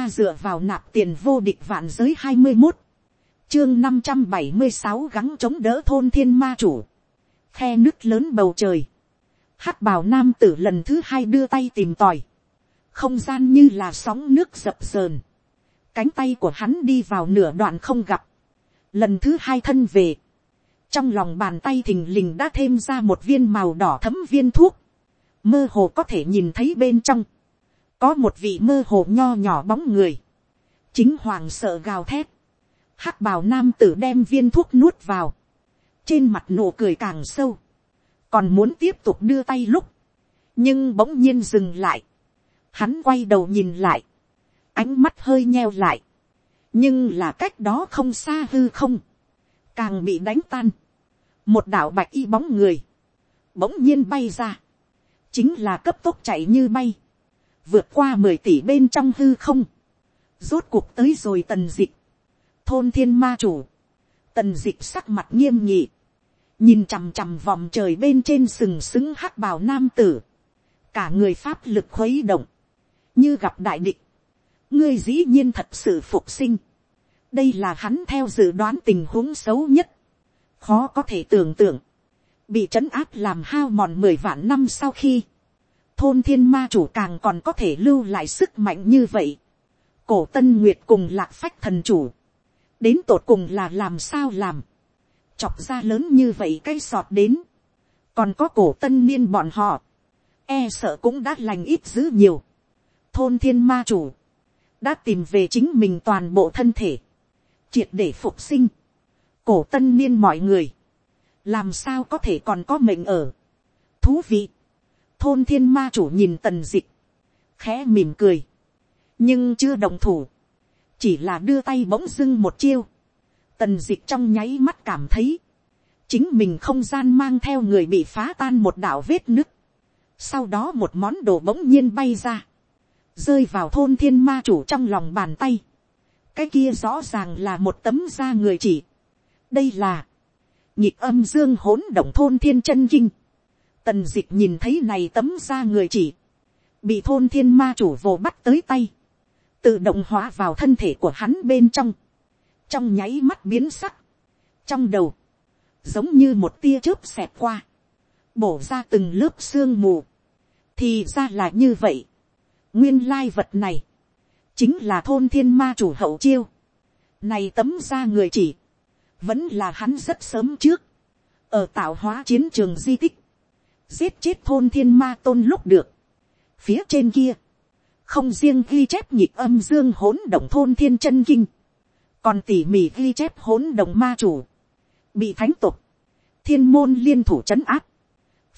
ta dựa vào nạp tiền vô địch vạn giới hai mươi một, chương năm trăm bảy mươi sáu gắng chống đỡ thôn thiên ma chủ, khe nước lớn bầu trời, hắc bào nam tử lần thứ hai đưa tay tìm tòi, không gian như là sóng nước dập sờn, cánh tay của hắn đi vào nửa đoạn không gặp, lần thứ hai thân về, trong lòng bàn tay thình lình đã thêm ra một viên màu đỏ thấm viên thuốc, mơ hồ có thể nhìn thấy bên trong, có một vị mơ hồ nho nhỏ bóng người, chính hoàng sợ gào thét, hắc bào nam tử đem viên thuốc nuốt vào, trên mặt nụ cười càng sâu, còn muốn tiếp tục đưa tay lúc, nhưng bỗng nhiên dừng lại, hắn quay đầu nhìn lại, ánh mắt hơi nheo lại, nhưng là cách đó không xa hư không, càng bị đánh tan, một đạo bạch y bóng người, bỗng nhiên bay ra, chính là cấp tốc chạy như bay, vượt qua mười tỷ bên trong hư không, rốt cuộc tới rồi tần dịch, thôn thiên ma chủ, tần dịch sắc mặt nghiêm nhị, nhìn chằm chằm vòng trời bên trên sừng sững hắc bào nam tử, cả người pháp lực khuấy động, như gặp đại địch, ngươi dĩ nhiên thật sự phục sinh, đây là hắn theo dự đoán tình huống xấu nhất, khó có thể tưởng tượng, bị trấn áp làm hao mòn mười vạn năm sau khi, thôn thiên ma chủ càng còn có thể lưu lại sức mạnh như vậy, cổ tân nguyệt cùng lạc phách thần chủ, đến tột cùng là làm sao làm, chọc ra lớn như vậy cây sọt đến, còn có cổ tân niên bọn họ, e sợ cũng đã lành ít dữ nhiều, thôn thiên ma chủ, đã tìm về chính mình toàn bộ thân thể, triệt để phục sinh, cổ tân niên mọi người, làm sao có thể còn có mệnh ở. thú vị, thôn thiên ma chủ nhìn tần dịch, khẽ mỉm cười, nhưng chưa đồng thủ, chỉ là đưa tay bỗng dưng một chiêu, tần dịch trong nháy mắt cảm thấy, chính mình không gian mang theo người bị phá tan một đạo vết nứt, sau đó một món đồ bỗng nhiên bay ra, rơi vào thôn thiên ma chủ trong lòng bàn tay, cái kia rõ ràng là một tấm da người chỉ, đây là, nhịp âm dương hỗn động thôn thiên chân kinh, tần dịch nhìn thấy này tấm da người chỉ, bị thôn thiên ma chủ vồ bắt tới tay, tự động hóa vào thân thể của hắn bên trong, trong nháy mắt biến sắc, trong đầu, giống như một tia chớp xẹt qua, bổ ra từng lớp sương mù, thì ra là như vậy, nguyên lai vật này, chính là thôn thiên ma chủ hậu chiêu, này tấm da người chỉ, vẫn là hắn rất sớm trước, ở tạo hóa chiến trường di tích, giết chết thôn thiên ma tôn lúc được. Phía trên kia, không riêng ghi chép nhịp âm dương hỗn động thôn thiên chân kinh, còn tỉ mỉ ghi chép hỗn động ma chủ, bị thánh tục, thiên môn liên thủ c h ấ n áp,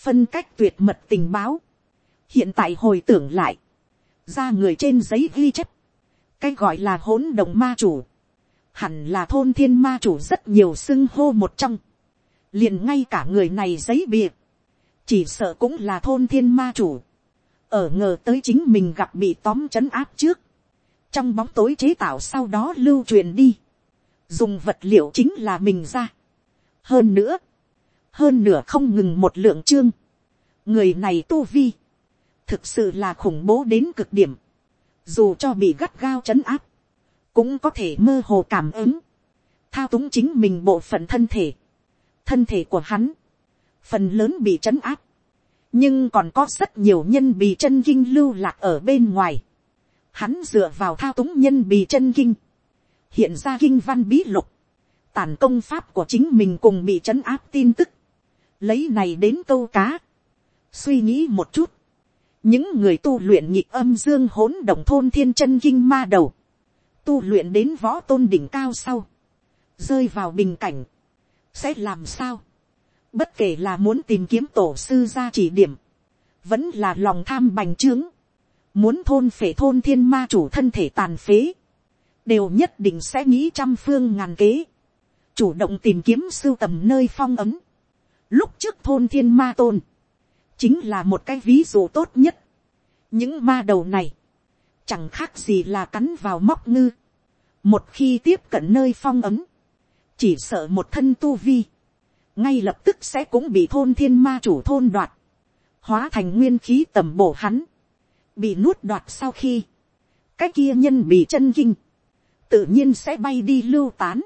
phân cách tuyệt mật tình báo. hiện tại hồi tưởng lại, ra người trên giấy ghi chép, cái gọi là hỗn động ma chủ, hẳn là thôn thiên ma chủ rất nhiều xưng hô một trong, liền ngay cả người này giấy bìa, chỉ sợ cũng là thôn thiên ma chủ, ở ngờ tới chính mình gặp bị tóm c h ấ n áp trước, trong bóng tối chế tạo sau đó lưu truyền đi, dùng vật liệu chính là mình ra. hơn nữa, hơn nửa không ngừng một lượng chương, người này tu vi, thực sự là khủng bố đến cực điểm, dù cho bị gắt gao c h ấ n áp, cũng có thể mơ hồ cảm ứng, thao túng chính mình bộ phận thân thể, thân thể của hắn, phần lớn bị trấn áp, nhưng còn có rất nhiều nhân bị chân kinh lưu lạc ở bên ngoài, hắn dựa vào thao túng nhân bị chân kinh, hiện ra kinh văn bí lục, tàn công pháp của chính mình cùng bị trấn áp tin tức, lấy này đến câu cá, suy nghĩ một chút, những người tu luyện nhịp âm dương hỗn động thôn thiên chân kinh ma đầu, tu luyện đến võ tôn đỉnh cao sau, rơi vào bình cảnh, sẽ làm sao, bất kể là muốn tìm kiếm tổ sư ra chỉ điểm, vẫn là lòng tham bành trướng, muốn thôn phể thôn thiên ma chủ thân thể tàn phế, đều nhất định sẽ nghĩ trăm phương ngàn kế, chủ động tìm kiếm sưu tầm nơi phong ấm. Lúc trước thôn thiên ma tôn, chính là một cái ví dụ tốt nhất. những ma đầu này, chẳng khác gì là cắn vào móc ngư. một khi tiếp cận nơi phong ấm, chỉ sợ một thân tu vi, ngay lập tức sẽ cũng bị thôn thiên ma chủ thôn đoạt, hóa thành nguyên khí tầm bổ hắn, bị nuốt đoạt sau khi, cái kia nhân bị chân kinh, tự nhiên sẽ bay đi lưu tán,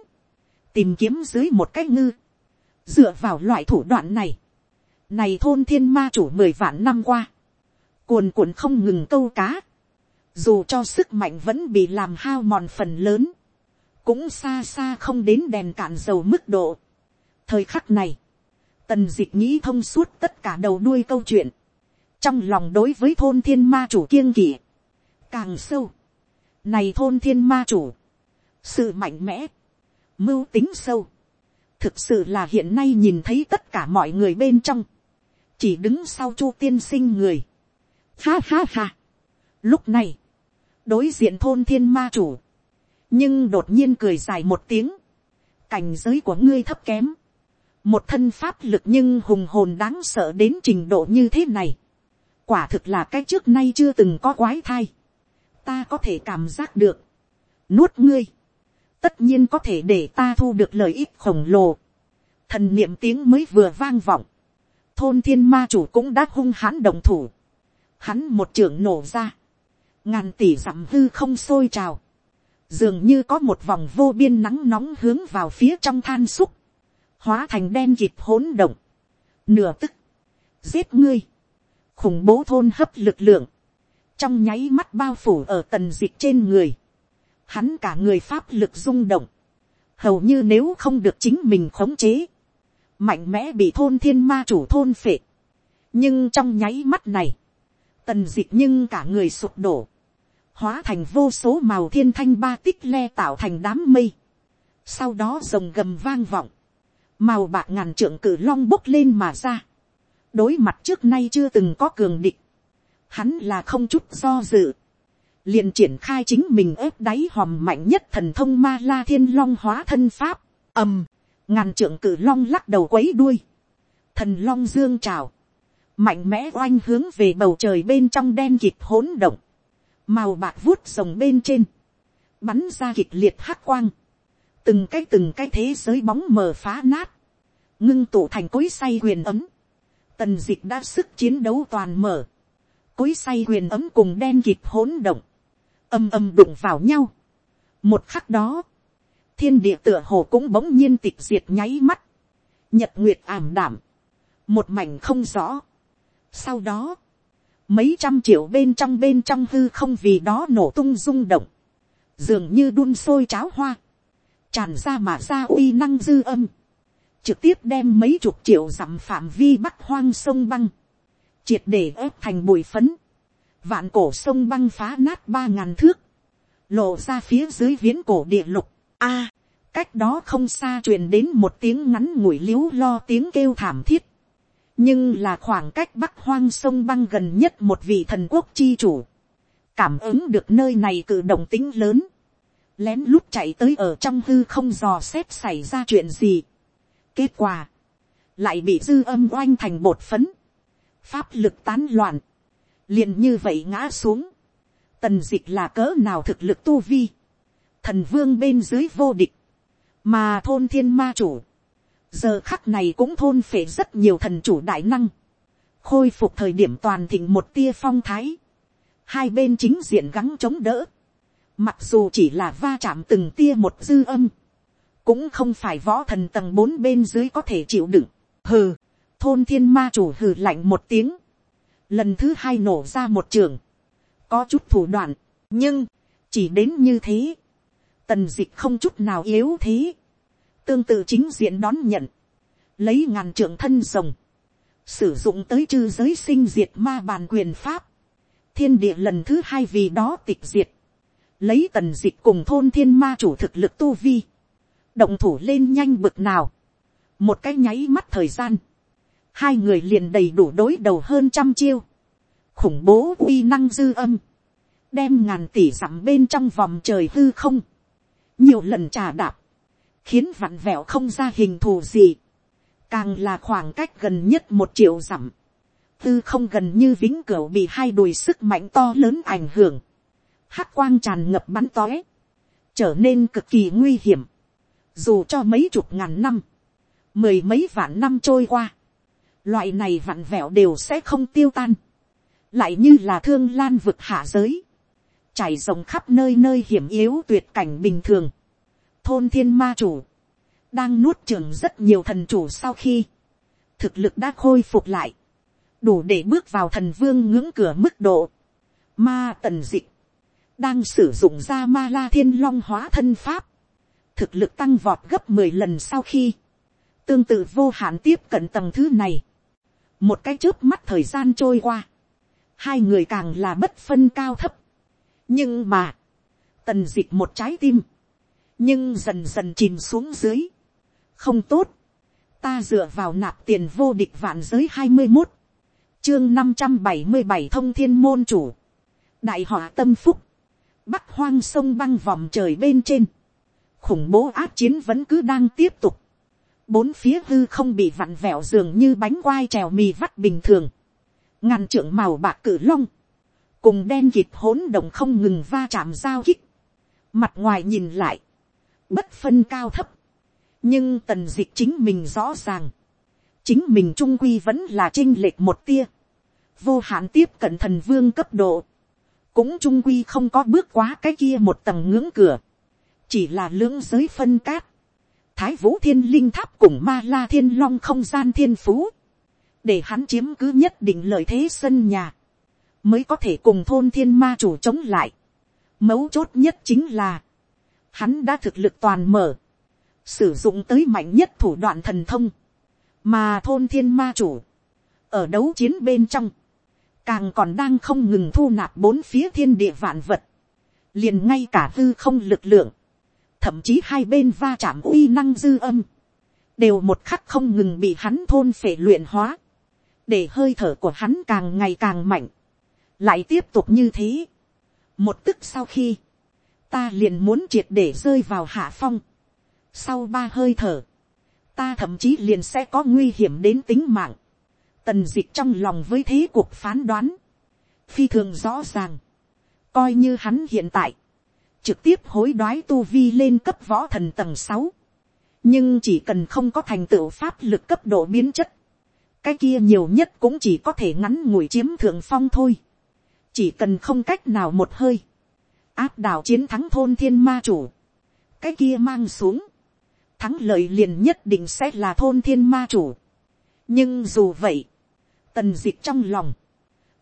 tìm kiếm dưới một cái ngư, dựa vào loại thủ đoạn này, này thôn thiên ma chủ mười vạn năm qua, cuồn cuộn không ngừng câu cá, dù cho sức mạnh vẫn bị làm hao mòn phần lớn, cũng xa xa không đến đèn cạn dầu mức độ thời khắc này, tần dịch nghĩ thông suốt tất cả đầu đuôi câu chuyện, trong lòng đối với thôn thiên ma chủ kiêng kỵ, càng sâu, này thôn thiên ma chủ, sự mạnh mẽ, mưu tính sâu, thực sự là hiện nay nhìn thấy tất cả mọi người bên trong, chỉ đứng sau chu tiên sinh người. Ha ha ha. Lúc này, đối diện thôn thiên ma chủ, nhưng đột nhiên cười dài một tiếng, cảnh giới của ngươi thấp kém, một thân pháp lực nhưng hùng hồn đáng sợ đến trình độ như thế này, quả thực là cái trước nay chưa từng có quái thai, ta có thể cảm giác được, nuốt ngươi, tất nhiên có thể để ta thu được lợi ích khổng lồ, thần niệm tiếng mới vừa vang vọng, thôn thiên ma chủ cũng đã hung hãn đồng thủ, hắn một trưởng nổ ra, ngàn tỷ dặm hư không sôi trào, dường như có một vòng vô biên nắng nóng hướng vào phía trong than xúc, hóa thành đen kịt hỗn động, nửa tức, giết ngươi, khủng bố thôn hấp lực lượng, trong nháy mắt bao phủ ở tần dịch trên người, hắn cả người pháp lực rung động, hầu như nếu không được chính mình khống chế, mạnh mẽ bị thôn thiên ma chủ thôn phệ, nhưng trong nháy mắt này, tần dịch nhưng cả người sụp đổ, hóa thành vô số màu thiên thanh ba tích le tạo thành đám mây. Sau đó rồng gầm vang vọng, màu bạc ngàn trượng cử long bốc lên mà ra. đối mặt trước nay chưa từng có cường địch, hắn là không chút do dự. liền triển khai chính mình ép đáy hòm mạnh nhất thần thông ma la thiên long hóa thân pháp, ầm, ngàn trượng cử long lắc đầu quấy đuôi, thần long dương trào, mạnh mẽ oanh hướng về bầu trời bên trong đen kịp hỗn động, màu bạc vuốt rồng bên trên, bắn ra kịch liệt hắc quang, từng cái từng cái thế giới bóng mờ phá nát, ngưng tụ thành cối say huyền ấm, tần d ị c h đã sức chiến đấu toàn mở, cối say huyền ấm cùng đen kịp hỗn động, âm âm đụng vào nhau. một khắc đó, thiên địa tựa hồ cũng bỗng nhiên tịch diệt nháy mắt, nhật nguyệt ảm đảm, một mảnh không rõ. sau đó, mấy trăm triệu bên trong bên trong hư không vì đó nổ tung rung động, dường như đun sôi cháo hoa, tràn ra mà ra uy năng dư âm, trực tiếp đem mấy chục triệu dặm phạm vi bắc hoang sông băng, triệt để ép thành bụi phấn, vạn cổ sông băng phá nát ba ngàn thước, lộ ra phía dưới viễn cổ địa lục, a, cách đó không xa truyền đến một tiếng ngắn ngủi l i ế u lo tiếng kêu thảm thiết, nhưng là khoảng cách bắc hoang sông băng gần nhất một vị thần quốc chi chủ, cảm ứng được nơi này cử động tính lớn, lén lút chạy tới ở trong hư không dò xét xảy ra chuyện gì. kết quả, lại bị dư âm oanh thành bột phấn, pháp lực tán loạn, liền như vậy ngã xuống, tần d ị c h là cỡ nào thực lực tu vi, thần vương bên dưới vô địch, mà thôn thiên ma chủ, giờ khắc này cũng thôn phệ rất nhiều thần chủ đại năng, khôi phục thời điểm toàn thịnh một tia phong thái, hai bên chính diện gắng chống đỡ, mặc dù chỉ là va chạm từng tia một dư âm, cũng không phải võ thần tầng bốn bên dưới có thể chịu đựng, hừ, thôn thiên ma chủ hừ lạnh một tiếng, lần thứ hai nổ ra một trường, có chút thủ đoạn, nhưng, chỉ đến như thế, tần dịch không chút nào yếu thế, tương tự chính diện đón nhận, lấy ngàn trượng thân rồng, sử dụng tới chư giới sinh diệt ma bàn quyền pháp, thiên địa lần thứ hai vì đó tịch diệt, lấy tần dịch cùng thôn thiên ma chủ thực lực tu vi, động thủ lên nhanh bực nào, một cái nháy mắt thời gian, hai người liền đầy đủ đối đầu hơn trăm chiêu, khủng bố uy năng dư âm, đem ngàn tỷ dặm bên trong vòng trời hư không, nhiều lần trà đạp, khiến vặn vẹo không ra hình thù gì, càng là khoảng cách gần nhất một triệu dặm, tư không gần như vĩnh cửu bị hai đùi sức mạnh to lớn ảnh hưởng, hát quang tràn ngập bắn tóe, trở nên cực kỳ nguy hiểm, dù cho mấy chục ngàn năm, mười mấy vạn năm trôi qua, loại này vặn vẹo đều sẽ không tiêu tan, lại như là thương lan vực hạ giới, trải rộng khắp nơi nơi hiểm yếu tuyệt cảnh bình thường, thôn thiên ma chủ, đang nuốt trường rất nhiều thần chủ sau khi, thực lực đã khôi phục lại, đủ để bước vào thần vương ngưỡng cửa mức độ, ma tần dịch, đang sử dụng ra ma la thiên long hóa thân pháp, thực lực tăng vọt gấp mười lần sau khi, tương tự vô hạn tiếp cận tầng thứ này, một cái trước mắt thời gian trôi qua, hai người càng là bất phân cao thấp, nhưng mà, tần d ị c h một trái tim, nhưng dần dần chìm xuống dưới, không tốt, ta dựa vào nạp tiền vô địch vạn giới hai mươi một, chương năm trăm bảy mươi bảy thông thiên môn chủ, đại họa tâm phúc, bắc hoang sông băng vòng trời bên trên, khủng bố áp chiến vẫn cứ đang tiếp tục, bốn phía hư không bị vặn vẹo dường như bánh quai trèo mì vắt bình thường, ngàn trưởng màu bạc cử long, cùng đen kịp hỗn động không ngừng va chạm giao kích, mặt ngoài nhìn lại, bất phân cao thấp, nhưng tần d ị c h chính mình rõ ràng, chính mình trung quy vẫn là chinh lệch một tia, vô hạn tiếp cận thần vương cấp độ, cũng trung quy không có bước quá cái kia một tầng ngưỡng cửa, chỉ là lưỡng giới phân cát, thái vũ thiên linh tháp cùng ma la thiên long không gian thiên phú, để hắn chiếm cứ nhất định lợi thế sân nhà, mới có thể cùng thôn thiên ma chủ chống lại. Mấu chốt nhất chính là, hắn đã thực lực toàn mở, sử dụng tới mạnh nhất thủ đoạn thần thông, mà thôn thiên ma chủ, ở đấu chiến bên trong, càng còn đang không ngừng thu nạp bốn phía thiên địa vạn vật, liền ngay cả hư không lực lượng, thậm chí hai bên va chạm uy năng dư âm, đều một khắc không ngừng bị hắn thôn phệ luyện hóa, để hơi thở của hắn càng ngày càng mạnh, lại tiếp tục như thế. một tức sau khi, ta liền muốn triệt để rơi vào hạ phong. sau ba hơi thở, ta thậm chí liền sẽ có nguy hiểm đến tính mạng tần dịch trong lòng với thế cuộc phán đoán, phi thường rõ ràng, coi như hắn hiện tại, trực tiếp hối đoái tu vi lên cấp võ thần tầng sáu, nhưng chỉ cần không có thành tựu pháp lực cấp độ biến chất, cái kia nhiều nhất cũng chỉ có thể ngắn ngủi chiếm thượng phong thôi. Chỉ cần không cách nào một hơi, áp đảo chiến thắng thôn thiên ma chủ, cái kia mang xuống, thắng lợi liền nhất định sẽ là thôn thiên ma chủ. nhưng dù vậy, tần dịch trong lòng,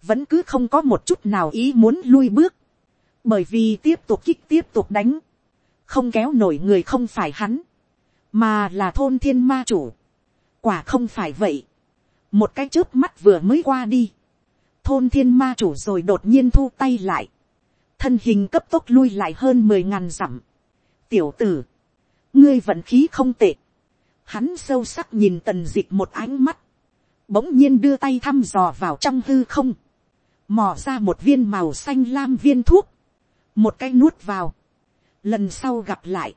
vẫn cứ không có một chút nào ý muốn lui bước, bởi vì tiếp tục kích tiếp tục đánh, không kéo nổi người không phải hắn, mà là thôn thiên ma chủ. quả không phải vậy, một cái trước mắt vừa mới qua đi, thôn thiên ma chủ rồi đột nhiên thu tay lại, thân hình cấp tốc lui lại hơn mười ngàn dặm. tiểu tử, ngươi vận khí không tệ, hắn sâu sắc nhìn tần d ị c h một ánh mắt, bỗng nhiên đưa tay thăm dò vào trong hư không, mò ra một viên màu xanh lam viên thuốc, một cái nuốt vào, lần sau gặp lại,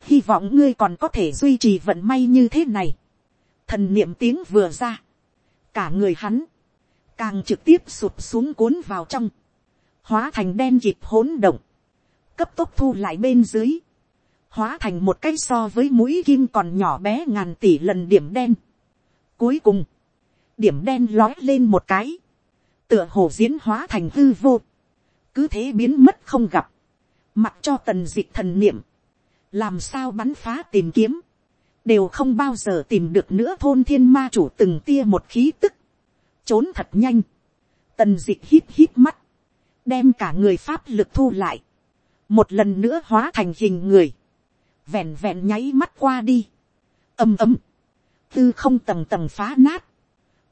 hy vọng ngươi còn có thể duy trì vận may như thế này, thần niệm tiếng vừa ra, cả người hắn, càng trực tiếp sụp xuống cuốn vào trong, hóa thành đen kịp hỗn động, cấp tốc thu lại bên dưới, hóa thành một cái so với mũi kim còn nhỏ bé ngàn tỷ lần điểm đen. Cuối cùng, điểm đen lói lên một cái, tựa hồ diễn hóa thành hư vô, cứ thế biến mất không gặp, mặc cho tần d thần niệm, làm sao bắn phá tìm kiếm, đều không bao giờ tìm được nữa thôn thiên ma chủ từng tia một khí tức, trốn thật nhanh, tần dịch hít hít mắt, đem cả người pháp lực thu lại, một lần nữa hóa thành hình người, vẹn vẹn nháy mắt qua đi, ầm ầm, tư không tầng tầng phá nát,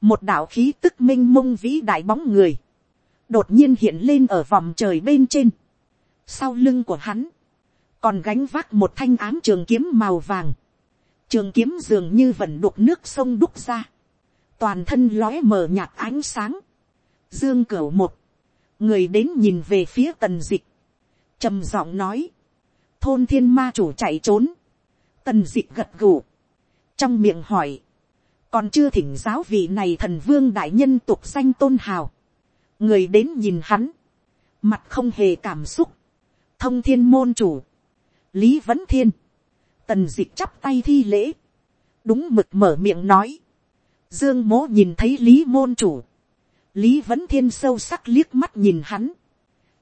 một đạo khí tức m i n h mông vĩ đại bóng người, đột nhiên hiện lên ở vòng trời bên trên, sau lưng của hắn, còn gánh vác một thanh ám trường kiếm màu vàng, trường kiếm dường như vẩn đục nước sông đúc ra, toàn thân lóe mờ nhạt ánh sáng, dương cửa một, người đến nhìn về phía tần dịch, trầm giọng nói, thôn thiên ma chủ chạy trốn, tần dịch gật gù, trong miệng hỏi, còn chưa thỉnh giáo vị này thần vương đại nhân tục danh tôn hào, người đến nhìn hắn, mặt không hề cảm xúc, thông thiên môn chủ, lý vẫn thiên, tần dịch chắp tay thi lễ, đúng mực mở miệng nói, Dương mố nhìn thấy Lý môn chủ. Lý vẫn thiên sâu sắc liếc mắt nhìn hắn.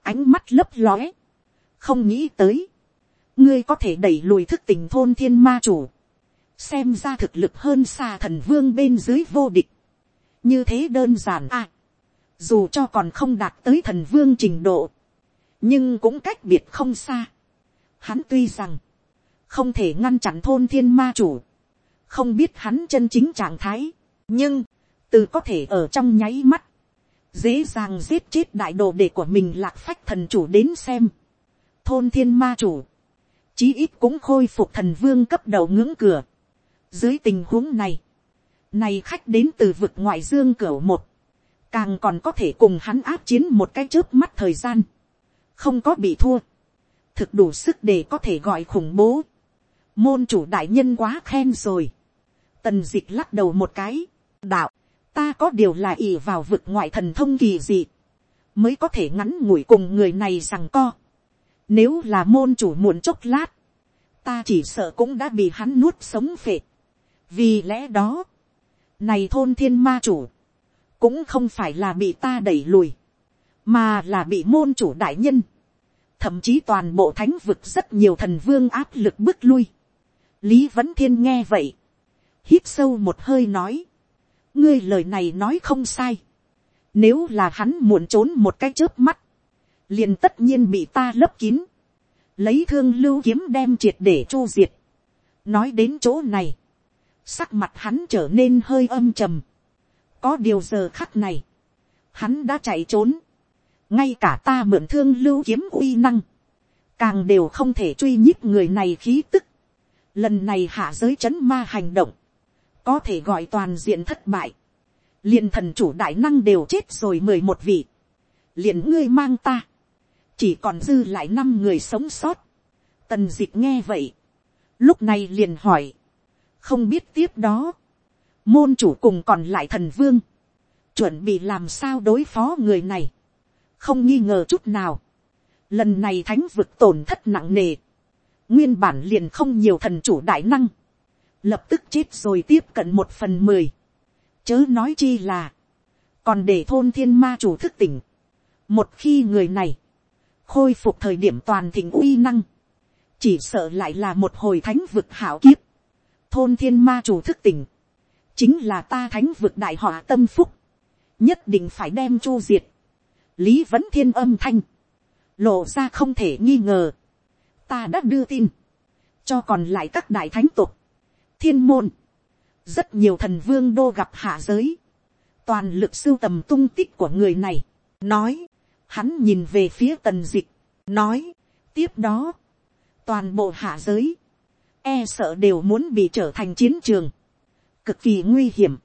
ánh mắt lấp lóe, không nghĩ tới, ngươi có thể đẩy lùi thức tỉnh thôn thiên ma chủ, xem ra thực lực hơn xa thần vương bên dưới vô địch, như thế đơn giản à, dù cho còn không đạt tới thần vương trình độ, nhưng cũng cách biệt không xa. Hắn tuy rằng, không thể ngăn chặn thôn thiên ma chủ, không biết hắn chân chính trạng thái, nhưng, từ có thể ở trong nháy mắt, dễ dàng giết chết đại đồ đệ của mình lạc phách thần chủ đến xem. Thôn thiên ma chủ, chí ít cũng khôi phục thần vương cấp đầu ngưỡng cửa. Dưới tình huống này, này khách đến từ vực ngoại dương cửa một, càng còn có thể cùng hắn áp chiến một cái trước mắt thời gian, không có bị thua, thực đủ sức để có thể gọi khủng bố. Môn chủ đại nhân quá khen rồi. Tần dịch lắc đầu một cái, đạo, ta có điều là ỉ vào vực ngoại thần thông kỳ dị, mới có thể ngắn ngủi cùng người này rằng co. Nếu là môn chủ muộn chốc lát, ta chỉ sợ cũng đã bị hắn nuốt sống phệ vì lẽ đó, này thôn thiên ma chủ, cũng không phải là bị ta đẩy lùi, mà là bị môn chủ đại nhân, thậm chí toàn bộ thánh vực rất nhiều thần vương áp lực bước lui. lý vẫn thiên nghe vậy, hít sâu một hơi nói, ngươi lời này nói không sai, nếu là hắn muộn trốn một cái chớp mắt, liền tất nhiên bị ta lấp kín, lấy thương lưu kiếm đem triệt để chu diệt. nói đến chỗ này, sắc mặt hắn trở nên hơi âm trầm, có điều giờ khắc này, hắn đã chạy trốn, ngay cả ta mượn thương lưu kiếm uy năng, càng đều không thể truy nhích người này khí tức. Lần này hạ giới c h ấ n ma hành động, có thể gọi toàn diện thất bại, liền thần chủ đại năng đều chết rồi mười một vị, liền ngươi mang ta, chỉ còn dư lại năm người sống sót, tần d ị c h nghe vậy, lúc này liền hỏi, không biết tiếp đó, môn chủ cùng còn lại thần vương, chuẩn bị làm sao đối phó người này, không nghi ngờ chút nào. Lần này thánh vực tổn thất nặng nề, nguyên bản liền không nhiều thần chủ đại năng, lập tức chết rồi tiếp cận một phần mười, chớ nói chi là, còn để thôn thiên ma chủ thức tỉnh, một khi người này, khôi phục thời điểm toàn thịnh uy năng, chỉ sợ lại là một hồi thánh vực hảo kiếp, thôn thiên ma chủ thức tỉnh, chính là ta thánh vực đại họa tâm phúc, nhất định phải đem chu diệt, lý vẫn thiên âm thanh, lộ ra không thể nghi ngờ, ta đã đưa tin, cho còn lại các đại thánh tục, thiên môn, rất nhiều thần vương đô gặp hạ giới, toàn lực sưu tầm tung tích của người này, nói, hắn nhìn về phía tần dịch, nói, tiếp đó, toàn bộ hạ giới, e sợ đều muốn bị trở thành chiến trường, cực kỳ nguy hiểm.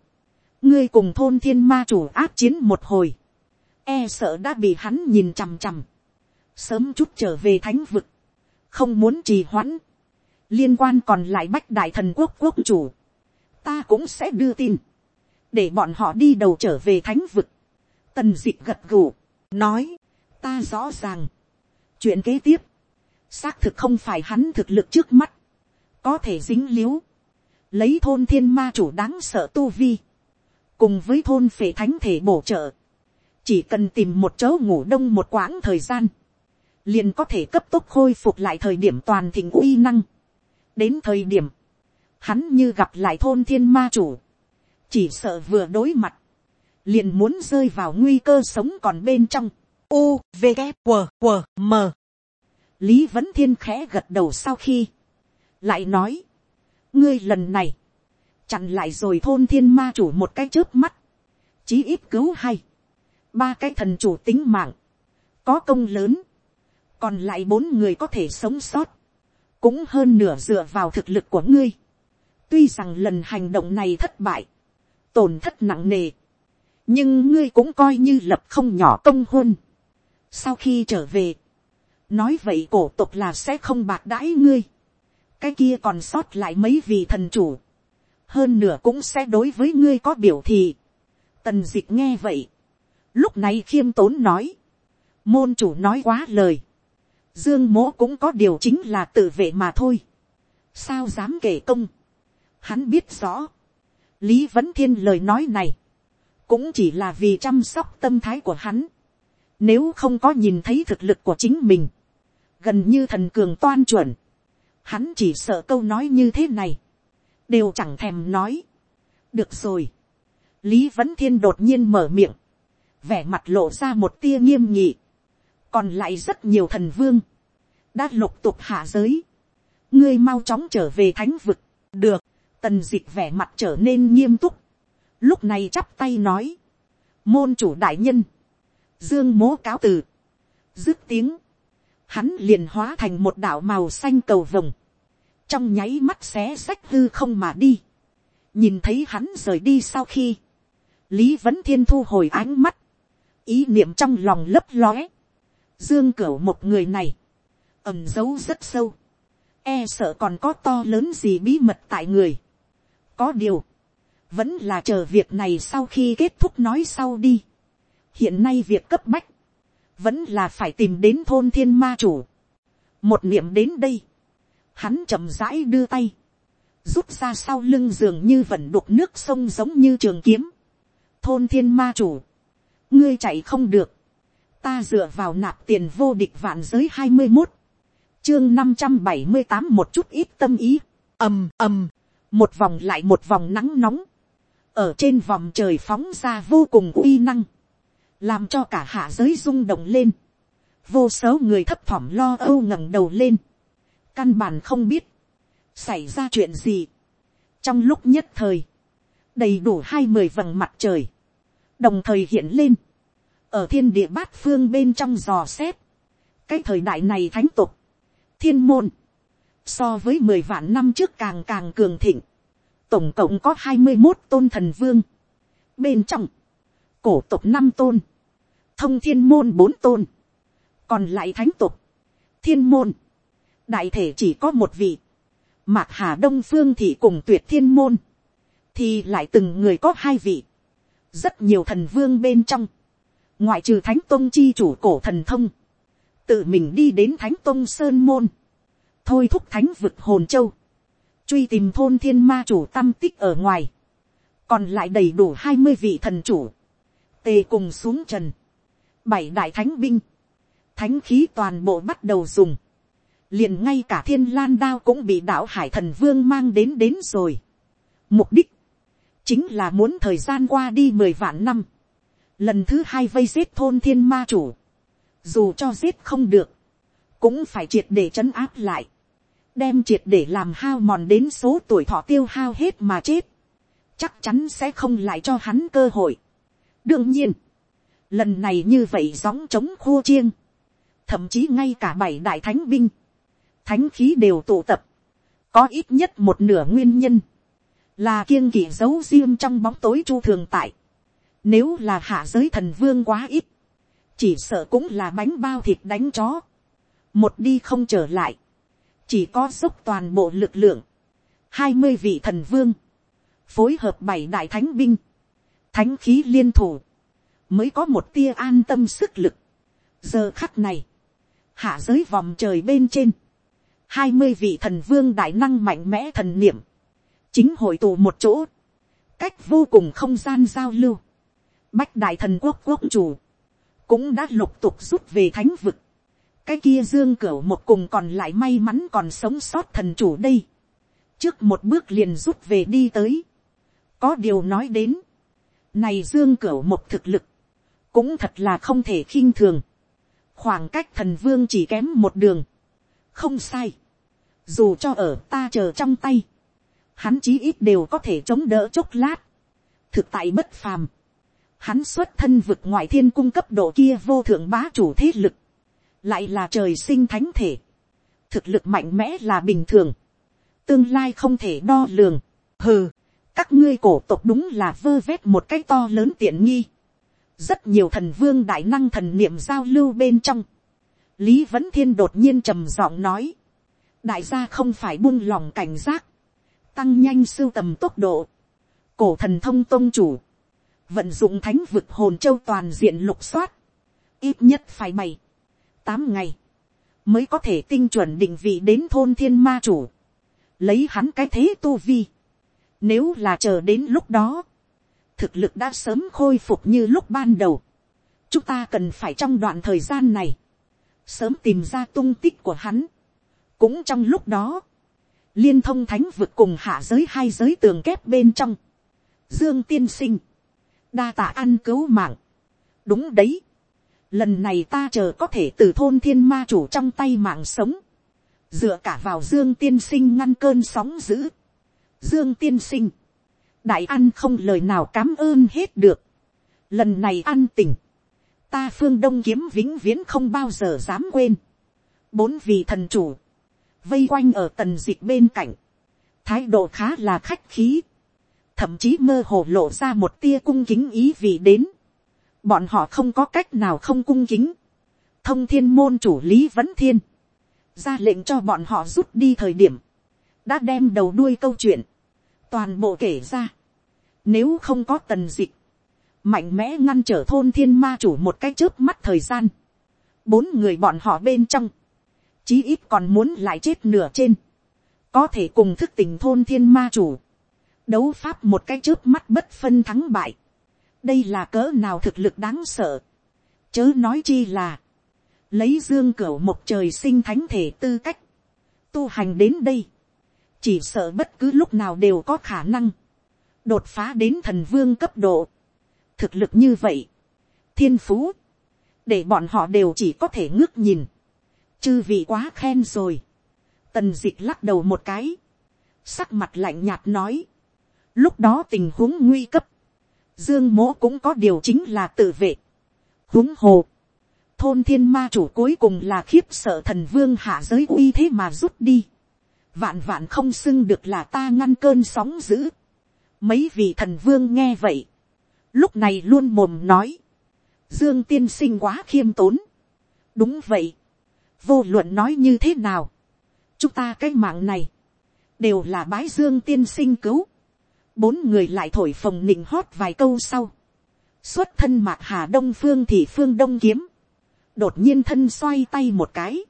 ngươi cùng thôn thiên ma chủ áp chiến một hồi, e sợ đã bị hắn nhìn chằm chằm, sớm chút trở về thánh vực, không muốn trì hoãn, liên quan còn lại bách đại thần quốc quốc chủ, ta cũng sẽ đưa tin, để bọn họ đi đầu trở về thánh vực, tần d ị gật gù, nói, ta rõ ràng, chuyện kế tiếp, xác thực không phải hắn thực lực trước mắt, có thể dính l i ễ u lấy thôn thiên ma chủ đáng sợ tu vi, cùng với thôn phệ thánh thể bổ trợ, chỉ cần tìm một chỗ ngủ đông một quãng thời gian, liền có thể cấp tốc khôi phục lại thời điểm toàn thịnh uy năng. đến thời điểm, hắn như gặp lại thôn thiên ma chủ, chỉ sợ vừa đối mặt, liền muốn rơi vào nguy cơ sống còn bên trong. U, V, g W, W, M. Lý vẫn thiên khẽ gật đầu sau khi, lại nói, ngươi lần này, chặn lại rồi thôn thiên ma chủ một cái trước mắt, chí ít cứu hay, ba cái thần chủ tính mạng, có công lớn, còn lại bốn người có thể sống sót, cũng hơn nửa dựa vào thực lực của ngươi. tuy rằng lần hành động này thất bại, tổn thất nặng nề, nhưng ngươi cũng coi như lập không nhỏ công hôn. sau khi trở về, nói vậy cổ tục là sẽ không bạc đãi ngươi cái kia còn sót lại mấy vị thần chủ, hơn nửa cũng sẽ đối với ngươi có biểu thị. Tần Dịch nghe vậy, lúc này khiêm tốn nói, môn chủ nói quá lời, dương mố cũng có điều chính là tự vệ mà thôi, sao dám kể công, hắn biết rõ, lý vấn thiên lời nói này, cũng chỉ là vì chăm sóc tâm thái của hắn, Nếu không có nhìn thấy thực lực của chính mình. Gần như thần cường toan chuẩn. Hắn chỉ sợ câu nói như thế này. Đều chẳng thèm nói. Được rồi. Lý vẫn Thiên đột nhiên mở miệng. Vẻ mặt lộ ra một tia nghiêm nghị. Còn lại rất nhiều thần vương. Đã lục tục hạ giới. Ngươi mau chóng trở về thánh vực. Được. Tần dịch vẻ mặt trở nên nghiêm túc. Lúc này chắp tay nói. Môn chủ đại nhân. Dương mố cáo từ. Dứt tiếng. Hắn liền hóa thành một đạo màu xanh cầu vồng. Trong nháy mắt xé sách hư không mà đi. Nhìn thấy hắn rời đi sau khi. Lý vẫn Thiên thu hồi ánh mắt. Ý niệm trong lòng lấp lóe. Dương cửu một người này. ẩm giấu rất sâu. E sợ còn có to lớn gì bí mật tại người. Có điều. Vẫn là chờ việc này sau khi kết thúc nói sau đi. Hiện nay việc cấp bách. Vẫn là phải tìm đến thôn thiên ma chủ. Một niệm đến đây. Hắn chậm rãi đưa tay. Rút ra sau lưng giường như vẩn đục nước sông giống như trường kiếm. Thôn thiên ma chủ. Ngươi chạy không được. Ta dựa vào nạp tiền vô địch vạn giới hai mươi một chương năm trăm bảy mươi tám một chút ít tâm ý. ầm ầm. Một vòng lại một vòng nắng nóng. Ở trên vòng trời phóng ra vô cùng uy năng làm cho cả hạ giới rung động lên, vô số người thấp thỏm lo âu ngẩng đầu lên, căn bản không biết, xảy ra chuyện gì. trong lúc nhất thời, đầy đủ hai mươi vầng mặt trời, đồng thời hiện lên, ở thiên địa bát phương bên trong giò xét, cái thời đại này thánh tục, thiên môn, so với mười vạn năm trước càng càng cường thịnh, tổng cộng có hai mươi một tôn thần vương, bên trong, cổ tục năm tôn, thông thiên môn bốn tôn, còn lại thánh tục, thiên môn, đại thể chỉ có một vị, mạc hà đông phương thì cùng tuyệt thiên môn, thì lại từng người có hai vị, rất nhiều thần vương bên trong, ngoại trừ thánh tôn chi chủ cổ thần thông, tự mình đi đến thánh tôn sơn môn, thôi thúc thánh vực hồn châu, truy tìm thôn thiên ma chủ tâm tích ở ngoài, còn lại đầy đủ hai mươi vị thần chủ, tề cùng xuống trần, bảy đại thánh binh, thánh khí toàn bộ bắt đầu dùng, liền ngay cả thiên lan đao cũng bị đạo hải thần vương mang đến đến rồi. Mục đích, chính là muốn thời gian qua đi mười vạn năm, lần thứ hai vây giết thôn thiên ma chủ, dù cho giết không được, cũng phải triệt để trấn áp lại, đem triệt để làm hao mòn đến số tuổi thọ tiêu hao hết mà chết, chắc chắn sẽ không lại cho hắn cơ hội. đương nhiên, lần này như vậy gióng trống khô chiêng, thậm chí ngay cả bảy đại thánh binh, thánh khí đều tụ tập, có ít nhất một nửa nguyên nhân, là kiêng kỵ giấu riêng trong bóng tối chu thường tại, nếu là hạ giới thần vương quá ít, chỉ sợ cũng là bánh bao thịt đánh chó, một đi không trở lại, chỉ có dốc toàn bộ lực lượng, hai mươi vị thần vương, phối hợp bảy đại thánh binh, thánh khí liên thủ, mới có một tia an tâm sức lực. giờ khắc này, hạ giới vòng trời bên trên, hai mươi vị thần vương đại năng mạnh mẽ thần niệm, chính hội tụ một chỗ, cách vô cùng không gian giao lưu, bách đại thần quốc quốc chủ, cũng đã lục tục rút về thánh vực, cái kia dương cửa một cùng còn lại may mắn còn sống sót thần chủ đây, trước một bước liền rút về đi tới, có điều nói đến, này dương cửa một thực lực, cũng thật là không thể khinh thường. khoảng cách thần vương chỉ kém một đường. không sai. dù cho ở ta chờ trong tay, hắn chí ít đều có thể chống đỡ chốc lát. thực tại bất phàm. hắn xuất thân vực ngoại thiên cung cấp độ kia vô thượng bá chủ thế lực. lại là trời sinh thánh thể. thực lực mạnh mẽ là bình thường. tương lai không thể đo lường. hừ, các ngươi cổ tộc đúng là vơ vét một cái to lớn tiện nghi rất nhiều thần vương đại năng thần niệm giao lưu bên trong. lý Vẫn thiên đột nhiên trầm giọng nói, đại gia không phải buông lòng cảnh giác, tăng nhanh sưu tầm tốc độ, cổ thần thông tôn chủ, vận dụng thánh vực hồn châu toàn diện lục soát, ít nhất phải bảy, tám ngày, mới có thể tinh chuẩn định vị đến thôn thiên ma chủ, lấy hắn cái thế tu vi, nếu là chờ đến lúc đó, thực lực đã sớm khôi phục như lúc ban đầu. chúng ta cần phải trong đoạn thời gian này, sớm tìm ra tung tích của hắn. cũng trong lúc đó, liên thông thánh vực cùng hạ giới hai giới tường kép bên trong, dương tiên sinh, đa tạ ăn cứu mạng, đúng đấy, lần này ta chờ có thể từ thôn thiên ma chủ trong tay mạng sống, dựa cả vào dương tiên sinh ngăn cơn sóng dữ, dương tiên sinh, đại ăn không lời nào cám ơn hết được, lần này ăn tỉnh, ta phương đông kiếm vĩnh viễn không bao giờ dám quên, bốn vị thần chủ, vây quanh ở tần dịch bên cạnh, thái độ khá là khách khí, thậm chí mơ hồ lộ ra một tia cung kính ý vị đến, bọn họ không có cách nào không cung kính, thông thiên môn chủ lý vẫn thiên, ra lệnh cho bọn họ rút đi thời điểm, đã đem đầu đuôi câu chuyện, toàn bộ kể ra, nếu không có tần dịch, mạnh mẽ ngăn trở thôn thiên ma chủ một cái trước mắt thời gian, bốn người bọn họ bên trong, chí ít còn muốn lại chết nửa trên, có thể cùng thức tình thôn thiên ma chủ, đấu pháp một cái trước mắt bất phân thắng bại, đây là cỡ nào thực lực đáng sợ, chớ nói chi là, lấy dương cửa một trời sinh thánh thể tư cách, tu hành đến đây, chỉ sợ bất cứ lúc nào đều có khả năng, đột phá đến thần vương cấp độ, thực lực như vậy, thiên phú, để bọn họ đều chỉ có thể ngước nhìn, chư vị quá khen rồi, tần d ị c h lắc đầu một cái, sắc mặt lạnh nhạt nói, lúc đó tình huống nguy cấp, dương mỗ cũng có điều chính là tự vệ, huống hồ, thôn thiên ma chủ cuối cùng là khiếp sợ thần vương hạ giới uy thế mà rút đi, vạn vạn không xưng được là ta ngăn cơn sóng dữ, mấy vị thần vương nghe vậy, lúc này luôn mồm nói, dương tiên sinh quá khiêm tốn. đúng vậy, vô luận nói như thế nào, chúng ta cái mạng này, đều là bái dương tiên sinh cứu, bốn người lại thổi phồng nịnh hót vài câu sau, xuất thân mạc hà đông phương thì phương đông kiếm, đột nhiên thân xoay tay một cái,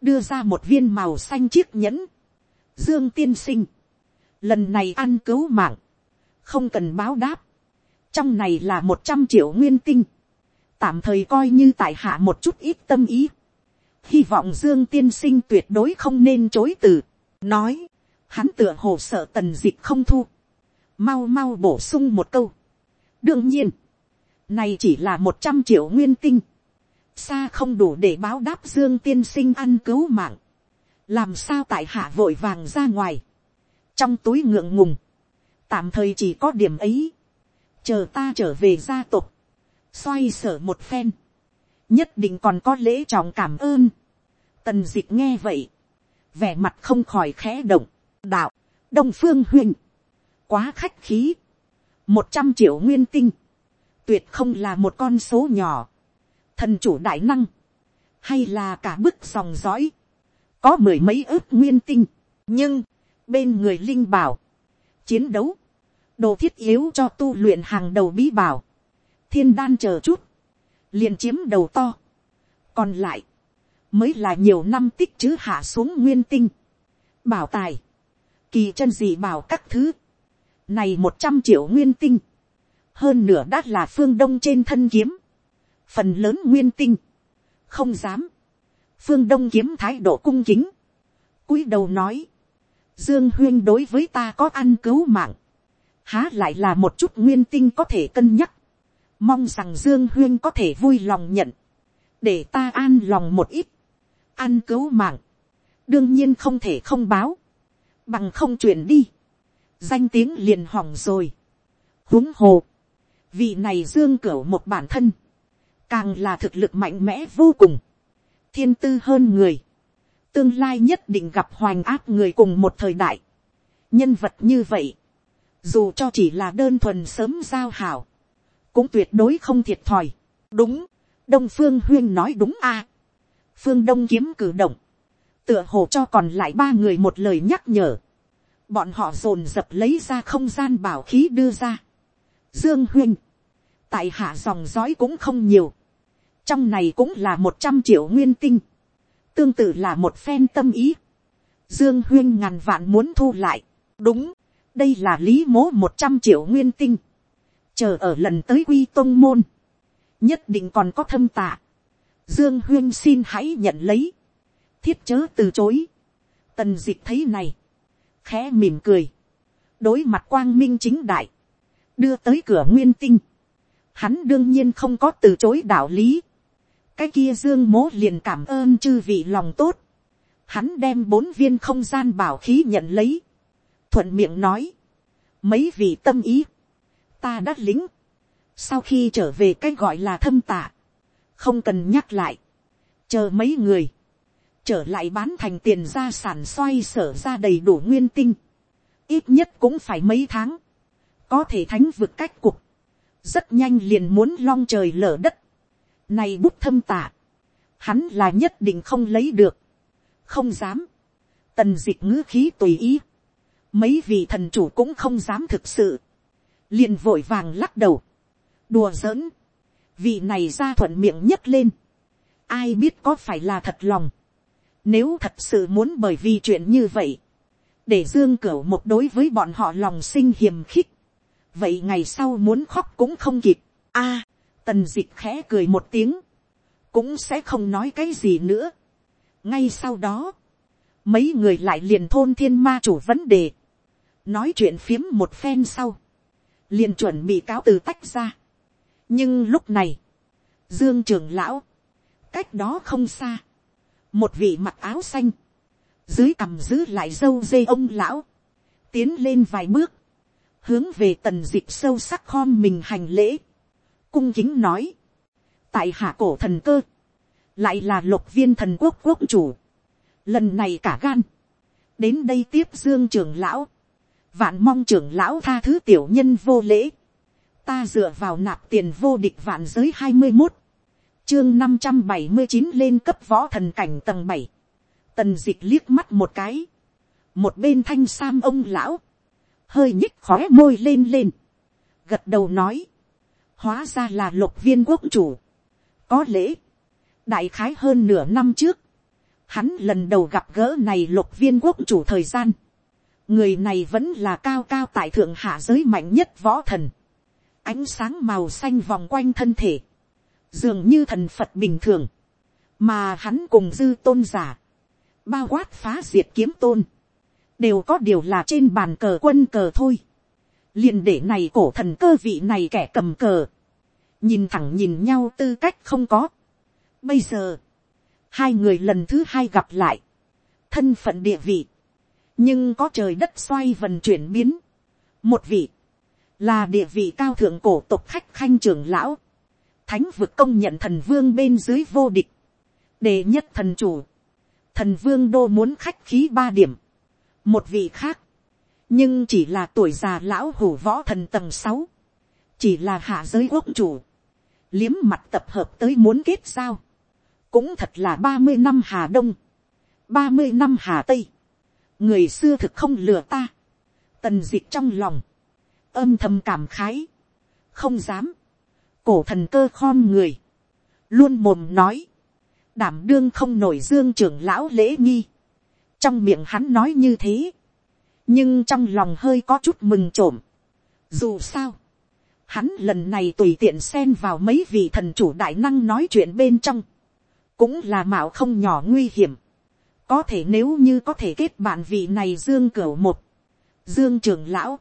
đưa ra một viên màu xanh chiếc nhẫn, dương tiên sinh, lần này ăn cứu mạng, không cần báo đáp, trong này là một trăm triệu nguyên tinh, tạm thời coi như tại hạ một chút ít tâm ý, hy vọng dương tiên sinh tuyệt đối không nên chối từ, nói, hắn tựa hồ sợ tần dịch không thu, mau mau bổ sung một câu. đương nhiên, này chỉ là một trăm triệu nguyên tinh, xa không đủ để báo đáp dương tiên sinh ăn cứu mạng, làm sao tại hạ vội vàng ra ngoài, trong túi ngượng ngùng, tạm thời chỉ có điểm ấy, chờ ta trở về gia tộc, xoay sở một phen, nhất định còn có lễ trọng cảm ơn. Tần d ị c h nghe vậy, vẻ mặt không khỏi khẽ động, đạo, đông phương huynh, quá khách khí, một trăm triệu nguyên tinh, tuyệt không là một con số nhỏ, thần chủ đại năng, hay là cả bức dòng dõi, có mười mấy ước nguyên tinh, nhưng, bên người linh bảo, chiến đấu, đồ thiết yếu cho tu luyện hàng đầu bí bảo, thiên đan chờ chút, liền chiếm đầu to, còn lại, mới là nhiều năm tích chứ hạ xuống nguyên tinh, bảo tài, kỳ chân gì bảo các thứ, này một trăm triệu nguyên tinh, hơn nửa đ là phương đông trên thân kiếm, phần lớn nguyên tinh, không dám, phương đông kiếm thái độ cung kính, cúi đầu nói, dương huyên đối với ta có ăn cứu mạng, há lại là một chút nguyên tinh có thể cân nhắc, mong rằng dương huyên có thể vui lòng nhận, để ta an lòng một ít, ăn cứu mạng, đương nhiên không thể không báo, bằng không chuyển đi, danh tiếng liền hỏng rồi, huống hồ, vị này dương cửu một bản thân, càng là thực lực mạnh mẽ vô cùng, thiên tư hơn người, tương lai nhất định gặp hoành áp người cùng một thời đại, nhân vật như vậy, dù cho chỉ là đơn thuần sớm giao hảo, cũng tuyệt đối không thiệt thòi. đúng, đông phương huyên nói đúng a. phương đông kiếm cử động, tựa hồ cho còn lại ba người một lời nhắc nhở. bọn họ dồn dập lấy ra không gian bảo khí đưa ra. dương huyên, tại hạ dòng dõi cũng không nhiều, trong này cũng là một trăm triệu nguyên tinh, tương tự là một phen tâm ý. Dương huyên ngàn vạn muốn thu lại, đúng, đây là lý mố một trăm triệu nguyên tinh, chờ ở lần tới quy tôn môn, nhất định còn có thâm tạ, dương huyên xin hãy nhận lấy, thiết chớ từ chối, tần d ị c h thấy này, khẽ mỉm cười, đối mặt quang minh chính đại, đưa tới cửa nguyên tinh, hắn đương nhiên không có từ chối đạo lý, cái kia dương mố liền cảm ơn chư vị lòng tốt, hắn đem bốn viên không gian bảo khí nhận lấy, thuận miệng nói, mấy vị tâm ý, ta đã lính, sau khi trở về cái gọi là thâm tạ, không cần nhắc lại, chờ mấy người, trở lại bán thành tiền gia sản xoay sở ra đầy đủ nguyên tinh, ít nhất cũng phải mấy tháng, có thể thánh vượt cách cục, rất nhanh liền muốn long trời lở đất, này bút thâm tạ, hắn là nhất định không lấy được, không dám, tần dịch ngữ khí tùy ý, mấy vị thần chủ cũng không dám thực sự, liền vội vàng lắc đầu, đùa giỡn, vị này ra thuận miệng nhất lên, ai biết có phải là thật lòng, nếu thật sự muốn bởi vì chuyện như vậy, để dương cửu một đối với bọn họ lòng sinh hiềm khích, vậy ngày sau muốn khóc cũng không kịp. a, tần dịch khẽ cười một tiếng, cũng sẽ không nói cái gì nữa. ngay sau đó, mấy người lại liền thôn thiên ma chủ vấn đề, nói chuyện phiếm một phen sau, liền chuẩn bị cáo từ tách ra. nhưng lúc này, dương trường lão, cách đó không xa, một vị mặc áo xanh, dưới cằm giữ lại dâu dây ông lão, tiến lên vài bước, hướng về tần d sâu sắc khom mình hành lễ, cung kính nói, tại hạ cổ thần cơ, lại là lục viên thần quốc quốc chủ, lần này cả gan, đến đây tiếp dương trưởng lão, vạn mong trưởng lão tha thứ tiểu nhân vô lễ, ta dựa vào nạp tiền vô địch vạn giới hai mươi một, chương năm trăm bảy mươi chín lên cấp võ thần cảnh tầng bảy, tần d ị c h liếc mắt một cái, một bên thanh sam ông lão, hơi nhích khóe môi lên lên, gật đầu nói, hóa ra là lục viên quốc chủ, có lẽ, đại khái hơn nửa năm trước, hắn lần đầu gặp gỡ này lục viên quốc chủ thời gian, người này vẫn là cao cao tại thượng hạ giới mạnh nhất võ thần, ánh sáng màu xanh vòng quanh thân thể, dường như thần phật bình thường, mà hắn cùng dư tôn giả, bao quát phá diệt kiếm tôn, đều có điều là trên bàn cờ quân cờ thôi, liền để này cổ thần cơ vị này kẻ cầm cờ, nhìn thẳng nhìn nhau tư cách không có. Bây giờ, hai người lần thứ hai gặp lại, thân phận địa vị, nhưng có trời đất xoay vần chuyển biến. một vị, là địa vị cao thượng cổ tộc khách khanh trưởng lão, thánh vực công nhận thần vương bên dưới vô địch, đề nhất thần chủ, thần vương đô muốn khách khí ba điểm, một vị khác, nhưng chỉ là tuổi già lão hủ võ thần tầng sáu, chỉ là hạ giới quốc chủ, liếm mặt tập hợp tới muốn kết giao, cũng thật là ba mươi năm hà đông, ba mươi năm hà tây, người xưa thực không lừa ta, tần d ị c h trong lòng, âm thầm cảm khái, không dám, cổ thần cơ khom người, luôn mồm nói, đảm đương không nổi dương trưởng lão lễ nghi, trong miệng hắn nói như thế, nhưng trong lòng hơi có chút mừng trộm. Dù sao, hắn lần này tùy tiện xen vào mấy vị thần chủ đại năng nói chuyện bên trong, cũng là mạo không nhỏ nguy hiểm. có thể nếu như có thể kết bạn vị này dương cửu một, dương trưởng lão,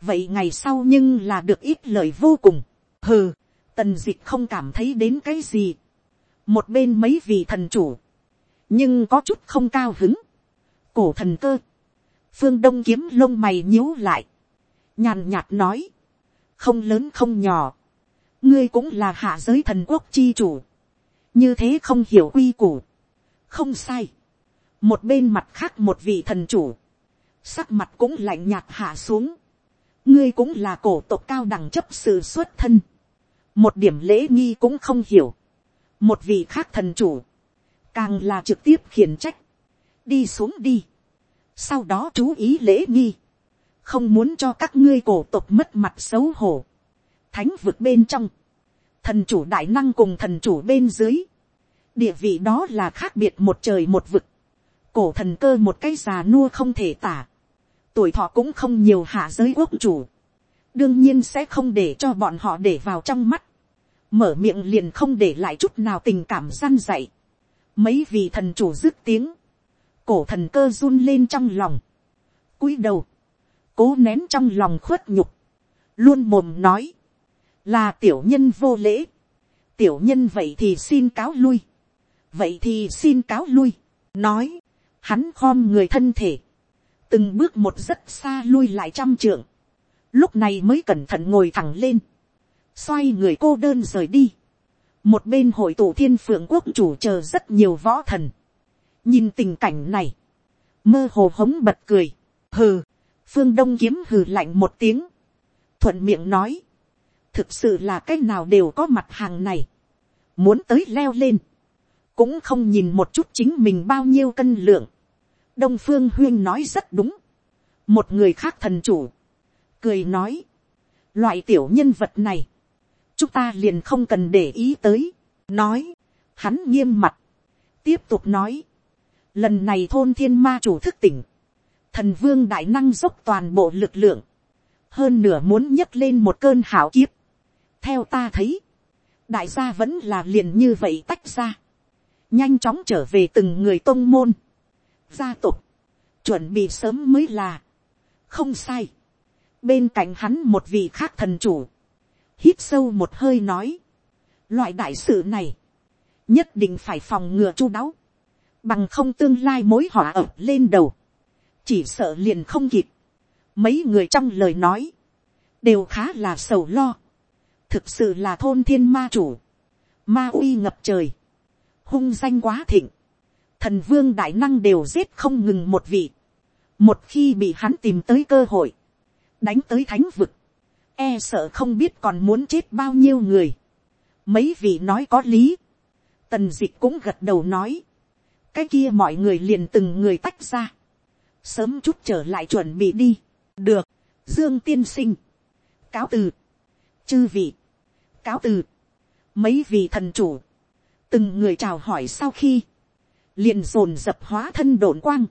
vậy ngày sau nhưng là được ít lời vô cùng. hừ, tần dịch không cảm thấy đến cái gì. một bên mấy vị thần chủ, nhưng có chút không cao hứng. cổ thần cơ, phương đông kiếm lông mày nhíu lại, nhàn nhạt nói, không lớn không nhỏ, ngươi cũng là hạ giới thần quốc chi chủ, như thế không hiểu quy củ, không sai, một bên mặt khác một vị thần chủ, sắc mặt cũng lạnh nhạt hạ xuống, ngươi cũng là cổ tộc cao đẳng chấp sự xuất thân, một điểm lễ nghi cũng không hiểu, một vị khác thần chủ, càng là trực tiếp khiển trách, đi xuống đi, sau đó chú ý lễ nghi, không muốn cho các ngươi cổ tộc mất mặt xấu hổ, thánh vực bên trong, thần chủ đại năng cùng thần chủ bên dưới, địa vị đó là khác biệt một trời một vực, cổ thần cơ một cái già nua không thể tả, tuổi thọ cũng không nhiều hạ giới quốc chủ, đương nhiên sẽ không để cho bọn họ để vào trong mắt. mở miệng liền không để lại chút nào tình cảm gian dạy, mấy vị thần chủ dứt tiếng, cổ thần cơ run lên trong lòng, cúi đầu, cố nén trong lòng khuất nhục, luôn mồm nói, là tiểu nhân vô lễ, tiểu nhân vậy thì xin cáo lui, vậy thì xin cáo lui, nói, hắn khom người thân thể, từng bước một rất xa lui lại trăm trượng, lúc này mới cẩn thận ngồi thẳng lên, xoay người cô đơn rời đi, một bên hội tụ thiên phượng quốc chủ chờ rất nhiều võ thần, nhìn tình cảnh này, mơ hồ hống bật cười, hừ, phương đông kiếm hừ lạnh một tiếng, thuận miệng nói, thực sự là cái nào đều có mặt hàng này, muốn tới leo lên, cũng không nhìn một chút chính mình bao nhiêu cân lượng, đông phương huyên nói rất đúng, một người khác thần chủ, cười nói, loại tiểu nhân vật này, chúng ta liền không cần để ý tới, nói, hắn nghiêm mặt, tiếp tục nói, lần này thôn thiên ma chủ thức tỉnh, thần vương đại năng dốc toàn bộ lực lượng, hơn nửa muốn nhấc lên một cơn hảo kiếp, theo ta thấy, đại gia vẫn là liền như vậy tách ra, nhanh chóng trở về từng người tôn môn, gia tộc, chuẩn bị sớm mới là, không sai, bên cạnh hắn một vị khác thần chủ, hít sâu một hơi nói, loại đại sự này, nhất định phải phòng ngừa chu đáo, bằng không tương lai mối họa ập lên đầu, chỉ sợ liền không kịp, mấy người trong lời nói, đều khá là sầu lo, thực sự là thôn thiên ma chủ, ma uy ngập trời, hung danh quá thịnh, thần vương đại năng đều giết không ngừng một vị, một khi bị hắn tìm tới cơ hội, đánh tới thánh vực, e sợ không biết còn muốn chết bao nhiêu người. Mấy vị nói có lý, tần dịch cũng gật đầu nói, cái kia mọi người liền từng người tách ra, sớm chút trở lại chuẩn bị đi, được, dương tiên sinh, cáo từ, chư vị, cáo từ, mấy vị thần chủ, từng người chào hỏi sau khi, liền dồn dập hóa thân đồn quang,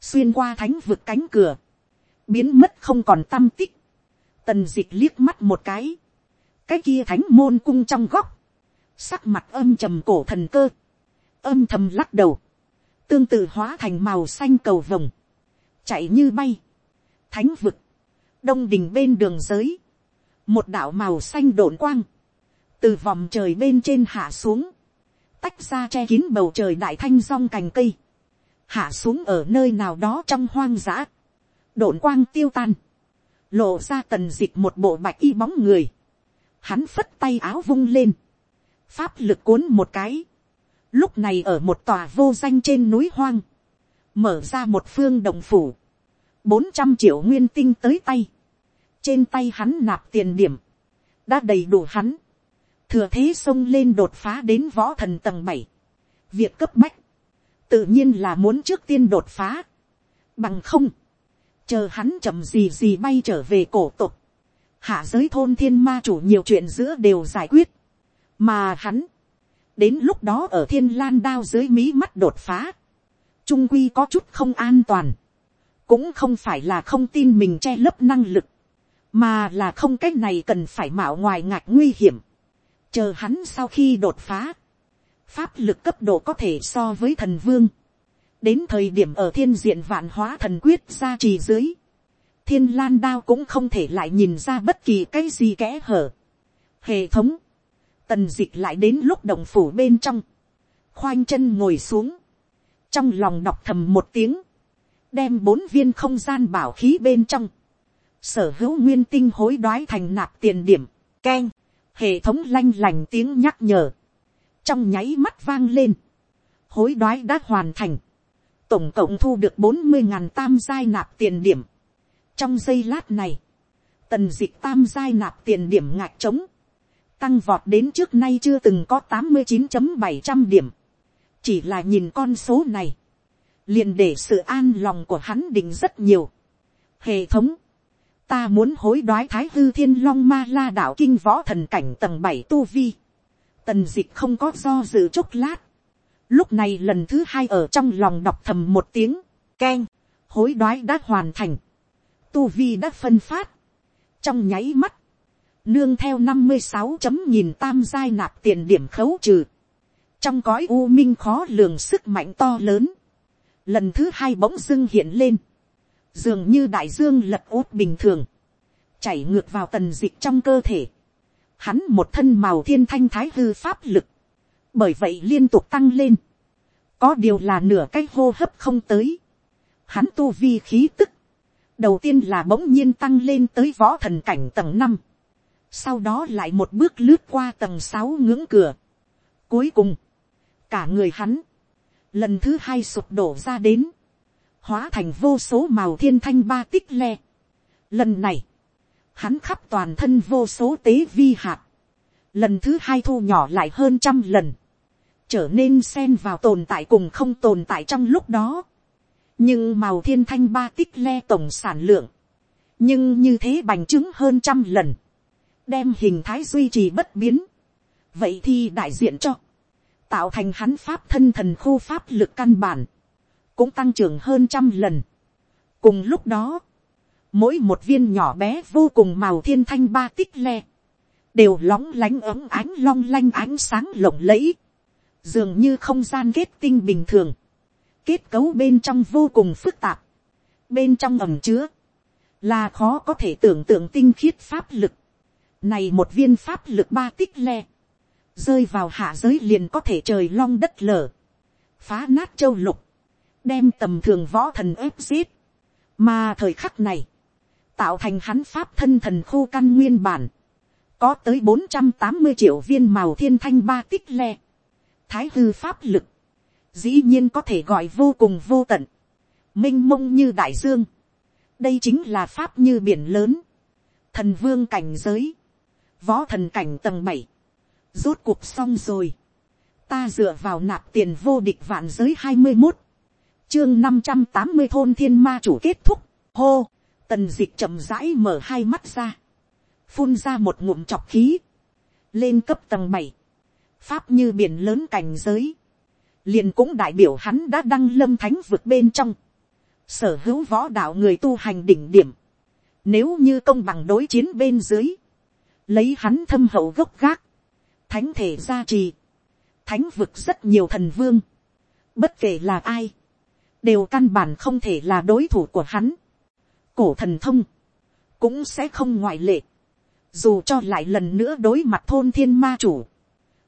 xuyên qua thánh vực cánh cửa, biến mất không còn tâm tích, tần d ị c h liếc mắt một cái, cái kia thánh môn cung trong góc, sắc mặt âm trầm cổ thần cơ, âm thầm lắc đầu, tương tự hóa thành màu xanh cầu vồng, chạy như bay, thánh vực, đông đình bên đường giới, một đạo màu xanh đổn quang, từ vòng trời bên trên hạ xuống, tách ra che kín bầu trời đại thanh rong cành cây, hạ xuống ở nơi nào đó trong hoang dã, đổn quang tiêu tan, lộ ra tần dịch một bộ bạch y bóng người, hắn phất tay áo vung lên, pháp lực cuốn một cái, lúc này ở một tòa vô danh trên núi hoang, mở ra một phương đồng phủ, bốn trăm triệu nguyên tinh tới tay, trên tay hắn nạp tiền điểm, đã đầy đủ hắn, thừa thế xông lên đột phá đến võ thần tầng bảy, việc cấp bách, tự nhiên là muốn trước tiên đột phá, bằng không, chờ hắn chậm gì gì bay trở về cổ tục, hạ giới thôn thiên ma chủ nhiều chuyện giữa đều giải quyết, mà hắn, đến lúc đó ở thiên lan đao dưới mí mắt đột phá, trung quy có chút không an toàn, cũng không phải là không tin mình che lấp năng lực, mà là không cái này cần phải mạo ngoài ngạc nguy hiểm, chờ hắn sau khi đột phá, pháp lực cấp độ có thể so với thần vương. đến thời điểm ở thiên diện vạn hóa thần quyết ra trì dưới, thiên lan đao cũng không thể lại nhìn ra bất kỳ cái gì kẽ hở. hệ thống, tần dịch lại đến lúc động phủ bên trong, khoanh chân ngồi xuống, trong lòng đọc thầm một tiếng, đem bốn viên không gian bảo khí bên trong, sở hữu nguyên tinh hối đoái thành nạp tiền điểm, k e n hệ thống lanh lành tiếng nhắc nhở, trong nháy mắt vang lên, hối đoái đã hoàn thành, tổng cộng thu được bốn mươi ngàn tam giai nạp tiền điểm. trong giây lát này, tần d ị c h tam giai nạp tiền điểm ngạc trống, tăng vọt đến trước nay chưa từng có tám mươi chín bảy trăm điểm, chỉ là nhìn con số này, liền để sự an lòng của hắn định rất nhiều. hệ thống, ta muốn hối đoái thái hư thiên long ma la đạo kinh võ thần cảnh tầng bảy tu vi, Tần dịch không có do dự chốc lát. Lúc này lần thứ hai ở trong lòng đọc thầm một tiếng. Keng. Hối đoái đã hoàn thành. Tu vi đã phân phát. Trong nháy mắt nương theo năm mươi sáu chấm nhìn tam giai nạp tiền điểm khấu trừ, trong cõi u minh khó lường sức mạnh to lớn, lần thứ hai bỗng dưng hiện lên, dường như đại dương lật út bình thường, chảy ngược vào tần dịch trong cơ thể, hắn một thân màu thiên thanh thái hư pháp lực, bởi vậy liên tục tăng lên, có điều là nửa cái hô hấp không tới, hắn tu vi khí tức, đầu tiên là bỗng nhiên tăng lên tới võ thần cảnh tầng năm, sau đó lại một bước lướt qua tầng sáu ngưỡng cửa. Cuối cùng, cả người hắn, lần thứ hai sụp đổ ra đến, hóa thành vô số màu thiên thanh ba tích le. Lần này, hắn khắp toàn thân vô số tế vi hạt, lần thứ hai thu nhỏ lại hơn trăm lần, trở nên xen vào tồn tại cùng không tồn tại trong lúc đó. nhưng màu thiên thanh ba tích le tổng sản lượng, nhưng như thế bành trướng hơn trăm lần, đem hình thái duy trì bất biến, vậy thì đại diện cho, tạo thành hắn pháp thân thần khu pháp lực căn bản, cũng tăng trưởng hơn trăm lần. cùng lúc đó, mỗi một viên nhỏ bé vô cùng màu thiên thanh ba tích le, đều lóng lánh ấm ánh long lanh ánh sáng lộng lẫy, dường như không gian kết tinh bình thường, kết cấu bên trong vô cùng phức tạp, bên trong ẩm chứa, là khó có thể tưởng tượng tinh khiết pháp lực, này một viên pháp lực ba tích le. Rơi vào hạ giới liền có thể trời long đất lở. Phá nát châu lục. Đem tầm thường võ thần ép giết. Mà thời khắc này. Tạo thành hắn pháp thân thần khu căn nguyên bản. Có tới bốn trăm tám mươi triệu viên màu thiên thanh ba tích le. Thái hư pháp lực. Dĩ nhiên có thể gọi vô cùng vô tận. Minh mông như đại dương. Đây chính là pháp như biển lớn. Thần vương cảnh giới võ thần cảnh tầng bảy, rốt cuộc xong rồi, ta dựa vào nạp tiền vô địch vạn giới hai mươi một, chương năm trăm tám mươi thôn thiên ma chủ kết thúc, hô, tần d ị c h chậm rãi mở hai mắt ra, phun ra một ngụm chọc khí, lên cấp tầng bảy, pháp như biển lớn cảnh giới, liền cũng đại biểu hắn đã đăng lâm thánh vượt bên trong, sở hữu võ đạo người tu hành đỉnh điểm, nếu như công bằng đối chiến bên dưới, lấy hắn thâm hậu gốc gác, thánh thể gia trì, thánh vực rất nhiều thần vương, bất kể là ai, đều căn bản không thể là đối thủ của hắn. cổ thần thông, cũng sẽ không ngoại lệ, dù cho lại lần nữa đối mặt thôn thiên ma chủ,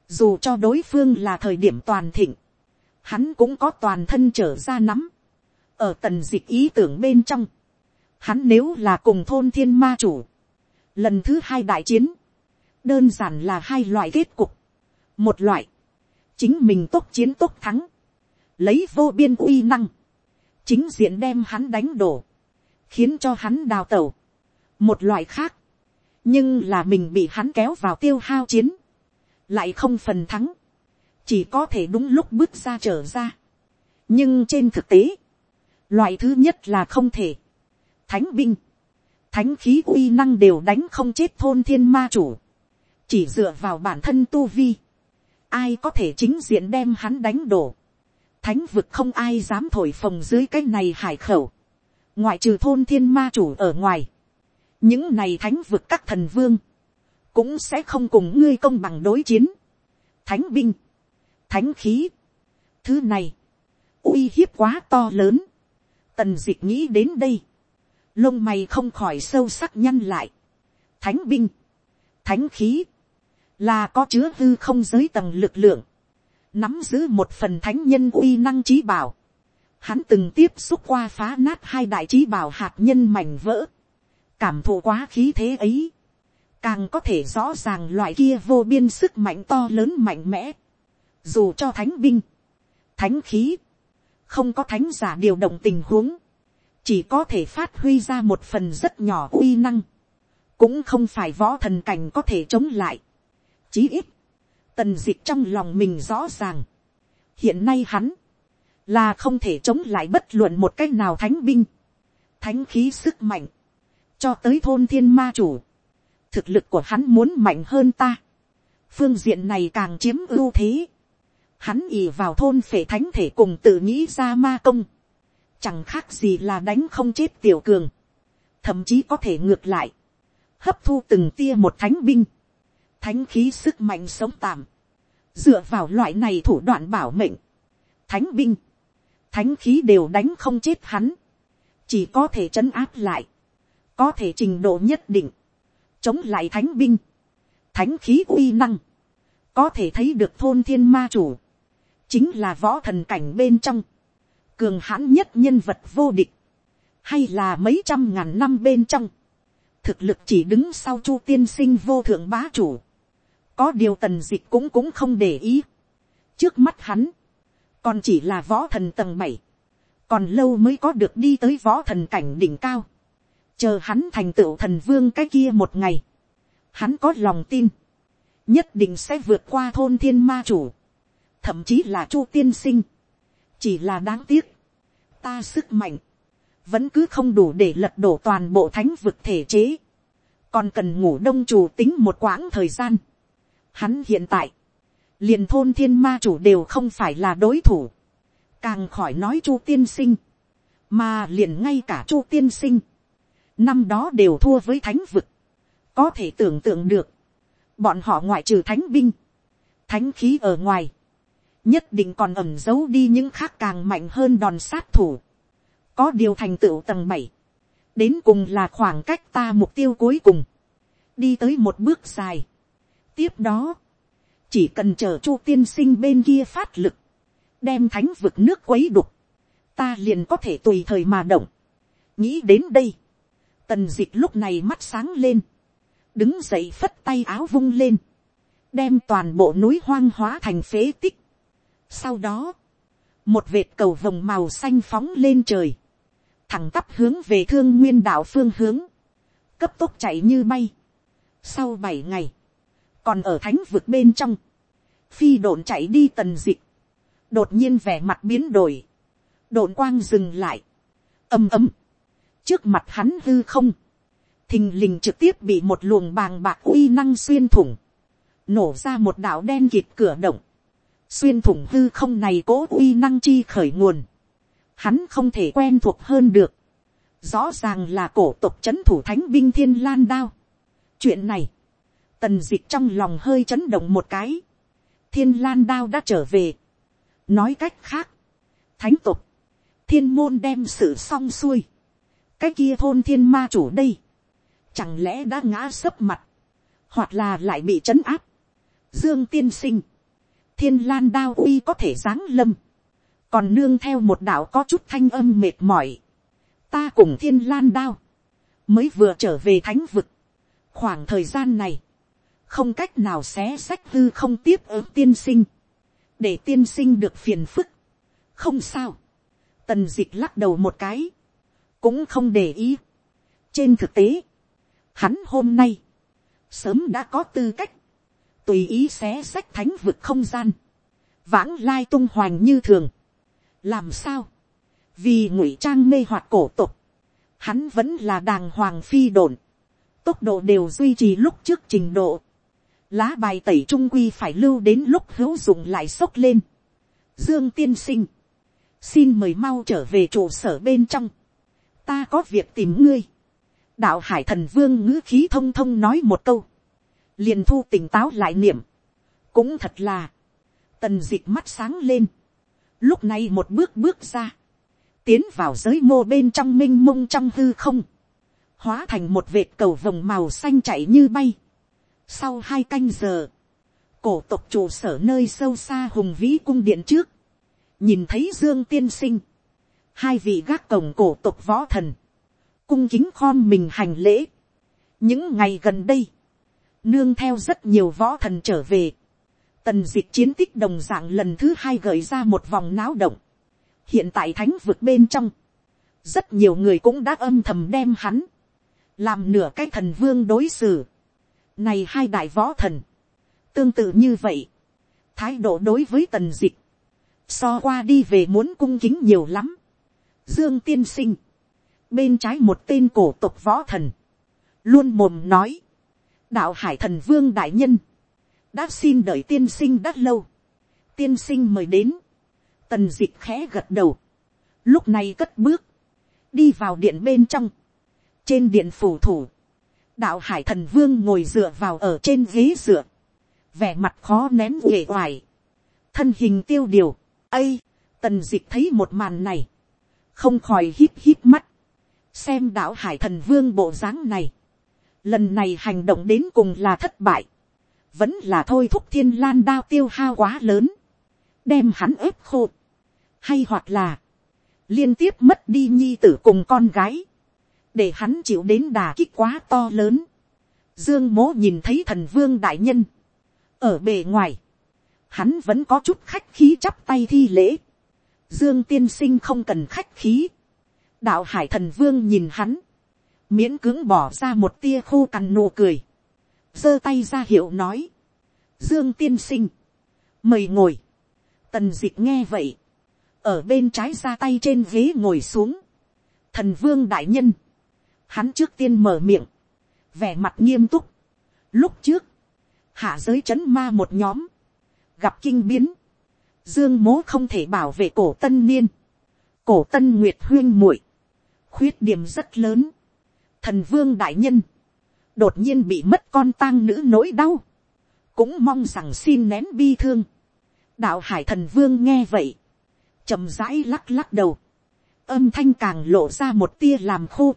dù cho đối phương là thời điểm toàn thịnh, hắn cũng có toàn thân trở ra nắm, ở tần dịch ý tưởng bên trong, hắn nếu là cùng thôn thiên ma chủ, Lần thứ hai đại chiến. Đơn giản là hai loại kết cục. Một loại. Chính mình tốt chiến tốt thắng. Lấy vô biên uy năng. Chính diện đem hắn đánh đổ. Khiến cho hắn đào tẩu. Một loại khác. Nhưng là mình bị hắn kéo vào tiêu hao chiến. Lại không phần thắng. Chỉ có thể đúng lúc bước ra trở ra. Nhưng trên thực tế. Loại thứ nhất là không thể. Thánh binh thánh khí uy năng đều đánh không chết thôn thiên ma chủ, chỉ dựa vào bản thân tu vi, ai có thể chính diện đem hắn đánh đổ, thánh vực không ai dám thổi phồng dưới cái này hải khẩu, ngoại trừ thôn thiên ma chủ ở ngoài, những này thánh vực các thần vương, cũng sẽ không cùng ngươi công bằng đối chiến, thánh binh, thánh khí, thứ này, uy hiếp quá to lớn, tần d ị ệ h nghĩ đến đây, lông mày không khỏi sâu sắc nhăn lại. Thánh binh, thánh khí, là có chứa hư không giới tầng lực lượng, nắm giữ một phần thánh nhân uy năng trí bảo. Hắn từng tiếp xúc qua phá nát hai đại trí bảo hạt nhân mảnh vỡ, cảm thụ quá khí thế ấy, càng có thể rõ ràng loại kia vô biên sức mạnh to lớn mạnh mẽ. Dù cho thánh binh, thánh khí, không có thánh giả điều động tình huống, chỉ có thể phát huy ra một phần rất nhỏ uy năng, cũng không phải võ thần cảnh có thể chống lại. Chí ít, tần dịch trong lòng mình rõ ràng, hiện nay hắn, là không thể chống lại bất luận một cách nào thánh binh, thánh khí sức mạnh, cho tới thôn thiên ma chủ, thực lực của hắn muốn mạnh hơn ta, phương diện này càng chiếm ưu thế, hắn ì vào thôn phể thánh thể cùng tự nghĩ ra ma công, chẳng khác gì là đánh không chết tiểu cường, thậm chí có thể ngược lại, hấp thu từng tia một thánh binh, thánh khí sức mạnh sống tạm, dựa vào loại này thủ đoạn bảo mệnh, thánh binh, thánh khí đều đánh không chết hắn, chỉ có thể trấn áp lại, có thể trình độ nhất định, chống lại thánh binh, thánh khí uy năng, có thể thấy được thôn thiên ma chủ, chính là võ thần cảnh bên trong, cường hãn nhất nhân vật vô địch, hay là mấy trăm ngàn năm bên trong, thực lực chỉ đứng sau chu tiên sinh vô thượng bá chủ, có điều tần dịch cũng cũng không để ý, trước mắt hắn, còn chỉ là võ thần tầng bảy, còn lâu mới có được đi tới võ thần cảnh đỉnh cao, chờ hắn thành tựu thần vương cái kia một ngày, hắn có lòng tin, nhất định sẽ vượt qua thôn thiên ma chủ, thậm chí là chu tiên sinh, chỉ là đáng tiếc, ta sức mạnh, vẫn cứ không đủ để lật đổ toàn bộ thánh vực thể chế, còn cần ngủ đông chủ tính một quãng thời gian. Hắn hiện tại, liền thôn thiên ma chủ đều không phải là đối thủ, càng khỏi nói chu tiên sinh, mà liền ngay cả chu tiên sinh, năm đó đều thua với thánh vực, có thể tưởng tượng được, bọn họ ngoại trừ thánh binh, thánh khí ở ngoài, nhất định còn ẩm giấu đi những khác càng mạnh hơn đòn sát thủ, có điều thành tựu tầng bảy, đến cùng là khoảng cách ta mục tiêu cuối cùng, đi tới một bước dài. tiếp đó, chỉ cần chờ chu tiên sinh bên kia phát lực, đem thánh vực nước quấy đục, ta liền có thể tùy thời mà động. nghĩ đến đây, tần d ị c h lúc này mắt sáng lên, đứng dậy phất tay áo vung lên, đem toàn bộ núi hoang hóa thành phế tích sau đó, một vệt cầu vồng màu xanh phóng lên trời, thẳng tắp hướng về thương nguyên đạo phương hướng, cấp tốc chạy như bay. Sau bảy ngày, còn ở thánh vực bên trong, phi độn chạy đi tần dịch, đột nhiên vẻ mặt biến đổi, độn quang dừng lại, ầm ầm, trước mặt hắn hư không, thình lình trực tiếp bị một luồng bàng bạc uy năng xuyên thủng, nổ ra một đạo đen kịt cửa động, xuyên thủng hư không này cố uy năng chi khởi nguồn, hắn không thể quen thuộc hơn được. Rõ ràng là cổ tộc chấn thủ thánh binh thiên lan đao. Chuyện này, tần dịch trong lòng hơi chấn động một cái. Thiên lan đao đã trở về. Nói cách khác, thánh tục, thiên môn đem sự xong xuôi. Cái kia thôn thiên ma chủ đây. Chẳng lẽ đã ngã sấp mặt, hoặc là lại bị trấn áp. Dương tiên sinh, thiên lan đao uy có thể giáng lâm. Còn nương theo một đạo có chút thanh âm mệt mỏi, ta cùng thiên lan đao, mới vừa trở về thánh vực, khoảng thời gian này, không cách nào xé sách hư không tiếp ứng tiên sinh, để tiên sinh được phiền phức, không sao, tần d ị c h lắc đầu một cái, cũng không để ý. trên thực tế, hắn hôm nay, sớm đã có tư cách, tùy ý xé sách thánh vực không gian, vãng lai tung hoành như thường, làm sao, vì ngụy trang mê hoặc cổ tục, hắn vẫn là đàng hoàng phi đồn, tốc độ đều duy trì lúc trước trình độ, lá bài tẩy trung quy phải lưu đến lúc hữu dụng lại sốc lên. Dương tiên sinh, xin mời mau trở về trụ sở bên trong, ta có việc tìm ngươi. đạo hải thần vương ngữ khí thông thông nói một câu, liền thu tỉnh táo lại niệm, cũng thật là, tần d ị c h mắt sáng lên, lúc này một bước bước ra, tiến vào giới mô bên trong m i n h mông trong hư không, hóa thành một vệt cầu vồng màu xanh chạy như bay. Sau hai canh giờ, cổ tộc trụ sở nơi sâu xa hùng vĩ cung điện trước, nhìn thấy dương tiên sinh, hai vị gác cổng cổ tộc võ thần, cung kính khom mình hành lễ. những ngày gần đây, nương theo rất nhiều võ thần trở về, Tần dịch chiến tích đồng dạng lần thứ hai gợi ra một vòng náo động. Hiện tại thánh vực bên trong. Rất nhiều người cũng đã âm thầm đem hắn. Làm nửa cái thần vương đối xử. Này hai đại võ thần. Tương tự như vậy. Thái độ đối với tần dịch. So qua đi về muốn cung kính nhiều lắm. Dương tiên sinh. Bên trái một tên cổ tộc võ thần. Luôn mồm nói. Đạo hải thần vương đại nhân. Đã xin đợi tiên sinh đã lâu, tiên sinh mời đến, tần d ị c h khẽ gật đầu, lúc này cất bước, đi vào điện bên trong, trên điện phủ thủ, đạo hải thần vương ngồi dựa vào ở trên ghế dựa, vẻ mặt khó nén uể oải, thân hình tiêu điều, ây, tần d ị c h thấy một màn này, không khỏi hít hít mắt, xem đạo hải thần vương bộ dáng này, lần này hành động đến cùng là thất bại, vẫn là thôi thúc thiên lan đao tiêu hao quá lớn, đem hắn ép khô, hay hoặc là, liên tiếp mất đi nhi tử cùng con gái, để hắn chịu đến đà kích quá to lớn. Dương mố nhìn thấy thần vương đại nhân, ở bề ngoài, hắn vẫn có chút khách khí chắp tay thi lễ. Dương tiên sinh không cần khách khí. đạo hải thần vương nhìn hắn, miễn cưỡng bỏ ra một tia khô cằn nụ cười, giơ tay ra hiệu nói, dương tiên sinh, mời ngồi, tần d ị c h nghe vậy, ở bên trái ra tay trên ghế ngồi xuống, thần vương đại nhân, hắn trước tiên mở miệng, vẻ mặt nghiêm túc, lúc trước, hạ giới c h ấ n ma một nhóm, gặp kinh biến, dương mố không thể bảo vệ cổ tân niên, cổ tân nguyệt huyên muội, khuyết điểm rất lớn, thần vương đại nhân, đột nhiên bị mất con tang nữ nỗi đau, cũng mong rằng xin nén bi thương, đạo hải thần vương nghe vậy, chầm rãi lắc lắc đầu, âm thanh càng lộ ra một tia làm khô,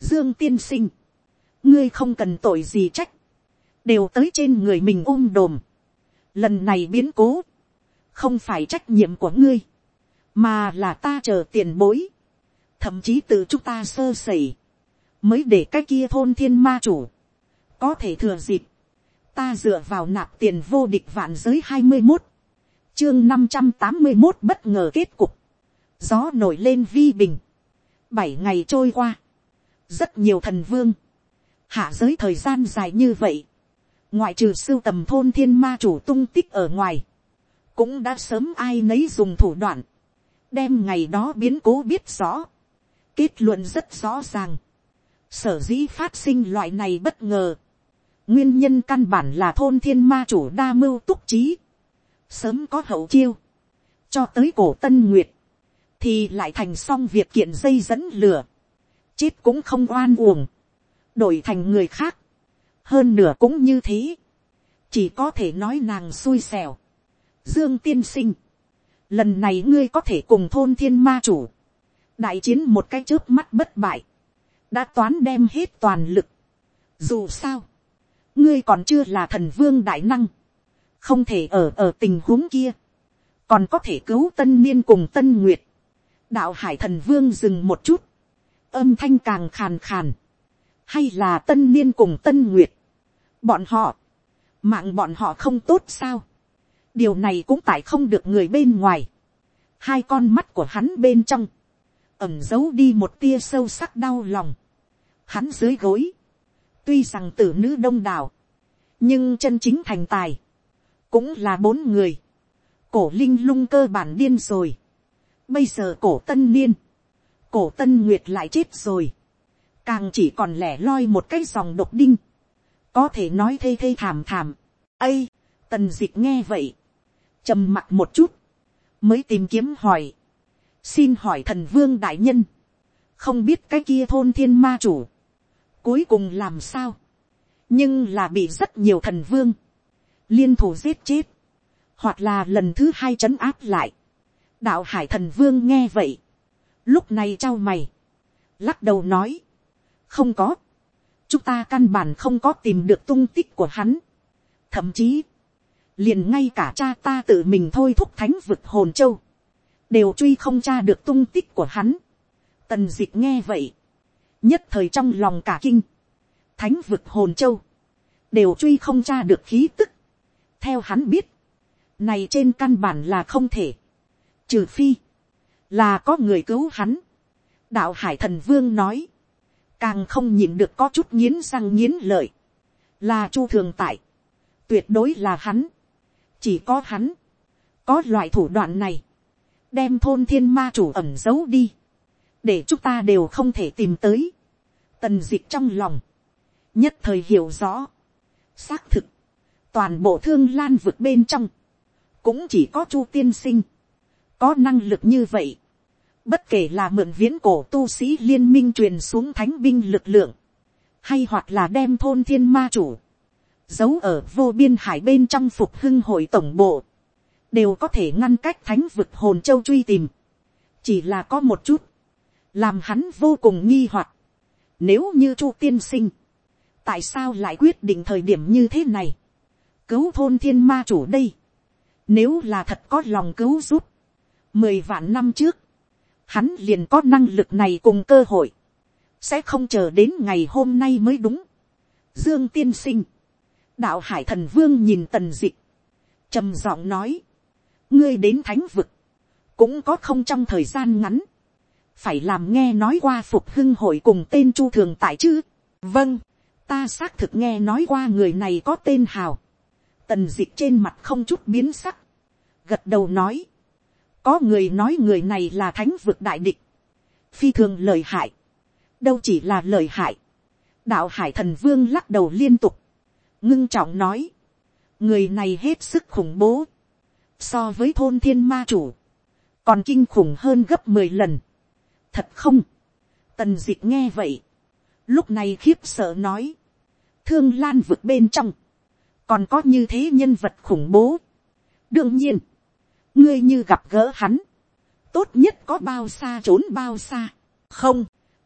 dương tiên sinh, ngươi không cần tội gì trách, đều tới trên người mình ôm đồm, lần này biến cố, không phải trách nhiệm của ngươi, mà là ta chờ tiền bối, thậm chí từ chúng ta sơ sẩy, mới để cái kia thôn thiên ma chủ, có thể thừa dịp, ta dựa vào nạp tiền vô địch vạn giới hai mươi một, chương năm trăm tám mươi một bất ngờ kết cục, gió nổi lên vi bình, bảy ngày trôi qua, rất nhiều thần vương, hạ giới thời gian dài như vậy, ngoại trừ sưu tầm thôn thiên ma chủ tung tích ở ngoài, cũng đã sớm ai nấy dùng thủ đoạn, đem ngày đó biến cố biết rõ, kết luận rất rõ ràng, sở dĩ phát sinh loại này bất ngờ, nguyên nhân căn bản là thôn thiên ma chủ đa mưu túc trí, sớm có hậu chiêu, cho tới cổ tân nguyệt, thì lại thành xong việc kiện dây dẫn lửa, chết cũng không oan uổng, đổi thành người khác, hơn nửa cũng như thế, chỉ có thể nói nàng xui xẻo. Dương tiên sinh, lần này ngươi có thể cùng thôn thiên ma chủ, đại chiến một cái trước mắt bất bại, đã toán đem hết toàn lực. Dù sao, ngươi còn chưa là thần vương đại năng, không thể ở ở tình huống kia, còn có thể cứu tân niên cùng tân nguyệt. đạo hải thần vương dừng một chút, âm thanh càng khàn khàn, hay là tân niên cùng tân nguyệt, bọn họ, mạng bọn họ không tốt sao, điều này cũng tại không được người bên ngoài, hai con mắt của hắn bên trong, ẩm giấu đi một tia sâu sắc đau lòng, hắn dưới gối, tuy rằng tử nữ đông đảo, nhưng chân chính thành tài, cũng là bốn người, cổ linh lung cơ bản điên rồi, bây giờ cổ tân niên, cổ tân nguyệt lại chết rồi, càng chỉ còn lẻ loi một cái dòng độc đinh, có thể nói thê thê thảm thảm, ây, tần dịch nghe vậy, trầm mặt một chút, mới tìm kiếm hỏi, xin hỏi thần vương đại nhân, không biết cái kia thôn thiên ma chủ, cuối cùng làm sao, nhưng là bị rất nhiều thần vương, liên thủ giết chết, hoặc là lần thứ hai trấn áp lại, đạo hải thần vương nghe vậy, lúc này trao mày, lắc đầu nói, không có, chúng ta căn bản không có tìm được tung tích của hắn. thậm chí, liền ngay cả cha ta tự mình thôi thúc thánh vực hồn châu, đều truy không tra được tung tích của hắn. tần dịch nghe vậy, nhất thời trong lòng cả kinh, thánh vực hồn châu, đều truy không tra được khí tức. theo hắn biết, này trên căn bản là không thể, trừ phi, là có người cứu hắn. đạo hải thần vương nói, càng không nhìn được có chút nghiến răng nghiến lợi, là chu thường tại, tuyệt đối là hắn, chỉ có hắn, có loại thủ đoạn này, đem thôn thiên ma chủ ẩm giấu đi, để chúng ta đều không thể tìm tới, tần d ị c h trong lòng, nhất thời hiểu rõ, xác thực, toàn bộ thương lan vực bên trong, cũng chỉ có chu tiên sinh, có năng lực như vậy, Bất kể là mượn viễn cổ tu sĩ liên minh truyền xuống thánh binh lực lượng. hay hoặc là đem thôn thiên ma chủ, giấu ở vô biên hải bên trong phục hưng hội tổng bộ, đều có thể ngăn cách thánh vực hồn châu truy tìm, chỉ là có một chút, làm hắn vô cùng nghi hoặc, nếu như chu tiên sinh, tại sao lại quyết định thời điểm như thế này, cứu thôn thiên ma chủ đây, nếu là thật có lòng cứu giúp, mười vạn năm trước, hắn liền có năng lực này cùng cơ hội, sẽ không chờ đến ngày hôm nay mới đúng. Dương tiên sinh, đạo hải thần vương nhìn tần dịch, trầm giọng nói, ngươi đến thánh vực, cũng có không trong thời gian ngắn, phải làm nghe nói qua phục hưng hội cùng tên chu thường tại chứ. vâng, ta xác thực nghe nói qua người này có tên hào. tần dịch trên mặt không chút biến sắc, gật đầu nói, có người nói người này là thánh vực đại địch, phi thường lời hại, đâu chỉ là lời hại, đạo hải thần vương lắc đầu liên tục, ngưng trọng nói, người này hết sức khủng bố, so với thôn thiên ma chủ, còn kinh khủng hơn gấp mười lần. thật không, tần d ị c h nghe vậy, lúc này khiếp sợ nói, thương lan vực bên trong, còn có như thế nhân vật khủng bố. đương nhiên, ngươi như gặp gỡ hắn, tốt nhất có bao xa trốn bao xa, không,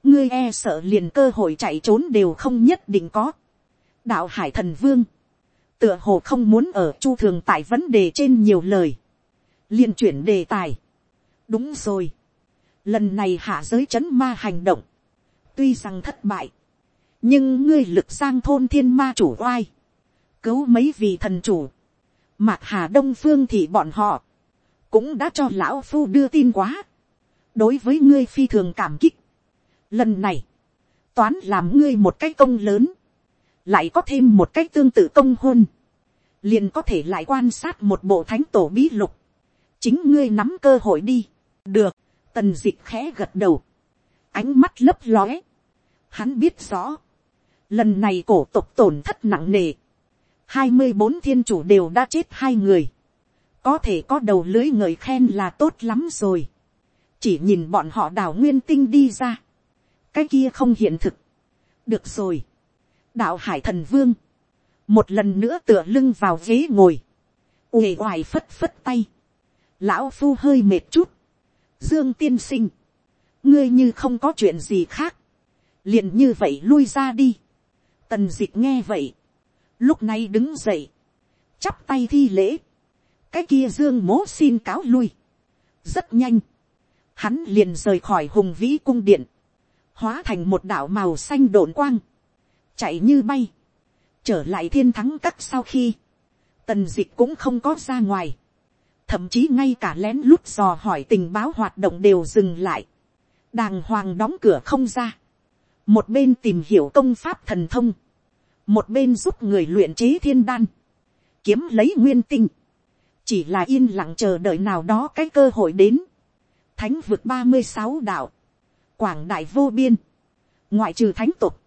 ngươi e sợ liền cơ hội chạy trốn đều không nhất định có. đạo hải thần vương, tựa hồ không muốn ở chu thường tại vấn đề trên nhiều lời, liền chuyển đề tài, đúng rồi. lần này hạ giới c h ấ n ma hành động, tuy rằng thất bại, nhưng ngươi lực sang thôn thiên ma chủ oai, cứu mấy vị thần chủ, mạc hà đông phương thì bọn họ, cũng đã cho lão phu đưa tin quá, đối với ngươi phi thường cảm kích. lần này, toán làm ngươi một cái công lớn, lại có thêm một cách tương tự công hôn, liền có thể lại quan sát một bộ thánh tổ bí lục, chính ngươi nắm cơ hội đi. được, tần dịch khẽ gật đầu, ánh mắt lấp lóe, hắn biết rõ, lần này cổ tục tổn thất nặng nề, hai mươi bốn thiên chủ đều đã chết hai người, có thể có đầu lưới ngợi khen là tốt lắm rồi, chỉ nhìn bọn họ đào nguyên tinh đi ra, cái kia không hiện thực, được rồi, đạo hải thần vương, một lần nữa tựa lưng vào ghế ngồi, uể oải phất phất tay, lão phu hơi mệt chút, Dương tiên sinh. Ngươi như không có chuyện gì khác. liền như vậy lui ra đi. Tần dịch nghe vậy. Lúc này đứng dậy. Chắp tay thi lễ. Cái kia dương mố xin cáo lui. Rất nhanh. Hắn liền rời khỏi hùng vĩ cung điện. Hóa thành một đảo màu xanh đồn quang. Chạy như bay. Trở lại thiên thắng cắt sau khi. Tần dịch cũng không có ra ngoài. Thậm chí ngay cả lén lút dò hỏi tình báo hoạt động đều dừng lại, đàng hoàng đóng cửa không ra, một bên tìm hiểu công pháp thần thông, một bên giúp người luyện chế thiên đan, kiếm lấy nguyên tinh, chỉ là yên lặng chờ đợi nào đó cái cơ hội đến, thánh vượt ba mươi sáu đạo, quảng đại vô biên, ngoại trừ thánh tục,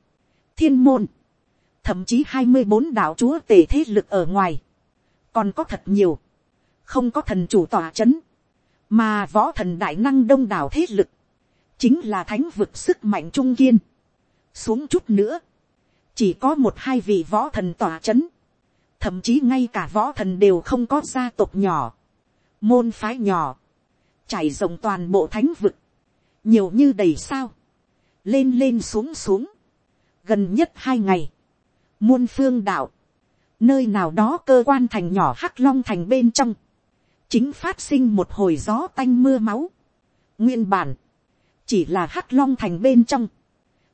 thiên môn, thậm chí hai mươi bốn đạo chúa tể thế lực ở ngoài, còn có thật nhiều, không có thần chủ tòa c h ấ n mà võ thần đại năng đông đảo thế lực, chính là thánh vực sức mạnh trung kiên. xuống chút nữa, chỉ có một hai vị võ thần tòa c h ấ n thậm chí ngay cả võ thần đều không có gia tộc nhỏ, môn phái nhỏ, trải rộng toàn bộ thánh vực, nhiều như đầy sao, lên lên xuống xuống, gần nhất hai ngày, muôn phương đạo, nơi nào đó cơ quan thành nhỏ hắc long thành bên trong, chính phát sinh một hồi gió tanh mưa máu. nguyên bản, chỉ là hắc long thành bên trong,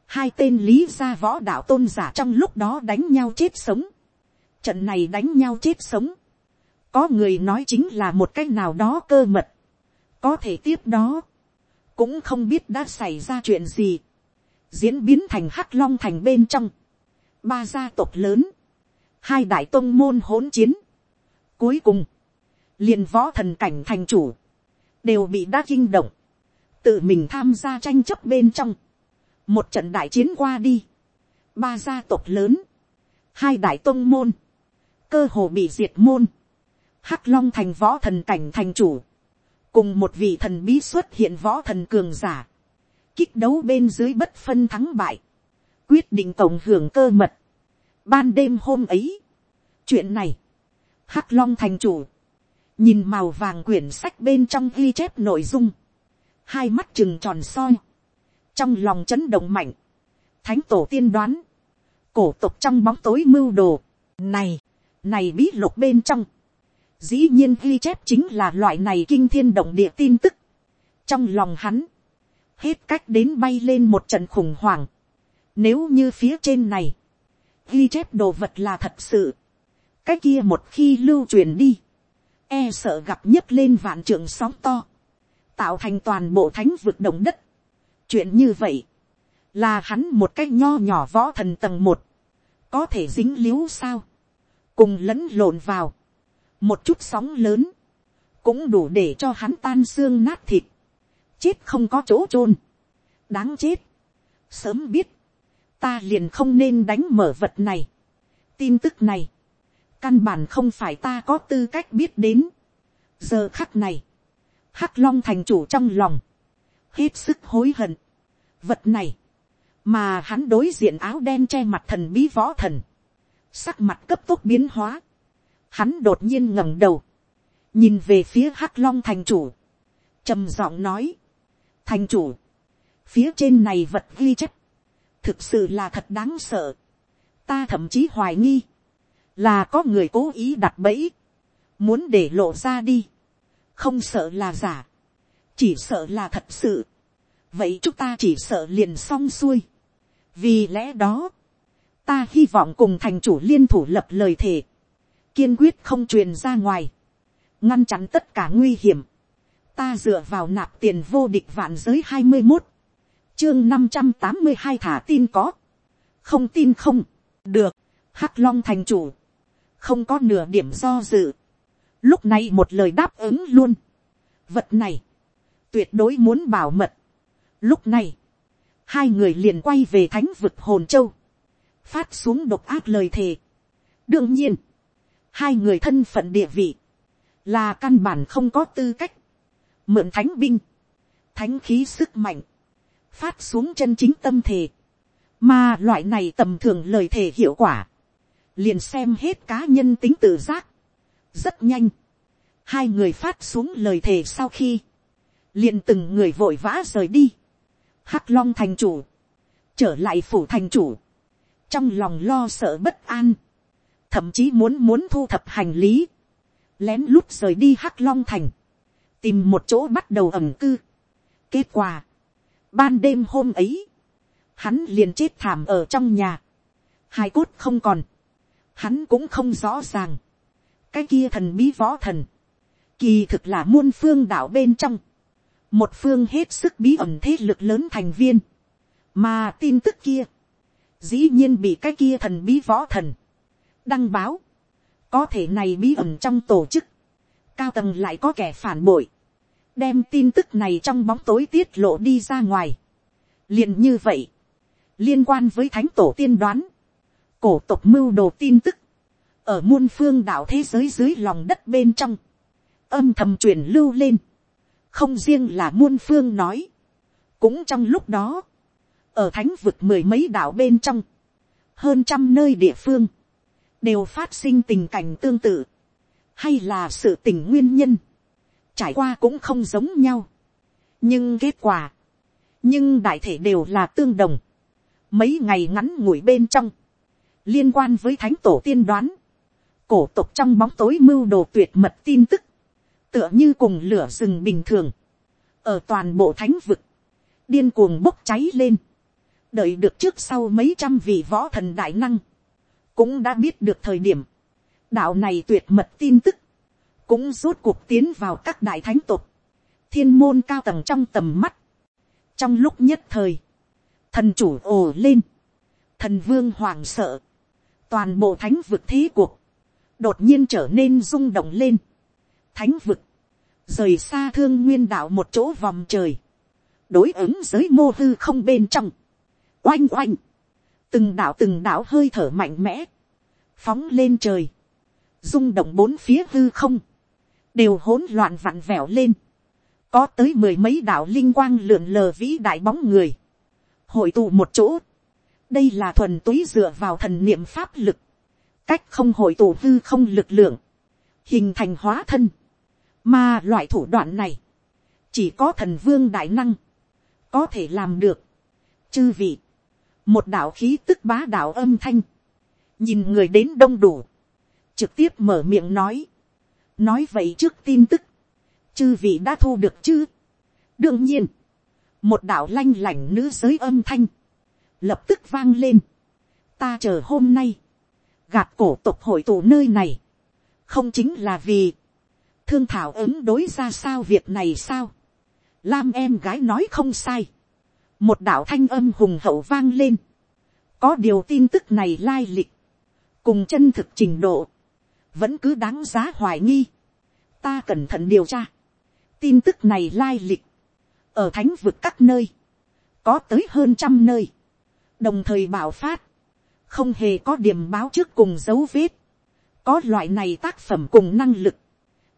hai tên lý gia võ đạo tôn giả trong lúc đó đánh nhau chết sống. trận này đánh nhau chết sống. có người nói chính là một cách nào đó cơ mật. có thể tiếp đó, cũng không biết đã xảy ra chuyện gì diễn biến thành hắc long thành bên trong. ba gia tộc lớn, hai đại tôn môn hỗn chiến. cuối cùng, liền võ thần cảnh thành chủ, đều bị đa kinh động, tự mình tham gia tranh chấp bên trong, một trận đại chiến qua đi, ba gia tộc lớn, hai đại tôn môn, cơ hồ bị diệt môn, hắc long thành võ thần cảnh thành chủ, cùng một vị thần bí xuất hiện võ thần cường giả, kích đấu bên dưới bất phân thắng bại, quyết định tổng hưởng cơ mật. ban đêm hôm ấy, chuyện này, hắc long thành chủ, nhìn màu vàng quyển sách bên trong ghi chép nội dung, hai mắt chừng tròn soi, trong lòng chấn động mạnh, thánh tổ tiên đoán, cổ tục trong bóng tối mưu đồ, này, này bí lục bên trong, dĩ nhiên ghi chép chính là loại này kinh thiên động địa tin tức, trong lòng hắn, hết cách đến bay lên một trận khủng hoảng, nếu như phía trên này, ghi chép đồ vật là thật sự, cái kia một khi lưu truyền đi, e sợ gặp nhấc lên vạn trường sóng to, tạo thành toàn bộ thánh vực động đất. chuyện như vậy, là hắn một cái nho nhỏ võ thần tầng một, có thể dính l i ế u sao, cùng lẫn lộn vào, một chút sóng lớn, cũng đủ để cho hắn tan xương nát thịt, chết không có chỗ chôn, đáng chết, sớm biết, ta liền không nên đánh mở vật này, tin tức này, căn bản không phải ta có tư cách biết đến, giờ khắc này, hắc long thành chủ trong lòng, hết sức hối hận, vật này, mà hắn đối diện áo đen che mặt thần bí võ thần, sắc mặt cấp tốc biến hóa, hắn đột nhiên ngẩng đầu, nhìn về phía hắc long thành chủ, trầm giọng nói, thành chủ, phía trên này vật ghi chép, thực sự là thật đáng sợ, ta thậm chí hoài nghi, là có người cố ý đặt bẫy, muốn để lộ ra đi, không sợ là giả, chỉ sợ là thật sự, vậy chúng ta chỉ sợ liền xong xuôi, vì lẽ đó, ta hy vọng cùng thành chủ liên thủ lập lời thề, kiên quyết không truyền ra ngoài, ngăn chặn tất cả nguy hiểm, ta dựa vào nạp tiền vô địch vạn giới hai mươi một, chương năm trăm tám mươi hai thả tin có, không tin không, được, hắc long thành chủ, không có nửa điểm do dự, lúc này một lời đáp ứng luôn, vật này, tuyệt đối muốn bảo mật, lúc này, hai người liền quay về thánh vực hồn châu, phát xuống độc ác lời thề. đương nhiên, hai người thân phận địa vị, là căn bản không có tư cách, mượn thánh binh, thánh khí sức mạnh, phát xuống chân chính tâm thể. mà loại này tầm thường lời thể hiệu quả, liền xem hết cá nhân tính tự giác, rất nhanh, hai người phát xuống lời thề sau khi, liền từng người vội vã rời đi, hắc long thành chủ, trở lại phủ thành chủ, trong lòng lo sợ bất an, thậm chí muốn muốn thu thập hành lý, lén lút rời đi hắc long thành, tìm một chỗ bắt đầu ẩm cư. kết quả, ban đêm hôm ấy, hắn liền chết thảm ở trong nhà, hai cốt không còn, hắn cũng không rõ ràng, cái kia thần bí võ thần, kỳ thực là muôn phương đạo bên trong, một phương hết sức bí ẩn thế lực lớn thành viên, mà tin tức kia, dĩ nhiên bị cái kia thần bí võ thần, đăng báo, có thể này bí ẩn trong tổ chức, cao tầng lại có kẻ phản bội, đem tin tức này trong bóng tối tiết lộ đi ra ngoài. liền như vậy, liên quan với thánh tổ tiên đoán, cổ tộc mưu đồ tin tức, ở muôn phương đảo thế giới dưới lòng đất bên trong, âm thầm truyền lưu lên, không riêng là muôn phương nói, cũng trong lúc đó, ở thánh vực mười mấy đảo bên trong, hơn trăm nơi địa phương, đều phát sinh tình cảnh tương tự, hay là sự tình nguyên nhân, trải qua cũng không giống nhau, nhưng kết quả, nhưng đại thể đều là tương đồng, mấy ngày ngắn ngủi bên trong, liên quan với thánh tổ tiên đoán, cổ tục trong bóng tối mưu đồ tuyệt mật tin tức, tựa như cùng lửa rừng bình thường, ở toàn bộ thánh vực, điên cuồng bốc cháy lên, đợi được trước sau mấy trăm vị võ thần đại năng, cũng đã biết được thời điểm, đạo này tuyệt mật tin tức, cũng rốt cuộc tiến vào các đại thánh tục, thiên môn cao tầng trong tầm mắt. trong lúc nhất thời, thần chủ ồ lên, thần vương hoàng sợ, toàn bộ thánh vực thế cuộc, đột nhiên trở nên rung động lên. thánh vực, rời xa thương nguyên đạo một chỗ vòng trời, đối ứng giới mô hư không bên trong, oanh oanh, từng đạo từng đạo hơi thở mạnh mẽ, phóng lên trời, rung động bốn phía hư không, đều hỗn loạn vặn vẹo lên, có tới mười mấy đạo linh quang lượn lờ vĩ đại bóng người, hội tụ một chỗ, đây là thuần túy dựa vào thần niệm pháp lực, cách không hội tụ hư không lực lượng, hình thành hóa thân, mà loại thủ đoạn này, chỉ có thần vương đại năng, có thể làm được. Chư vị, một đạo khí tức bá đạo âm thanh, nhìn người đến đông đủ, trực tiếp mở miệng nói, nói vậy trước tin tức, chư vị đã thu được chứ. đương nhiên, một đạo lanh lảnh nữ giới âm thanh, lập tức vang lên. ta chờ hôm nay, gạt cổ tục hội tụ nơi này, không chính là vì, thương thảo ứng đối ra sao việc này sao. lam em gái nói không sai, một đạo thanh âm hùng hậu vang lên, có điều tin tức này lai lịch, cùng chân thực trình độ, vẫn cứ đáng giá hoài nghi. ta cẩn thận điều tra, tin tức này lai lịch, ở thánh vực các nơi, có tới hơn trăm nơi, đồng thời bảo phát, không hề có điểm báo trước cùng dấu vết, có loại này tác phẩm cùng năng lực,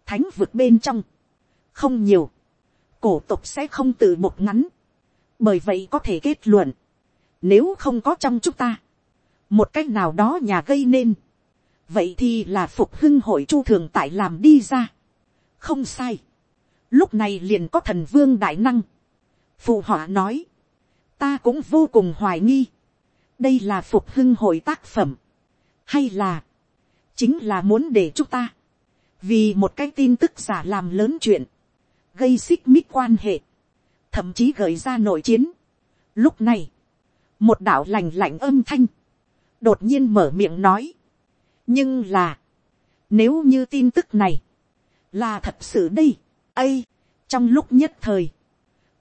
thánh vực bên trong, không nhiều, cổ tục sẽ không tự một ngắn, bởi vậy có thể kết luận, nếu không có trong chúng ta, một cách nào đó nhà gây nên, vậy thì là phục hưng hội chu thường tại làm đi ra, không sai, lúc này liền có thần vương đại năng, phù họa nói, ta cũng vô cùng hoài nghi, đây là phục hưng hội tác phẩm, hay là, chính là muốn để chúng ta, vì một cái tin tức giả làm lớn chuyện, gây xích mích quan hệ, thậm chí gợi ra nội chiến. Lúc này, một đạo lành lạnh âm thanh, đột nhiên mở miệng nói nhưng là, nếu như tin tức này, là thật sự đây, ây, trong lúc nhất thời,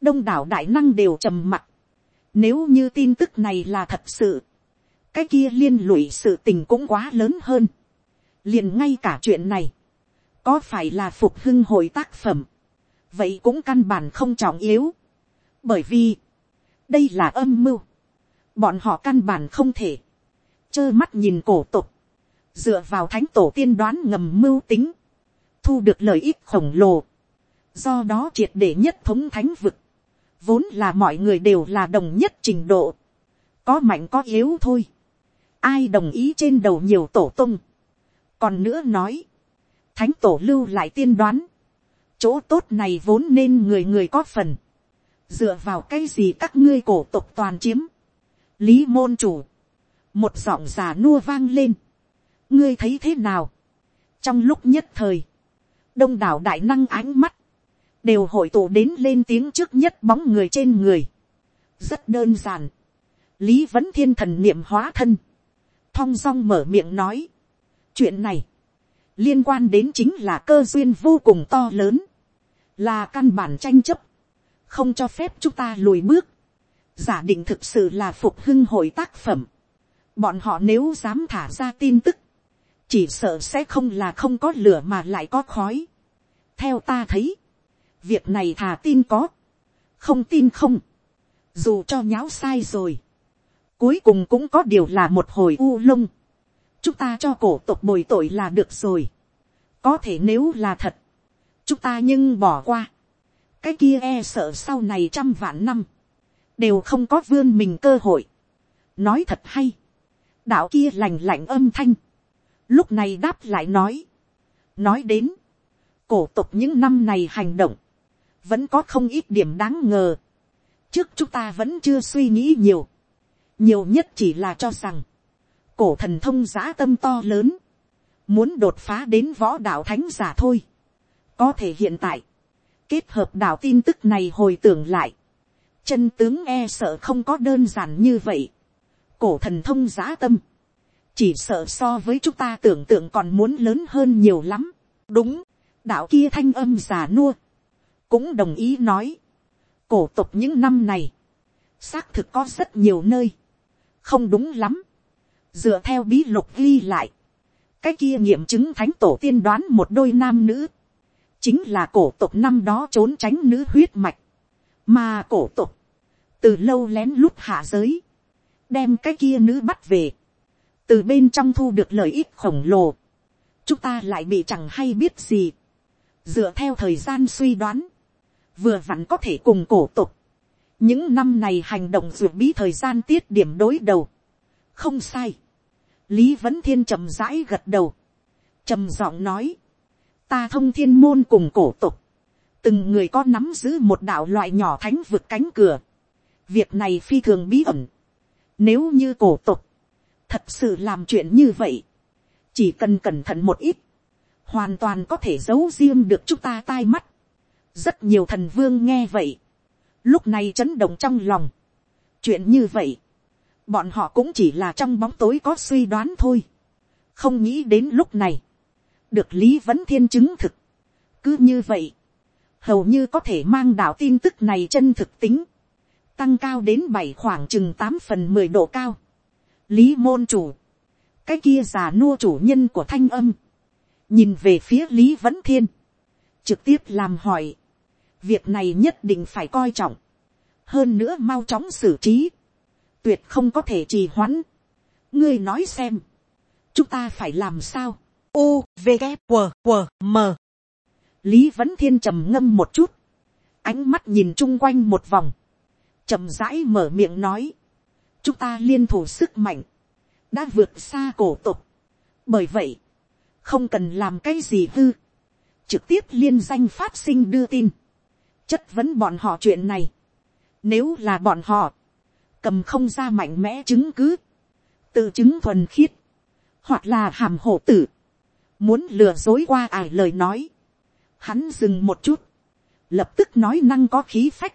đông đảo đại năng đều trầm mặc. Nếu như tin tức này là thật sự, cái kia liên lụy sự tình cũng quá lớn hơn. liền ngay cả chuyện này, có phải là phục hưng hội tác phẩm, vậy cũng căn bản không trọng yếu. bởi vì, đây là âm mưu, bọn họ căn bản không thể, trơ mắt nhìn cổ tục, dựa vào thánh tổ tiên đoán ngầm mưu tính, thu được lợi ích khổng lồ, do đó triệt để nhất thống thánh vực, vốn là mọi người đều là đồng nhất trình độ, có mạnh có yếu thôi, ai đồng ý trên đầu nhiều tổ tung, còn nữa nói, thánh tổ lưu lại tiên đoán, chỗ tốt này vốn nên người người có phần, dựa vào cái gì các ngươi cổ tục toàn chiếm, lý môn chủ, một giọng già nua vang lên, ngươi thấy thế nào, trong lúc nhất thời, đông đảo đại năng ánh mắt, đều hội tụ đến lên tiếng trước nhất bóng người trên người. rất đơn giản. lý vẫn thiên thần niệm hóa thân. thong dong mở miệng nói. chuyện này, liên quan đến chính là cơ duyên vô cùng to lớn. là căn bản tranh chấp. không cho phép chúng ta lùi bước. giả định thực sự là phục hưng hội tác phẩm. bọn họ nếu dám thả ra tin tức, chỉ sợ sẽ không là không có lửa mà lại có khói. theo ta thấy, việc này thà tin có, không tin không, dù cho nháo sai rồi, cuối cùng cũng có điều là một hồi u lông, chúng ta cho cổ tộc bồi tội là được rồi, có thể nếu là thật, chúng ta nhưng bỏ qua, cái kia e sợ sau này trăm vạn năm, đều không có vươn mình cơ hội, nói thật hay, đạo kia lành lạnh âm thanh, lúc này đáp lại nói, nói đến, cổ tục những năm này hành động, vẫn có không ít điểm đáng ngờ. trước chúng ta vẫn chưa suy nghĩ nhiều. nhiều nhất chỉ là cho rằng, cổ thần thông giã tâm to lớn, muốn đột phá đến võ đạo thánh giả thôi. có thể hiện tại, kết hợp đạo tin tức này hồi tưởng lại, chân tướng e sợ không có đơn giản như vậy. cổ thần thông giã tâm, chỉ sợ so với chúng ta tưởng tượng còn muốn lớn hơn nhiều lắm. đúng, đạo kia thanh âm già nua, cũng đồng ý nói, cổ tục những năm này, xác thực có rất nhiều nơi, không đúng lắm, dựa theo bí lục ghi lại, cái kia nghiệm chứng thánh tổ tiên đoán một đôi nam nữ, chính là cổ tục năm đó trốn tránh nữ huyết mạch, mà cổ tục, từ lâu lén lút hạ giới, đem cái kia nữ bắt về, từ bên trong thu được lợi ích khổng lồ, chúng ta lại bị chẳng hay biết gì, dựa theo thời gian suy đoán, vừa vặn có thể cùng cổ tục. những năm này hành động ruột bí thời gian tiết điểm đối đầu, không sai, lý vẫn thiên trầm rãi gật đầu, trầm giọng nói, ta thông thiên môn cùng cổ tục, từng người có nắm giữ một đạo loại nhỏ thánh vượt cánh cửa, việc này phi thường bí ẩn, nếu như cổ tục, thật sự làm chuyện như vậy, chỉ cần cẩn thận một ít, hoàn toàn có thể giấu riêng được chúng ta tai mắt. rất nhiều thần vương nghe vậy, lúc này chấn động trong lòng. chuyện như vậy, bọn họ cũng chỉ là trong bóng tối có suy đoán thôi, không nghĩ đến lúc này, được lý vấn thiên chứng thực. cứ như vậy, hầu như có thể mang đạo tin tức này chân thực tính, tăng cao đến bảy khoảng chừng tám phần mười độ cao lý môn chủ, cái kia già nua chủ nhân của thanh âm, nhìn về phía lý Vẫn thiên, trực tiếp làm hỏi, việc này nhất định phải coi trọng, hơn nữa mau chóng xử trí, tuyệt không có thể trì hoãn. ngươi nói xem, chúng ta phải làm sao, u v g q q m. Lý Vẫn thiên trầm ngâm một chút, ánh mắt nhìn chung quanh một vòng, trầm rãi mở miệng nói, chúng ta liên thủ sức mạnh, đã vượt xa cổ tục. bởi vậy, không cần làm cái gì hư, trực tiếp liên danh phát sinh đưa tin, chất vấn bọn họ chuyện này, nếu là bọn họ, cầm không ra mạnh mẽ chứng cứ, tự chứng thuần khiết, hoặc là hàm hộ tử, muốn lừa dối qua ải lời nói, hắn dừng một chút, lập tức nói năng có khí phách,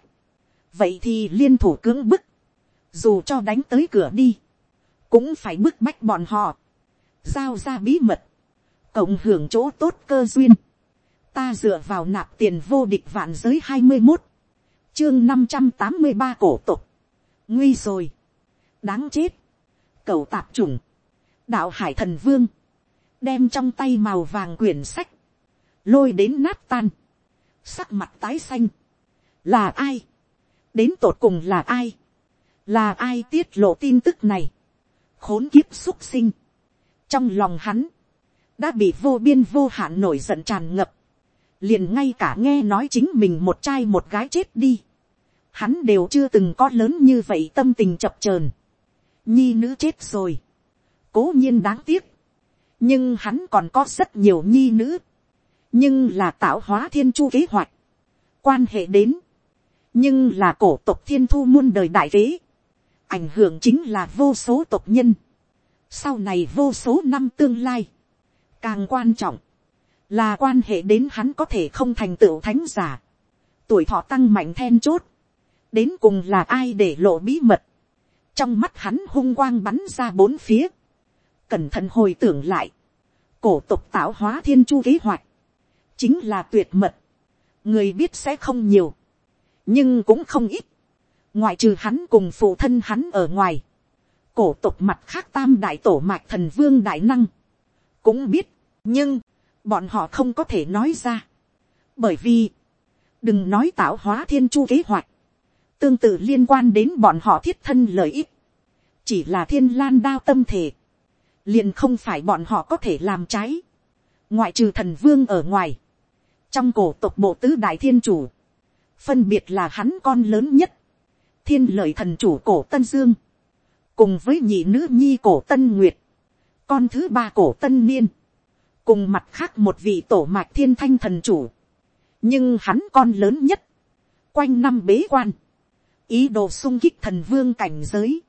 vậy thì liên thủ cưỡng bức, dù cho đánh tới cửa đi, cũng phải bức bách bọn họ, giao ra bí mật, cộng hưởng chỗ tốt cơ duyên, ta dựa vào nạp tiền vô địch vạn giới hai mươi một, chương năm trăm tám mươi ba cổ tục, nguy rồi, đáng chết, cầu tạp chủng, đạo hải thần vương, đem trong tay màu vàng quyển sách, lôi đến nát tan, sắc mặt tái xanh, là ai, đến tột cùng là ai, là ai tiết lộ tin tức này, khốn kiếp xúc sinh, trong lòng hắn, đã bị vô biên vô hạn nổi giận tràn ngập, liền ngay cả nghe nói chính mình một trai một gái chết đi, hắn đều chưa từng có lớn như vậy tâm tình chập chờn, nhi nữ chết rồi, cố nhiên đáng tiếc, nhưng hắn còn có rất nhiều nhi nữ, nhưng là tạo hóa thiên chu kế hoạch, quan hệ đến, nhưng là cổ tộc thiên thu muôn đời đại kế, ảnh hưởng chính là vô số tộc nhân, sau này vô số năm tương lai, càng quan trọng, là quan hệ đến hắn có thể không thành tựu thánh giả, tuổi thọ tăng mạnh then chốt, đến cùng là ai để lộ bí mật, trong mắt hắn hung quang bắn ra bốn phía, cẩn thận hồi tưởng lại, cổ tục tạo hóa thiên chu kế hoạch, chính là tuyệt mật, người biết sẽ không nhiều, nhưng cũng không ít, ngoại trừ hắn cùng phụ thân hắn ở ngoài, cổ tộc mặt khác tam đại tổ mạch thần vương đại năng, cũng biết, nhưng, bọn họ không có thể nói ra, bởi vì, đừng nói tạo hóa thiên chu kế hoạch, tương tự liên quan đến bọn họ thiết thân lợi ích, chỉ là thiên lan đao tâm thể, liền không phải bọn họ có thể làm trái, ngoại trừ thần vương ở ngoài, trong cổ tộc bộ tứ đại thiên chủ, phân biệt là hắn con lớn nhất, thiên lợi thần chủ cổ tân dương, cùng với nhị nữ nhi cổ tân nguyệt, con thứ ba cổ tân niên, cùng mặt khác một vị tổ mạch thiên thanh thần chủ, nhưng hắn con lớn nhất, quanh năm bế quan, ý đồ sung kích thần vương cảnh giới,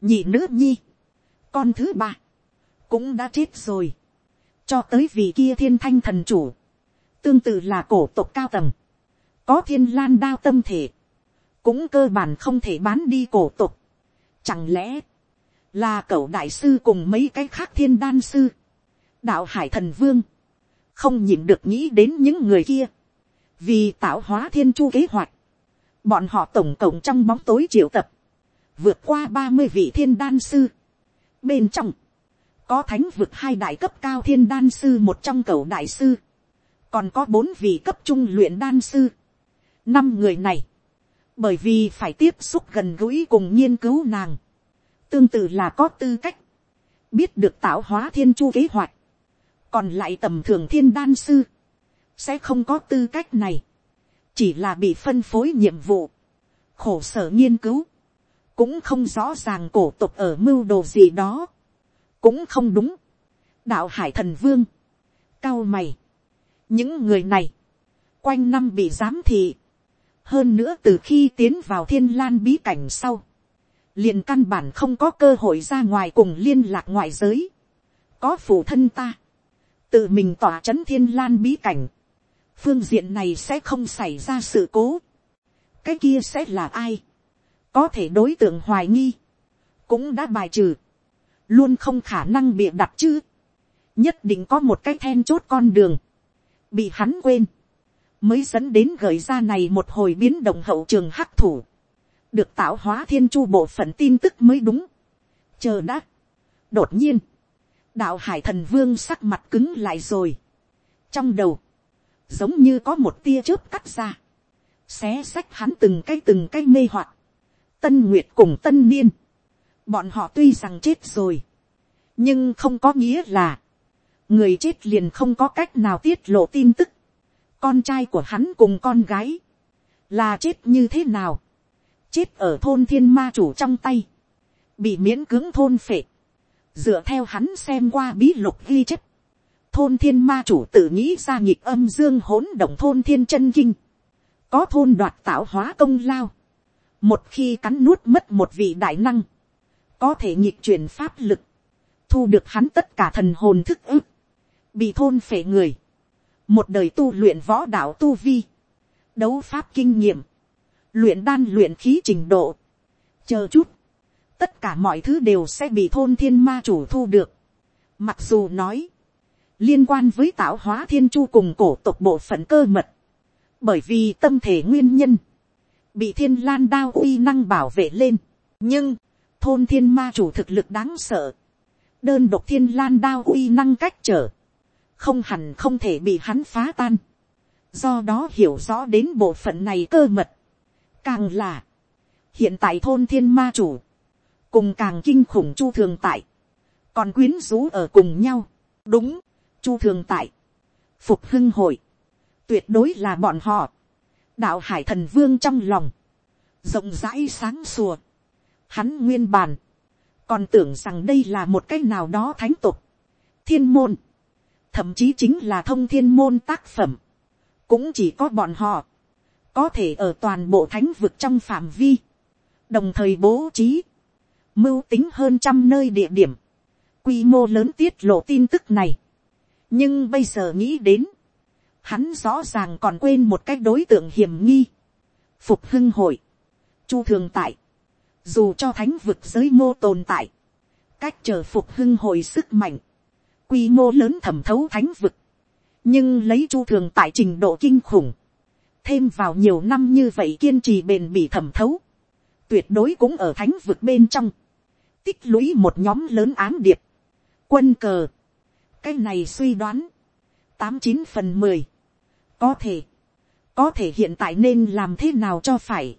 nhị nữ nhi, con thứ ba, cũng đã chết rồi, cho tới vị kia thiên thanh thần chủ, tương tự là cổ tộc cao tầng, có thiên lan đao tâm thể, cũng cơ bản không thể bán đi cổ tục. chẳng lẽ, là cậu đại sư cùng mấy cái khác thiên đan sư, đạo hải thần vương, không nhìn được nghĩ đến những người kia, vì tạo hóa thiên chu kế hoạch, bọn họ tổng cộng trong bóng tối triệu tập, vượt qua ba mươi vị thiên đan sư. Bên trong, có thánh vực hai đại cấp cao thiên đan sư một trong cầu đại sư, còn có bốn vị cấp trung luyện đan sư. Năm người này, bởi vì phải tiếp xúc gần gũi cùng nghiên cứu nàng, tương tự là có tư cách, biết được tạo hóa thiên chu kế hoạch, còn lại tầm thường thiên đan sư, sẽ không có tư cách này, chỉ là bị phân phối nhiệm vụ, khổ sở nghiên cứu, cũng không rõ ràng cổ tục ở mưu đồ gì đó, cũng không đúng, đạo hải thần vương, cao mày, những người này, quanh năm bị giám thị, hơn nữa từ khi tiến vào thiên lan bí cảnh sau, liền căn bản không có cơ hội ra ngoài cùng liên lạc ngoại giới, có phụ thân ta, tự mình tỏa c h ấ n thiên lan bí cảnh, phương diện này sẽ không xảy ra sự cố, cái kia sẽ là ai, có thể đối tượng hoài nghi, cũng đã bài trừ, luôn không khả năng bịa đặt chứ, nhất định có một cái then chốt con đường, bị hắn quên, mới dẫn đến gợi ra này một hồi biến động hậu trường hắc thủ, được tạo hóa thiên chu bộ phận tin tức mới đúng. chờ đã. đột nhiên, đạo hải thần vương sắc mặt cứng lại rồi. trong đầu, giống như có một tia chớp cắt ra, xé xách hắn từng cái từng cái mê hoặc, tân nguyệt cùng tân niên, bọn họ tuy rằng chết rồi, nhưng không có nghĩa là, người chết liền không có cách nào tiết lộ tin tức, con trai của hắn cùng con gái, là chết như thế nào, chết ở thôn thiên ma chủ trong tay, bị miễn cưỡng thôn phệ, dựa theo hắn xem qua bí lục ghi chép, thôn thiên ma chủ tự nghĩ ra nhịp âm dương hỗn động thôn thiên chân kinh, có thôn đoạt tạo hóa công lao, một khi cắn nuốt mất một vị đại năng, có thể nhịp chuyển pháp lực, thu được hắn tất cả thần hồn thức ức, bị thôn phệ người, một đời tu luyện võ đạo tu vi, đấu pháp kinh nghiệm, luyện đan luyện khí trình độ, chờ chút, tất cả mọi thứ đều sẽ bị thôn thiên ma chủ thu được. Mặc dù nói, liên quan với tạo hóa thiên chu cùng cổ tộc bộ phận cơ mật, bởi vì tâm thể nguyên nhân, bị thiên lan đao uy năng bảo vệ lên. nhưng, thôn thiên ma chủ thực lực đáng sợ, đơn độc thiên lan đao uy năng cách trở, không hẳn không thể bị hắn phá tan. do đó hiểu rõ đến bộ phận này cơ mật. càng là, hiện tại thôn thiên ma chủ, cùng càng kinh khủng chu thường tại, còn quyến rũ ở cùng nhau, đúng, chu thường tại, phục hưng hội, tuyệt đối là bọn họ, đạo hải thần vương trong lòng, rộng rãi sáng sùa, hắn nguyên bàn, còn tưởng rằng đây là một cái nào đó thánh tục, thiên môn, thậm chí chính là thông thiên môn tác phẩm, cũng chỉ có bọn họ, có thể ở toàn bộ thánh vực trong phạm vi, đồng thời bố trí, mưu tính hơn trăm nơi địa điểm, quy mô lớn tiết lộ tin tức này. nhưng bây giờ nghĩ đến, hắn rõ ràng còn quên một cái đối tượng hiểm nghi, phục hưng hội, chu thường tại, dù cho thánh vực giới mô tồn tại, cách chờ phục hưng hội sức mạnh, quy mô lớn thẩm thấu thánh vực, nhưng lấy chu thường tại trình độ kinh khủng, thêm vào nhiều năm như vậy kiên trì bền bỉ thẩm thấu, tuyệt đối cũng ở thánh vực bên trong, tích lũy một nhóm lớn ám điệp, quân cờ, cái này suy đoán, tám chín phần mười, có thể, có thể hiện tại nên làm thế nào cho phải,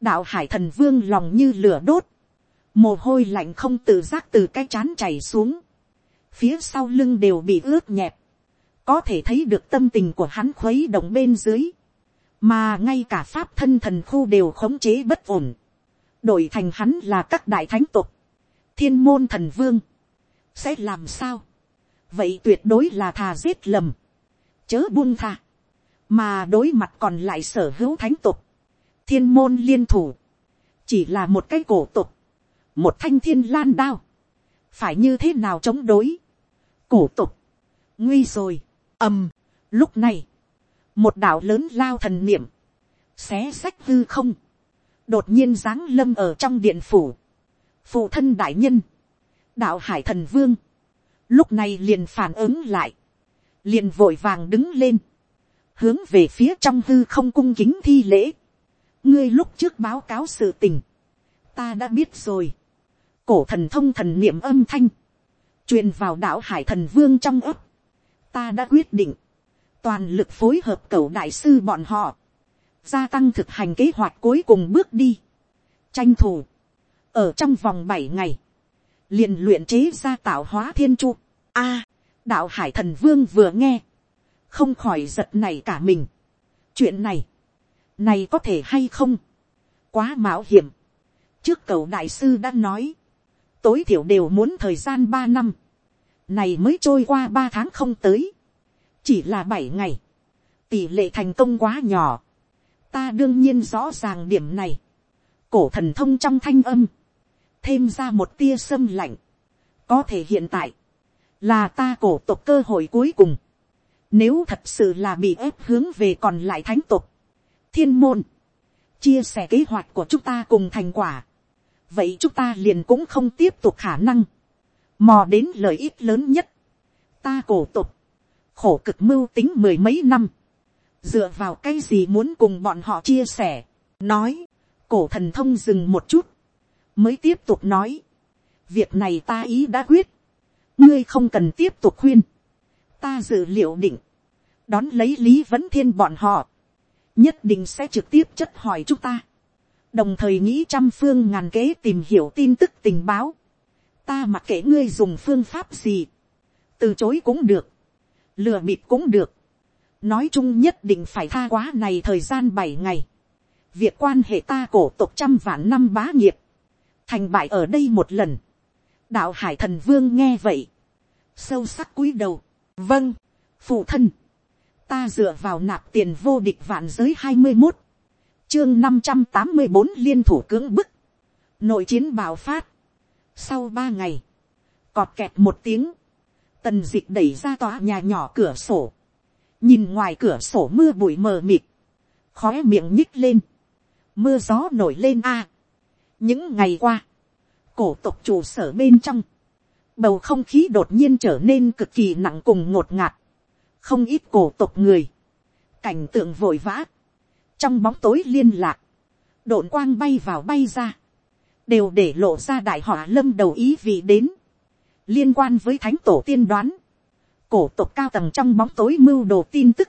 đạo hải thần vương lòng như lửa đốt, mồ hôi lạnh không tự giác từ cái chán chảy xuống, phía sau lưng đều bị ướt nhẹp, có thể thấy được tâm tình của hắn khuấy động bên dưới, mà ngay cả pháp thân thần khu đều khống chế bất ổn, đổi thành hắn là các đại thánh tục, thiên môn thần vương, sẽ làm sao, vậy tuyệt đối là thà giết lầm, chớ buông tha, mà đối mặt còn lại sở hữu thánh tục, thiên môn liên thủ, chỉ là một cái cổ tục, một thanh thiên lan đao, phải như thế nào chống đối, cổ tục, nguy rồi, ầm, lúc này, một đạo lớn lao thần niệm, xé sách hư không, đột nhiên giáng lâm ở trong điện phủ, phụ thân đại nhân, đạo hải thần vương, lúc này liền phản ứng lại, liền vội vàng đứng lên, hướng về phía trong hư không cung kính thi lễ, ngươi lúc trước báo cáo sự tình, ta đã biết rồi, cổ thần thông thần niệm âm thanh, truyền vào đạo hải thần vương trong ấp, ta đã quyết định, toàn lực phối hợp cầu đại sư bọn họ, gia tăng thực hành kế hoạch cuối cùng bước đi, tranh thủ, ở trong vòng bảy ngày, liền luyện chế ra tạo hóa thiên chu. A, đạo hải thần vương vừa nghe, không khỏi giật này cả mình. chuyện này, này có thể hay không, quá mạo hiểm, trước cầu đại sư đã nói, tối thiểu đều muốn thời gian ba năm, này mới trôi qua ba tháng không tới, chỉ là bảy ngày, tỷ lệ thành công quá nhỏ, ta đương nhiên rõ ràng điểm này, cổ thần thông trong thanh âm, thêm ra một tia sâm lạnh, có thể hiện tại, là ta cổ tộc cơ hội cuối cùng, nếu thật sự là bị ép hướng về còn lại thánh tộc, thiên môn, chia sẻ kế hoạch của chúng ta cùng thành quả, vậy chúng ta liền cũng không tiếp tục khả năng, mò đến lợi ích lớn nhất, ta cổ tục, khổ cực mưu tính mười mấy năm, dựa vào cái gì muốn cùng bọn họ chia sẻ, nói, cổ thần thông dừng một chút, mới tiếp tục nói, việc này ta ý đã quyết, ngươi không cần tiếp tục khuyên, ta dự liệu định, đón lấy lý vấn thiên bọn họ, nhất định sẽ trực tiếp chất hỏi chúng ta, đồng thời nghĩ trăm phương ngàn kế tìm hiểu tin tức tình báo, ta mặc kệ ngươi dùng phương pháp gì, từ chối cũng được, lừa bịp cũng được, nói chung nhất định phải tha quá này thời gian bảy ngày, việc quan hệ ta cổ tộc trăm vạn năm bá nghiệp, thành bại ở đây một lần, đạo hải thần vương nghe vậy, sâu sắc cúi đầu, vâng, phụ thân, ta dựa vào nạp tiền vô địch vạn giới hai mươi một, chương năm trăm tám mươi bốn liên thủ cưỡng bức, nội chiến bạo phát, sau ba ngày, cọt kẹt một tiếng, tần dịch đẩy ra tòa nhà nhỏ cửa sổ, nhìn ngoài cửa sổ mưa bụi mờ mịt, khóe miệng nhích lên, mưa gió nổi lên a. những ngày qua, cổ tộc trụ sở bên trong, bầu không khí đột nhiên trở nên cực kỳ nặng cùng ngột ngạt, không ít cổ tộc người, cảnh tượng vội vã, trong bóng tối liên lạc, độn quang bay vào bay ra, đều để lộ ra đại họa lâm đầu ý vị đến, liên quan với thánh tổ tiên đoán, cổ tộc cao tầng trong bóng tối mưu đồ tin tức,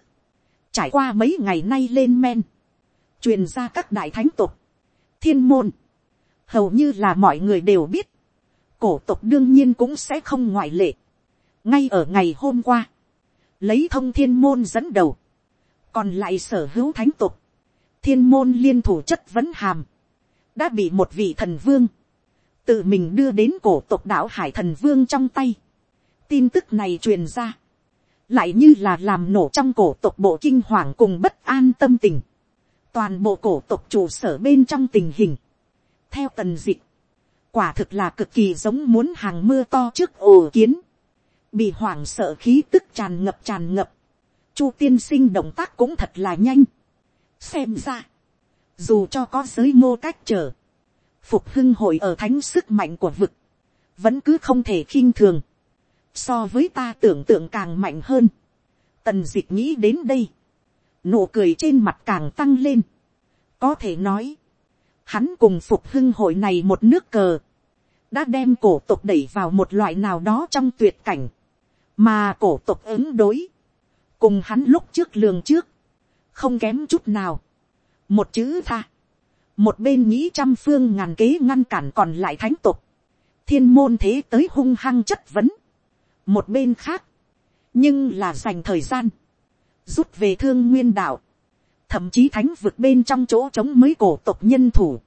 trải qua mấy ngày nay lên men, truyền ra các đại thánh tộc, thiên môn, hầu như là mọi người đều biết, cổ tộc đương nhiên cũng sẽ không ngoại lệ. ngay ở ngày hôm qua, lấy thông thiên môn dẫn đầu, còn lại sở hữu thánh tộc, thiên môn liên thủ chất vấn hàm, đã bị một vị thần vương, tự mình đưa đến cổ tộc đảo hải thần vương trong tay. tin tức này truyền ra, lại như là làm nổ trong cổ tộc bộ kinh hoàng cùng bất an tâm tình, toàn bộ cổ tộc trụ sở bên trong tình hình, theo tần dịch, quả thực là cực kỳ giống muốn hàng mưa to trước ồ kiến, bị hoảng sợ khí tức tràn ngập tràn ngập, chu tiên sinh động tác cũng thật là nhanh, xem ra, dù cho có giới mô cách trở, phục hưng hội ở thánh sức mạnh của vực, vẫn cứ không thể khinh thường, so với ta tưởng tượng càng mạnh hơn, tần d ị c h nghĩ đến đây, nụ cười trên mặt càng tăng lên, có thể nói, hắn cùng phục hưng hội này một nước cờ, đã đem cổ tộc đẩy vào một loại nào đó trong tuyệt cảnh, mà cổ tộc ứng đối, cùng hắn lúc trước lường trước, không kém chút nào, một chữ tha, một bên nghĩ trăm phương ngàn kế ngăn cản còn lại thánh tục, thiên môn thế tới hung hăng chất vấn, một bên khác, nhưng là dành thời gian, rút về thương nguyên đạo, thậm chí thánh vượt bên trong chỗ trống mới cổ tộc nhân thủ,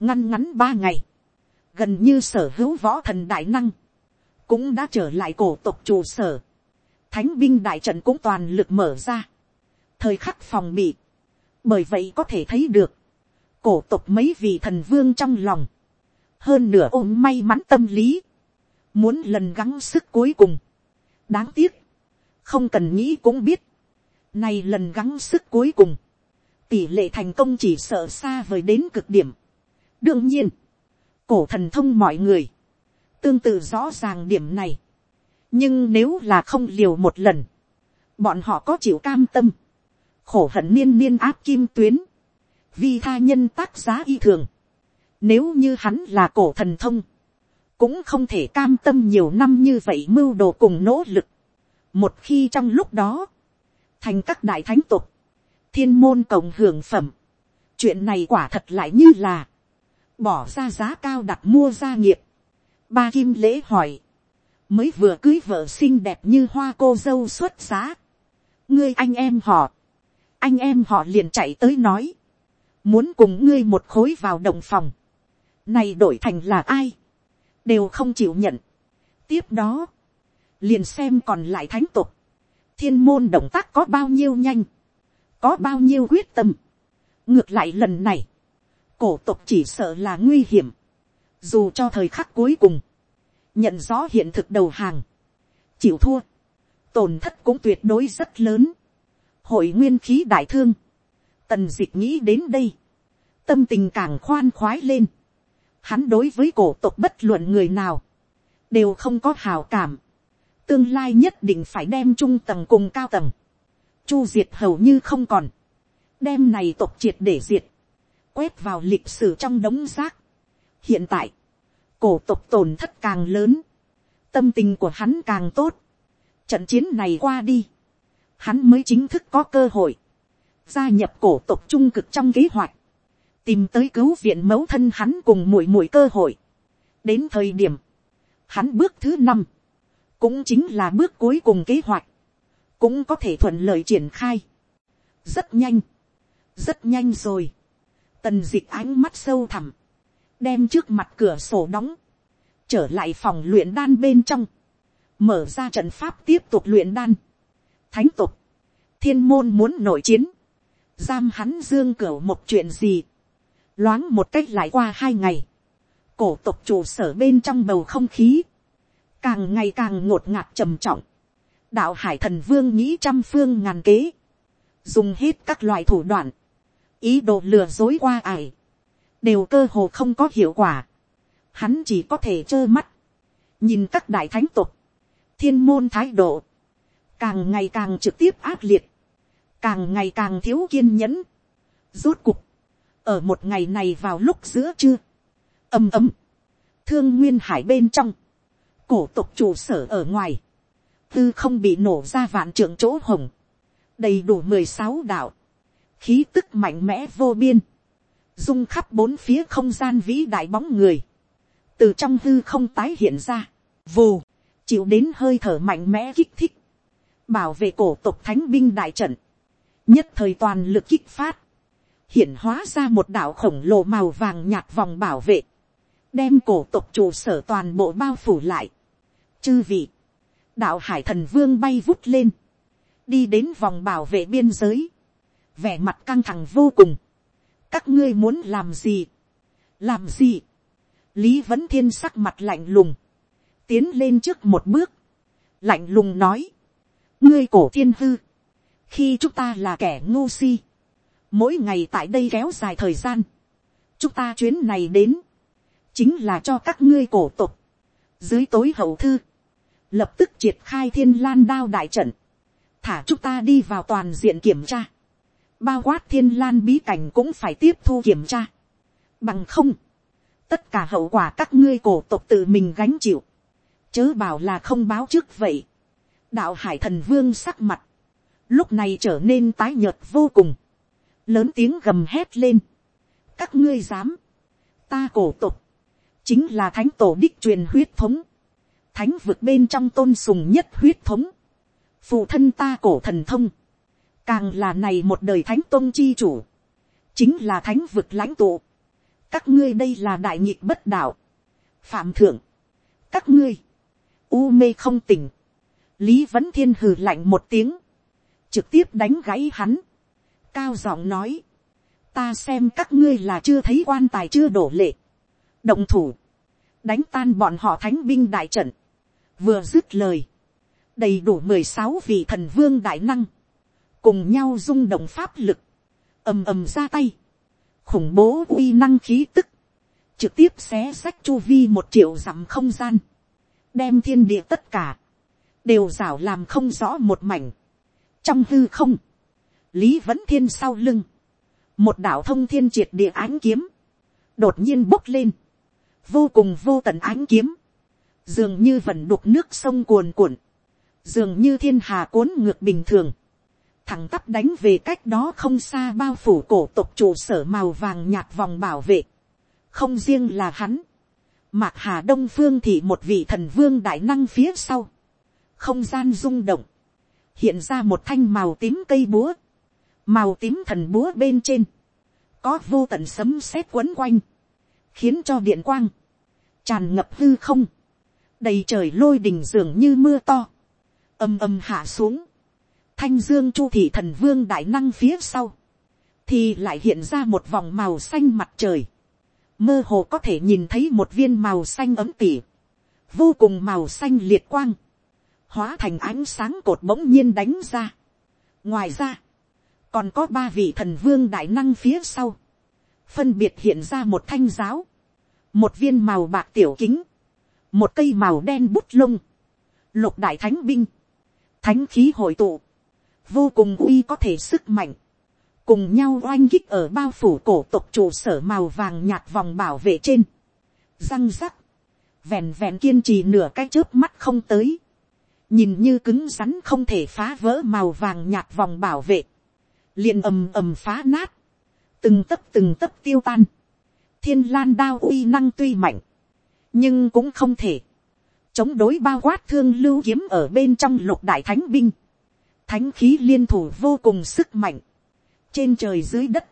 ngăn ngắn ba ngày, gần như sở hữu võ thần đại năng, cũng đã trở lại cổ tộc trụ sở, thánh binh đại trận cũng toàn lực mở ra, thời khắc phòng bị, bởi vậy có thể thấy được, cổ tộc mấy vị thần vương trong lòng, hơn nửa ôm may mắn tâm lý, muốn lần gắng sức cuối cùng. đáng tiếc, không cần nghĩ cũng biết, nay lần gắng sức cuối cùng, tỷ lệ thành công chỉ sợ xa vời đến cực điểm. đương nhiên, cổ thần thông mọi người, tương tự rõ ràng điểm này. nhưng nếu là không liều một lần, bọn họ có chịu cam tâm, khổ hận niên niên áp kim tuyến, vi tha nhân tác giá y thường. Nếu như hắn là cổ thần thông, cũng không thể cam tâm nhiều năm như vậy mưu đồ cùng nỗ lực. Một khi trong lúc đó, thành các đại thánh tục, thiên môn cộng hưởng phẩm. Chuyện này quả thật lại như là, bỏ ra giá cao đặt mua gia nghiệp. Ba kim lễ hỏi, mới vừa cưới vợ xinh đẹp như hoa cô dâu xuất giá. ngươi anh em họ, anh em họ liền chạy tới nói, muốn cùng ngươi một khối vào đồng phòng, này đổi thành là ai, đều không chịu nhận. tiếp đó, liền xem còn lại thánh tục, thiên môn động tác có bao nhiêu nhanh, có bao nhiêu quyết tâm. ngược lại lần này, cổ tục chỉ sợ là nguy hiểm, dù cho thời khắc cuối cùng, nhận rõ hiện thực đầu hàng, chịu thua, tổn thất cũng tuyệt đối rất lớn, hội nguyên khí đại thương, tần dịch nghĩ đến đây, tâm tình càng khoan khoái lên, hắn đối với cổ tộc bất luận người nào, đều không có hào cảm, tương lai nhất định phải đem trung tầng cùng cao tầng, chu diệt hầu như không còn, đem này tộc triệt để diệt, quét vào lịch sử trong đống rác. hiện tại, cổ tộc tổn thất càng lớn, tâm tình của hắn càng tốt, trận chiến này qua đi, hắn mới chính thức có cơ hội, gia nhập cổ tộc trung cực trong kế hoạch, tìm tới cứu viện mẫu thân hắn cùng muội muội cơ hội. đến thời điểm, hắn bước thứ năm, cũng chính là bước cuối cùng kế hoạch, cũng có thể thuận lợi triển khai. rất nhanh, rất nhanh rồi. tần d ị c h ánh mắt sâu thẳm, đem trước mặt cửa sổ đóng, trở lại phòng luyện đan bên trong, mở ra trận pháp tiếp tục luyện đan, thánh tục, thiên môn muốn nổi chiến, giam hắn dương cửa một chuyện gì, loáng một cách lại qua hai ngày, cổ tục trụ sở bên trong bầu không khí, càng ngày càng ngột ngạt trầm trọng, đạo hải thần vương nghĩ trăm phương ngàn kế, dùng hết các loại thủ đoạn, ý đồ lừa dối qua ải, đều cơ hồ không có hiệu quả, hắn chỉ có thể trơ mắt, nhìn các đại thánh tục, thiên môn thái độ, càng ngày càng trực tiếp ác liệt, càng ngày càng thiếu kiên nhẫn. Rốt cục, ở một ngày này vào lúc giữa trưa, ầm ầm, thương nguyên hải bên trong, cổ tộc trụ sở ở ngoài, tư không bị nổ ra vạn trưởng chỗ hồng, đầy đủ mười sáu đạo, khí tức mạnh mẽ vô biên, dung khắp bốn phía không gian vĩ đại bóng người, từ trong hư không tái hiện ra, vù, chịu đến hơi thở mạnh mẽ kích thích, bảo vệ cổ tộc thánh binh đại trận, nhất thời toàn lực kích phát, hiện hóa ra một đạo khổng lồ màu vàng nhạt vòng bảo vệ, đem cổ tộc trụ sở toàn bộ bao phủ lại. Chư vị, đạo hải thần vương bay vút lên, đi đến vòng bảo vệ biên giới, vẻ mặt căng thẳng vô cùng. các ngươi muốn làm gì, làm gì, lý vẫn thiên sắc mặt lạnh lùng, tiến lên trước một bước, lạnh lùng nói, ngươi cổ thiên hư, khi chúng ta là kẻ ngu si, mỗi ngày tại đây kéo dài thời gian, chúng ta chuyến này đến, chính là cho các ngươi cổ tục, dưới tối hậu thư, lập tức triệt khai thiên lan đao đại trận, thả chúng ta đi vào toàn diện kiểm tra, bao quát thiên lan bí cảnh cũng phải tiếp thu kiểm tra, bằng không, tất cả hậu quả các ngươi cổ tục tự mình gánh chịu, chớ bảo là không báo trước vậy đạo hải thần vương sắc mặt, lúc này trở nên tái nhợt vô cùng, lớn tiếng gầm hét lên. các ngươi dám, ta cổ tục, chính là thánh tổ đích truyền huyết thống, thánh vực bên trong tôn sùng nhất huyết thống, phụ thân ta cổ thần thông, càng là này một đời thánh tôn chi chủ, chính là thánh vực lãnh tụ, các ngươi đây là đại nhịp bất đạo, phạm thượng, các ngươi, u mê không tỉnh, lý vẫn thiên hừ lạnh một tiếng, trực tiếp đánh gãy hắn, cao giọng nói, ta xem các ngươi là chưa thấy quan tài chưa đổ lệ, động thủ, đánh tan bọn họ thánh binh đại trận, vừa dứt lời, đầy đủ mười sáu vị thần vương đại năng, cùng nhau rung động pháp lực, ầm ầm ra tay, khủng bố uy năng khí tức, trực tiếp xé sách chu vi một triệu dặm không gian, đem thiên địa tất cả, đều rảo làm không rõ một mảnh. trong hư không, lý vẫn thiên sau lưng, một đạo thông thiên triệt địa ánh kiếm, đột nhiên bốc lên, vô cùng vô tận ánh kiếm, dường như vần đục nước sông cuồn cuộn, dường như thiên hà cuốn ngược bình thường, thẳng tắp đánh về cách đó không xa bao phủ cổ tộc trụ sở màu vàng nhạt vòng bảo vệ, không riêng là hắn, Mạc Hà Đông Phương thì một vị thần vương đại năng phía sau. Không gian rung động. Hiện ra một thanh màu tím cây búa. Màu tím thần búa bên trên. Có vô tận sấm sét quấn quanh. khiến cho điện quang, tràn ngập hư không, đầy trời lôi đình dường như mưa to, âm âm hạ xuống, thanh dương chu thị thần vương đại năng phía sau, thì lại hiện ra một vòng màu xanh mặt trời, mơ hồ có thể nhìn thấy một viên màu xanh ấm tỉ, vô cùng màu xanh liệt quang, hóa thành ánh sáng cột bỗng nhiên đánh ra. ngoài ra, còn có ba vị thần vương đại năng phía sau, phân biệt hiện ra một thanh giáo, một viên màu bạc tiểu kính, một cây màu đen bút lông, lục đại thánh binh, thánh khí hội tụ, vô cùng uy có thể sức mạnh, cùng nhau oanh kích ở bao phủ cổ tộc trụ sở màu vàng nhạt vòng bảo vệ trên, răng rắc, vẹn vẹn kiên trì nửa cái chớp mắt không tới, nhìn như cứng rắn không thể phá vỡ màu vàng nhạt vòng bảo vệ, liền ầm ầm phá nát, từng tấc từng tấc tiêu tan, thiên lan đao uy năng tuy mạnh, nhưng cũng không thể, chống đối bao quát thương lưu kiếm ở bên trong lục đại thánh binh, thánh khí liên thủ vô cùng sức mạnh, trên trời dưới đất,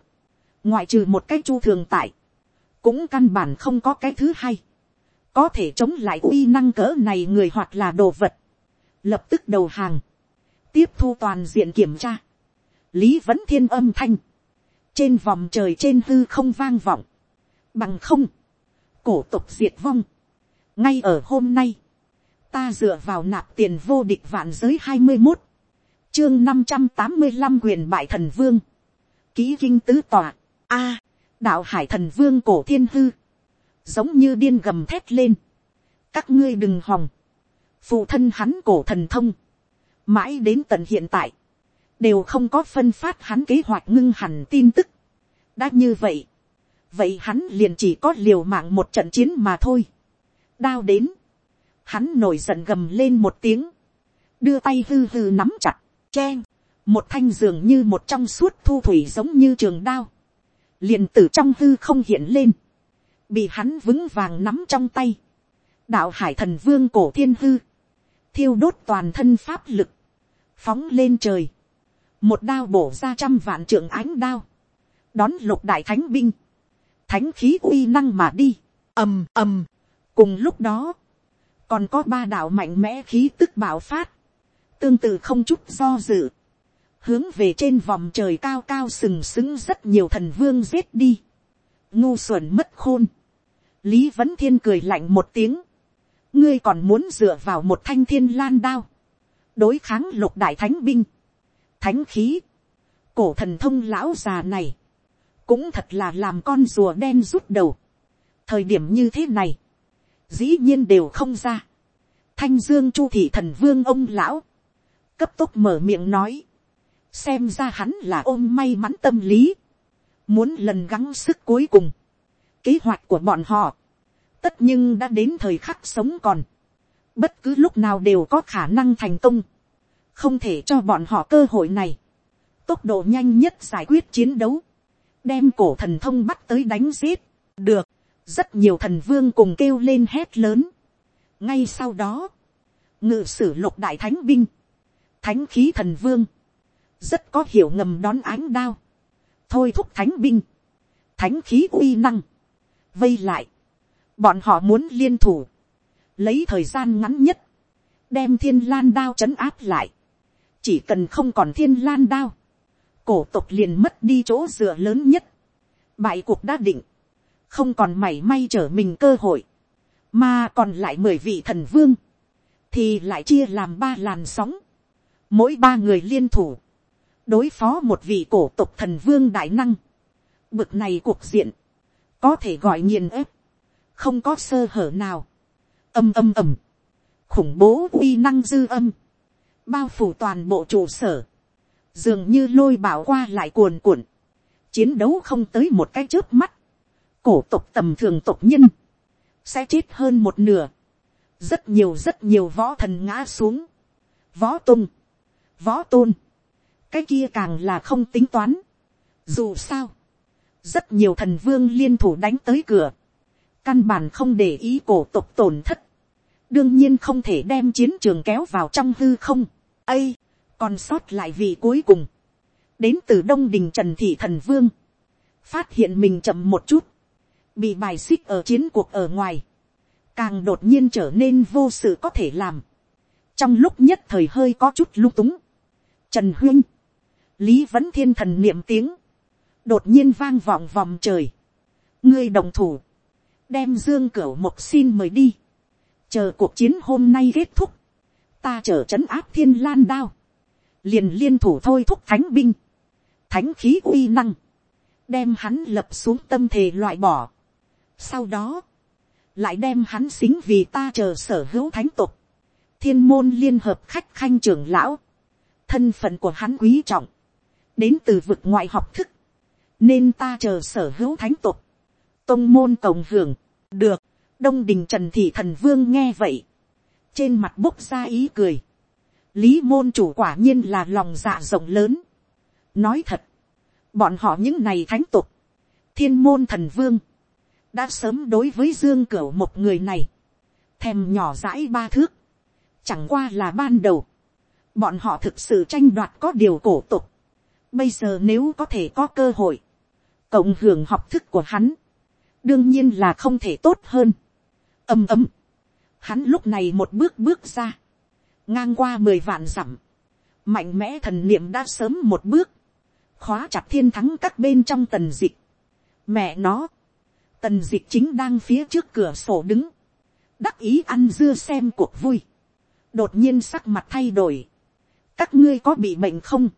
ngoại trừ một cái chu thường tại, cũng căn bản không có cái thứ hai, có thể chống lại uy năng cỡ này người hoặc là đồ vật, lập tức đầu hàng, tiếp thu toàn diện kiểm tra, lý vẫn thiên âm thanh, trên vòng trời trên hư không vang vọng, bằng không, cổ tục diệt vong, ngay ở hôm nay, ta dựa vào nạp tiền vô địch vạn giới hai mươi một, chương năm trăm tám mươi năm quyền bại thần vương, ký kinh tứ tòa, a, đạo hải thần vương cổ thiên hư, giống như điên gầm thét lên, các ngươi đừng hòng, phụ thân hắn cổ thần thông, mãi đến tận hiện tại, đều không có phân phát hắn kế hoạch ngưng hẳn tin tức. đã như vậy, vậy hắn liền chỉ có liều mạng một trận chiến mà thôi. đao đến, hắn nổi giận gầm lên một tiếng, đưa tay hư hư nắm chặt, c một thanh dường như một trong suốt thu thủy giống như trường đao, liền từ trong hư không hiện lên, bị hắn vững vàng nắm trong tay, đạo hải thần vương cổ thiên hư, thiêu đốt toàn thân pháp lực, phóng lên trời, một đao bổ ra trăm vạn trượng ánh đao, đón lục đại thánh binh, thánh khí uy năng mà đi, ầm ầm, cùng lúc đó, còn có ba đạo mạnh mẽ khí tức bạo phát, tương tự không chút do dự, hướng về trên vòng trời cao cao sừng sững rất nhiều thần vương giết đi, ngu xuẩn mất khôn, lý vẫn thiên cười lạnh một tiếng, ngươi còn muốn dựa vào một thanh thiên lan đao, đối kháng lục đại thánh binh, thánh khí, cổ thần thông lão già này, cũng thật là làm con rùa đen rút đầu. thời điểm như thế này, dĩ nhiên đều không ra. thanh dương chu thị thần vương ông lão, cấp tốc mở miệng nói, xem ra hắn là ôm may mắn tâm lý, muốn lần gắng sức cuối cùng, kế hoạch của bọn họ, tất nhưng đã đến thời khắc sống còn, bất cứ lúc nào đều có khả năng thành công, không thể cho bọn họ cơ hội này, tốc độ nhanh nhất giải quyết chiến đấu, đem cổ thần thông bắt tới đánh giết, được, rất nhiều thần vương cùng kêu lên hét lớn. ngay sau đó, ngự sử lục đại thánh binh, thánh khí thần vương, rất có hiểu ngầm đón ánh đao, thôi thúc thánh binh, thánh khí uy năng, vây lại, bọn họ muốn liên thủ, lấy thời gian ngắn nhất, đem thiên lan đao trấn áp lại, chỉ cần không còn thiên lan đao, cổ tộc liền mất đi chỗ dựa lớn nhất, bại cuộc đã định, không còn mảy may trở mình cơ hội, mà còn lại mười vị thần vương, thì lại chia làm ba làn sóng, mỗi ba người liên thủ, đối phó một vị cổ tộc thần vương đại năng, bực này cuộc diện, có thể gọi nghiền ép, không có sơ hở nào, âm âm ầm, khủng bố uy năng dư âm, bao phủ toàn bộ trụ sở, dường như lôi bảo qua lại cuồn cuộn, chiến đấu không tới một cái trước mắt, cổ tộc tầm thường tộc nhân, sẽ chết hơn một nửa, rất nhiều rất nhiều võ thần ngã xuống, võ tung, võ tôn, cái kia càng là không tính toán, dù sao, rất nhiều thần vương liên thủ đánh tới cửa, căn bản không để ý cổ tộc tổn thất, đương nhiên không thể đem chiến trường kéo vào trong hư không, ây, còn sót lại vị cuối cùng, đến từ đông đình trần thị thần vương, phát hiện mình chậm một chút, bị bài xích ở chiến cuộc ở ngoài, càng đột nhiên trở nên vô sự có thể làm, trong lúc nhất thời hơi có chút lung túng, trần huyên, lý vẫn thiên thần niệm tiếng, đột nhiên vang vọng vòng trời, ngươi đồng thủ, đem dương cửu một xin mời đi, chờ cuộc chiến hôm nay kết thúc, ta chờ trấn áp thiên lan đao, liền liên thủ thôi thúc thánh binh, thánh khí uy năng, đem hắn lập xuống tâm thể loại bỏ. Sau đó, lại đem hắn xính vì ta chờ sở hữu thánh tục, thiên môn liên hợp khách khanh trưởng lão, thân phận của hắn quý trọng, đến từ vực ngoại học thức, nên ta chờ sở hữu thánh tục, tông môn cộng hưởng, được, đông đình trần thị thần vương nghe vậy, trên mặt bốc ra ý cười, lý môn chủ quả nhiên là lòng dạ rộng lớn, nói thật, bọn họ những này thánh tục, thiên môn thần vương, đã sớm đối với dương cửu một người này, thèm nhỏ dãi ba thước, chẳng qua là ban đầu, bọn họ thực sự tranh đoạt có điều cổ tục, bây giờ nếu có thể có cơ hội, cộng hưởng học thức của hắn, đương nhiên là không thể tốt hơn. ầm ầm, hắn lúc này một bước bước ra, ngang qua mười vạn dặm, mạnh mẽ thần niệm đã sớm một bước, khóa chặt thiên thắng các bên trong tần dịch. mẹ nó, tần dịch chính đang phía trước cửa sổ đứng, đắc ý ăn dưa xem cuộc vui, đột nhiên sắc mặt thay đổi, các ngươi có bị bệnh không,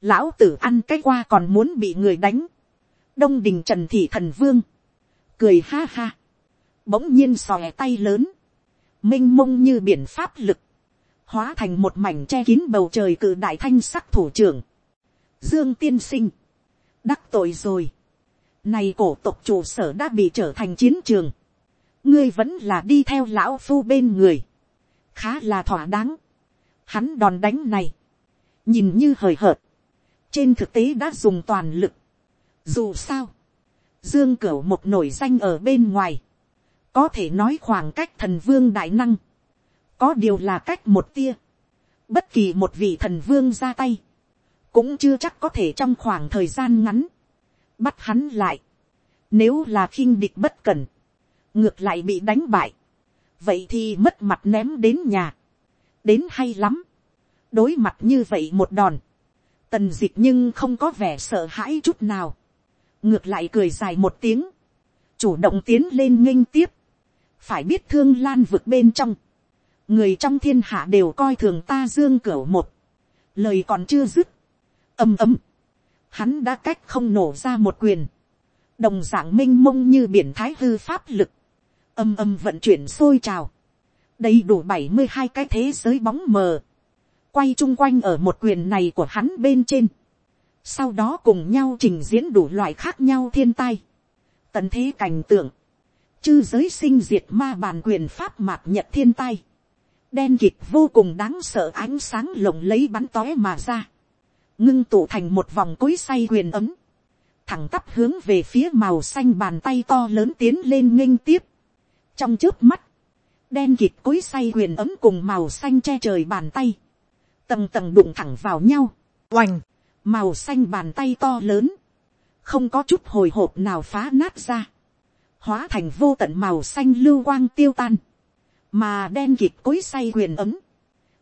lão tử ăn cái qua còn muốn bị người đánh, đông đình trần thị thần vương, cười ha ha, bỗng nhiên xòe tay lớn, m i n h mông như biển pháp lực, hóa thành một mảnh che kín bầu trời cự đại thanh sắc thủ trưởng, dương tiên sinh, đắc tội rồi, này cổ tộc trụ sở đã bị trở thành chiến trường, ngươi vẫn là đi theo lão phu bên người, khá là thỏa đáng, hắn đòn đánh này, nhìn như hời hợt, trên thực tế đã dùng toàn lực, dù sao, Dương Cửu một nổi danh ở bên ngoài. Có thể nói khoảng cách thần vương đại năng. Có điều là cách một tia. Bất kỳ một vị thần vương ra tay. Cũng chưa chắc có thể trong khoảng thời gian ngắn. Bắt hắn lại. Nếu là khinh địch bất cẩn. Ngược lại bị đánh bại. Vậy thì mất mặt ném đến nhà. Đến hay lắm. Đối mặt như vậy một đòn. Tần dịch nhưng không có vẻ sợ hãi chút nào ngược lại cười dài một tiếng, chủ động tiến lên nghênh tiếp, phải biết thương lan vực bên trong, người trong thiên hạ đều coi thường ta dương cửu một, lời còn chưa dứt, ầm ầm, hắn đã cách không nổ ra một quyền, đồng d ạ n g m i n h mông như biển thái hư pháp lực, âm âm vận chuyển sôi trào, đầy đủ bảy mươi hai cái thế giới bóng mờ, quay chung quanh ở một quyền này của hắn bên trên, sau đó cùng nhau trình diễn đủ loại khác nhau thiên tai, tận thế cảnh tượng, chư giới sinh diệt ma bàn quyền pháp mạc nhật thiên tai, đen kịt vô cùng đáng sợ ánh sáng lộng lấy bắn tóe mà ra, ngưng tụ thành một vòng cối say quyền ấm, thẳng tắp hướng về phía màu xanh bàn tay to lớn tiến lên nghênh tiếp, trong trước mắt, đen kịt cối say quyền ấm cùng màu xanh che trời bàn tay, tầng tầng đụng thẳng vào nhau, oành, màu xanh bàn tay to lớn, không có chút hồi hộp nào phá nát ra, hóa thành vô tận màu xanh lưu quang tiêu tan, mà đen kịt cối say quyền ấm,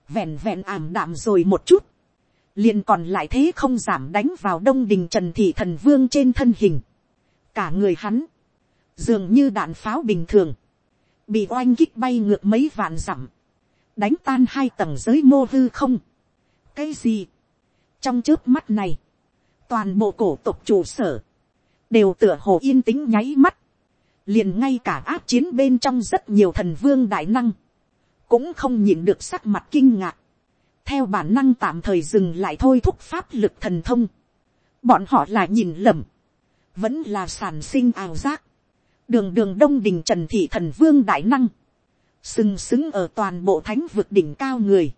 vẹn vẹn ảm đạm rồi một chút, liền còn lại thế không giảm đánh vào đông đình trần thị thần vương trên thân hình, cả người hắn, dường như đạn pháo bình thường, bị oanh kích bay ngược mấy vạn dặm, đánh tan hai tầng giới mô hư không. cái gì, trong trước mắt này, toàn bộ cổ tộc trụ sở, đều tựa hồ yên tĩnh nháy mắt, liền ngay cả áp chiến bên trong rất nhiều thần vương đại năng, cũng không nhìn được sắc mặt kinh ngạc, theo bản năng tạm thời dừng lại thôi thúc pháp lực thần thông, bọn họ là nhìn lầm, vẫn là sản sinh ảo giác, đường đường đông đình trần thị thần vương đại năng, sừng sững ở toàn bộ thánh vực đỉnh cao người,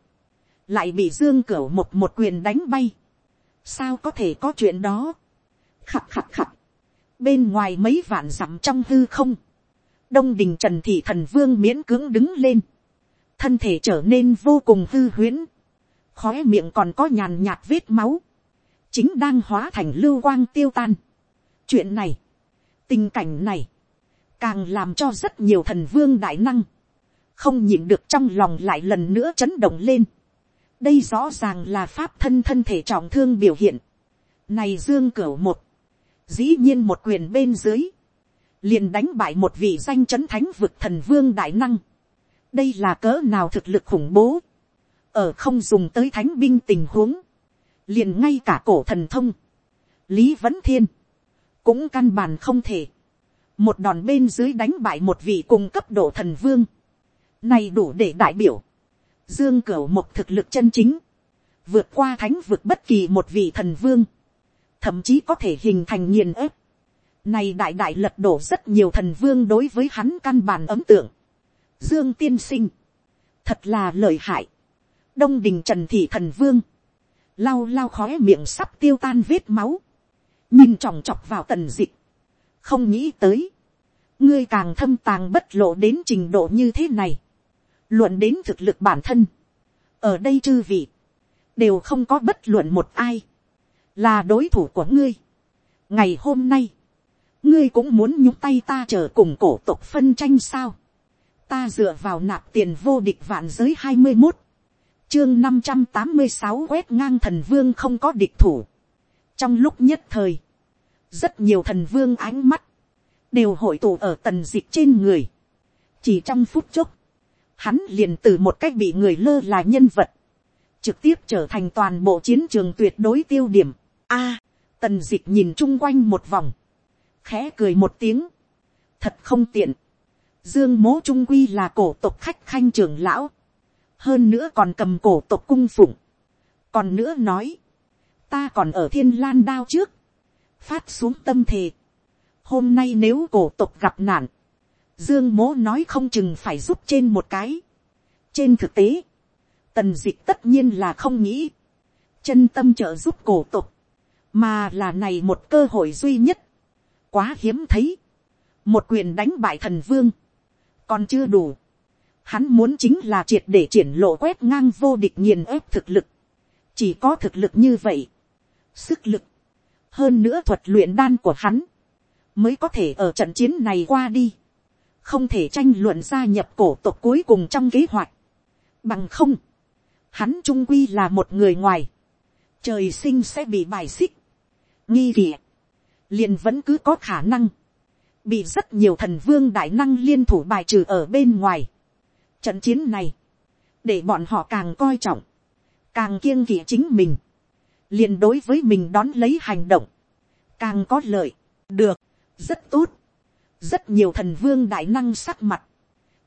lại bị dương cửu một một quyền đánh bay. sao có thể có chuyện đó. khặt khặt khặt. bên ngoài mấy vạn dặm trong hư không. đông đình trần thị thần vương miễn cưỡng đứng lên. thân thể trở nên vô cùng hư huyễn. khóe miệng còn có nhàn nhạt vết máu. chính đang hóa thành lưu quang tiêu tan. chuyện này, tình cảnh này, càng làm cho rất nhiều thần vương đại năng, không nhịn được trong lòng lại lần nữa chấn động lên đây rõ ràng là pháp thân thân thể trọng thương biểu hiện. này dương cửu một, dĩ nhiên một quyền bên dưới, liền đánh bại một vị danh chấn thánh vực thần vương đại năng. đây là cỡ nào thực lực khủng bố, ở không dùng tới thánh binh tình huống, liền ngay cả cổ thần thông, lý vẫn thiên, cũng căn bản không thể, một đòn bên dưới đánh bại một vị cùng cấp độ thần vương, này đủ để đại biểu, dương cửu một thực lực chân chính, vượt qua thánh vượt bất kỳ một vị thần vương, thậm chí có thể hình thành nghiền ép. Này đại đại lật đổ rất nhiều thần vương đối với hắn căn bản ấm tượng. Dương tiên sinh, thật là lợi hại. Đông đình trần thị thần vương, lau lau khóe miệng sắp tiêu tan vết máu, nhìn chòng chọc vào tần dịch, không nghĩ tới, ngươi càng thâm tàng bất lộ đến trình độ như thế này, luận đến thực lực bản thân, ở đây chư vị, đều không có bất luận một ai, là đối thủ của ngươi. ngày hôm nay, ngươi cũng muốn nhúc tay ta chờ cùng cổ tộc phân tranh sao. ta dựa vào nạp tiền vô địch vạn giới hai mươi một, chương năm trăm tám mươi sáu quét ngang thần vương không có địch thủ. trong lúc nhất thời, rất nhiều thần vương ánh mắt, đều hội tụ ở tần dịch trên người. chỉ trong phút chốc, hắn liền từ một cách bị người lơ là nhân vật, trực tiếp trở thành toàn bộ chiến trường tuyệt đối tiêu điểm. A, tần dịch nhìn chung quanh một vòng, khẽ cười một tiếng, thật không tiện. Dương mố trung quy là cổ tộc khách khanh trưởng lão, hơn nữa còn cầm cổ tộc cung phụng. còn nữa nói, ta còn ở thiên lan đao trước, phát xuống tâm thề. hôm nay nếu cổ tộc gặp nạn, dương mố nói không chừng phải giúp trên một cái. trên thực tế, tần dịch tất nhiên là không nghĩ, chân tâm trợ giúp cổ tộc, mà là này một cơ hội duy nhất, quá hiếm thấy, một quyền đánh bại thần vương, còn chưa đủ, hắn muốn chính là triệt để triển lộ quét ngang vô địch nghiền ép thực lực, chỉ có thực lực như vậy, sức lực, hơn nữa thuật luyện đan của hắn, mới có thể ở trận chiến này qua đi, không thể tranh luận gia nhập cổ tộc cuối cùng trong kế hoạch, bằng không, hắn trung quy là một người ngoài, trời sinh sẽ bị bài xích, nghi kỵ, liền vẫn cứ có khả năng, bị rất nhiều thần vương đại năng liên thủ bài trừ ở bên ngoài. Trận chiến này, để bọn họ càng coi trọng, càng kiêng kỵ chính mình, liền đối với mình đón lấy hành động, càng có lợi, được, rất tốt, rất nhiều thần vương đại năng sắc mặt,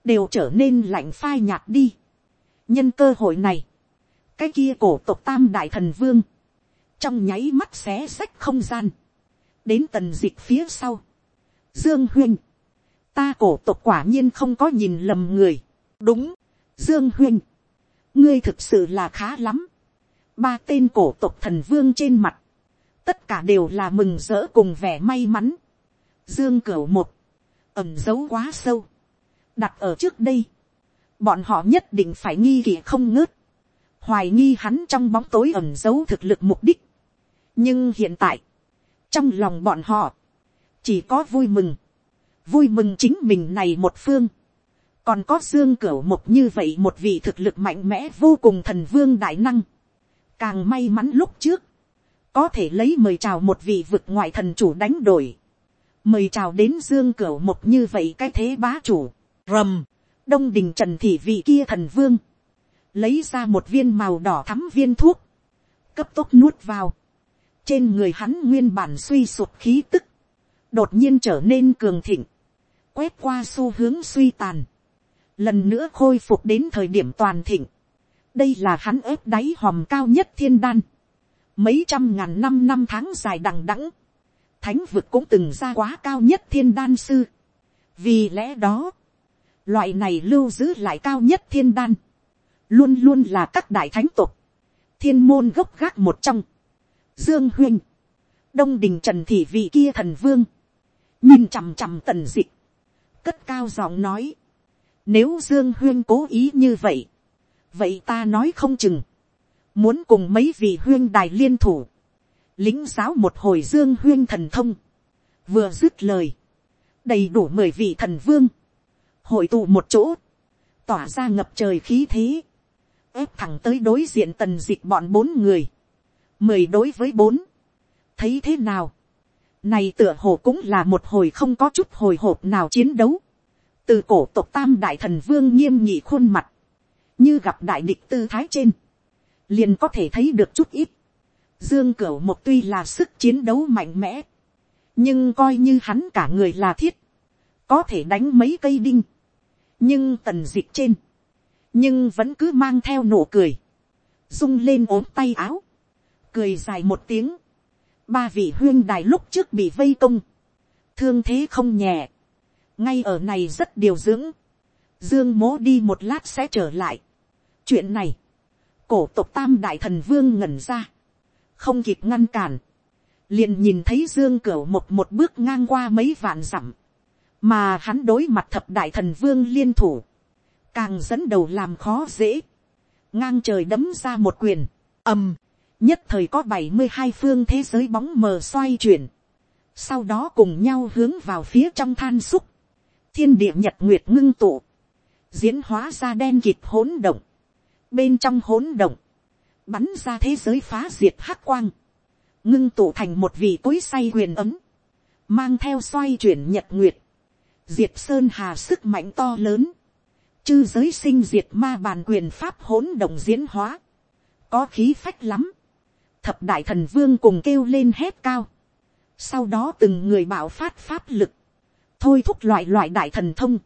đều trở nên lạnh phai nhạt đi. nhân cơ hội này, cái kia cổ tộc tam đại thần vương, trong nháy mắt xé sách không gian, đến tần dịch phía sau, dương huynh, ta cổ tộc quả nhiên không có nhìn lầm người, đúng, dương huynh, ngươi thực sự là khá lắm, ba tên cổ tộc thần vương trên mặt, tất cả đều là mừng rỡ cùng vẻ may mắn, dương cửu một, ẩm dấu quá sâu, đặt ở trước đây, bọn họ nhất định phải nghi kỵ không ngớt, hoài nghi hắn trong bóng tối ẩm giấu thực lực mục đích. nhưng hiện tại, trong lòng bọn họ, chỉ có vui mừng, vui mừng chính mình này một phương, còn có dương cửu một như vậy một vị thực lực mạnh mẽ vô cùng thần vương đại năng, càng may mắn lúc trước, có thể lấy mời chào một vị vực ngoại thần chủ đánh đổi, mời chào đến dương cửu một như vậy cái thế bá chủ, rầm, đông đình trần thị vị kia thần vương, lấy ra một viên màu đỏ thắm viên thuốc, cấp tốc nuốt vào, trên người hắn nguyên bản suy sụt khí tức, đột nhiên trở nên cường thịnh, quét qua xu hướng suy tàn, lần nữa khôi phục đến thời điểm toàn thịnh, đây là hắn ớt đáy hòm cao nhất thiên đan, mấy trăm ngàn năm năm tháng dài đằng đẵng, thánh vực cũng từng ra quá cao nhất thiên đan sư, vì lẽ đó, loại này lưu giữ lại cao nhất thiên đan, luôn luôn là các đại thánh tục, thiên môn gốc gác một trong, dương huynh, đông đình trần thị vị kia thần vương, nhìn chằm chằm tần dịch, cất cao giọng nói, nếu dương huyên cố ý như vậy, vậy ta nói không chừng, muốn cùng mấy vị huyên đài liên thủ, lính giáo một hồi dương huyên thần thông, vừa dứt lời, đầy đủ mười vị thần vương, hội tụ một chỗ, tỏa ra ngập trời khí thế, ép thẳng tới đối diện tần d ị c h bọn bốn người, mười đối với bốn, thấy thế nào, này tựa hồ cũng là một hồi không có chút hồi hộp nào chiến đấu, từ cổ tộc tam đại thần vương nghiêm nhị khuôn mặt, như gặp đại địch tư thái trên, liền có thể thấy được chút ít, dương cửu một tuy là sức chiến đấu mạnh mẽ, nhưng coi như hắn cả người là thiết, có thể đánh mấy cây đinh, nhưng tần dịch trên, nhưng vẫn cứ mang theo nụ cười, rung lên ốm tay áo, cười dài một tiếng, ba vị huyên đài lúc trước bị vây công, thương thế không nhẹ, ngay ở này rất điều dưỡng, dương mố đi một lát sẽ trở lại. chuyện này, cổ tộc tam đại thần vương ngẩn ra, không kịp ngăn cản, liền nhìn thấy dương cửu một một bước ngang qua mấy vạn dặm, mà hắn đối mặt thập đại thần vương liên thủ, càng dẫn đầu làm khó dễ, ngang trời đấm ra một quyền, ầm, nhất thời có bảy mươi hai phương thế giới bóng mờ xoay chuyển, sau đó cùng nhau hướng vào phía trong than xúc, thiên địa nhật nguyệt ngưng tụ, diễn hóa ra đen kịt hỗn động, bên trong hỗn động, bắn ra thế giới phá diệt hắc quang, ngưng tụ thành một vị cối say huyền ấm, mang theo xoay chuyển nhật nguyệt, diệt sơn hà sức mạnh to lớn, chư giới sinh diệt ma bàn quyền pháp hỗn động diễn hóa, có khí phách lắm, thập đại thần vương cùng kêu lên hét cao, sau đó từng người bảo phát pháp lực, thôi thúc loại loại đại thần thông,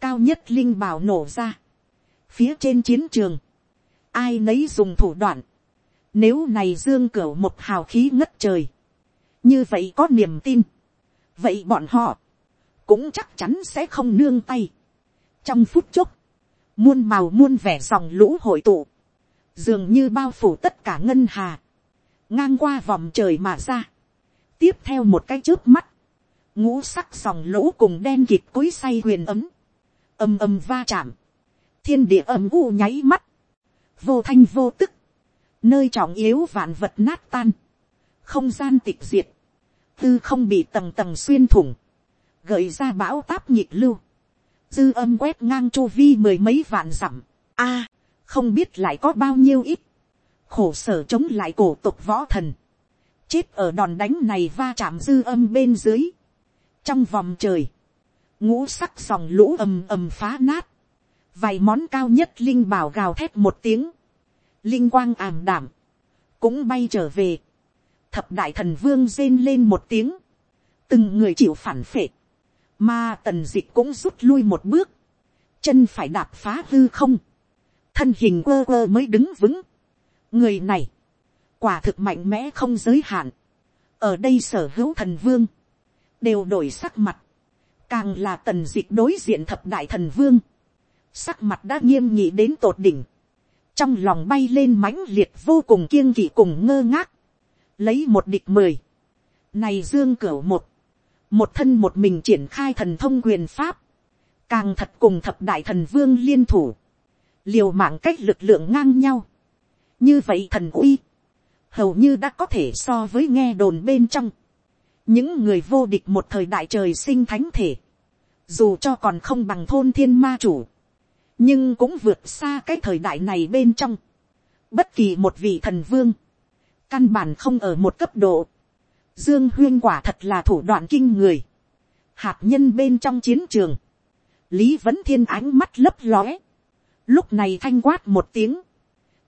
cao nhất linh bảo nổ ra, phía trên chiến trường, ai nấy dùng thủ đoạn, nếu này dương cửa một hào khí ngất trời, như vậy có niềm tin, vậy bọn họ cũng chắc chắn sẽ không nương tay. Trong phút chốc, muôn màu muôn vẻ dòng lũ hội tụ, dường như bao phủ tất cả ngân hà, ngang qua vòng trời mà ra, tiếp theo một cái trước mắt, ngũ sắc dòng lũ cùng đen kịt cối say huyền ấm, âm âm va chạm, thiên địa âm u nháy mắt, vô thanh vô tức, nơi trọng yếu vạn vật nát tan, không gian tịch diệt, tư không bị tầng tầng xuyên thủng, gợi ra bão táp nhịp lưu, dư âm quét ngang chu vi mười mấy vạn dặm, a, không biết lại có bao nhiêu ít, khổ sở chống lại cổ tục võ thần, chết ở đòn đánh này va chạm dư âm bên dưới, trong vòng trời, ngũ sắc dòng lũ ầm ầm phá nát, vài món cao nhất linh bảo gào thét một tiếng, linh quang ảm đảm, cũng bay trở về, thập đại thần vương rên lên một tiếng, từng người chịu phản phệ, mà tần dịch cũng rút lui một bước. Chân phải đạp phá hư không. Thân hình quơ quơ mới đứng vững. Người này. Quả thực mạnh mẽ không giới hạn. Ở đây sở hữu thần vương. Đều đổi sắc mặt. Càng là tần dịch đối diện thập đại thần vương. Sắc mặt đã nghiêm nghị đến tột đỉnh. Trong lòng bay lên mãnh liệt vô cùng kiêng kỵ cùng ngơ ngác. Lấy một địch mười. Này dương cửu một một thân một mình triển khai thần thông quyền pháp, càng thật cùng thập đại thần vương liên thủ, liều mạng cách lực lượng ngang nhau. như vậy thần uy, hầu như đã có thể so với nghe đồn bên trong, những người vô địch một thời đại trời sinh thánh thể, dù cho còn không bằng thôn thiên ma chủ, nhưng cũng vượt xa cái thời đại này bên trong, bất kỳ một vị thần vương, căn bản không ở một cấp độ, Dương Huyên quả thật là thủ đoạn kinh người. Hạt nhân bên trong chiến trường. Lý vẫn Thiên ánh mắt lấp lóe. Lúc này thanh quát một tiếng.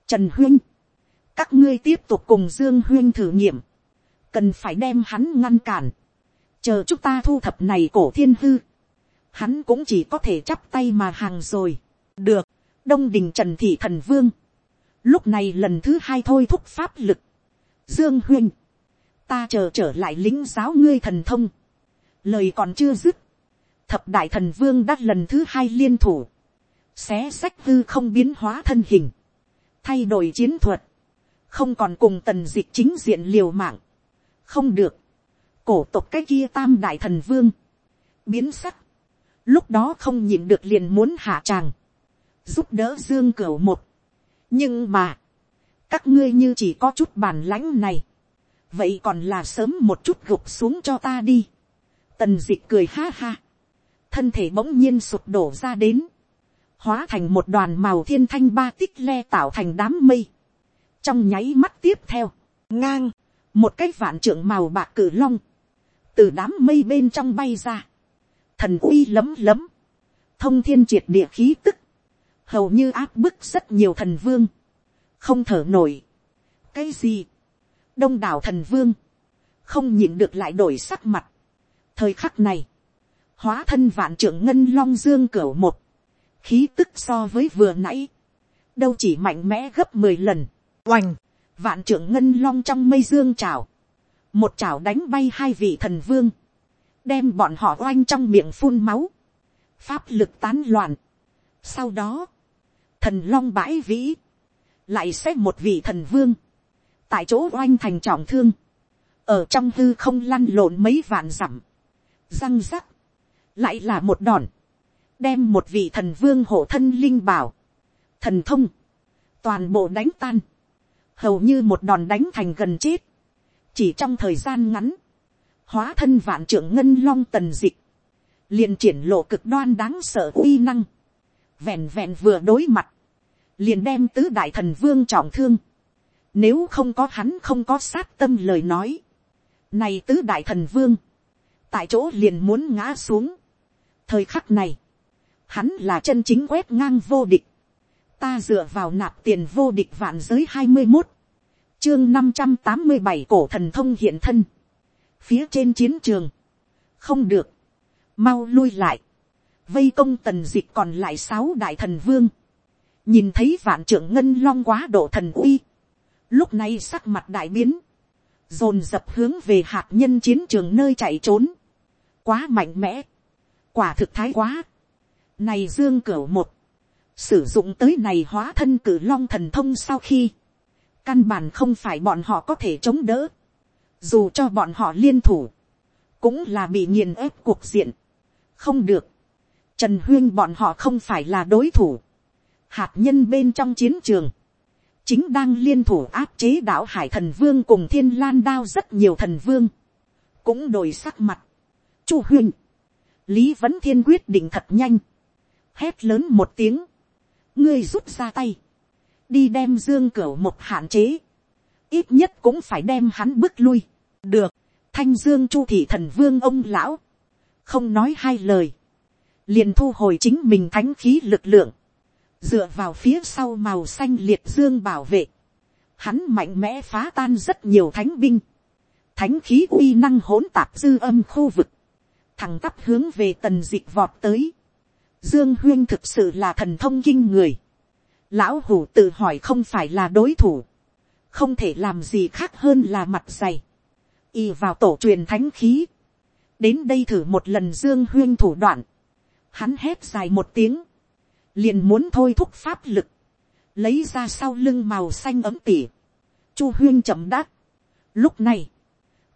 Trần Huyên. Các ngươi tiếp tục cùng Dương Huyên thử nghiệm. Cần phải đem hắn ngăn cản. Chờ chúng ta thu thập này cổ thiên hư. Hắn cũng chỉ có thể chắp tay mà hàng rồi. Được. Đông đình Trần Thị Thần Vương. Lúc này lần thứ hai thôi thúc pháp lực. Dương Huyên ta chờ trở lại lính giáo ngươi thần thông. lời còn chưa dứt. thập đại thần vương đã lần thứ hai liên thủ. xé sách hư không biến hóa thân hình. thay đổi chiến thuật. không còn cùng tần dịch chính diện liều mạng. không được. cổ tộc cái kia tam đại thần vương. biến sắc. lúc đó không nhịn được liền muốn hạ tràng giúp đỡ dương cửu một. nhưng mà, các ngươi như chỉ có chút bản lãnh này vậy còn là sớm một chút gục xuống cho ta đi. tần d ị cười ha ha, thân thể bỗng nhiên sụp đổ ra đến, hóa thành một đoàn màu thiên thanh ba tích le tạo thành đám mây, trong nháy mắt tiếp theo, ngang, một cái vạn trưởng màu bạc cử long, từ đám mây bên trong bay ra, thần uy lấm lấm, thông thiên triệt địa khí tức, hầu như áp bức rất nhiều thần vương, không thở nổi. cái gì, đông đảo thần vương, không nhịn được lại đổi sắc mặt. thời khắc này, hóa thân vạn trưởng ngân long dương cửa một, khí tức so với vừa nãy, đâu chỉ mạnh mẽ gấp mười lần, oành, vạn trưởng ngân long trong mây dương trào, một trào đánh bay hai vị thần vương, đem bọn họ oanh trong miệng phun máu, pháp lực tán loạn. Sau đó, thần long bãi vĩ, lại xếp một vị thần vương, tại chỗ oanh thành trọng thương, ở trong thư không lăn lộn mấy vạn dặm, răng rắc, lại là một đòn, đem một vị thần vương hộ thân linh bảo, thần thông, toàn bộ đánh tan, hầu như một đòn đánh thành gần chết, chỉ trong thời gian ngắn, hóa thân vạn trưởng ngân long tần dịch, liền triển lộ cực đoan đáng sợ uy năng, vẹn vẹn vừa đối mặt, liền đem tứ đại thần vương trọng thương, nếu không có hắn không có sát tâm lời nói, này tứ đại thần vương. Tại chỗ liền muốn ngã xuống. Thời khắc này. Hắn là chân chính quét ngang vô địch. Ta dựa vào nạp tiền vô địch vạn giới hai mươi một Chương năm trăm tám mươi bảy cổ thần thông hiện thân. Phía trên chiến trường. Không được. Mau lui lại. Vây công tần dịch còn lại sáu đại thần vương. Nhìn thấy vạn trưởng ngân long quá độ thần uy. Lúc này sắc mặt đại biến. Dồn dập hướng về hạt nhân chiến trường nơi chạy trốn, quá mạnh mẽ, quả thực thái quá, này dương cửa một, sử dụng tới này hóa thân cử long thần thông sau khi, căn bản không phải bọn họ có thể chống đỡ, dù cho bọn họ liên thủ, cũng là bị nghiền ép cuộc diện, không được, trần huyên bọn họ không phải là đối thủ, hạt nhân bên trong chiến trường, chính đang liên thủ áp chế đảo hải thần vương cùng thiên lan đao rất nhiều thần vương, cũng đổi sắc mặt. Chu Huyên. Lý Vấn thiên quyết định thật nhanh, hét lớn một tiếng, ngươi rút ra tay, đi đem dương Cửu một hạn chế, ít nhất cũng phải đem hắn bước lui, được, thanh dương chu thị thần vương ông lão, không nói hai lời, liền thu hồi chính mình thánh khí lực lượng, dựa vào phía sau màu xanh liệt dương bảo vệ, hắn mạnh mẽ phá tan rất nhiều thánh binh, thánh khí uy năng hỗn tạp dư âm khu vực, thằng tắp hướng về tần dịch vọt tới, dương huyên thực sự là thần thông kinh người, lão hủ tự hỏi không phải là đối thủ, không thể làm gì khác hơn là mặt dày, y vào tổ truyền thánh khí, đến đây thử một lần dương huyên thủ đoạn, hắn hét dài một tiếng, liền muốn thôi thúc pháp lực, lấy ra sau lưng màu xanh ấm tỉ, chu huyên chậm đáp. Lúc này,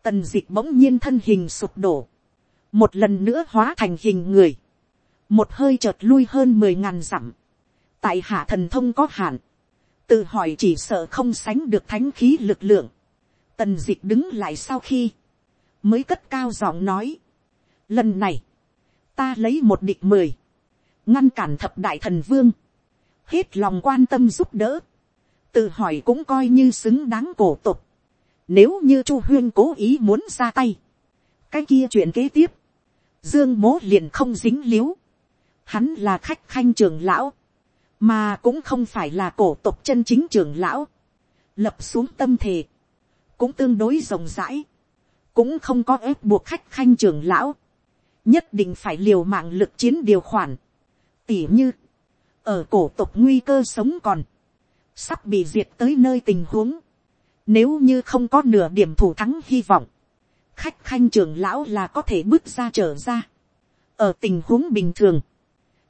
tần dịch bỗng nhiên thân hình sụp đổ, một lần nữa hóa thành hình người, một hơi chợt lui hơn mười ngàn dặm, tại hạ thần thông có hạn, tự hỏi chỉ sợ không sánh được thánh khí lực lượng, tần dịch đứng lại sau khi, mới cất cao giọng nói, lần này, ta lấy một địch mười, ngăn cản thập đại thần vương, hết lòng quan tâm giúp đỡ, tự hỏi cũng coi như xứng đáng cổ tục. Nếu như chu huyên cố ý muốn ra tay, cái kia chuyện kế tiếp, dương mố liền không dính l i ế u hắn là khách khanh trường lão, mà cũng không phải là cổ tục chân chính trường lão, lập xuống tâm thể, cũng tương đối rộng rãi, cũng không có ép buộc khách khanh trường lão, nhất định phải liều mạng lực chiến điều khoản, tỉ như, ở cổ tộc nguy cơ sống còn, sắp bị diệt tới nơi tình huống, nếu như không có nửa điểm thủ thắng hy vọng, khách khanh trưởng lão là có thể bước ra trở ra. ở tình huống bình thường,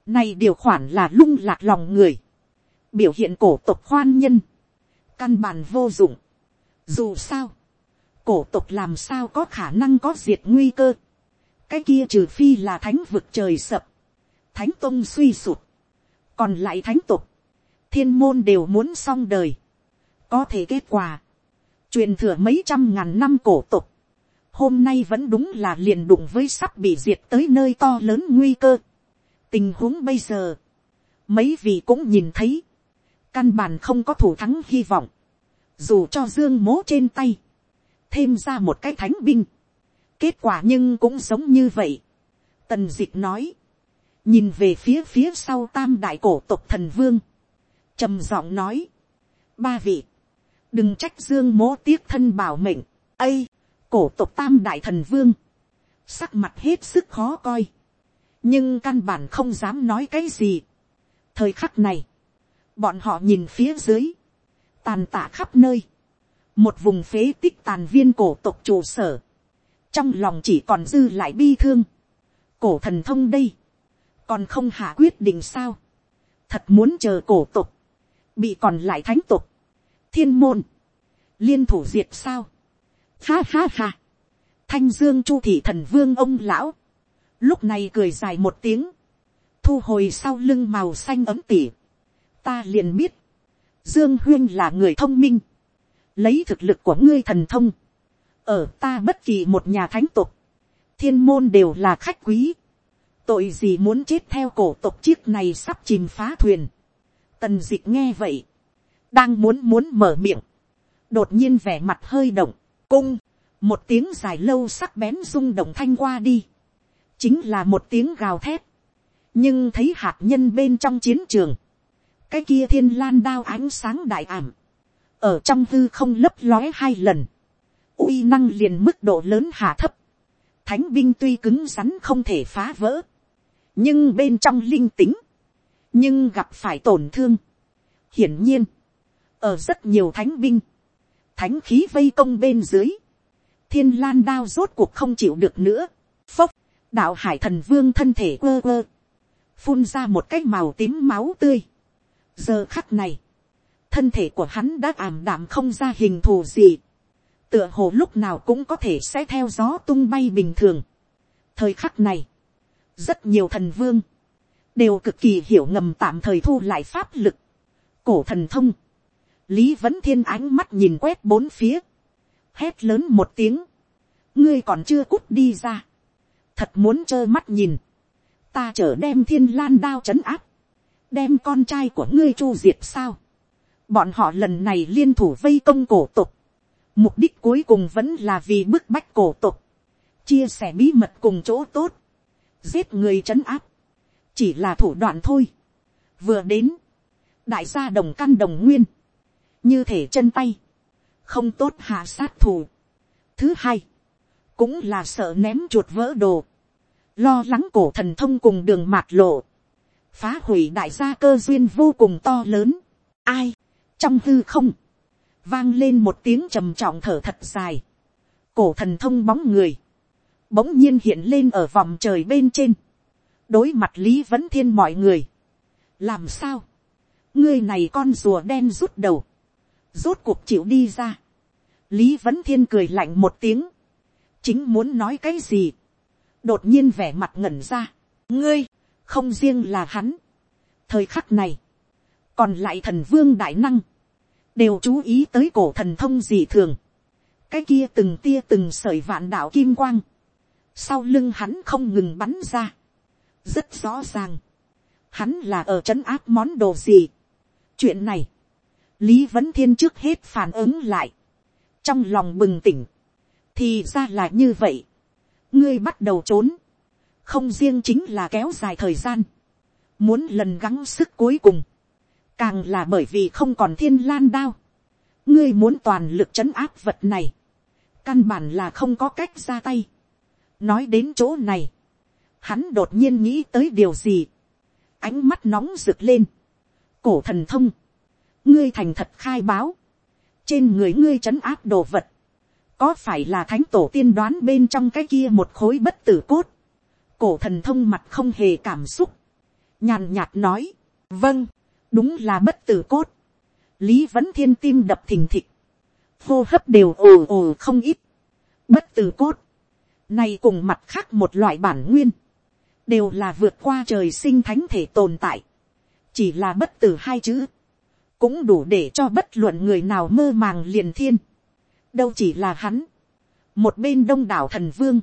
này điều khoản là lung lạc lòng người, biểu hiện cổ tộc hoan nhân, căn bản vô dụng. dù sao, cổ tộc làm sao có khả năng có diệt nguy cơ, cái kia trừ phi là thánh vực trời sập, thánh tông suy sụt, còn lại thánh tục, thiên môn đều muốn xong đời, có thể kết quả, truyền thừa mấy trăm ngàn năm cổ tục, hôm nay vẫn đúng là liền đụng với sắp bị diệt tới nơi to lớn nguy cơ. tình huống bây giờ, mấy vị cũng nhìn thấy, căn bản không có thủ thắng hy vọng, dù cho dương mố trên tay, thêm ra một cái thánh binh, kết quả nhưng cũng giống như vậy. tần d nói, nhìn về phía phía sau tam đại cổ tộc thần vương, trầm giọng nói, ba vị, đừng trách dương mố tiếc thân bảo mệnh, ây, cổ tộc tam đại thần vương, sắc mặt hết sức khó coi, nhưng căn bản không dám nói cái gì. thời khắc này, bọn họ nhìn phía dưới, tàn tạ khắp nơi, một vùng phế tích tàn viên cổ tộc trụ sở, trong lòng chỉ còn dư lại bi thương, cổ thần thông đây, còn không hạ quyết định sao, thật muốn chờ cổ tục, bị còn lại thánh tục, thiên môn, liên thủ diệt sao, ha ha ha, thanh dương chu thị thần vương ông lão, lúc này cười dài một tiếng, thu hồi sau lưng màu xanh ấm tỉ, ta liền biết, dương huyên là người thông minh, lấy thực lực của ngươi thần thông, ở ta bất kỳ một nhà thánh tục, thiên môn đều là khách quý, tội gì muốn chết theo cổ tộc chiếc này sắp chìm phá thuyền. tần d ị c h nghe vậy, đang muốn muốn mở miệng, đột nhiên vẻ mặt hơi động, cung, một tiếng dài lâu sắc bén rung động thanh qua đi, chính là một tiếng gào thét, nhưng thấy hạt nhân bên trong chiến trường, cái kia thiên lan đao ánh sáng đại ảm, ở trong hư không lấp lói hai lần, uy năng liền mức độ lớn hạ thấp, thánh binh tuy cứng rắn không thể phá vỡ, nhưng bên trong linh tính, nhưng gặp phải tổn thương. hiển nhiên, ở rất nhiều thánh binh, thánh khí vây công bên dưới, thiên lan đao rốt cuộc không chịu được nữa, phốc, đạo hải thần vương thân thể quơ quơ, phun ra một cái màu tím máu tươi. giờ khắc này, thân thể của hắn đã ảm đạm không ra hình thù gì, tựa hồ lúc nào cũng có thể sẽ theo gió tung bay bình thường. thời khắc này, rất nhiều thần vương, đều cực kỳ hiểu ngầm tạm thời thu lại pháp lực, cổ thần thông, lý vẫn thiên ánh mắt nhìn quét bốn phía, hét lớn một tiếng, ngươi còn chưa cút đi ra, thật muốn trơ mắt nhìn, ta chở đem thiên lan đao c h ấ n áp, đem con trai của ngươi chu diệt sao, bọn họ lần này liên thủ vây công cổ tục, Mục đích cuối cùng vẫn là vì bức bách cổ tục. Chia sẻ bí mật cùng chỗ tốt. Giết người trấn áp. Chỉ là thủ đoạn thôi. Vừa đến. Đại gia đồng căn đồng nguyên. Như thể chân tay. Không tốt hạ sát thủ. Thứ hai. Cũng là sợ ném chuột vỡ đồ. Lo lắng cổ thần thông cùng đường mạt lộ. Phá hủy đại gia cơ duyên vô cùng to lớn. Ai. Trong hư không vang lên một tiếng trầm trọng thở thật dài, cổ thần thông bóng người, bỗng nhiên hiện lên ở vòng trời bên trên, đối mặt lý vẫn thiên mọi người, làm sao, ngươi này con rùa đen rút đầu, rốt cuộc chịu đi ra, lý vẫn thiên cười lạnh một tiếng, chính muốn nói cái gì, đột nhiên vẻ mặt ngẩn ra, ngươi, không riêng là hắn, thời khắc này, còn lại thần vương đại năng, đều chú ý tới cổ thần thông dị thường, cái kia từng tia từng sởi vạn đạo kim quang, sau lưng hắn không ngừng bắn ra, rất rõ ràng, hắn là ở c h ấ n áp món đồ gì. chuyện này, lý vẫn thiên trước hết phản ứng lại, trong lòng bừng tỉnh, thì ra là như vậy, ngươi bắt đầu trốn, không riêng chính là kéo dài thời gian, muốn lần gắng sức cuối cùng, càng là bởi vì không còn thiên lan đao, ngươi muốn toàn lực c h ấ n áp vật này, căn bản là không có cách ra tay. nói đến chỗ này, hắn đột nhiên nghĩ tới điều gì, ánh mắt nóng rực lên, cổ thần thông, ngươi thành thật khai báo, trên người ngươi c h ấ n áp đồ vật, có phải là thánh tổ tiên đoán bên trong cái kia một khối bất tử cốt, cổ thần thông mặt không hề cảm xúc, nhàn nhạt nói, vâng, đúng là bất tử cốt, lý vẫn thiên tim đập thình thịch, hô hấp đều ồ ồ không ít, bất tử cốt, này cùng mặt khác một loại bản nguyên, đều là vượt qua trời sinh thánh thể tồn tại, chỉ là bất tử hai chữ, cũng đủ để cho bất luận người nào mơ màng liền thiên, đâu chỉ là hắn, một bên đông đảo thần vương,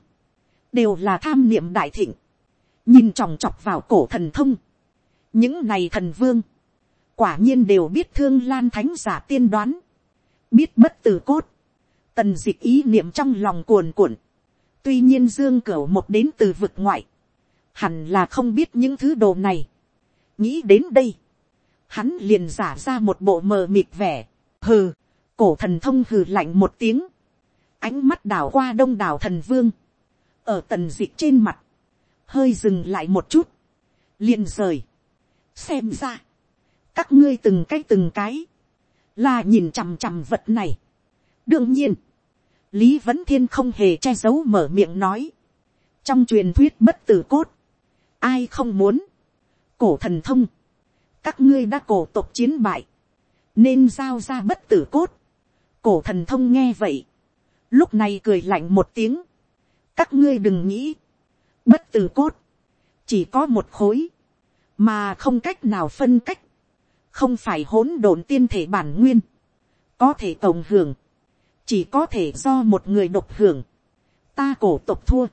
đều là tham niệm đại thịnh, nhìn chòng chọc vào cổ thần thông. những này thần vương, quả nhiên đều biết thương lan thánh giả tiên đoán, biết bất tử cốt, tần d ị c h ý niệm trong lòng cuồn cuộn, tuy nhiên dương cửu một đến từ vực ngoại, hẳn là không biết những thứ đồ này, nghĩ đến đây, hắn liền giả ra một bộ mờ mịt vẻ, hừ, cổ thần thông hừ lạnh một tiếng, ánh mắt đảo qua đông đảo thần vương, ở tần d ị c h trên mặt, hơi dừng lại một chút, liền rời, xem ra, các ngươi từng cái từng cái, là nhìn chằm chằm vật này. đương nhiên, lý vẫn thiên không hề che giấu mở miệng nói, trong truyền thuyết bất tử cốt, ai không muốn, cổ thần thông, các ngươi đã cổ tộc chiến bại, nên giao ra bất tử cốt, cổ thần thông nghe vậy, lúc này cười lạnh một tiếng, các ngươi đừng nghĩ, bất tử cốt, chỉ có một khối, mà không cách nào phân cách, không phải hỗn độn tiên thể bản nguyên, có thể tổng hưởng, chỉ có thể do một người độc hưởng, ta cổ tộc thua,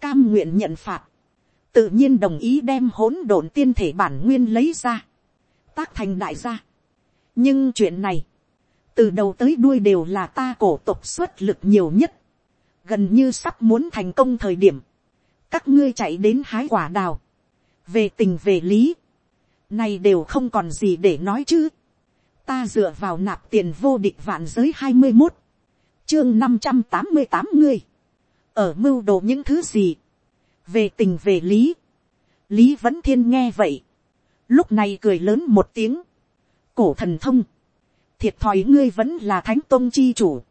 cam nguyện nhận phạt, tự nhiên đồng ý đem hỗn độn tiên thể bản nguyên lấy ra, tác thành đại gia. nhưng chuyện này, từ đầu tới đuôi đều là ta cổ tộc xuất lực nhiều nhất, gần như sắp muốn thành công thời điểm, các ngươi chạy đến hái quả đào, về tình về lý, này đều không còn gì để nói chứ. Ta dựa vào nạp tiền vô địch vạn giới hai mươi một. Chương năm trăm tám mươi tám ngươi. Ở mưu đồ những thứ gì. Về tình về lý. Lý vẫn thiên nghe vậy. Lúc này cười lớn một tiếng. Cổ thần thông. Thiệt thòi ngươi vẫn là thánh tôn chi chủ.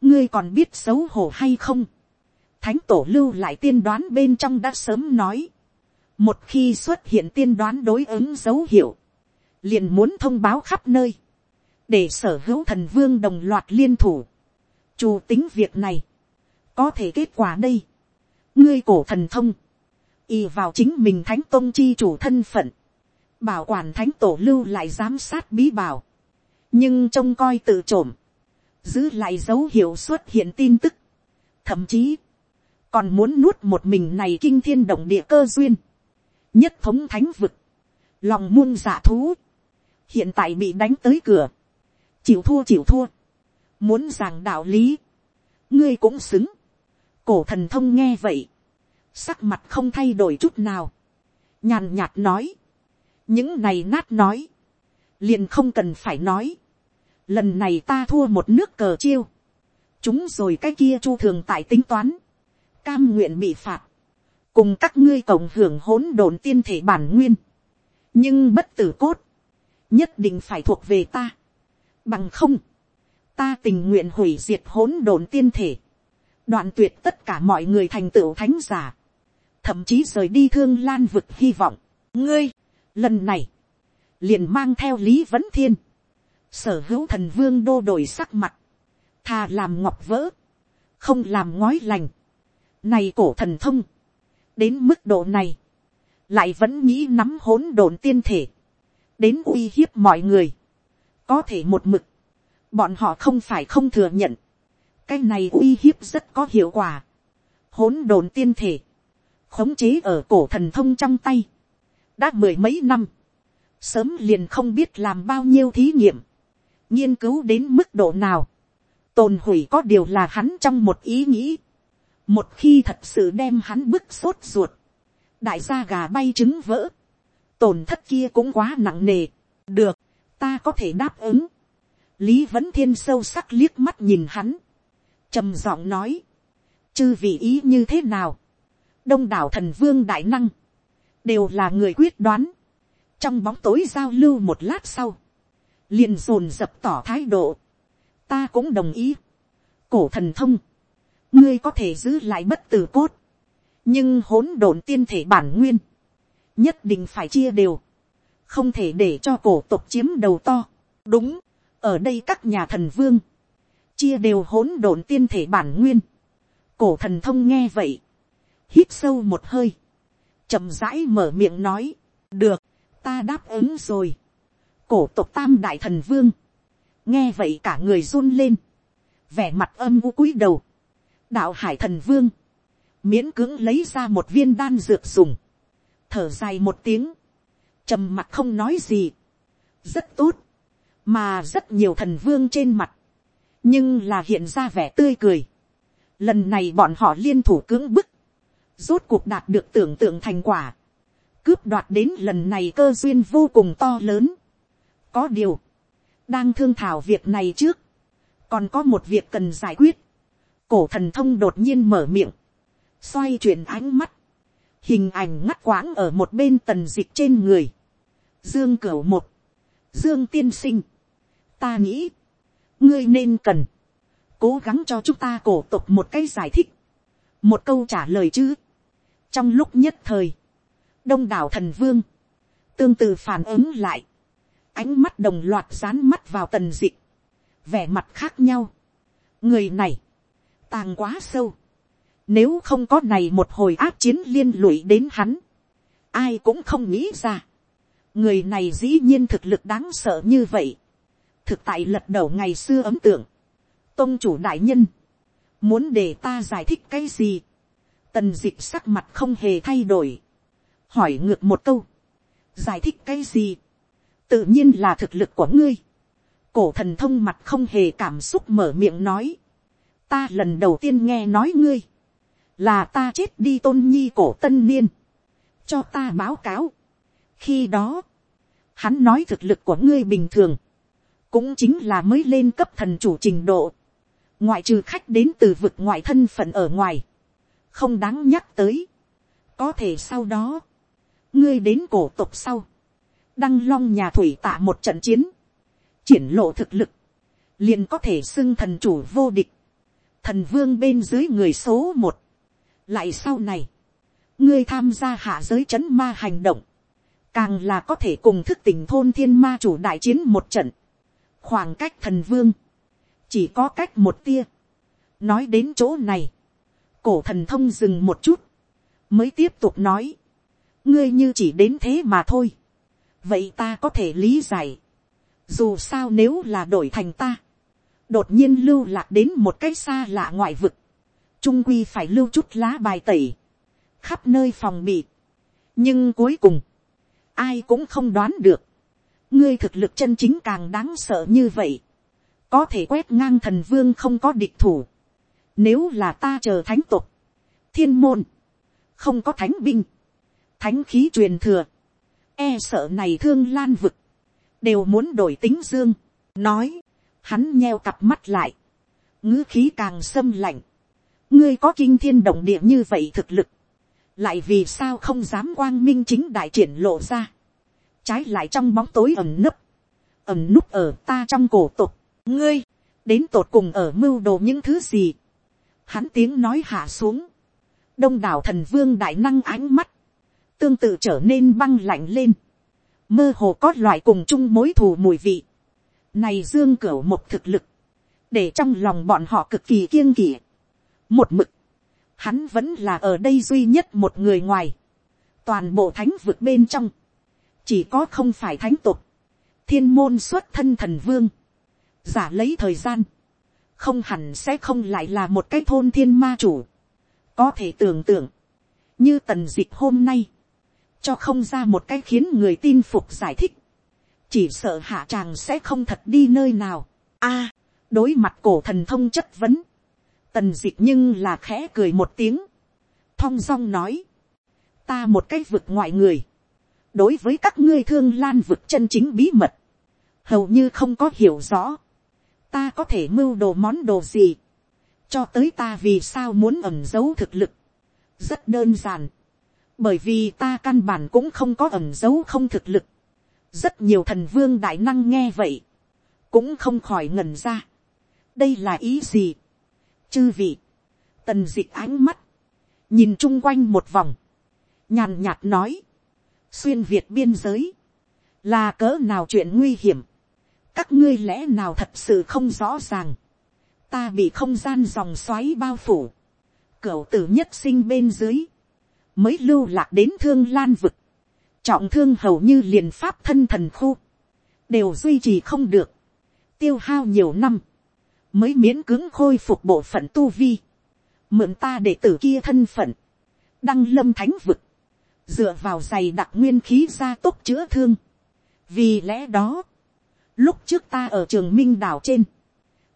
Ngươi còn biết xấu hổ hay không? Thánh tổ lưu lại tiên đoán bên trong đã sớm nói một khi xuất hiện tiên đoán đối ứng dấu hiệu, liền muốn thông báo khắp nơi, để sở hữu thần vương đồng loạt liên thủ, chủ tính việc này, có thể kết quả đây, ngươi cổ thần thông, y vào chính mình thánh tôn chi chủ thân phận, bảo quản thánh tổ lưu lại giám sát bí bảo, nhưng trông coi tự trộm, giữ lại dấu hiệu xuất hiện tin tức, thậm chí, còn muốn nuốt một mình này kinh thiên động địa cơ duyên, nhất thống thánh vực, lòng muôn giả thú, hiện tại bị đánh tới cửa, chịu thua chịu thua, muốn giảng đạo lý, ngươi cũng xứng, cổ thần thông nghe vậy, sắc mặt không thay đổi chút nào, nhàn nhạt nói, những này nát nói, liền không cần phải nói, lần này ta thua một nước cờ chiêu, chúng rồi cái kia chu thường tại tính toán, cam nguyện bị phạt, cùng các ngươi cộng hưởng hỗn độn tiên thể bản nguyên, nhưng bất tử cốt, nhất định phải thuộc về ta, bằng không, ta tình nguyện hủy diệt hỗn độn tiên thể, đoạn tuyệt tất cả mọi người thành tựu thánh giả, thậm chí rời đi thương lan vực hy vọng, ngươi, lần này, liền mang theo lý vấn thiên, sở hữu thần vương đô đổi sắc mặt, thà làm ngọc vỡ, không làm ngói lành, này cổ thần thông, đến mức độ này, lại vẫn nghĩ nắm hỗn độn tiên thể, đến uy hiếp mọi người, có thể một mực, bọn họ không phải không thừa nhận, cái này uy hiếp rất có hiệu quả, hỗn độn tiên thể, khống chế ở cổ thần thông trong tay, đã mười mấy năm, sớm liền không biết làm bao nhiêu thí nghiệm, nghiên cứu đến mức độ nào, tồn hủy có điều là hắn trong một ý nghĩ, một khi thật sự đem hắn bức sốt ruột, đại gia gà bay trứng vỡ, tổn thất kia cũng quá nặng nề, được, ta có thể đáp ứng, lý vẫn thiên sâu sắc liếc mắt nhìn hắn, trầm giọng nói, chư vị ý như thế nào, đông đảo thần vương đại năng, đều là người quyết đoán, trong bóng tối giao lưu một lát sau, liền dồn dập tỏ thái độ, ta cũng đồng ý, cổ thần thông, ngươi có thể giữ lại bất tử cốt, nhưng hỗn độn tiên thể bản nguyên, nhất định phải chia đều, không thể để cho cổ tộc chiếm đầu to. đúng, ở đây các nhà thần vương, chia đều hỗn độn tiên thể bản nguyên, cổ thần thông nghe vậy, hít sâu một hơi, chậm rãi mở miệng nói, được, ta đáp ứng rồi, cổ tộc tam đại thần vương, nghe vậy cả người run lên, vẻ mặt âm u cúi đầu, đạo hải thần vương, miễn cưỡng lấy ra một viên đan dược dùng, thở dài một tiếng, trầm mặt không nói gì, rất tốt, mà rất nhiều thần vương trên mặt, nhưng là hiện ra vẻ tươi cười. Lần này bọn họ liên thủ cưỡng bức, rốt cuộc đạt được tưởng tượng thành quả, cướp đoạt đến lần này cơ duyên vô cùng to lớn. có điều, đang thương thảo việc này trước, còn có một việc cần giải quyết cổ thần thông đột nhiên mở miệng, xoay chuyển ánh mắt, hình ảnh ngắt quãng ở một bên tần dịch trên người. dương cửu một, dương tiên sinh, ta nghĩ, ngươi nên cần, cố gắng cho chúng ta cổ tục một cái giải thích, một câu trả lời chứ. trong lúc nhất thời, đông đảo thần vương, tương tự phản ứng lại, ánh mắt đồng loạt dán mắt vào tần dịch, vẻ mặt khác nhau. người này, tàng quá sâu, nếu không có này một hồi áp chiến liên lụy đến hắn, ai cũng không nghĩ ra. người này dĩ nhiên thực lực đáng sợ như vậy, thực tại lật đầu ngày xưa ấm tượng, tôn chủ đại nhân, muốn để ta giải thích cái gì, tần d ị c h sắc mặt không hề thay đổi, hỏi ngược một câu, giải thích cái gì, tự nhiên là thực lực của ngươi, cổ thần thông mặt không hề cảm xúc mở miệng nói, ta lần đầu tiên nghe nói ngươi, là ta chết đi tôn nhi cổ tân niên, cho ta báo cáo, khi đó, hắn nói thực lực của ngươi bình thường, cũng chính là mới lên cấp thần chủ trình độ, ngoại trừ khách đến từ vực ngoại thân phận ở ngoài, không đáng nhắc tới. có thể sau đó, ngươi đến cổ tục sau, đăng long nhà thủy tạ một trận chiến, triển lộ thực lực, liền có thể xưng thần chủ vô địch, thần vương bên dưới người số một. lại sau này, ngươi tham gia hạ giới c h ấ n ma hành động, càng là có thể cùng thức tỉnh thôn thiên ma chủ đại chiến một trận, khoảng cách thần vương, chỉ có cách một tia. nói đến chỗ này, cổ thần thông dừng một chút, mới tiếp tục nói, ngươi như chỉ đến thế mà thôi, vậy ta có thể lý giải, dù sao nếu là đổi thành ta, đột nhiên lưu lạc đến một cái xa lạ ngoại vực, trung quy phải lưu chút lá bài tẩy, khắp nơi phòng bị, nhưng cuối cùng, ai cũng không đoán được, ngươi thực lực chân chính càng đáng sợ như vậy, có thể quét ngang thần vương không có địch thủ, nếu là ta chờ thánh tục, thiên môn, không có thánh binh, thánh khí truyền thừa, e sợ này thương lan vực, đều muốn đổi tính dương, nói, hắn nheo cặp mắt lại, ngữ khí càng xâm lạnh, ngươi có kinh thiên động địa như vậy thực lực, lại vì sao không dám quang minh chính đại triển lộ ra, trái lại trong bóng tối ẩm nấp, ẩm núp ở ta trong cổ tục, ngươi, đến tột cùng ở mưu đồ những thứ gì. Hắn tiếng nói hạ xuống, đông đảo thần vương đại năng ánh mắt, tương tự trở nên băng lạnh lên, mơ hồ có loại cùng chung mối thù mùi vị, này dương cửu một thực lực, để trong lòng bọn họ cực kỳ kiêng kỵ. một mực, hắn vẫn là ở đây duy nhất một người ngoài, toàn bộ thánh vực bên trong, chỉ có không phải thánh tục, thiên môn xuất thân thần vương, giả lấy thời gian, không hẳn sẽ không lại là một cái thôn thiên ma chủ, có thể tưởng tượng, như tần d ị c h hôm nay, cho không ra một cái khiến người tin phục giải thích, chỉ sợ hạ tràng sẽ không thật đi nơi nào. a, đối mặt cổ thần thông chất vấn, tần d ị c h nhưng là khẽ cười một tiếng, thong dong nói, ta một cái vực ngoại người, đối với các ngươi thương lan vực chân chính bí mật, hầu như không có hiểu rõ, ta có thể mưu đồ món đồ gì, cho tới ta vì sao muốn ẩm giấu thực lực, rất đơn giản, bởi vì ta căn bản cũng không có ẩm giấu không thực lực, rất nhiều thần vương đại năng nghe vậy, cũng không khỏi ngẩn ra, đây là ý gì, chư vị, tần d ị c h ánh mắt, nhìn chung quanh một vòng, nhàn nhạt nói, xuyên việt biên giới, là cỡ nào chuyện nguy hiểm, các ngươi lẽ nào thật sự không rõ ràng, ta bị không gian dòng xoáy bao phủ, cửu tử nhất sinh bên dưới, mới lưu lạc đến thương lan vực, trọng thương hầu như liền pháp thân thần khu, đều duy trì không được, tiêu hao nhiều năm, mới miễn cưỡng khôi phục bộ phận tu vi, mượn ta để tử kia thân phận, đăng lâm thánh vực, dựa vào giày đặc nguyên khí gia tốc chữa thương. vì lẽ đó, lúc trước ta ở trường minh đảo trên,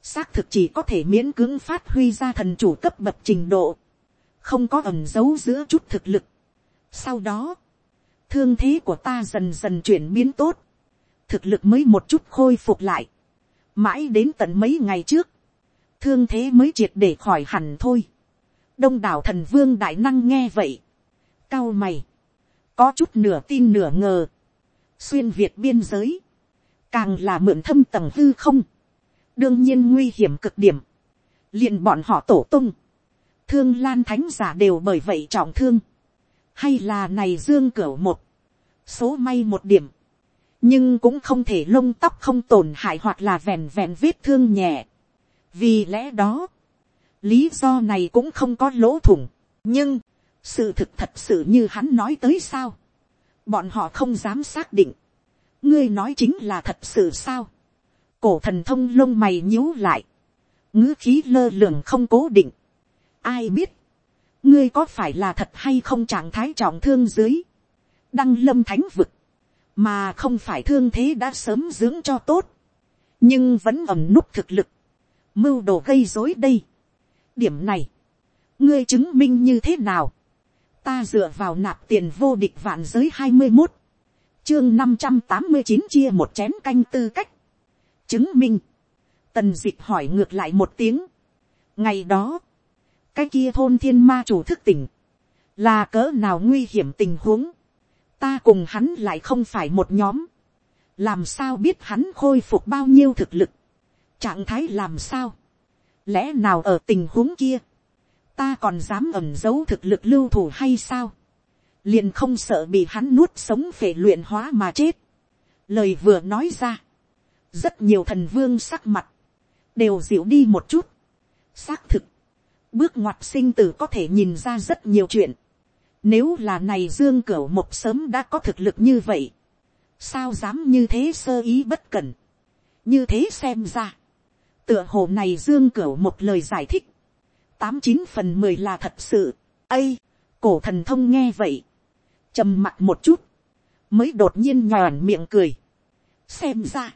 xác thực chỉ có thể miễn cưỡng phát huy ra thần chủ cấp bậc trình độ, không có ẩm dấu giữa chút thực lực. sau đó, thương thế của ta dần dần chuyển biến tốt, thực lực mới một chút khôi phục lại, mãi đến tận mấy ngày trước, thương thế mới triệt để khỏi hẳn thôi. đông đảo thần vương đại năng nghe vậy, cao mày, có chút nửa tin nửa ngờ, xuyên việt biên giới, càng là mượn thâm tầng hư không, đương nhiên nguy hiểm cực điểm, liền bọn họ tổ tung, thương lan thánh giả đều bởi vậy trọng thương, hay là này dương cửa một, số may một điểm, nhưng cũng không thể lông tóc không tổn hại hoặc là vẹn vẹn vết thương nhẹ. vì lẽ đó, lý do này cũng không có lỗ thủng, nhưng, sự thực thật sự như hắn nói tới sao, bọn họ không dám xác định, ngươi nói chính là thật sự sao, cổ thần thông lông mày nhíu lại, ngữ khí lơ lường không cố định, ai biết, ngươi có phải là thật hay không trạng thái trọng thương dưới, đăng lâm thánh vực, mà không phải thương thế đã sớm dưỡng cho tốt, nhưng vẫn ẩm núp thực lực, mưu đồ gây dối đây. điểm này, ngươi chứng minh như thế nào, ta dựa vào nạp tiền vô địch vạn giới hai mươi một, chương năm trăm tám mươi chín chia một chén canh tư cách, chứng minh, tần d ị c h hỏi ngược lại một tiếng, ngày đó, cái kia thôn thiên ma chủ thức tỉnh, là cỡ nào nguy hiểm tình huống, ta cùng hắn lại không phải một nhóm, làm sao biết hắn khôi phục bao nhiêu thực lực, trạng thái làm sao, lẽ nào ở tình huống kia, ta còn dám ẩm giấu thực lực lưu thủ hay sao, liền không sợ bị hắn nuốt sống phải luyện hóa mà chết, lời vừa nói ra, rất nhiều thần vương sắc mặt, đều dịu đi một chút, xác thực, bước ngoặt sinh tử có thể nhìn ra rất nhiều chuyện, nếu là này Dương Cửu một sớm đã có thực lực như vậy. Sao dám như thế sơ ý bất cẩn. Như thế xem ra. Tựa hồ này Dương Cửu một lời giải thích. Tám chín phần mười là thật sự. ây, cổ thần thông nghe vậy. trầm mặt một chút. Mới đột nhiên nhòn miệng cười. Xem ra.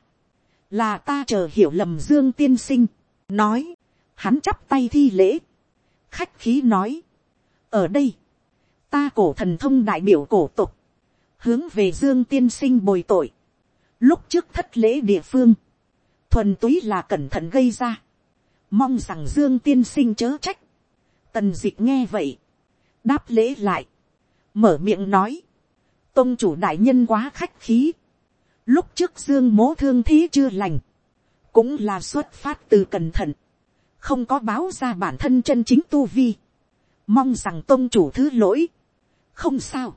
Là ta chờ hiểu lầm Dương tiên sinh. Nói. Hắn chắp tay thi lễ. Khách khí nói. Ở đây ta cổ thần thông đại biểu cổ tục, hướng về dương tiên sinh bồi tội, lúc trước thất lễ địa phương, thuần túy là cẩn thận gây ra, mong rằng dương tiên sinh chớ trách, tần dịch nghe vậy, đáp lễ lại, mở miệng nói, tôn chủ đại nhân quá khách khí, lúc trước dương mố thương thế chưa lành, cũng là xuất phát từ cẩn thận, không có báo ra bản thân chân chính tu vi, mong rằng tôn chủ thứ lỗi, không sao,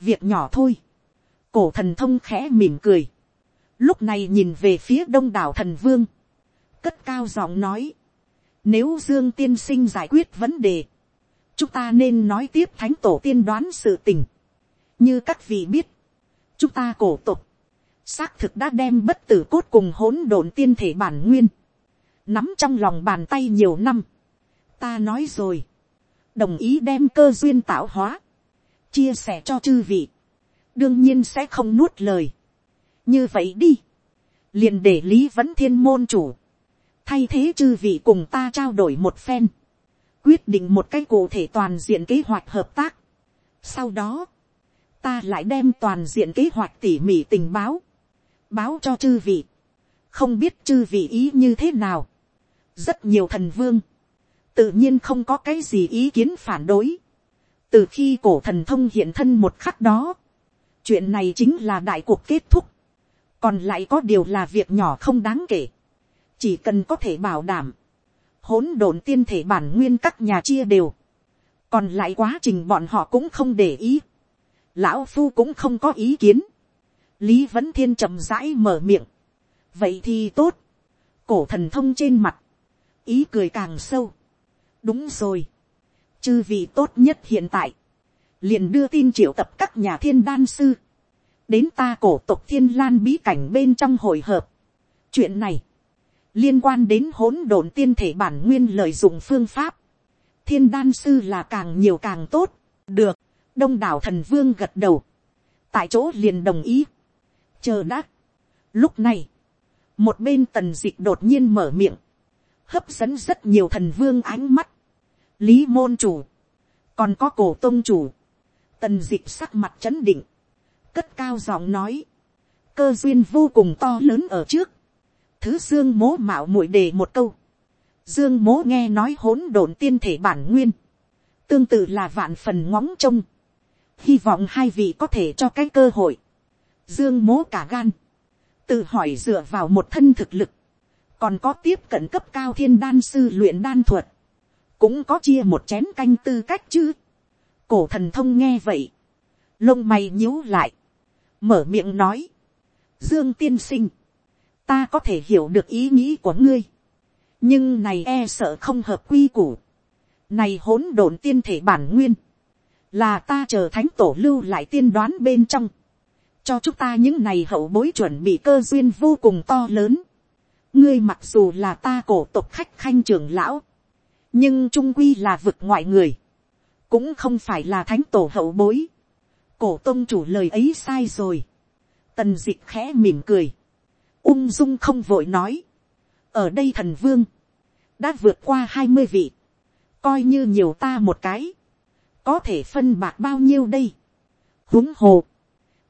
việc nhỏ thôi, cổ thần thông khẽ mỉm cười, lúc này nhìn về phía đông đảo thần vương, cất cao giọng nói, nếu dương tiên sinh giải quyết vấn đề, chúng ta nên nói tiếp thánh tổ tiên đoán sự tình, như các vị biết, chúng ta cổ tục, xác thực đã đem bất tử cốt cùng hỗn độn tiên thể bản nguyên, nắm trong lòng bàn tay nhiều năm. Ta nói rồi, đồng ý đem cơ duyên tạo hóa, chia sẻ cho chư vị, đương nhiên sẽ không nuốt lời. như vậy đi, liền để lý vẫn thiên môn chủ, thay thế chư vị cùng ta trao đổi một phen, quyết định một cái cụ thể toàn diện kế hoạch hợp tác. sau đó, ta lại đem toàn diện kế hoạch tỉ mỉ tình báo, báo cho chư vị, không biết chư vị ý như thế nào rất nhiều thần vương, tự nhiên không có cái gì ý kiến phản đối. Từ khi cổ thần thông hiện thân một khắc đó, chuyện này chính là đại cuộc kết thúc, còn lại có điều là việc nhỏ không đáng kể, chỉ cần có thể bảo đảm, hỗn độn tiên thể bản nguyên các nhà chia đều, còn lại quá trình bọn họ cũng không để ý, lão phu cũng không có ý kiến, lý vẫn thiên chậm rãi mở miệng, vậy thì tốt, cổ thần thông trên mặt, ý cười càng sâu, đúng rồi, chư vị tốt nhất hiện tại, liền đưa tin triệu tập các nhà thiên đan sư, đến ta cổ tộc thiên lan bí cảnh bên trong hội hợp. chuyện này, liên quan đến hỗn độn tiên thể bản nguyên lợi dụng phương pháp, thiên đan sư là càng nhiều càng tốt, được, đông đảo thần vương gật đầu, tại chỗ liền đồng ý, chờ đã. Lúc này, một bên tần dịch đột nhiên mở miệng, hấp dẫn rất nhiều thần vương ánh mắt, lý môn chủ, còn có cổ tôn chủ, tần dịp sắc mặt chấn định, cất cao giọng nói, cơ duyên vô cùng to lớn ở trước, thứ dương mố mạo muội đề một câu, dương mố nghe nói hỗn độn tiên thể bản nguyên, tương tự là vạn phần ngóng trông, hy vọng hai vị có thể cho cái cơ hội, dương mố cả gan, tự hỏi dựa vào một thân thực lực, còn có tiếp cận cấp cao thiên đan sư luyện đan thuật, cũng có chia một chén canh tư cách chứ. cổ thần thông nghe vậy, lông mày nhíu lại, mở miệng nói, dương tiên sinh, ta có thể hiểu được ý nghĩ của ngươi, nhưng này e sợ không hợp quy củ, này hỗn độn tiên thể bản nguyên, là ta chờ thánh tổ lưu lại tiên đoán bên trong, cho chúng ta những này hậu bối chuẩn bị cơ duyên vô cùng to lớn ngươi mặc dù là ta cổ tộc khách khanh trưởng lão, nhưng trung quy là vực ngoại người, cũng không phải là thánh tổ hậu bối. cổ tôn chủ lời ấy sai rồi. tần d ị c h khẽ mỉm cười, ung dung không vội nói, ở đây thần vương, đã vượt qua hai mươi vị, coi như nhiều ta một cái, có thể phân bạc bao nhiêu đây. huống hồ,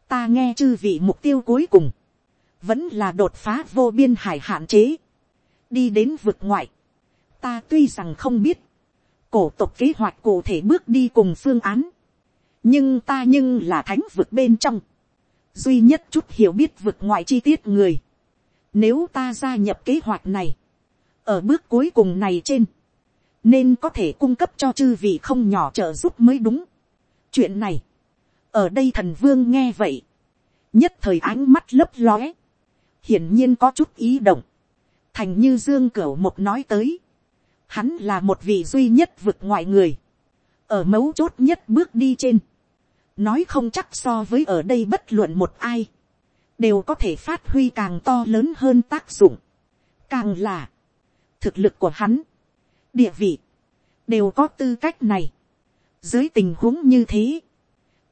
ta nghe chư vị mục tiêu cuối cùng, vẫn là đột phá vô biên hải hạn chế, đi đến vực ngoại. Ta tuy rằng không biết, cổ tộc kế hoạch cụ thể bước đi cùng phương án, nhưng ta nhưng là thánh vực bên trong, duy nhất chút hiểu biết vực ngoại chi tiết người. Nếu ta gia nhập kế hoạch này, ở bước cuối cùng này trên, nên có thể cung cấp cho chư vị không nhỏ trợ giúp mới đúng. chuyện này, ở đây thần vương nghe vậy, nhất thời ánh mắt lấp lóe, hiển nhiên có chút ý động, thành như dương cửu một nói tới, hắn là một vị duy nhất vực ngoại người, ở mấu chốt nhất bước đi trên, nói không chắc so với ở đây bất luận một ai, đều có thể phát huy càng to lớn hơn tác dụng, càng là thực lực của hắn, địa vị, đều có tư cách này. Dưới tình huống như thế,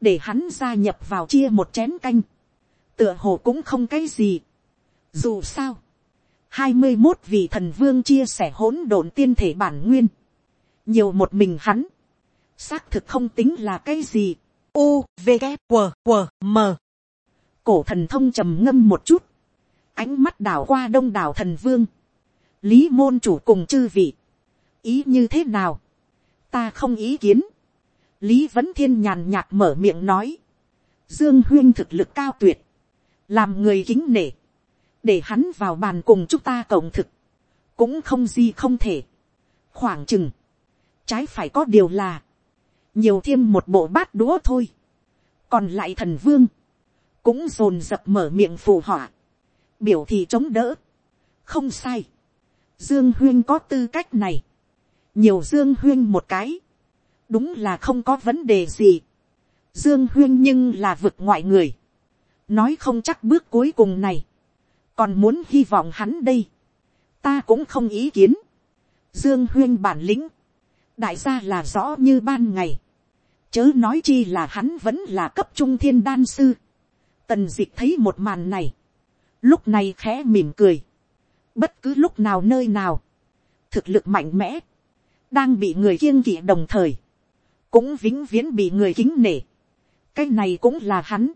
để hắn gia nhập vào chia một chén canh, tựa hồ cũng không cái gì. Dù sao, hai mươi một vị thần vương chia sẻ hỗn độn tiên thể bản nguyên, nhiều một mình hắn, xác thực không tính là cái gì. U, V, K, W, W, M. Cổ thần thông trầm ngâm một chút, ánh mắt đảo qua đông đảo thần vương, lý môn chủ cùng chư vị, ý như thế nào, ta không ý kiến, lý vẫn thiên nhàn nhạt mở miệng nói, dương huyên thực lực cao tuyệt, làm người kính nể, để hắn vào bàn cùng chúng ta cộng thực, cũng không gì không thể. khoảng chừng, trái phải có điều là, nhiều thêm một bộ bát đũa thôi. còn lại thần vương, cũng dồn dập mở miệng phù họa, biểu thị chống đỡ. không sai, dương huyên có tư cách này, nhiều dương huyên một cái, đúng là không có vấn đề gì. Dương huyên nhưng là vực ngoại người. Nói không chắc bước cuối cùng này. Còn muốn hy vọng hắn đây. Ta cũng không ý kiến. Dương huyên bản lĩnh. Đại gia là rõ như ban ngày. Chớ nói chi là hắn vẫn là cấp trung thiên đan sư. Tần dịch thấy một màn này. Lúc này khẽ mỉm cười. Bất cứ lúc nào nơi nào. Thực lực mạnh mẽ. Đang bị người kiêng kỵ đồng thời cũng vĩnh viễn bị người kính nể. cái này cũng là hắn,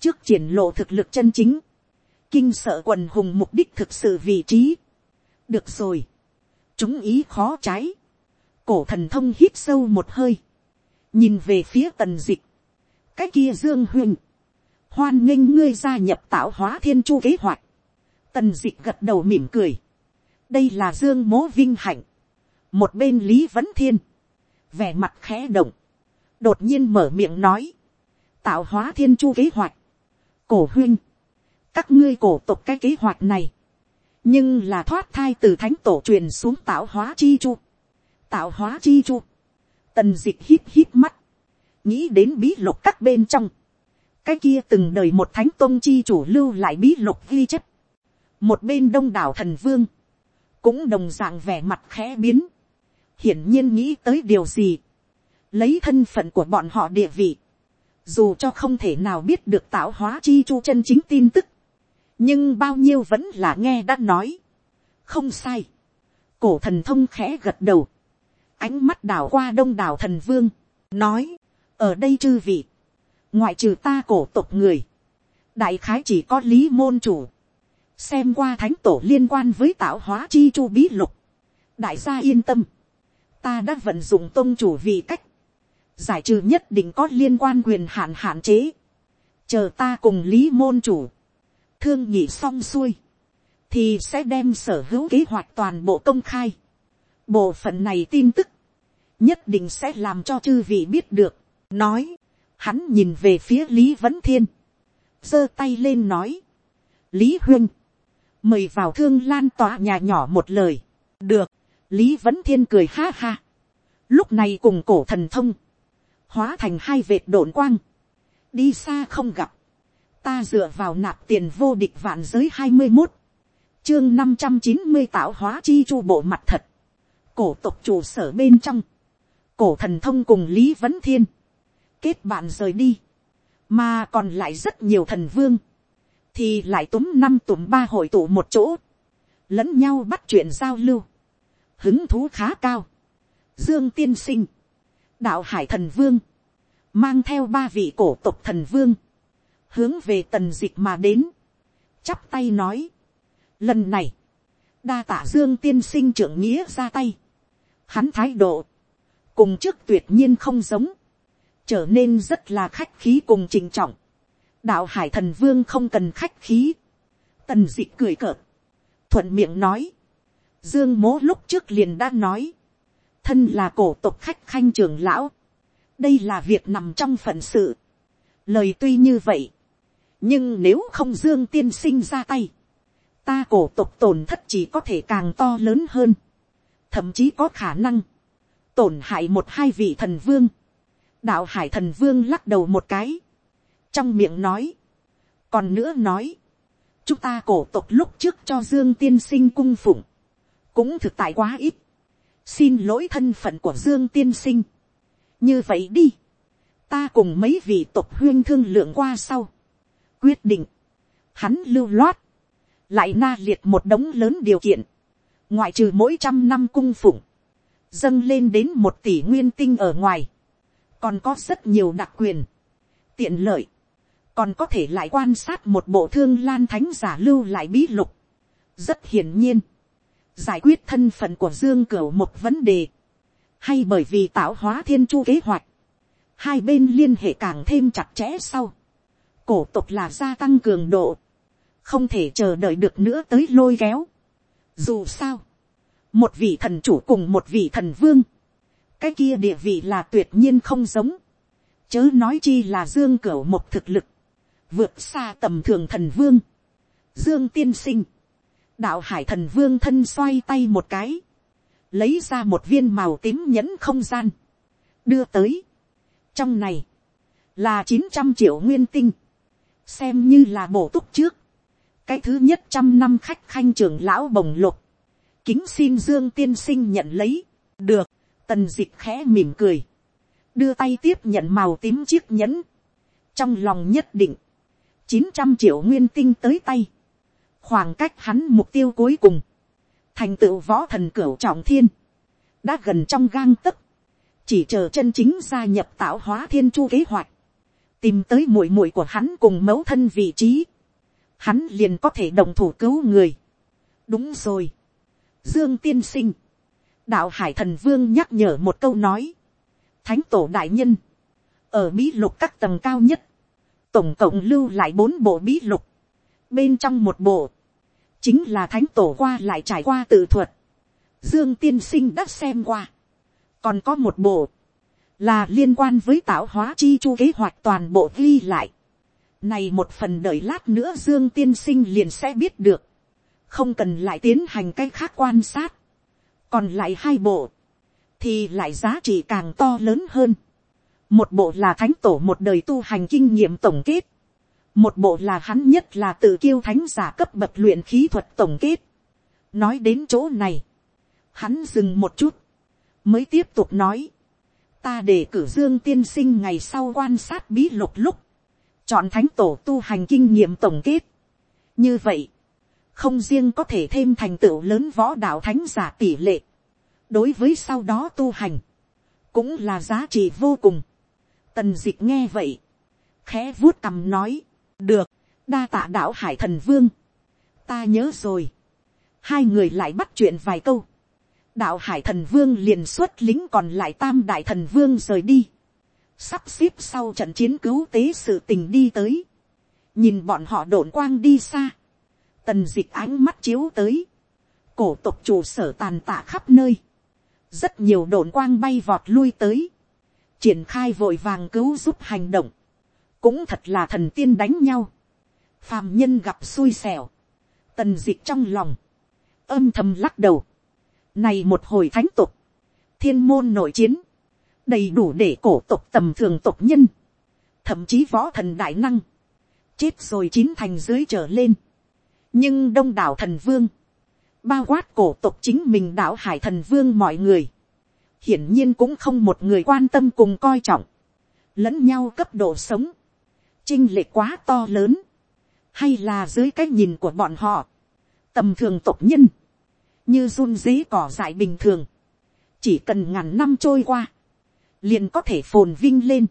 trước triển lộ thực lực chân chính, kinh sợ quần hùng mục đích thực sự vị trí. được rồi, chúng ý khó trái, cổ thần thông hít sâu một hơi, nhìn về phía tần dịch, cái kia dương huynh hoan nghênh ngươi gia nhập tạo hóa thiên chu kế hoạch, tần dịch gật đầu mỉm cười, đây là dương mố vinh hạnh, một bên lý vấn thiên, vẻ mặt khẽ động, đột nhiên mở miệng nói, tạo hóa thiên chu kế hoạch, cổ huyên, các ngươi cổ tục cái kế hoạch này, nhưng là thoát thai từ thánh tổ truyền xuống tạo hóa chi chu, tạo hóa chi chu, tần dịch hít hít mắt, nghĩ đến bí lục các bên trong, cái kia từng đời một thánh tôn chi chủ lưu lại bí lục ghi chất, một bên đông đảo thần vương, cũng đồng d ạ n g vẻ mặt khẽ biến, hiển nhiên nghĩ tới điều gì, lấy thân phận của bọn họ địa vị, dù cho không thể nào biết được tạo hóa chi chu chân chính tin tức, nhưng bao nhiêu vẫn là nghe đã nói, không sai, cổ thần thông khẽ gật đầu, ánh mắt đảo qua đông đảo thần vương, nói, ở đây chư vị, ngoại trừ ta cổ tộc người, đại khái chỉ có lý môn chủ, xem qua thánh tổ liên quan với tạo hóa chi chu bí lục, đại gia yên tâm, ta đã vận dụng tôn chủ vì cách, giải trừ nhất định có liên quan quyền hạn hạn chế, chờ ta cùng lý môn chủ, thương nghị xong xuôi, thì sẽ đem sở hữu kế hoạch toàn bộ công khai. Bộ phận này tin tức, nhất định sẽ làm cho chư vị biết được, nói, hắn nhìn về phía lý vấn thiên, giơ tay lên nói, lý huynh, mời vào thương lan tòa nhà nhỏ một lời, được, lý vấn thiên cười ha ha, lúc này cùng cổ thần thông, hóa thành hai vệt đồn quang, đi xa không gặp, ta dựa vào nạp tiền vô địch vạn giới hai mươi một, chương năm trăm chín mươi tạo hóa chi chu bộ mặt thật, cổ tộc trụ sở bên trong, cổ thần thông cùng lý vấn thiên, kết bạn rời đi, mà còn lại rất nhiều thần vương, thì lại túm năm túm ba hội tụ một chỗ, lẫn nhau bắt chuyện giao lưu, hứng thú khá cao, dương tiên sinh, đạo hải thần vương, mang theo ba vị cổ tộc thần vương, hướng về tần dịch mà đến, chắp tay nói, lần này, đa tả dương tiên sinh trưởng nghĩa ra tay, hắn thái độ, cùng trước tuyệt nhiên không giống, trở nên rất là khách khí cùng trình trọng, đạo hải thần vương không cần khách khí, tần d ị cười cợt, thuận miệng nói, dương mố lúc trước liền đã nói, thân là cổ tộc khách khanh trường lão, đây là việc nằm trong phận sự, lời tuy như vậy, nhưng nếu không dương tiên sinh ra tay, ta cổ tộc tổn thất chỉ có thể càng to lớn hơn, thậm chí có khả năng, tổn hại một hai vị thần vương, đạo hải thần vương lắc đầu một cái, trong miệng nói, còn nữa nói, chúng ta cổ tộc lúc trước cho dương tiên sinh cung phụng, cũng thực tại quá ít, xin lỗi thân phận của dương tiên sinh, như vậy đi, ta cùng mấy vị tộc huyên thương lượng qua sau, quyết định, hắn lưu loát, lại na liệt một đống lớn điều kiện, ngoại trừ mỗi trăm năm cung phụng, dâng lên đến một tỷ nguyên tinh ở ngoài, còn có rất nhiều đặc quyền, tiện lợi, còn có thể lại quan sát một bộ thương lan thánh giả lưu lại bí lục. rất hiển nhiên, giải quyết thân phận của dương cửu một vấn đề, hay bởi vì tạo hóa thiên chu kế hoạch, hai bên liên hệ càng thêm chặt chẽ sau, cổ tục là gia tăng cường độ, không thể chờ đợi được nữa tới lôi kéo. Dù sao, một vị thần chủ cùng một vị thần vương, cái kia địa vị là tuyệt nhiên không giống, chớ nói chi là dương cửu một thực lực, vượt xa tầm thường thần vương, dương tiên sinh, đạo hải thần vương thân xoay tay một cái, lấy ra một viên màu tím nhẫn không gian, đưa tới. trong này, là chín trăm triệu nguyên tinh, xem như là bổ túc trước, cái thứ nhất trăm năm khách khanh trưởng lão bồng lục, kính xin dương tiên sinh nhận lấy, được, tần d ị c h khẽ mỉm cười, đưa tay tiếp nhận màu tím chiếc nhẫn, trong lòng nhất định, chín trăm triệu nguyên tinh tới tay, khoảng cách hắn mục tiêu cuối cùng, thành tựu võ thần cửu trọng thiên, đã gần trong gang tấc, chỉ chờ chân chính gia nhập tạo hóa thiên chu kế hoạch, tìm tới muội muội của hắn cùng mẫu thân vị trí, hắn liền có thể đồng thủ cứu người. đúng rồi, Dương tiên sinh. Đạo hải thần vương nhắc nhở một câu nói. Thánh tổ đại nhân. Ở bí lục các tầng cao nhất. Tổng cộng lưu lại bốn bộ bí lục. Bên trong một bộ. Chính là thánh tổ qua lại trải qua tự thuật. Dương tiên sinh đã xem qua. Còn có một bộ. Là liên quan với tạo hóa chi chu kế hoạch toàn bộ ghi lại. Này một phần đợi lát nữa Dương tiên sinh liền sẽ biết được không cần lại tiến hành cách khác quan sát, còn lại hai bộ, thì lại giá trị càng to lớn hơn. một bộ là thánh tổ một đời tu hành kinh nghiệm tổng kết, một bộ là hắn nhất là tự kiêu thánh giả cấp bậc luyện khí thuật tổng kết. nói đến chỗ này, hắn dừng một chút, mới tiếp tục nói, ta để cử dương tiên sinh ngày sau quan sát bí lục lúc, chọn thánh tổ tu hành kinh nghiệm tổng kết. như vậy, không riêng có thể thêm thành tựu lớn võ đạo thánh giả tỷ lệ, đối với sau đó tu hành, cũng là giá trị vô cùng. tần d ị c h nghe vậy, khẽ vuốt cằm nói, được, đa tạ đạo hải thần vương, ta nhớ rồi, hai người lại bắt chuyện vài câu, đạo hải thần vương liền xuất lính còn lại tam đại thần vương rời đi, sắp xếp sau trận chiến cứu tế sự tình đi tới, nhìn bọn họ đổn quang đi xa, tần d ị c h ánh mắt chiếu tới, cổ tộc chủ sở tàn tạ khắp nơi, rất nhiều đồn quang bay vọt lui tới, triển khai vội vàng cứu giúp hành động, cũng thật là thần tiên đánh nhau, phàm nhân gặp xui xẻo, tần d ị c h trong lòng, âm thầm lắc đầu, này một hồi thánh tục, thiên môn nội chiến, đầy đủ để cổ tục tầm thường tục nhân, thậm chí võ thần đại năng, chết rồi chín thành dưới trở lên, nhưng đông đảo thần vương, bao quát cổ tộc chính mình đảo hải thần vương mọi người, hiển nhiên cũng không một người quan tâm cùng coi trọng, lẫn nhau cấp độ sống, chinh lệ quá to lớn, hay là dưới cái nhìn của bọn họ, tầm thường tộc nhân, như run dế cỏ dại bình thường, chỉ cần ngàn năm trôi qua, liền có thể phồn vinh lên,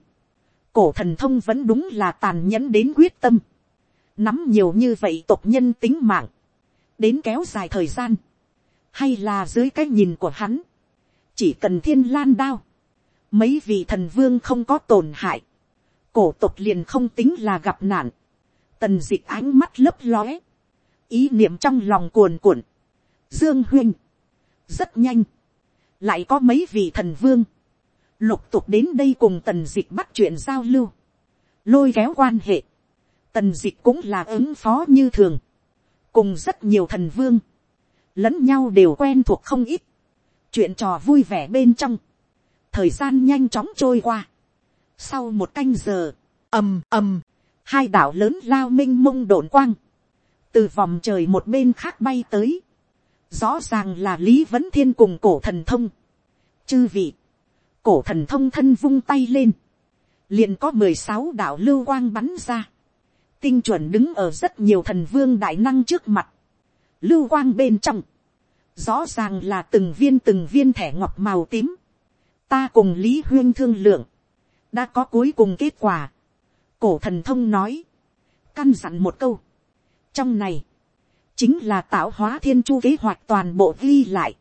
cổ thần thông vẫn đúng là tàn nhẫn đến quyết tâm, nắm nhiều như vậy tộc nhân tính mạng, đến kéo dài thời gian, hay là dưới cái nhìn của hắn, chỉ cần thiên lan đao, mấy vị thần vương không có tổn hại, cổ tộc liền không tính là gặp nạn, tần d ị c h ánh mắt lấp lóe, ý niệm trong lòng cuồn cuộn, dương huynh, rất nhanh, lại có mấy vị thần vương, lục tục đến đây cùng tần dịch bắt chuyện giao lưu, lôi kéo quan hệ, tần dịch cũng là ứng phó như thường, cùng rất nhiều thần vương, lẫn nhau đều quen thuộc không ít, chuyện trò vui vẻ bên trong, thời gian nhanh chóng trôi qua. Sau một canh giờ, ầm ầm, hai đảo lớn lao minh mông độn quang, từ vòng trời một bên khác bay tới, rõ ràng là lý vấn thiên cùng cổ thần thông. chư vị, cổ thần thông thân vung tay lên, liền có mười sáu đạo lưu quang bắn ra, tinh chuẩn đứng ở rất nhiều thần vương đại năng trước mặt, lưu quang bên trong, rõ ràng là từng viên từng viên thẻ ngọc màu tím, ta cùng lý huyên thương lượng, đã có cuối cùng kết quả, cổ thần thông nói, căn dặn một câu, trong này, chính là tạo hóa thiên chu kế hoạch toàn bộ ghi lại,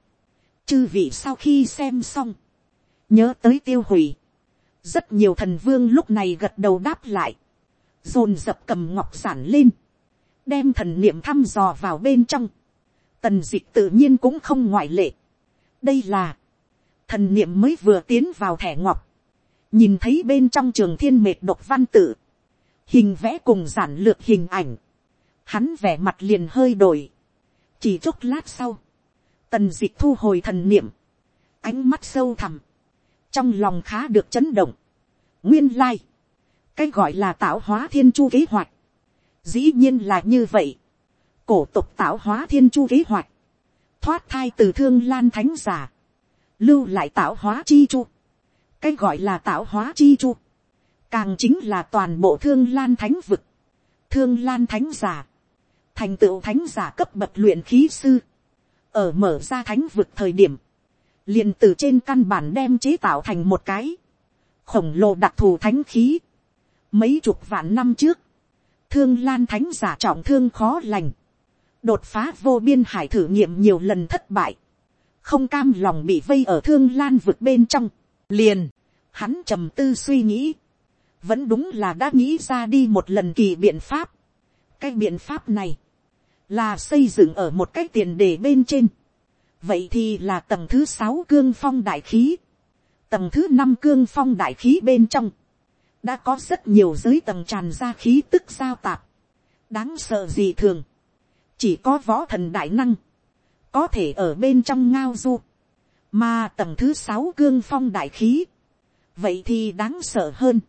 chư vị sau khi xem xong, nhớ tới tiêu hủy, rất nhiều thần vương lúc này gật đầu đáp lại, dồn dập cầm ngọc sản lên, đem thần niệm thăm dò vào bên trong, tần dịch tự nhiên cũng không ngoại lệ. đây là, thần niệm mới vừa tiến vào thẻ ngọc, nhìn thấy bên trong trường thiên mệt độc văn tự, hình vẽ cùng giản lược hình ảnh, hắn vẻ mặt liền hơi đổi, chỉ chốc lát sau, tần d ị c h thu hồi thần niệm, ánh mắt sâu thẳm, trong lòng khá được chấn động, nguyên lai, cái gọi là tạo hóa thiên chu kế hoạch, dĩ nhiên là như vậy, cổ tục tạo hóa thiên chu kế hoạch, thoát thai từ thương lan thánh giả, lưu lại tạo hóa chi chu, cái gọi là tạo hóa chi chu, càng chính là toàn bộ thương lan thánh vực, thương lan thánh giả, thành tựu thánh giả cấp bậc luyện khí sư, ở mở ra thánh vực thời điểm, liền từ trên căn bản đem chế tạo thành một cái, khổng lồ đặc thù thánh khí, Mấy chục vạn năm trước, thương lan thánh giả trọng thương khó lành, đột phá vô biên hải thử nghiệm nhiều lần thất bại, không cam lòng bị vây ở thương lan vực bên trong, liền, hắn trầm tư suy nghĩ, vẫn đúng là đã nghĩ ra đi một lần kỳ biện pháp. cái biện pháp này, là xây dựng ở một cái tiền đề bên trên, vậy thì là tầng thứ sáu cương phong đại khí, tầng thứ năm cương phong đại khí bên trong, đã có rất nhiều giới tầng tràn ra khí tức giao tạp, đáng sợ gì thường, chỉ có võ thần đại năng, có thể ở bên trong ngao du, mà tầng thứ sáu cương phong đại khí, vậy thì đáng sợ hơn,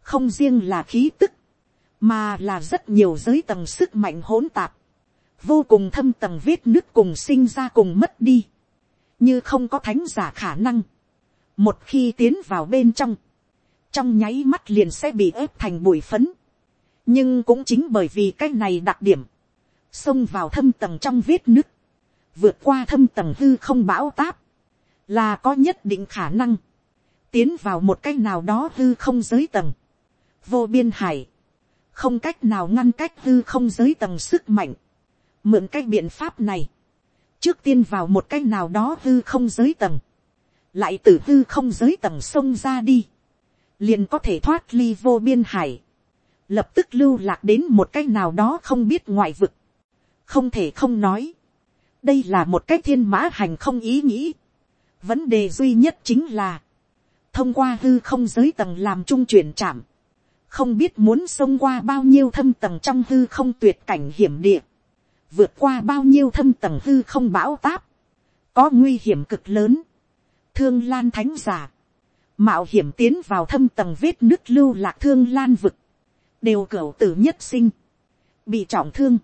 không riêng là khí tức, mà là rất nhiều giới tầng sức mạnh hỗn tạp, vô cùng thâm tầng vết nứt cùng sinh ra cùng mất đi, như không có thánh giả khả năng, một khi tiến vào bên trong, trong nháy mắt liền sẽ bị ép thành bụi phấn, nhưng cũng chính bởi vì cái này đặc điểm, xông vào thâm tầng trong vết nứt, vượt qua thâm tầng hư không bão táp, là có nhất định khả năng, tiến vào một cái nào đó hư không giới tầng, vô biên hải, không cách nào ngăn cách hư không giới tầng sức mạnh, mượn cái biện pháp này, trước tiên vào một cái nào đó hư không giới tầng, lại từ hư không giới tầng sông ra đi, liền có thể thoát ly vô biên hải, lập tức lưu lạc đến một cái nào đó không biết ngoại vực, không thể không nói, đây là một cái thiên mã hành không ý nghĩ, vấn đề duy nhất chính là, thông qua hư không giới tầng làm trung chuyển chạm, không biết muốn xông qua bao nhiêu thâm tầng trong hư không tuyệt cảnh hiểm địa, vượt qua bao nhiêu thâm tầng hư không bão táp, có nguy hiểm cực lớn, thương lan thánh giả, mạo hiểm tiến vào thâm tầng vết nước lưu lạc thương lan vực, đều cửu tử nhất sinh, bị trọng thương,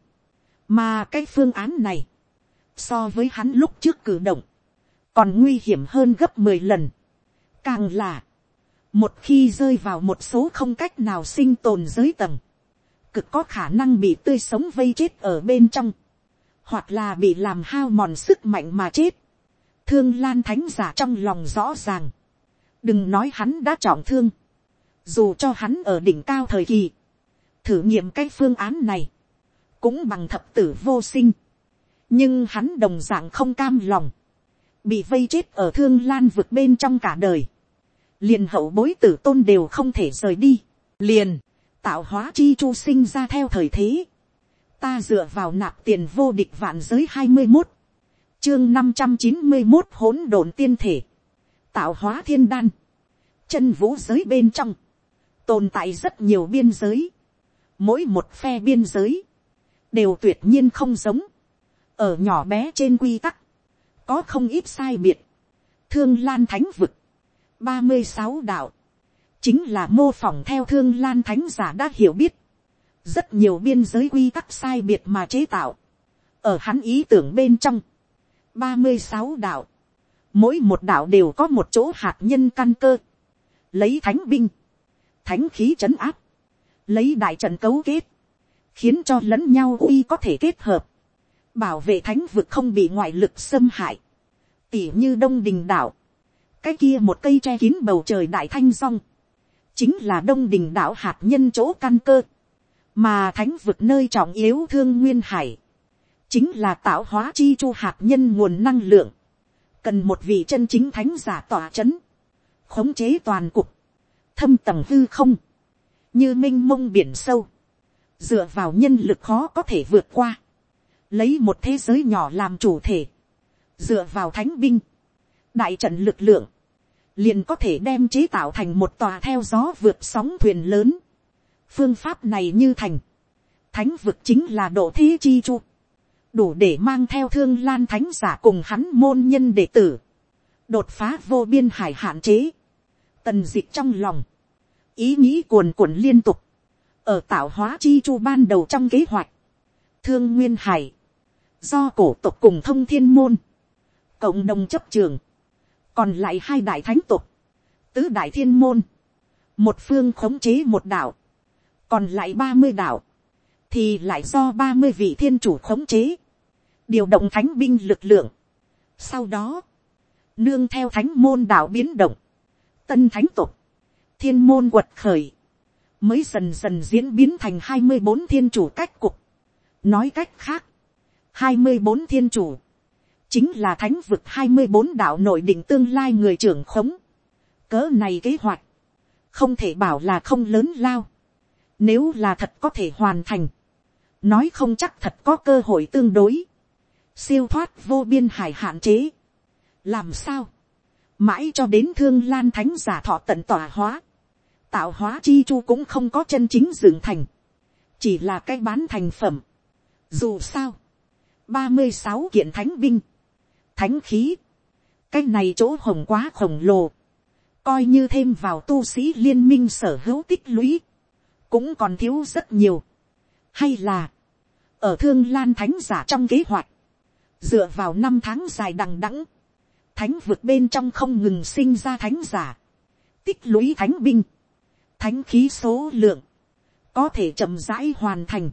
mà cái phương án này, so với hắn lúc trước cử động, còn nguy hiểm hơn gấp mười lần, càng là, một khi rơi vào một số không cách nào sinh tồn giới tầng, cực có khả năng bị tươi sống vây chết ở bên trong, hoặc là bị làm hao mòn sức mạnh mà chết. Thương lan thánh giả trong lòng rõ ràng, đừng nói hắn đã trọng thương, dù cho hắn ở đỉnh cao thời kỳ, thử nghiệm cái phương án này, cũng bằng thập tử vô sinh, nhưng hắn đồng d ạ n g không cam lòng, bị vây chết ở thương lan vực bên trong cả đời, liền hậu bối tử tôn đều không thể rời đi, liền, tạo hóa chi chu sinh ra theo thời thế, ta dựa vào nạp tiền vô địch vạn giới hai mươi một, chương năm trăm chín mươi một hỗn độn tiên thể, tạo hóa thiên đan, chân vũ giới bên trong, tồn tại rất nhiều biên giới, mỗi một phe biên giới, đều tuyệt nhiên không giống, ở nhỏ bé trên quy tắc, có không ít sai biệt, thương lan thánh vực, ba mươi sáu đạo, chính là mô phỏng theo thương lan thánh giả đã hiểu biết, rất nhiều biên giới quy tắc sai biệt mà chế tạo, ở hắn ý tưởng bên trong, ba mươi sáu đạo, mỗi một đạo đều có một chỗ hạt nhân căn cơ, lấy thánh binh, thánh khí trấn áp, lấy đại trận cấu kết, khiến cho lẫn nhau uy có thể kết hợp, bảo vệ thánh vực không bị ngoại lực xâm hại, tỉ như đông đình đảo, cái kia một cây che kín bầu trời đại thanh rong, chính là đông đình đảo hạt nhân chỗ căn cơ, mà thánh vực nơi trọng yếu thương nguyên hải, chính là tạo hóa chi chu hạt nhân nguồn năng lượng, cần một vị chân chính thánh giả tỏa c h ấ n khống chế toàn cục, thâm tầng hư không, như m i n h mông biển sâu, dựa vào nhân lực khó có thể vượt qua, lấy một thế giới nhỏ làm chủ thể, dựa vào thánh binh, đại trận lực lượng, liền có thể đem chế tạo thành một tòa theo gió vượt sóng thuyền lớn. phương pháp này như thành, thánh vực chính là độ thế chi chu, đủ để mang theo thương lan thánh giả cùng hắn môn nhân đệ tử, đột phá vô biên hải hạn chế, tần d ị c h trong lòng, ý nghĩ cuồn cuộn liên tục, ở tạo hóa chi chu ban đầu trong kế hoạch, thương nguyên hải, do cổ tộc cùng thông thiên môn, cộng đồng chấp trường, còn lại hai đại thánh tục, tứ đại thiên môn, một phương khống chế một đạo, còn lại ba mươi đạo, thì lại do ba mươi vị thiên chủ khống chế, điều động thánh binh lực lượng. Sau đó, nương theo thánh môn đạo biến động, tân thánh tục, thiên môn quật khởi, mới dần dần diễn biến thành hai mươi bốn thiên chủ cách cục. nói cách khác, hai mươi bốn thiên chủ, chính là thánh vực hai mươi bốn đạo nội định tương lai người trưởng khống. Cỡ này kế hoạch, không thể bảo là không lớn lao. Nếu là thật có thể hoàn thành, nói không chắc thật có cơ hội tương đối, siêu thoát vô biên hải hạn chế. làm sao, mãi cho đến thương lan thánh giả thọ tận tỏa hóa, tạo hóa chi chu cũng không có chân chính dựng thành, chỉ là cái bán thành phẩm. dù sao, ba mươi sáu kiện thánh binh, thánh khí, cái này chỗ hồng quá khổng lồ, coi như thêm vào tu sĩ liên minh sở hữu tích lũy, cũng còn thiếu rất nhiều. hay là, ở thương lan thánh giả trong kế hoạch, dựa vào năm tháng dài đằng đẵng, thánh vượt bên trong không ngừng sinh ra thánh giả, tích lũy thánh binh, thánh khí số lượng, có thể chậm rãi hoàn thành.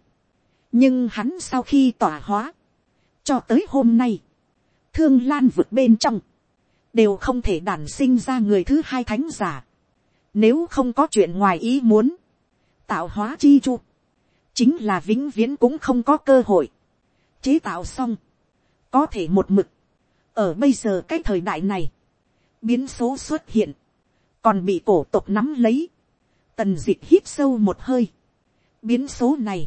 nhưng hắn sau khi tỏa hóa, cho tới hôm nay, thương lan vực bên trong, đều không thể đản sinh ra người thứ hai thánh giả. Nếu không có chuyện ngoài ý muốn, tạo hóa chi chu, chính là vĩnh viễn cũng không có cơ hội. Chế tạo xong, có thể một mực, ở bây giờ cái thời đại này, biến số xuất hiện, còn bị cổ tộc nắm lấy, tần d ị c h hít sâu một hơi, biến số này,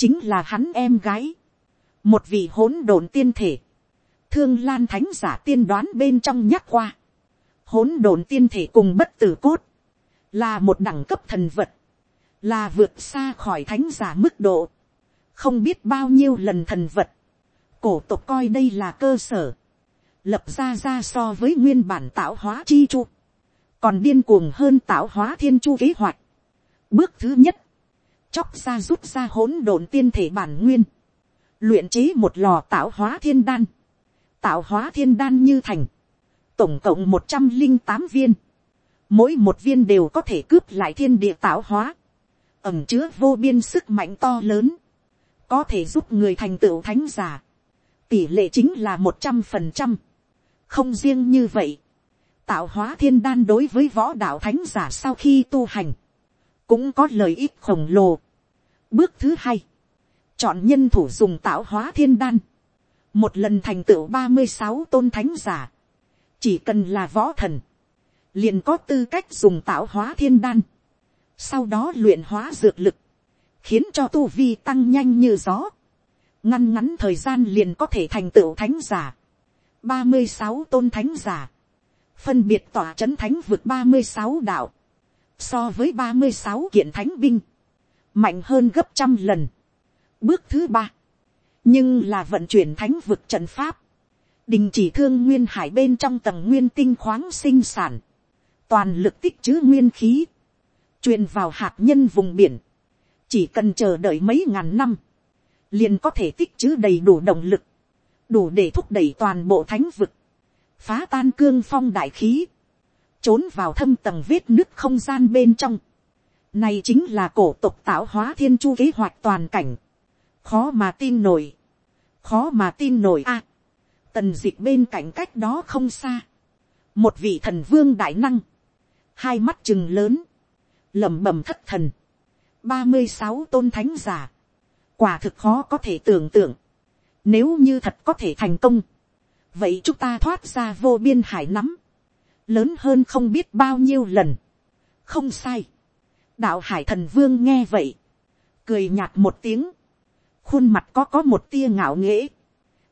chính là hắn em gái, một vị hỗn độn tiên thể, thương lan thánh giả tiên đoán bên trong nhắc qua, hỗn độn tiên thể cùng bất tử cốt, là một đẳng cấp thần vật, là vượt xa khỏi thánh giả mức độ, không biết bao nhiêu lần thần vật, cổ tộc coi đây là cơ sở, lập ra ra so với nguyên bản tạo hóa chi chu, còn điên cuồng hơn tạo hóa thiên chu kế hoạch. Bước thứ nhất, chóc ra rút ra hỗn độn tiên thể bản nguyên, luyện chế một lò tạo hóa thiên đan, tạo hóa thiên đan như thành, tổng cộng một trăm linh tám viên, mỗi một viên đều có thể cướp lại thiên địa tạo hóa, ẩm chứa vô biên sức mạnh to lớn, có thể giúp người thành tựu thánh giả, tỷ lệ chính là một trăm phần trăm, không riêng như vậy, tạo hóa thiên đan đối với võ đạo thánh giả sau khi tu hành, cũng có lợi ích khổng lồ. Bước thứ hai, chọn nhân thủ dùng tạo hóa thiên đan, một lần thành tựu ba mươi sáu tôn thánh giả, chỉ cần là võ thần, liền có tư cách dùng tạo hóa thiên đan, sau đó luyện hóa dược lực, khiến cho tu vi tăng nhanh như gió, ngăn ngắn thời gian liền có thể thành tựu thánh giả, ba mươi sáu tôn thánh giả, phân biệt tỏa c h ấ n thánh vượt ba mươi sáu đạo, so với ba mươi sáu kiện thánh binh, mạnh hơn gấp trăm lần. Bước thứ ba, nhưng là vận chuyển thánh vực trận pháp, đình chỉ thương nguyên hải bên trong tầng nguyên tinh khoáng sinh sản, toàn lực tích chữ nguyên khí, truyền vào hạt nhân vùng biển, chỉ cần chờ đợi mấy ngàn năm, liền có thể tích chữ đầy đủ động lực, đủ để thúc đẩy toàn bộ thánh vực, phá tan cương phong đại khí, trốn vào thâm tầng vết nứt không gian bên trong. Này chính là cổ tục tạo hóa thiên chu kế hoạch toàn cảnh. Khó mà tin nổi. Khó mà tin nổi a. tần dịch bên cạnh cách đó không xa. Một vị thần vương đại năng. Hai mắt chừng lớn. lẩm bẩm thất thần. ba mươi sáu tôn thánh giả. Quả thực khó có thể tưởng tượng. Nếu như thật có thể thành công vậy chúng ta thoát ra vô biên hải nắm, lớn hơn không biết bao nhiêu lần, không sai, đạo hải thần vương nghe vậy, cười nhạt một tiếng, khuôn mặt có có một tia ngạo nghễ,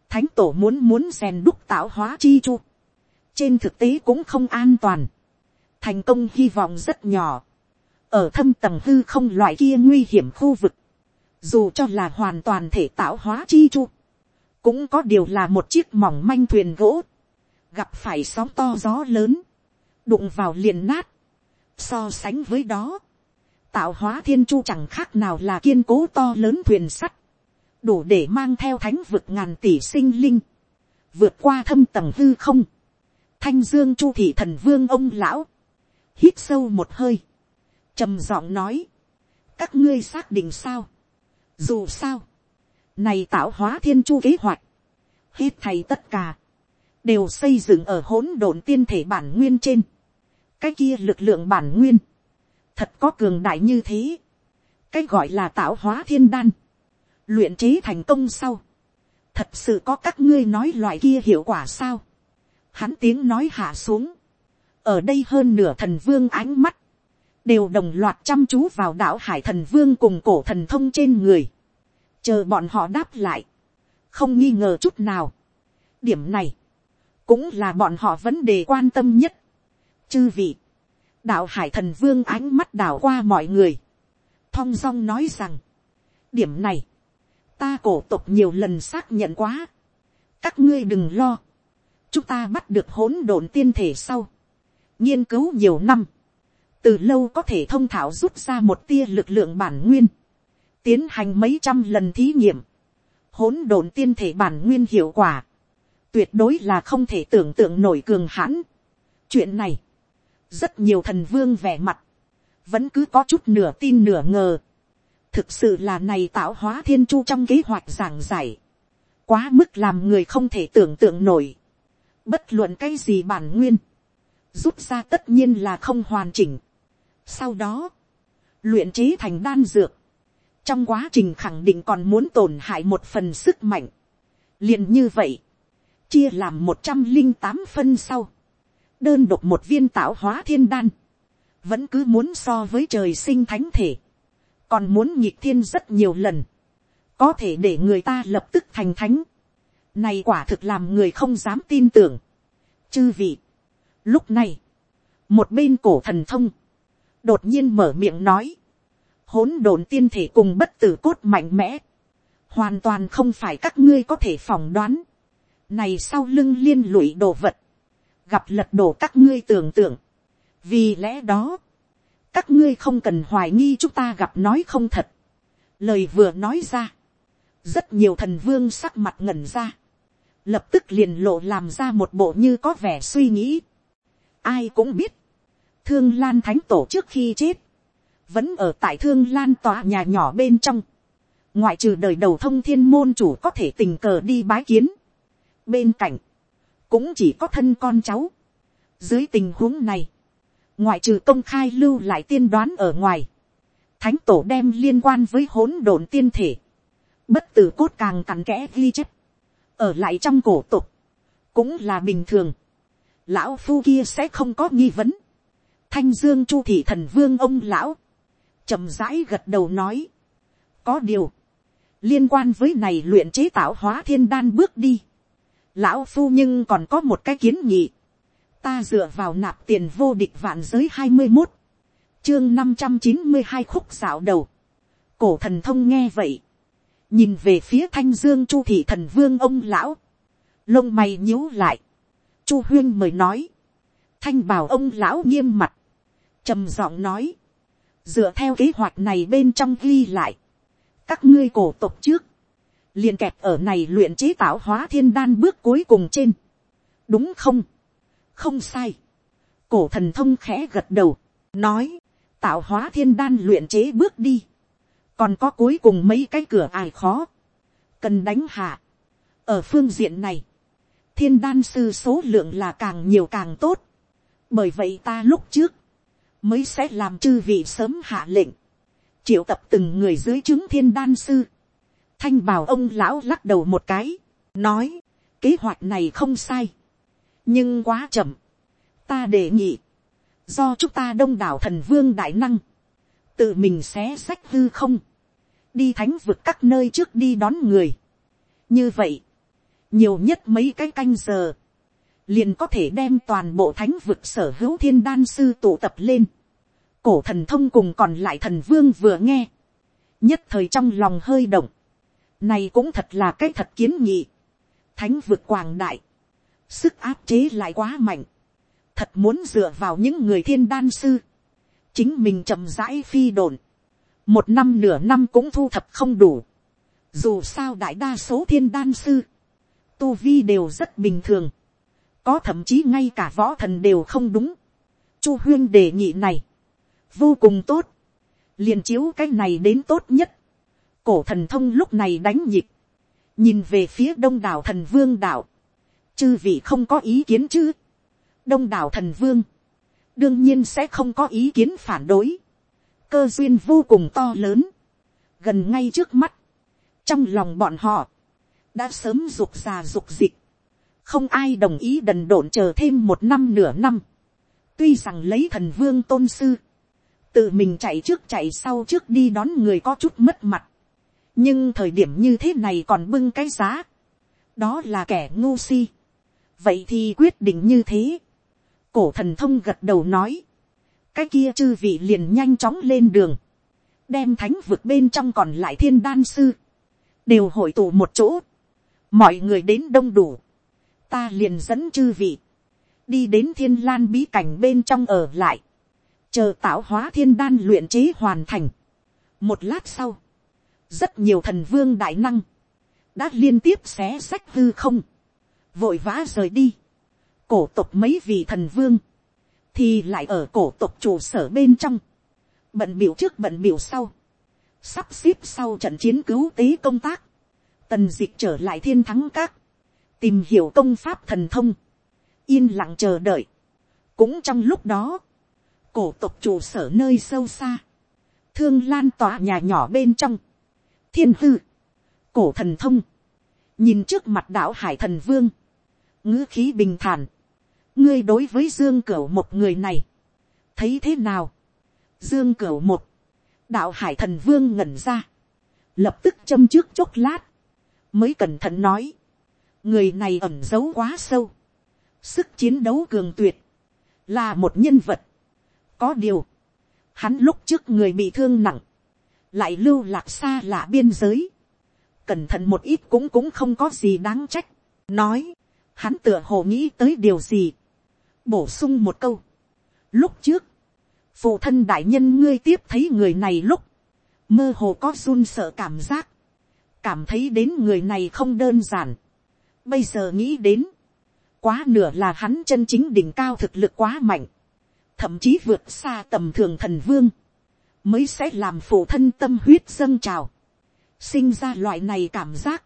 thánh tổ muốn muốn rèn đúc tạo hóa chi chu, trên thực tế cũng không an toàn, thành công hy vọng rất nhỏ, ở thâm tầng hư không loại kia nguy hiểm khu vực, dù cho là hoàn toàn thể tạo hóa chi chu, cũng có điều là một chiếc mỏng manh thuyền gỗ, gặp phải sóng to gió lớn, đụng vào liền nát, so sánh với đó, tạo hóa thiên chu chẳng khác nào là kiên cố to lớn thuyền sắt, đủ để mang theo thánh vực ngàn tỷ sinh linh, vượt qua thâm tầng hư không, thanh dương chu thị thần vương ông lão, hít sâu một hơi, trầm giọng nói, các ngươi xác định sao, dù sao, này tạo hóa thiên chu kế hoạch. Hết thầy tất cả. Đều xây dựng ở hỗn độn tiên thể bản nguyên trên. Cái kia lực lượng bản nguyên. Thật có cường đại như thế. Cái gọi là tạo hóa thiên đan. Luyện chế thành công sau. Thật sự có các ngươi nói loại kia hiệu quả sao. Hắn tiếng nói hạ xuống. Ở đây hơn nửa thần vương ánh mắt đều đồng loạt chăm chú vào đạo hải thần vương cùng cổ thần thông trên người chờ bọn họ đáp lại, không nghi ngờ chút nào. điểm này, cũng là bọn họ vấn đề quan tâm nhất. chư vị, đạo hải thần vương ánh mắt đảo qua mọi người, thong dong nói rằng, điểm này, ta cổ tộc nhiều lần xác nhận quá, các ngươi đừng lo, chúng ta bắt được hỗn độn tiên thể sau, nghiên cứu nhiều năm, từ lâu có thể thông thảo rút ra một tia lực lượng bản nguyên, tiến hành mấy trăm lần thí nghiệm, hỗn độn tiên thể bản nguyên hiệu quả, tuyệt đối là không thể tưởng tượng nổi cường hãn. chuyện này, rất nhiều thần vương vẻ mặt, vẫn cứ có chút nửa tin nửa ngờ thực sự là này tạo hóa thiên chu trong kế hoạch giảng giải, quá mức làm người không thể tưởng tượng nổi. bất luận cái gì bản nguyên, rút ra tất nhiên là không hoàn chỉnh. sau đó, luyện chế thành đan dược, trong quá trình khẳng định còn muốn tổn hại một phần sức mạnh. liền như vậy, chia làm một trăm linh tám phân sau, đơn độc một viên tạo hóa thiên đan, vẫn cứ muốn so với trời sinh thánh thể, còn muốn nhịp thiên rất nhiều lần, có thể để người ta lập tức thành thánh, này quả thực làm người không dám tin tưởng. chư vị, lúc này, một bên cổ thần thông, đột nhiên mở miệng nói, hỗn độn tiên thể cùng bất tử cốt mạnh mẽ, hoàn toàn không phải các ngươi có thể phỏng đoán, này sau lưng liên lụy đồ vật, gặp lật đổ các ngươi tưởng tượng, vì lẽ đó, các ngươi không cần hoài nghi chúng ta gặp nói không thật, lời vừa nói ra, rất nhiều thần vương sắc mặt ngẩn ra, lập tức liền lộ làm ra một bộ như có vẻ suy nghĩ. ai cũng biết, thương lan thánh tổ trước khi chết, vẫn ở tại thương lan tòa nhà nhỏ bên trong, ngoại trừ đời đầu thông thiên môn chủ có thể tình cờ đi bái kiến, bên cạnh, cũng chỉ có thân con cháu. dưới tình huống này, ngoại trừ công khai lưu lại tiên đoán ở ngoài, thánh tổ đem liên quan với hỗn độn tiên thể, bất tử cốt càng cặn kẽ ghi chép, ở lại trong cổ tục, cũng là bình thường, lão phu kia sẽ không có nghi vấn, thanh dương chu thị thần vương ông lão, chậm rãi gật đầu nói, có điều, liên quan với này luyện chế tạo hóa thiên đan bước đi, lão phu nhưng còn có một cái kiến nghị, ta dựa vào nạp tiền vô địch vạn giới hai mươi một, chương năm trăm chín mươi hai khúc dạo đầu, cổ thần thông nghe vậy, nhìn về phía thanh dương chu thị thần vương ông lão, lông mày nhíu lại, chu huyên mời nói, thanh bảo ông lão nghiêm mặt, trầm giọng nói, dựa theo kế hoạch này bên trong ghi lại, các ngươi cổ tộc trước, liền kẹp ở này luyện chế tạo hóa thiên đan bước cuối cùng trên, đúng không, không sai, cổ thần thông khẽ gật đầu, nói, tạo hóa thiên đan luyện chế bước đi, còn có cuối cùng mấy cái cửa ải khó, cần đánh hạ. ở phương diện này, thiên đan sư số lượng là càng nhiều càng tốt, bởi vậy ta lúc trước, mới sẽ làm chư vị sớm hạ lệnh, triệu tập từng người dưới chứng thiên đan sư, thanh bảo ông lão lắc đầu một cái, nói, kế hoạch này không sai, nhưng quá chậm, ta đề nghị, do chúng ta đông đảo thần vương đại năng, tự mình xé sách hư không, đi thánh vực các nơi trước đi đón người. như vậy, nhiều nhất mấy cái canh giờ, liền có thể đem toàn bộ thánh vực sở hữu thiên đan sư tụ tập lên. cổ thần thông cùng còn lại thần vương vừa nghe, nhất thời trong lòng hơi động, này cũng thật là cái thật kiến nghị, thánh vực quảng đại, sức áp chế lại quá mạnh, thật muốn dựa vào những người thiên đan sư, chính mình chậm rãi phi đồn, một năm nửa năm cũng thu thập không đủ. Dù sao đại đa số thiên đan sư, tu vi đều rất bình thường. Có thậm chí ngay cả võ thần đều không đúng. Chu huyên đề nghị này, vô cùng tốt. liền chiếu cái này đến tốt nhất. Cổ thần thông lúc này đánh nhịp. Nhìn về phía đông đảo thần vương đảo. Chư vị không có ý kiến chứ. Đông đảo thần vương. Đương nhiên sẽ không có ý kiến phản đối. Cơ duyên vô cùng to lớn, gần ngay trước mắt, trong lòng bọn họ, đã sớm rục già rục dịch, không ai đồng ý đần độn chờ thêm một năm nửa năm, tuy rằng lấy thần vương tôn sư, tự mình chạy trước chạy sau trước đi đón người có chút mất mặt, nhưng thời điểm như thế này còn bưng cái giá, đó là kẻ ngu si, vậy thì quyết định như thế, cổ thần thông gật đầu nói, cái kia chư vị liền nhanh chóng lên đường, đem thánh vực bên trong còn lại thiên đan sư, đều hội tụ một chỗ, mọi người đến đông đủ, ta liền dẫn chư vị, đi đến thiên lan bí cảnh bên trong ở lại, chờ tạo hóa thiên đan luyện chế hoàn thành. một lát sau, rất nhiều thần vương đại năng, đã liên tiếp xé sách hư không, vội vã rời đi, cổ tộc mấy vị thần vương, thì lại ở cổ tộc trụ sở bên trong, bận biểu trước bận biểu sau, sắp xếp sau trận chiến cứu tế công tác, tần d ị c h trở lại thiên thắng các, tìm hiểu công pháp thần thông, yên lặng chờ đợi. cũng trong lúc đó, cổ tộc trụ sở nơi sâu xa, thương lan tỏa nhà nhỏ bên trong, thiên hư, cổ thần thông, nhìn trước mặt đạo hải thần vương, ngữ khí bình thản, ngươi đối với dương cửu một người này, thấy thế nào, dương cửu một, đạo hải thần vương ngẩn ra, lập tức châm trước chốc lát, mới cẩn thận nói, người này ẩm giấu quá sâu, sức chiến đấu cường tuyệt, là một nhân vật, có điều, hắn lúc trước người bị thương nặng, lại lưu lạc xa lạ biên giới, cẩn thận một ít cũng cũng không có gì đáng trách, nói, hắn tựa hồ nghĩ tới điều gì, bổ sung một câu, lúc trước, phụ thân đại nhân ngươi tiếp thấy người này lúc, mơ hồ có run sợ cảm giác, cảm thấy đến người này không đơn giản. Bây giờ nghĩ đến, quá nửa là hắn chân chính đỉnh cao thực lực quá mạnh, thậm chí vượt xa tầm thường thần vương, mới sẽ làm phụ thân tâm huyết dâng trào, sinh ra loại này cảm giác.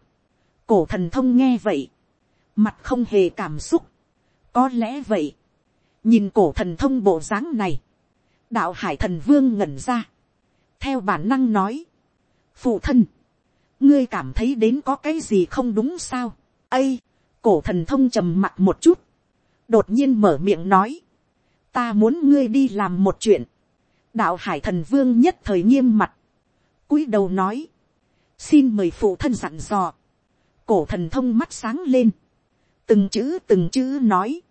Cổ thần thông nghe vậy, mặt không hề cảm xúc, có lẽ vậy, nhìn cổ thần thông bộ dáng này, đạo hải thần vương ngẩn ra, theo bản năng nói, phụ thân, ngươi cảm thấy đến có cái gì không đúng sao, ây, cổ thần thông trầm mặt một chút, đột nhiên mở miệng nói, ta muốn ngươi đi làm một chuyện, đạo hải thần vương nhất thời nghiêm mặt, cúi đầu nói, xin mời phụ thân dặn dò, cổ thần thông mắt sáng lên, từng chữ từng chữ nói,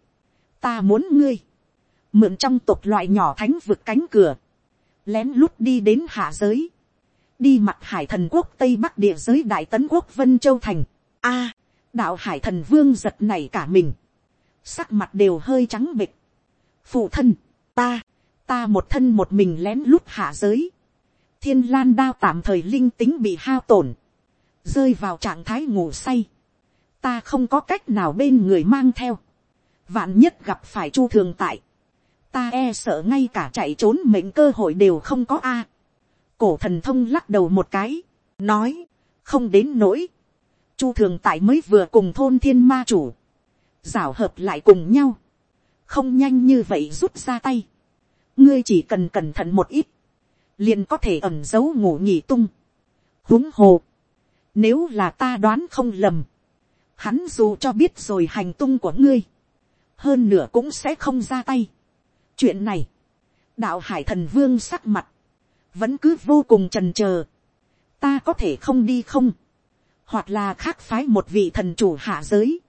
ta muốn ngươi, mượn trong tộc loại nhỏ thánh vực cánh cửa, lén lút đi đến hạ giới, đi mặt hải thần quốc tây bắc địa giới đại tấn quốc vân châu thành. A, đạo hải thần vương giật này cả mình, sắc mặt đều hơi trắng bịch. phụ thân, ta, ta một thân một mình lén lút hạ giới, thiên lan đao tạm thời linh tính bị hao tổn, rơi vào trạng thái ngủ say, ta không có cách nào bên người mang theo, vạn nhất gặp phải chu thường tại, ta e sợ ngay cả chạy trốn mệnh cơ hội đều không có a. cổ thần thông lắc đầu một cái, nói, không đến nỗi. chu thường tại mới vừa cùng thôn thiên ma chủ, rảo hợp lại cùng nhau, không nhanh như vậy rút ra tay. ngươi chỉ cần cẩn thận một ít, liền có thể ẩn giấu ngủ nhỉ tung. huống hồ, nếu là ta đoán không lầm, hắn dù cho biết rồi hành tung của ngươi, hơn nửa cũng sẽ không ra tay. Chuyện này, đạo hải thần vương sắc mặt, vẫn cứ vô cùng trần trờ. ta có thể không đi không, hoặc là khác phái một vị thần chủ hạ giới,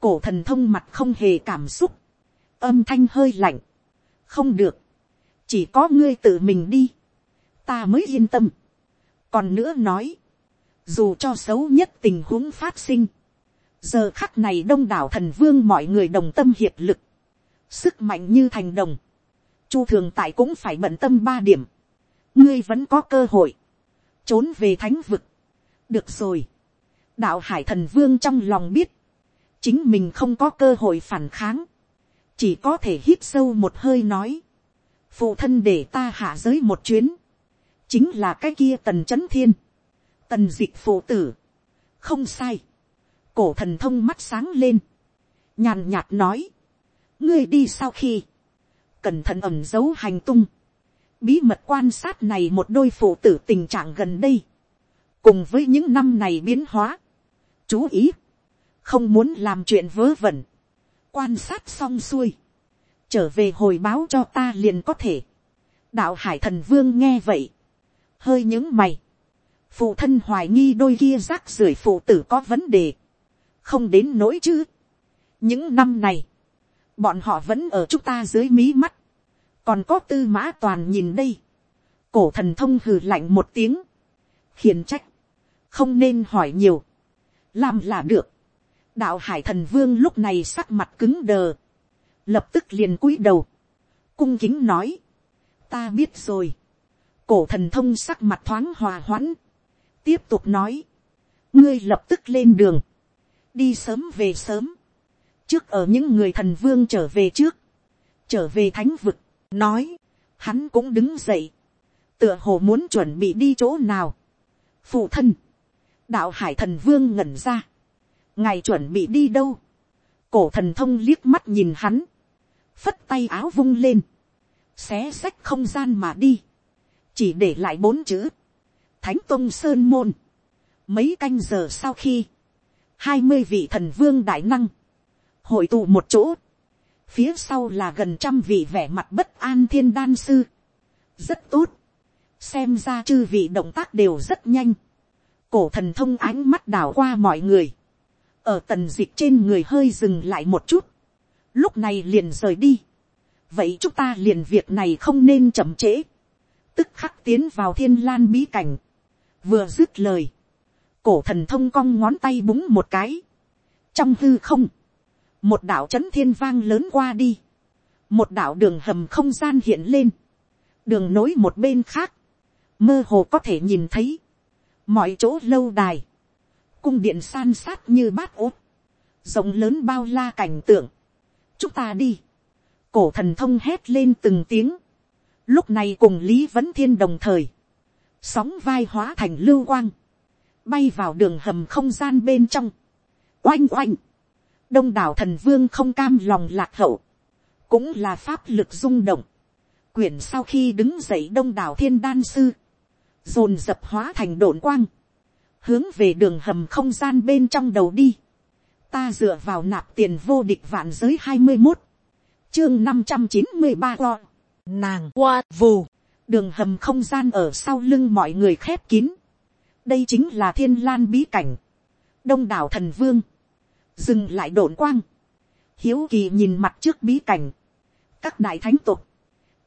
cổ thần thông mặt không hề cảm xúc, âm thanh hơi lạnh, không được, chỉ có ngươi tự mình đi, ta mới yên tâm. còn nữa nói, dù cho xấu nhất tình huống phát sinh, giờ khắc này đông đảo thần vương mọi người đồng tâm hiệp lực, sức mạnh như thành đồng, chu thường tại cũng phải bận tâm ba điểm, ngươi vẫn có cơ hội, trốn về thánh vực, được rồi, đạo hải thần vương trong lòng biết, chính mình không có cơ hội phản kháng, chỉ có thể hít sâu một hơi nói, phụ thân để ta hạ giới một chuyến, chính là cái kia tần c h ấ n thiên, tần d ị c h phụ tử, không sai, cổ thần thông mắt sáng lên, nhàn nhạt nói, ngươi đi sau khi, cẩn thận ẩm giấu hành tung, bí mật quan sát này một đôi phụ tử tình trạng gần đây, cùng với những năm này biến hóa, chú ý, không muốn làm chuyện vớ vẩn, quan sát xong xuôi, trở về hồi báo cho ta liền có thể, đạo hải thần vương nghe vậy, hơi những mày, phụ thân hoài nghi đôi kia rác rưởi phụ tử có vấn đề, không đến nỗi chứ. những năm này, bọn họ vẫn ở chúng ta dưới mí mắt, còn có tư mã toàn nhìn đây, cổ thần thông hừ lạnh một tiếng, khiển trách, không nên hỏi nhiều, làm là được, đạo hải thần vương lúc này sắc mặt cứng đờ, lập tức liền cúi đầu, cung kính nói, ta biết rồi, cổ thần thông sắc mặt thoáng hòa hoãn, tiếp tục nói, ngươi lập tức lên đường, đi sớm về sớm, trước ở những người thần vương trở về trước, trở về thánh vực, nói, hắn cũng đứng dậy, tựa hồ muốn chuẩn bị đi chỗ nào. phụ thân, đạo hải thần vương ngẩn ra, ngài chuẩn bị đi đâu, cổ thần thông liếc mắt nhìn hắn, phất tay áo vung lên, xé xách không gian mà đi, chỉ để lại bốn chữ, thánh tông sơn môn, mấy canh giờ sau khi, hai mươi vị thần vương đại năng, hội tụ một chỗ, phía sau là gần trăm vị vẻ mặt bất an thiên đan sư, rất tốt, xem ra chư vị động tác đều rất nhanh, cổ thần thông ánh mắt đảo qua mọi người, ở tần dịch trên người hơi dừng lại một chút, lúc này liền rời đi, vậy chúng ta liền việc này không nên chậm trễ, tức khắc tiến vào thiên lan bí cảnh, vừa dứt lời, cổ thần thông cong ngón tay búng một cái, trong hư không, một đạo c h ấ n thiên vang lớn qua đi, một đạo đường hầm không gian hiện lên, đường nối một bên khác, mơ hồ có thể nhìn thấy, mọi chỗ lâu đài, cung điện san sát như bát ốt, rộng lớn bao la cảnh tượng, chúng ta đi, cổ thần thông hét lên từng tiếng, lúc này cùng lý vấn thiên đồng thời, sóng vai hóa thành lưu quang, bay vào đường hầm không gian bên trong, oanh oanh, đông đảo thần vương không cam lòng lạc hậu, cũng là pháp lực rung động, quyển sau khi đứng dậy đông đảo thiên đan sư, dồn dập hóa thành đồn quang, hướng về đường hầm không gian bên trong đầu đi, ta dựa vào nạp tiền vô địch vạn giới hai mươi một, chương năm trăm chín mươi ba lo, nàng. Qua vù, đường hầm không gian ở sau lưng mọi người khép kín, đây chính là thiên lan bí cảnh, đông đảo thần vương, dừng lại đồn quang, hiếu kỳ nhìn mặt trước bí cảnh, các đại thánh tục,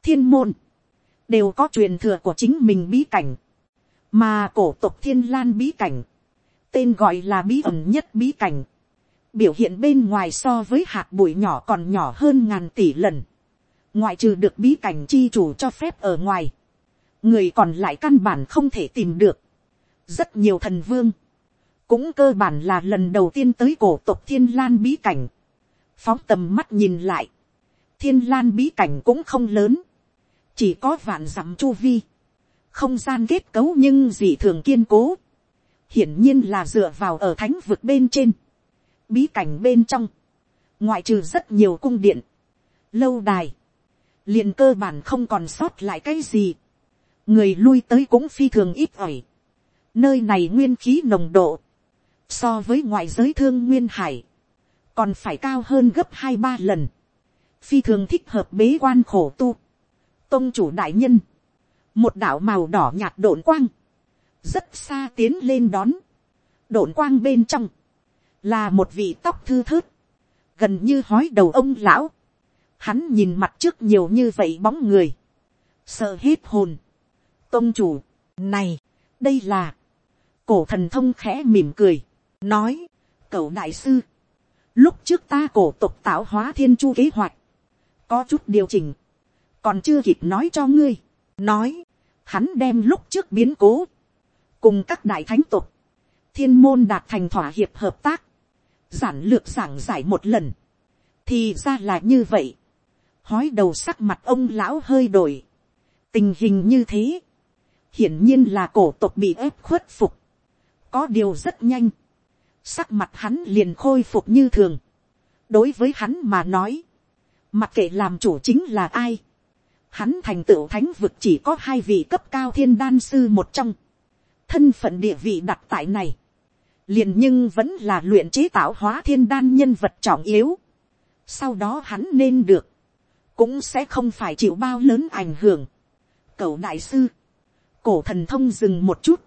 thiên môn, đều có truyền thừa của chính mình bí cảnh, mà cổ tục thiên lan bí cảnh, tên gọi là bí ẩn nhất bí cảnh, biểu hiện bên ngoài so với hạt bụi nhỏ còn nhỏ hơn ngàn tỷ lần, ngoại trừ được bí cảnh chi chủ cho phép ở ngoài, người còn lại căn bản không thể tìm được, rất nhiều thần vương, cũng cơ bản là lần đầu tiên tới cổ tộc thiên lan bí cảnh, phóng tầm mắt nhìn lại, thiên lan bí cảnh cũng không lớn, chỉ có vạn dặm chu vi, không gian kết cấu nhưng dị thường kiên cố, hiển nhiên là dựa vào ở thánh vực bên trên, bí cảnh bên trong, ngoại trừ rất nhiều cung điện, lâu đài, liền cơ bản không còn sót lại cái gì, người lui tới cũng phi thường ít ỏi, nơi này nguyên khí nồng độ, so với ngoại giới thương nguyên hải, còn phải cao hơn gấp hai ba lần, phi thường thích hợp bế quan khổ tu, tôn chủ đại nhân, một đạo màu đỏ nhạt độn quang, rất xa tiến lên đón, độn quang bên trong, là một vị tóc thư thớt, gần như hói đầu ông lão, hắn nhìn mặt trước nhiều như vậy bóng người, sợ hết hồn, tôn chủ, này, đây là, cổ thần thông khẽ mỉm cười, nói, cậu đại sư, lúc trước ta cổ tục tạo hóa thiên chu kế hoạch, có chút điều chỉnh, còn chưa kịp nói cho ngươi, nói, hắn đem lúc trước biến cố, cùng các đại thánh tục, thiên môn đạt thành thỏa hiệp hợp tác, giản lược giảng giải một lần, thì ra là như vậy, hói đầu sắc mặt ông lão hơi đổi, tình hình như thế, hiển nhiên là cổ tộc bị ép khuất phục, có điều rất nhanh, sắc mặt hắn liền khôi phục như thường. đối với hắn mà nói, mặc kệ làm chủ chính là ai, hắn thành tựu thánh vực chỉ có hai vị cấp cao thiên đan sư một trong, thân phận địa vị đặt tại này, liền nhưng vẫn là luyện chế tạo hóa thiên đan nhân vật trọng yếu, sau đó hắn nên được, cũng sẽ không phải chịu bao lớn ảnh hưởng. Cậu đại sư, cổ thần thông dừng một chút,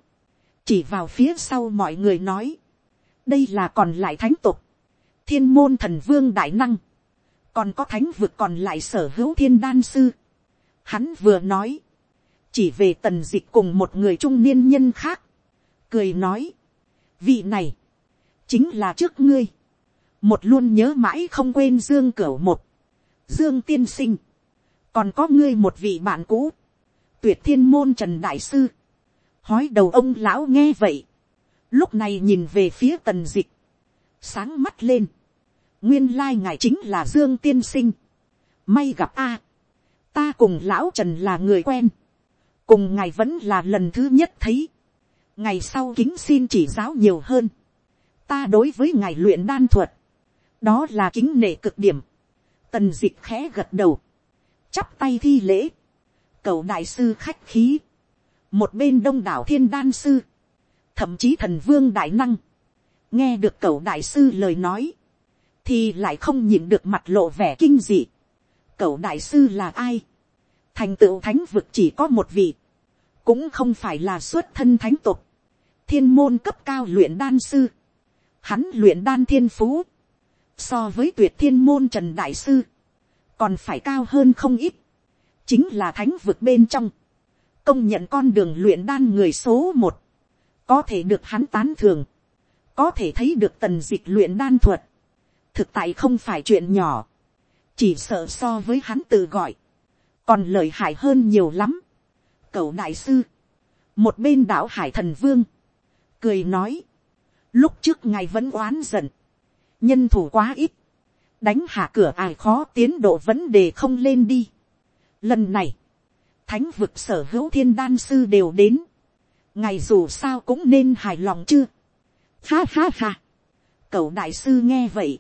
chỉ vào phía sau mọi người nói, đây là còn lại thánh tục, thiên môn thần vương đại năng, còn có thánh vực còn lại sở hữu thiên đan sư. Hắn vừa nói, chỉ về tần dịch cùng một người trung niên nhân khác, cười nói, vị này, chính là trước ngươi, một luôn nhớ mãi không quên dương cửu một, dương tiên sinh, còn có ngươi một vị bạn cũ, tuyệt thiên môn trần đại sư, hói đầu ông lão nghe vậy, lúc này nhìn về phía tần dịch, sáng mắt lên, nguyên lai ngài chính là dương tiên sinh, may gặp a, ta cùng lão trần là người quen, cùng ngài vẫn là lần thứ nhất thấy, ngày sau kính xin chỉ giáo nhiều hơn, ta đối với ngài luyện đan thuật, đó là kính nể cực điểm, tần d ị c h khẽ gật đầu, chắp tay thi lễ, cầu đại sư khách khí, một bên đông đảo thiên đan sư, thậm chí thần vương đại năng, nghe được cậu đại sư lời nói, thì lại không nhìn được mặt lộ vẻ kinh dị. cậu đại sư là ai? Thành tựu thánh vực chỉ có một vị, cũng không phải là xuất thân thánh tục, thiên môn cấp cao luyện đan sư, hắn luyện đan thiên phú, so với tuyệt thiên môn trần đại sư, còn phải cao hơn không ít, chính là thánh vực bên trong, công nhận con đường luyện đan người số một, có thể được hắn tán thường, có thể thấy được tần dịch luyện đan thuật, thực tại không phải chuyện nhỏ, chỉ sợ so với hắn tự gọi, còn lợi hại hơn nhiều lắm. Cậu đại sư, một bên đảo hải thần vương, cười nói, lúc trước ngài vẫn oán giận, nhân thủ quá ít, đánh hạ cửa ai khó tiến độ vấn đề không lên đi. Lần này, thánh vực sở hữu thiên đan sư đều đến, ngày dù sao cũng nên hài lòng chưa. Ha ha ha, cậu đại sư nghe vậy,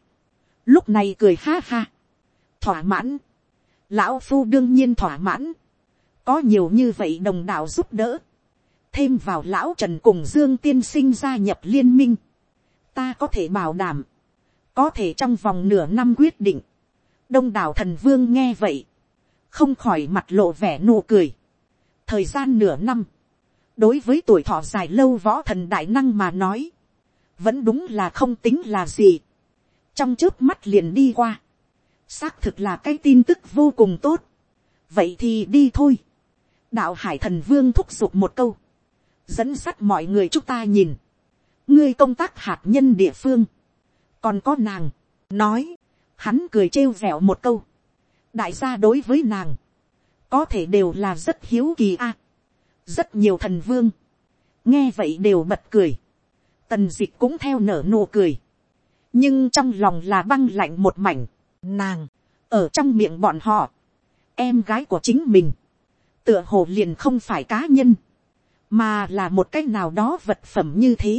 lúc này cười ha ha, thỏa mãn, lão phu đương nhiên thỏa mãn, có nhiều như vậy đồng đạo giúp đỡ, thêm vào lão trần cùng dương tiên sinh gia nhập liên minh, ta có thể bảo đảm, có thể trong vòng nửa năm quyết định, đông đảo thần vương nghe vậy, không khỏi mặt lộ vẻ nụ cười. thời gian nửa năm, đối với tuổi thọ dài lâu võ thần đại năng mà nói, vẫn đúng là không tính là gì. trong trước mắt liền đi qua, xác thực là cái tin tức vô cùng tốt. vậy thì đi thôi. đạo hải thần vương thúc giục một câu, dẫn sắt mọi người chúng ta nhìn, ngươi công tác hạt nhân địa phương, còn có nàng, nói, hắn cười trêu vẹo một câu, đại gia đối với nàng, có thể đều là rất hiếu kỳ a, à, rất nhiều thần vương, nghe vậy đều bật cười, tần d ị c h cũng theo nở nụ cười, nhưng trong lòng là băng lạnh một mảnh, nàng, ở trong miệng bọn họ, em gái của chính mình, tựa hồ liền không phải cá nhân, mà là một cái nào đó vật phẩm như thế,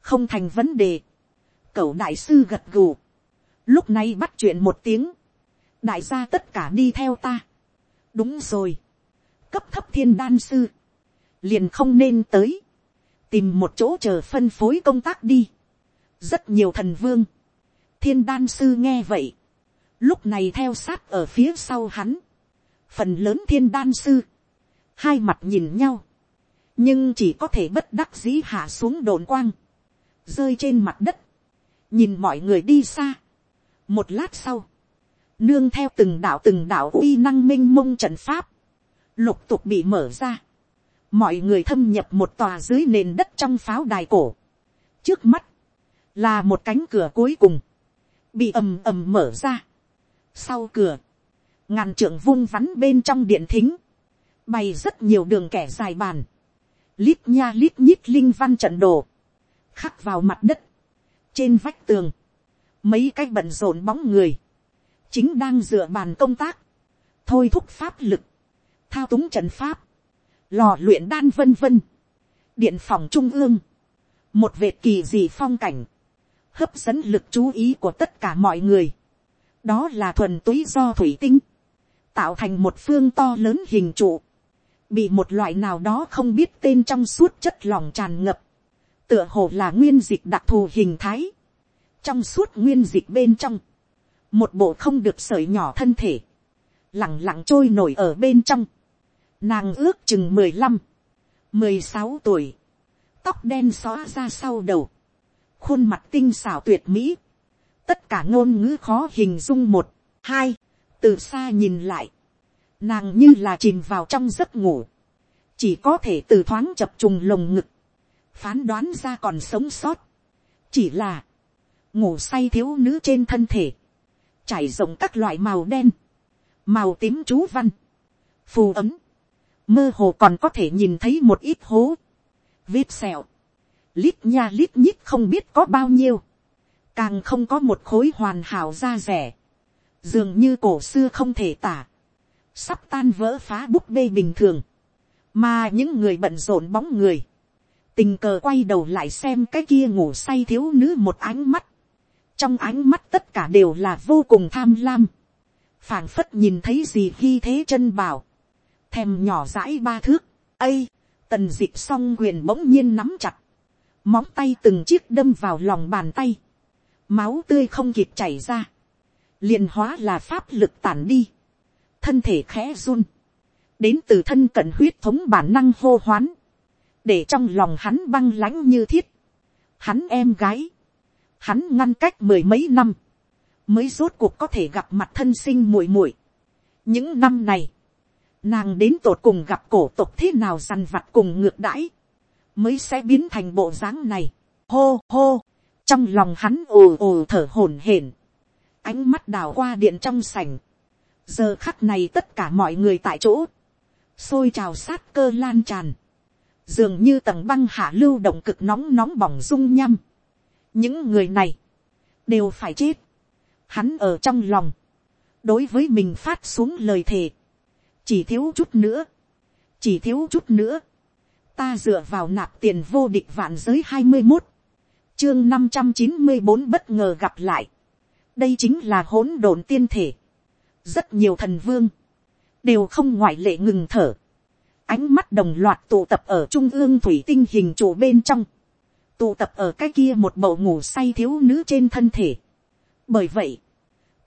không thành vấn đề. Cậu đại sư gật gù, lúc này bắt chuyện một tiếng, đại gia tất cả đi theo ta. đúng rồi, cấp thấp thiên đan sư, liền không nên tới, tìm một chỗ chờ phân phối công tác đi. rất nhiều thần vương, thiên đan sư nghe vậy, lúc này theo sát ở phía sau hắn, phần lớn thiên đan sư, hai mặt nhìn nhau, nhưng chỉ có thể bất đắc dĩ hạ xuống đồn quang, rơi trên mặt đất, nhìn mọi người đi xa. một lát sau, nương theo từng đạo từng đạo uy năng m i n h mông trận pháp, lục tục bị mở ra, mọi người thâm nhập một tòa dưới nền đất trong pháo đài cổ. trước mắt, là một cánh cửa cuối cùng, bị ầm ầm mở ra. sau cửa, ngàn trưởng vung vắn bên trong điện thính, bày rất nhiều đường kẻ dài bàn, lít nha lít nhít linh văn trận đồ, khắc vào mặt đất, trên vách tường, mấy cái bận rộn bóng người, chính đang dựa bàn công tác, thôi thúc pháp lực, thao túng trận pháp, lò luyện đan vân vân, điện phòng trung ương, một vệt kỳ dị phong cảnh, hấp dẫn lực chú ý của tất cả mọi người, đó là thuần túy do thủy tinh, tạo thành một phương to lớn hình trụ, bị một loại nào đó không biết tên trong suốt chất lỏng tràn ngập, tựa hồ là nguyên dịch đặc thù hình thái, trong suốt nguyên dịch bên trong, một bộ không được sởi nhỏ thân thể, lẳng lặng trôi nổi ở bên trong, nàng ước chừng mười lăm, mười sáu tuổi, tóc đen xóa ra sau đầu, khuôn mặt tinh xảo tuyệt mỹ, tất cả ngôn ngữ khó hình dung một, hai, từ xa nhìn lại, nàng như là chìm vào trong giấc ngủ, chỉ có thể từ thoáng chập trùng lồng ngực, phán đoán ra còn sống sót, chỉ là, ngủ say thiếu nữ trên thân thể, trải rộng các loại màu đen, màu tím chú văn, phù ấm, mơ hồ còn có thể nhìn thấy một ít hố, vết sẹo, lít nha lít nhít không biết có bao nhiêu, càng không có một khối hoàn hảo da rẻ, dường như cổ xưa không thể tả, sắp tan vỡ phá búp bê bình thường, mà những người bận rộn bóng người, tình cờ quay đầu lại xem cái kia ngủ say thiếu nữ một ánh mắt, trong ánh mắt tất cả đều là vô cùng tham lam, phảng phất nhìn thấy gì khi thế chân bảo, thèm nhỏ dãi ba thước, ây, tần dịp song c quyền bỗng nhiên nắm chặt, móng tay từng chiếc đâm vào lòng bàn tay, máu tươi không kịp chảy ra, liền hóa là pháp lực tản đi, thân thể khẽ run, đến từ thân cận huyết thống bản năng hô hoán, để trong lòng hắn băng lãnh như thiết, hắn em gái, hắn ngăn cách mười mấy năm, mới rốt cuộc có thể gặp mặt thân sinh muội muội. những năm này, nàng đến tột cùng gặp cổ tộc thế nào dằn vặt cùng ngược đãi, mới sẽ biến thành bộ dáng này. hô hô, trong lòng hắn ồ ồ thở hổn hển, ánh mắt đào qua điện trong sảnh, giờ khắc này tất cả mọi người tại chỗ, xôi trào sát cơ lan tràn, dường như tầng băng hạ lưu động cực nóng nóng bỏng rung nhăm những người này, đều phải chết. hắn ở trong lòng, đối với mình phát xuống lời thề, chỉ thiếu chút nữa, chỉ thiếu chút nữa, ta dựa vào nạp tiền vô địch vạn giới hai mươi một, chương năm trăm chín mươi bốn bất ngờ gặp lại, đây chính là hỗn độn tiên thể, rất nhiều thần vương, đều không ngoại lệ ngừng thở, ánh mắt đồng loạt tụ tập ở trung ương thủy tinh hình trụ bên trong, tụ tập ở cái kia một bầu ngủ say thiếu nữ trên thân thể. bởi vậy,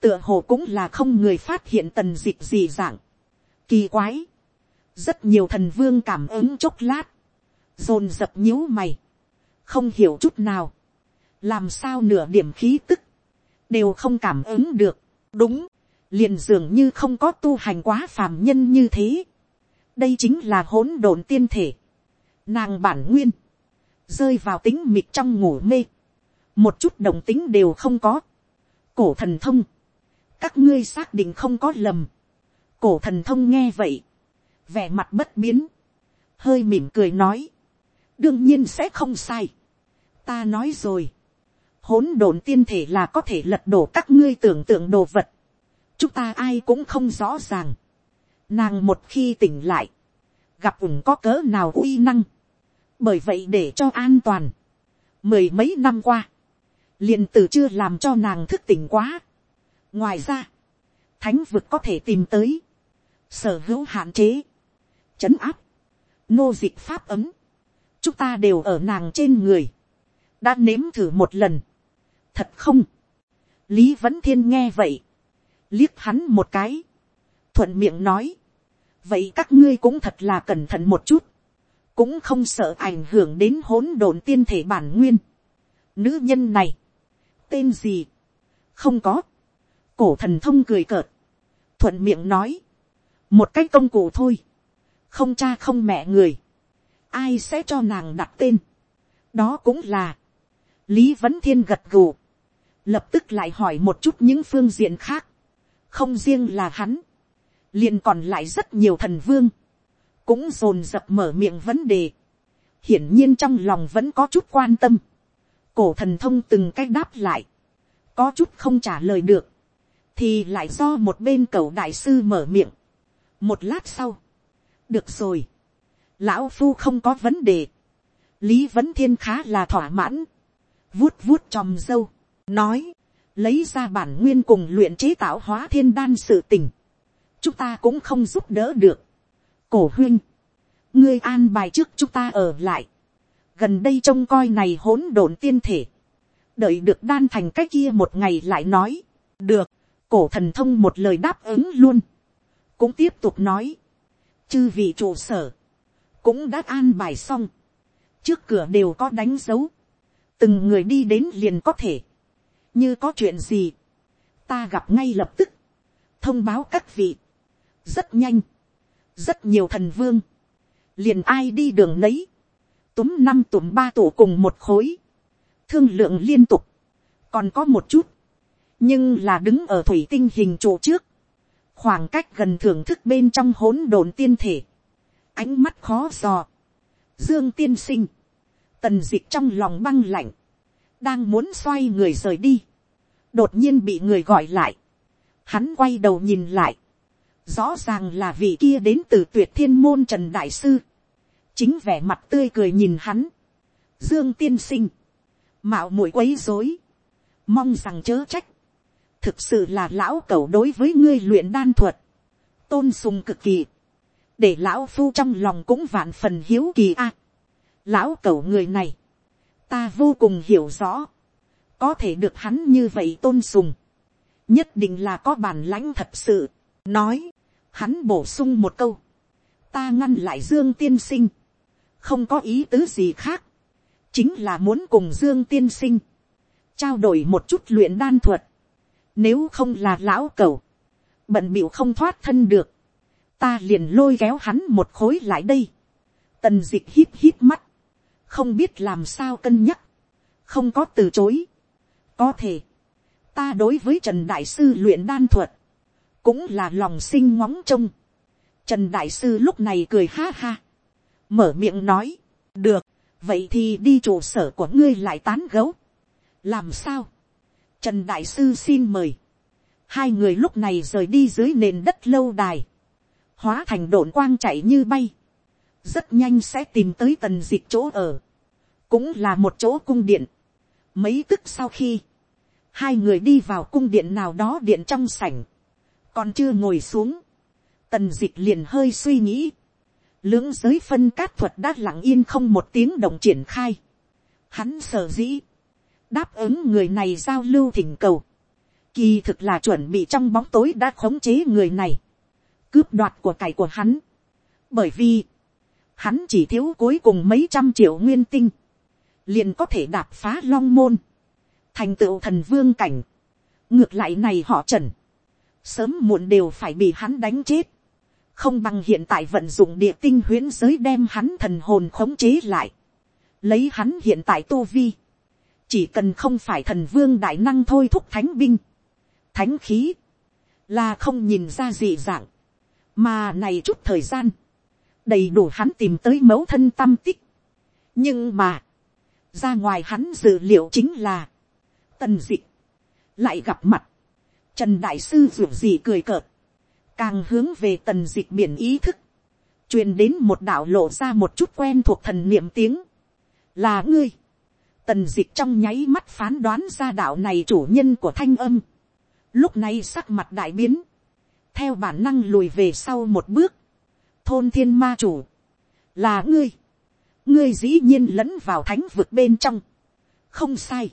tựa hồ cũng là không người phát hiện tần dịch gì dạng, Kỳ quái. Rất nhiều thần vương cảm ứng chốc lát. Rồn dập nhíu mày. Không hiểu chút nào. Làm sao nửa điểm khí tức. Đều không cảm ứng được. Đúng. Liền dường như không có tu hành quá phàm nhân như thế. Đây chính là hỗn độn tiên thể. Nàng bản nguyên. Rơi vào tính mịt trong ngủ mê. Một chút đồng tính đều không có. Cổ thần thông. Các ngươi xác định không có lầm cổ thần thông nghe vậy, vẻ mặt bất biến, hơi mỉm cười nói, đương nhiên sẽ không sai. ta nói rồi, hỗn độn tiên thể là có thể lật đổ các ngươi tưởng tượng đồ vật, chúng ta ai cũng không rõ ràng. Nàng một khi tỉnh lại, gặp ủng có cỡ nào uy năng, bởi vậy để cho an toàn, mười mấy năm qua, liền từ chưa làm cho nàng thức tỉnh quá. ngoài ra, thánh vực có thể tìm tới, sở hữu hạn chế, chấn áp, nô dịch pháp ấm, chúng ta đều ở nàng trên người, đã nếm thử một lần, thật không, lý vẫn thiên nghe vậy, liếc hắn một cái, thuận miệng nói, vậy các ngươi cũng thật là cẩn thận một chút, cũng không sợ ảnh hưởng đến hỗn độn tiên thể bản nguyên. Nữ nhân này, tên gì, không có, cổ thần thông cười cợt, thuận miệng nói, một cách công cụ thôi, không cha không mẹ người, ai sẽ cho nàng đặt tên, đó cũng là, lý vấn thiên gật gù, lập tức lại hỏi một chút những phương diện khác, không riêng là hắn, liền còn lại rất nhiều thần vương, cũng dồn dập mở miệng vấn đề, hiển nhiên trong lòng vẫn có chút quan tâm, cổ thần thông từng cách đáp lại, có chút không trả lời được, thì lại do một bên cầu đại sư mở miệng, một lát sau, được rồi, lão phu không có vấn đề, lý vấn thiên khá là thỏa mãn, vuốt vuốt tròm dâu, nói, lấy ra bản nguyên cùng luyện chế tạo hóa thiên đan sự tình, chúng ta cũng không giúp đỡ được cổ huyên, ngươi an bài trước chúng ta ở lại, gần đây trông coi này hỗn độn tiên thể, đợi được đan thành cách kia một ngày lại nói, được, cổ thần thông một lời đáp ứng luôn, cũng tiếp tục nói, chư vị trụ sở, cũng đã an bài xong, trước cửa đều có đánh dấu, từng người đi đến liền có thể, như có chuyện gì, ta gặp ngay lập tức, thông báo các vị, rất nhanh, rất nhiều thần vương, liền ai đi đường nấy, túm năm túm ba tổ cùng một khối, thương lượng liên tục, còn có một chút, nhưng là đứng ở thủy tinh hình trụ trước, khoảng cách gần thưởng thức bên trong hỗn độn tiên thể, ánh mắt khó dò, dương tiên sinh, tần d ị c h trong lòng băng lạnh, đang muốn xoay người rời đi, đột nhiên bị người gọi lại, hắn quay đầu nhìn lại, rõ ràng là vị kia đến từ tuyệt thiên môn trần đại sư, chính vẻ mặt tươi cười nhìn hắn, dương tiên sinh, mạo muội quấy dối, mong rằng chớ trách, thực sự là lão cẩu đối với ngươi luyện đan thuật, tôn sùng cực kỳ, để lão phu trong lòng cũng vạn phần hiếu kỳ a. lão cẩu người này, ta vô cùng hiểu rõ, có thể được hắn như vậy tôn sùng, nhất định là có bản lãnh thật sự, nói, hắn bổ sung một câu, ta ngăn lại dương tiên sinh, không có ý tứ gì khác, chính là muốn cùng dương tiên sinh, trao đổi một chút luyện đan thuật, nếu không là lão cầu, bận bịu không thoát thân được, ta liền lôi kéo hắn một khối lại đây, tần dịch hít hít mắt, không biết làm sao cân nhắc, không có từ chối, có thể, ta đối với trần đại sư luyện đan thuật, cũng là lòng sinh ngóng trông. Trần đại sư lúc này cười ha ha, mở miệng nói, được, vậy thì đi trụ sở của ngươi lại tán gấu, làm sao, trần đại sư xin mời, hai người lúc này rời đi dưới nền đất lâu đài, hóa thành đồn quang chạy như bay, rất nhanh sẽ tìm tới tần dịch chỗ ở, cũng là một chỗ cung điện. mấy tức sau khi, hai người đi vào cung điện nào đó điện trong sảnh, còn chưa ngồi xuống, tần dịch liền hơi suy nghĩ, lưỡng giới phân cát thuật đã lặng yên không một tiếng động triển khai, hắn sở dĩ, đáp ứng người này giao lưu thỉnh cầu, kỳ thực là chuẩn bị trong bóng tối đã khống chế người này, cướp đoạt của cải của hắn. Bởi vì, hắn chỉ thiếu cuối cùng mấy trăm triệu nguyên tinh, liền có thể đạp phá long môn, thành tựu thần vương cảnh. ngược lại này họ trần, sớm muộn đều phải bị hắn đánh chết, không bằng hiện tại vận dụng địa tinh huyễn giới đem hắn thần hồn khống chế lại, lấy hắn hiện tại tu vi, chỉ cần không phải thần vương đại năng thôi thúc thánh binh, thánh khí, là không nhìn ra gì dạng, mà này chút thời gian, đầy đủ hắn tìm tới mẫu thân tâm tích. nhưng mà, ra ngoài hắn dự liệu chính là, tần d ị lại gặp mặt, trần đại sư ruột gì cười cợt, càng hướng về tần dịch biển ý thức, truyền đến một đạo lộ ra một chút quen thuộc thần niệm tiếng, là ngươi, tần dịch trong nháy mắt phán đoán ra đạo này chủ nhân của thanh âm, lúc này sắc mặt đại biến, theo bản năng lùi về sau một bước, thôn thiên ma chủ, là ngươi, ngươi dĩ nhiên lẫn vào thánh vực bên trong, không sai,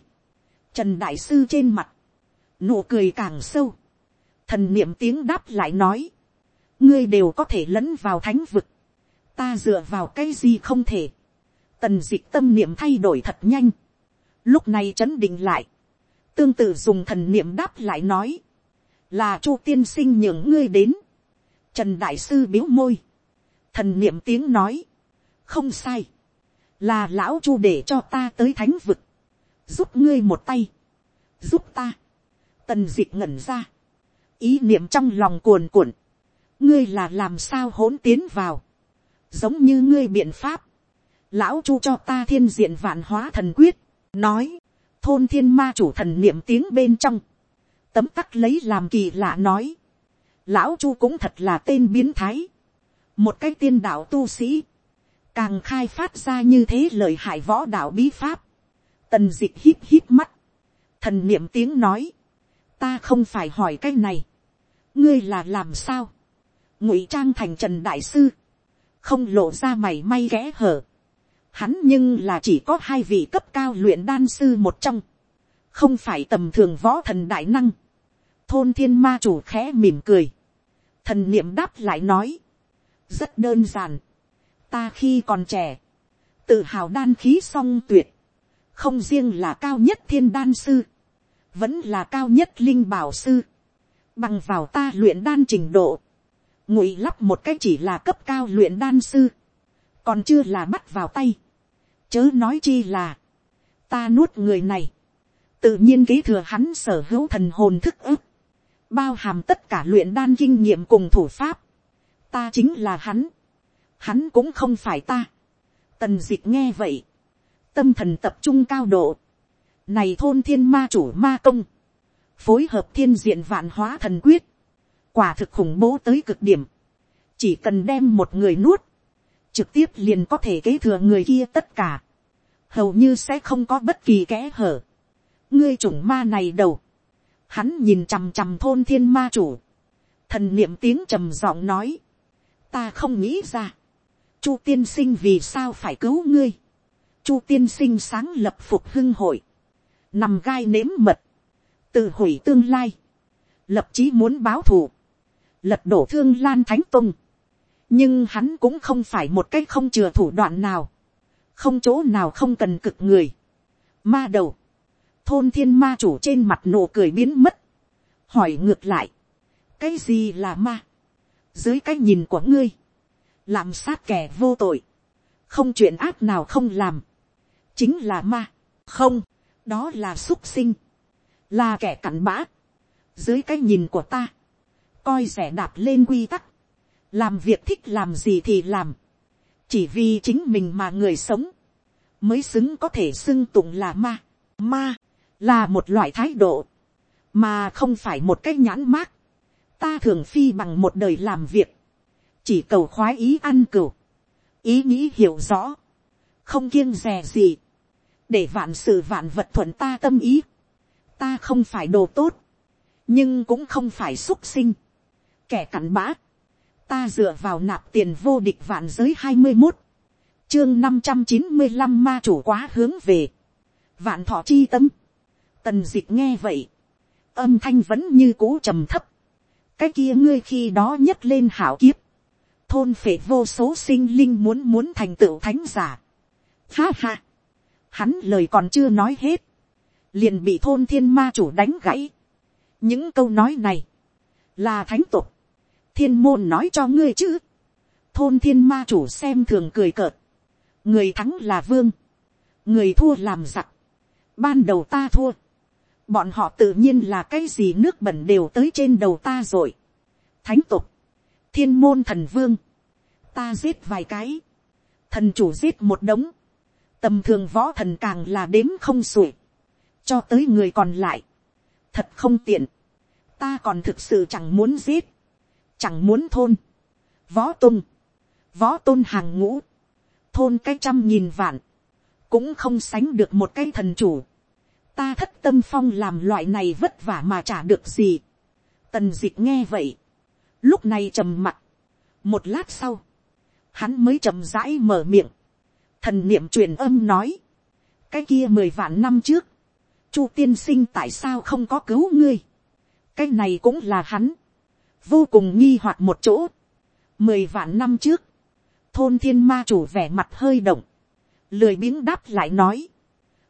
trần đại sư trên mặt, nụ cười càng sâu, thần niệm tiếng đáp lại nói, ngươi đều có thể lẫn vào thánh vực, ta dựa vào cái gì không thể, tần dịch tâm niệm thay đổi thật nhanh, lúc này chấn định lại, tương tự dùng thần niệm đáp lại nói, là chu tiên sinh nhường ngươi đến, trần đại sư biếu môi, thần niệm tiếng nói, không sai, là lão chu để cho ta tới thánh vực, giúp ngươi một tay, giúp ta, tần dịch ngẩn ra, ý niệm trong lòng cuồn cuộn, ngươi là làm sao hỗn tiến vào, giống như ngươi biện pháp, lão chu cho ta thiên diện vạn hóa thần quyết, nói, thôn thiên ma chủ thần niệm tiếng bên trong, tấm tắc lấy làm kỳ lạ nói. Lão chu cũng thật là tên biến thái. Một cái tiên đạo tu sĩ. Càng khai phát ra như thế lời hại võ đạo bí pháp. Tần dịch hít hít mắt. Thần niệm tiếng nói. Ta không phải hỏi cái này. Ngươi là làm sao? ngụy trang thành trần đại sư. Không lộ ra mày may ghé hở. Hắn nhưng là chỉ có hai vị cấp cao luyện đan sư một trong không phải tầm thường võ thần đại năng. thôn thiên ma chủ khẽ mỉm cười. thần niệm đáp lại nói. rất đơn giản. ta khi còn trẻ, tự hào đan khí song tuyệt. không riêng là cao nhất thiên đan sư, vẫn là cao nhất linh bảo sư. bằng vào ta luyện đan trình độ, ngụy lắp một cái chỉ là cấp cao luyện đan sư, còn chưa là bắt vào tay. chớ nói chi là, ta nuốt người này, tự nhiên kế thừa hắn sở hữu thần hồn thức ức, bao hàm tất cả luyện đan kinh nghiệm cùng thủ pháp, ta chính là hắn, hắn cũng không phải ta, tần d ị c h nghe vậy, tâm thần tập trung cao độ, này thôn thiên ma chủ ma công, phối hợp thiên diện vạn hóa thần quyết, quả thực khủng bố tới cực điểm, chỉ cần đem một người nuốt, trực tiếp liền có thể kế thừa người kia tất cả, hầu như sẽ không có bất kỳ kẽ hở. ngươi chủng ma này đầu, hắn nhìn chằm chằm thôn thiên ma chủ, thần niệm tiếng trầm giọng nói, ta không nghĩ ra, chu tiên sinh vì sao phải cứu ngươi, chu tiên sinh sáng lập phục hưng hội, nằm gai nếm mật, tự hủy tương lai, lập chí muốn báo thù, lật đổ thương lan thánh tung, nhưng hắn cũng không phải một cách không chừa thủ đoạn nào, không chỗ nào không cần cực người. Ma đầu, thôn thiên ma chủ trên mặt nụ cười biến mất, hỏi ngược lại, cái gì là ma, dưới cái nhìn của ngươi, làm sát kẻ vô tội, không chuyện ác nào không làm, chính là ma, không, đó là xúc sinh, là kẻ cặn bã, dưới cái nhìn của ta, coi rẻ đạp lên quy tắc, làm việc thích làm gì thì làm, chỉ vì chính mình mà người sống, mới xứng có thể xưng tụng là ma. Ma, là một loại thái độ, mà không phải một cái nhãn mát. Ta thường phi bằng một đời làm việc, chỉ cầu khoái ý ăn cửu, ý nghĩ hiểu rõ, không kiêng rè gì, để vạn sự vạn vật thuận ta tâm ý. Ta không phải đồ tốt, nhưng cũng không phải xúc sinh, kẻ cặn bã. Ta dựa vào nạp tiền vô địch vạn giới hai mươi một, chương năm trăm chín mươi năm ma chủ quá hướng về, vạn thọ chi tâm. Tần dịch nghe vậy, âm thanh vẫn như cũ trầm thấp. cái kia ngươi khi đó nhấc lên hảo kiếp, thôn phệ vô số sinh linh muốn muốn thành tựu thánh giả. Ha ha, hắn lời còn chưa nói hết, liền bị thôn thiên ma chủ đánh gãy. những câu nói này, là thánh tục, thiên môn nói cho ngươi chứ. thôn thiên ma chủ xem thường cười cợt, người thắng là vương, người thua làm giặc, ban đầu ta thua, bọn họ tự nhiên là cái gì nước bẩn đều tới trên đầu ta rồi. thánh tục, thiên môn thần vương, ta giết vài cái, thần chủ giết một đống, tầm thường võ thần càng là đếm không sủi, cho tới người còn lại, thật không tiện, ta còn thực sự chẳng muốn giết, chẳng muốn thôn, võ tung, võ tôn hàng ngũ, thôn cái trăm nghìn vạn, cũng không sánh được một cái thần chủ, ta thất tâm phong làm loại này vất vả mà trả được gì, tần d ị c h nghe vậy, lúc này trầm mặt, một lát sau, hắn mới chậm rãi mở miệng, thần niệm truyền âm nói, cái kia mười vạn năm trước, chu tiên sinh tại sao không có cứu ngươi, cái này cũng là hắn, vô cùng nghi hoặc một chỗ, mười vạn năm trước, thôn thiên ma chủ vẻ mặt hơi động, lười biếng đáp lại nói,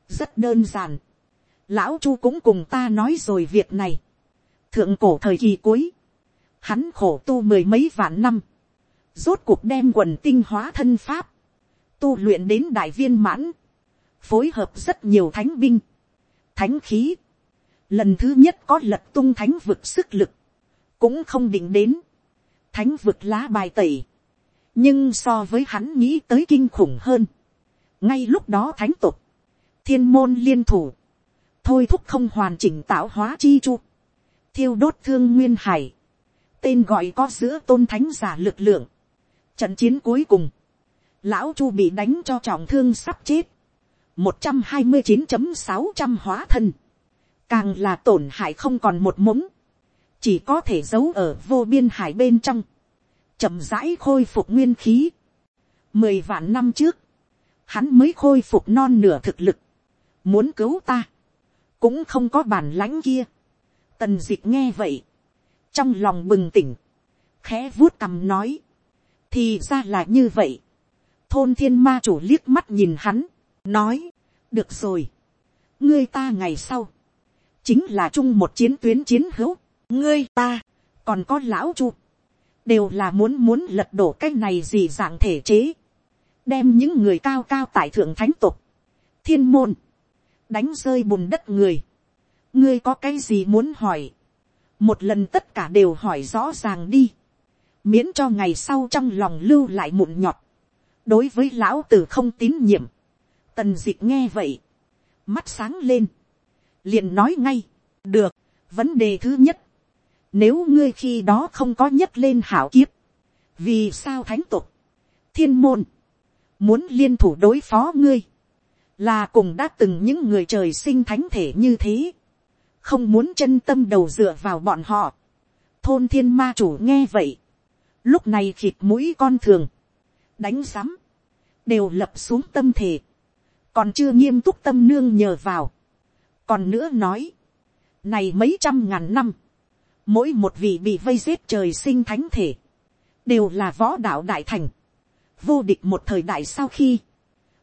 rất đơn giản, lão chu cũng cùng ta nói rồi việc này, thượng cổ thời kỳ cuối, hắn khổ tu mười mấy vạn năm, rốt cuộc đem quần tinh hóa thân pháp, tu luyện đến đại viên mãn, phối hợp rất nhiều thánh binh, thánh khí, lần thứ nhất có lật tung thánh vực sức lực, cũng không định đến, thánh vực lá bài tẩy, nhưng so với hắn nghĩ tới kinh khủng hơn. ngay lúc đó thánh tục, thiên môn liên thủ, thôi thúc không hoàn chỉnh tạo hóa chi chu, thiêu đốt thương nguyên hải, tên gọi có giữa tôn thánh giả lực lượng. trận chiến cuối cùng, lão chu bị đánh cho trọng thương sắp chết, một trăm hai mươi chín sáu trăm hóa thân, càng là tổn hại không còn một mống, chỉ có thể giấu ở vô biên hải bên trong, chậm rãi khôi phục nguyên khí. Mười vạn năm trước, hắn mới khôi phục non nửa thực lực. Muốn cứu ta, cũng không có bản lãnh kia. Tần dịch nghe vậy, trong lòng bừng tỉnh, khẽ vuốt cằm nói, thì ra là như vậy. Thôn thiên ma chủ liếc mắt nhìn hắn, nói, được rồi, ngươi ta ngày sau, chính là chung một chiến tuyến chiến hữu, ngươi ta, còn có lão chu, đều là muốn muốn lật đổ cái này gì dạng thể chế, đem những người cao cao tại thượng thánh tục, thiên môn, đánh rơi bùn đất người, ngươi có cái gì muốn hỏi, một lần tất cả đều hỏi rõ ràng đi, miễn cho ngày sau trong lòng lưu lại mụn nhọt, đối với lão tử không tín nhiệm, tần d ị c h nghe vậy, mắt sáng lên, liền nói ngay, được, vấn đề thứ nhất, nếu ngươi khi đó không có nhất lên hảo kiếp, vì sao thánh tục, thiên môn, muốn liên thủ đối phó ngươi, là cùng đã từng những người trời sinh thánh thể như thế, không muốn chân tâm đầu dựa vào bọn họ. thôn thiên ma chủ nghe vậy, lúc này khịt mũi con thường, đánh sắm, đều lập xuống tâm thể, còn chưa nghiêm túc tâm nương nhờ vào, còn nữa nói, này mấy trăm ngàn năm, mỗi một vị bị vây giết trời sinh thánh thể, đều là võ đạo đại thành, vô địch một thời đại sau khi,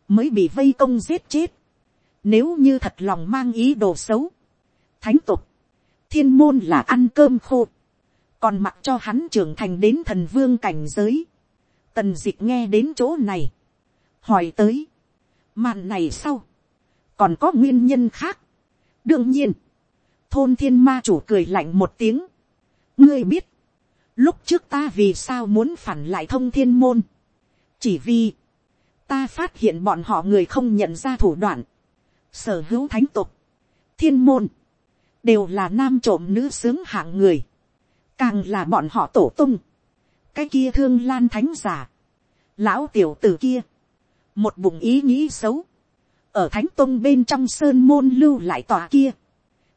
mới bị vây công giết chết. Nếu như thật lòng mang ý đồ xấu, thánh tục, thiên môn là ăn cơm khô, còn mặc cho hắn trưởng thành đến thần vương cảnh giới. Tần dịch nghe đến chỗ này, hỏi tới, màn này sau, còn có nguyên nhân khác. đương nhiên, thôn thiên ma chủ cười lạnh một tiếng, ngươi biết, lúc trước ta vì sao muốn phản lại thông thiên môn, chỉ vì, ta phát hiện bọn họ người không nhận ra thủ đoạn, sở hữu thánh tục, thiên môn, đều là nam trộm nữ sướng hạng người, càng là bọn họ tổ tung, cái kia thương lan thánh giả, lão tiểu t ử kia, một bụng ý nghĩ xấu, ở thánh tông bên trong sơn môn lưu lại tòa kia,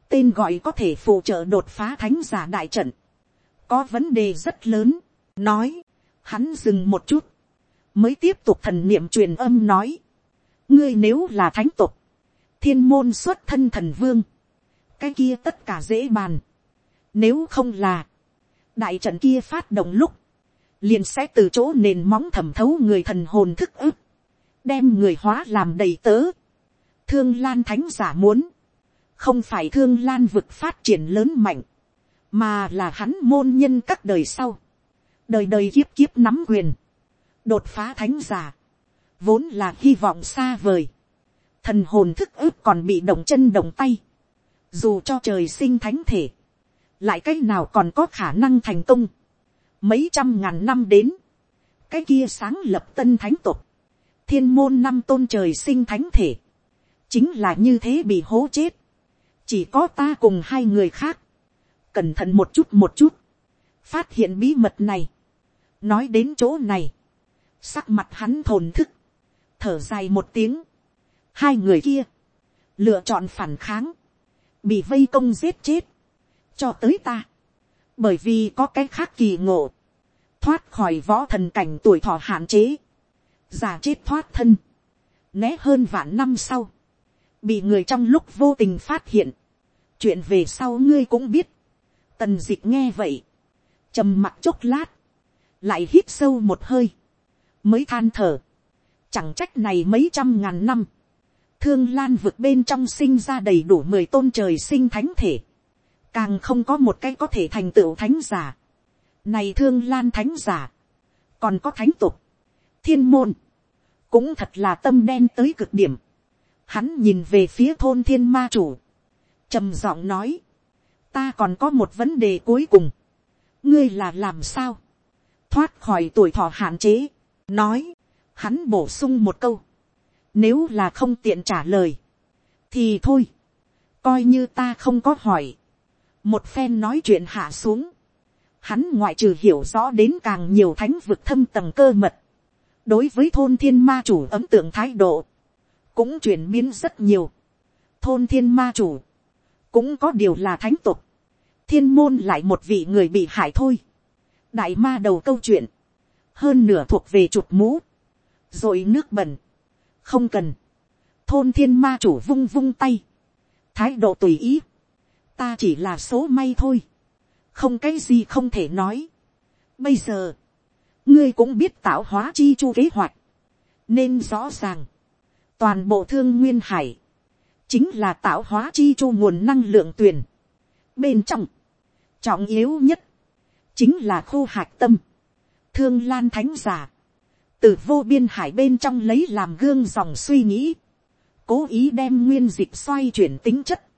tên gọi có thể phụ trợ đột phá thánh giả đại trận, có vấn đề rất lớn, nói, hắn dừng một chút, mới tiếp tục thần niệm truyền âm nói, ngươi nếu là thánh tục, thiên môn xuất thân thần vương, cái kia tất cả dễ bàn, nếu không là, đại trận kia phát động lúc, liền sẽ từ chỗ nền móng thẩm thấu người thần hồn thức ức, đem người hóa làm đầy tớ. Thương lan thánh giả muốn, không phải thương lan vực phát triển lớn mạnh, mà là hắn môn nhân các đời sau, đời đời kiếp kiếp nắm quyền, đột phá thánh giả, vốn là hy vọng xa vời, thần hồn thức ức còn bị động chân động tay, dù cho trời sinh thánh thể, lại cái nào còn có khả năng thành công, mấy trăm ngàn năm đến, cái kia sáng lập tân thánh tục, thiên môn năm tôn trời sinh thánh thể, chính là như thế bị hố chết, chỉ có ta cùng hai người khác, cẩn thận một chút một chút, phát hiện bí mật này, nói đến chỗ này, sắc mặt hắn thồn thức, thở dài một tiếng, hai người kia, lựa chọn phản kháng, bị vây công giết chết, cho tới ta, bởi vì có cái khác kỳ ngộ, thoát khỏi võ thần cảnh tuổi thọ hạn chế, già chết thoát thân, né hơn vạn năm sau, bị người trong lúc vô tình phát hiện, chuyện về sau ngươi cũng biết, tần d ị c h nghe vậy, trầm mặt chốc lát, lại hít sâu một hơi, mới than thở, chẳng trách này mấy trăm ngàn năm, thương lan vượt bên trong sinh ra đầy đủ mười tôn trời sinh thánh thể, càng không có một cái có thể thành tựu thánh giả, này thương lan thánh giả, còn có thánh tục, thiên môn, cũng thật là tâm đen tới cực điểm, hắn nhìn về phía thôn thiên ma chủ, trầm giọng nói, ta còn có một vấn đề cuối cùng, ngươi là làm sao, thoát khỏi tuổi thọ hạn chế, nói, hắn bổ sung một câu, nếu là không tiện trả lời, thì thôi, coi như ta không có hỏi, một phen nói chuyện hạ xuống, hắn ngoại trừ hiểu rõ đến càng nhiều thánh vực thâm tầng cơ mật, đối với thôn thiên ma chủ ấm tượng thái độ, cũng chuyển biến rất nhiều. thôn thiên ma chủ, cũng có điều là thánh tục, thiên môn lại một vị người bị hại thôi. đại ma đầu câu chuyện, hơn nửa thuộc về chụp mũ, rồi nước bẩn, không cần, thôn thiên ma chủ vung vung tay, thái độ tùy ý, ta chỉ là số may thôi, không cái gì không thể nói. Bây giờ, ngươi cũng biết tạo hóa chi chu kế hoạch, nên rõ ràng, toàn bộ thương nguyên hải, chính là tạo hóa chi chu nguồn năng lượng tuyển. Bên trong, trọng yếu nhất, chính là khu hạt tâm, thương lan thánh giả, từ vô biên hải bên trong lấy làm gương dòng suy nghĩ, cố ý đem nguyên dịch xoay chuyển tính chất,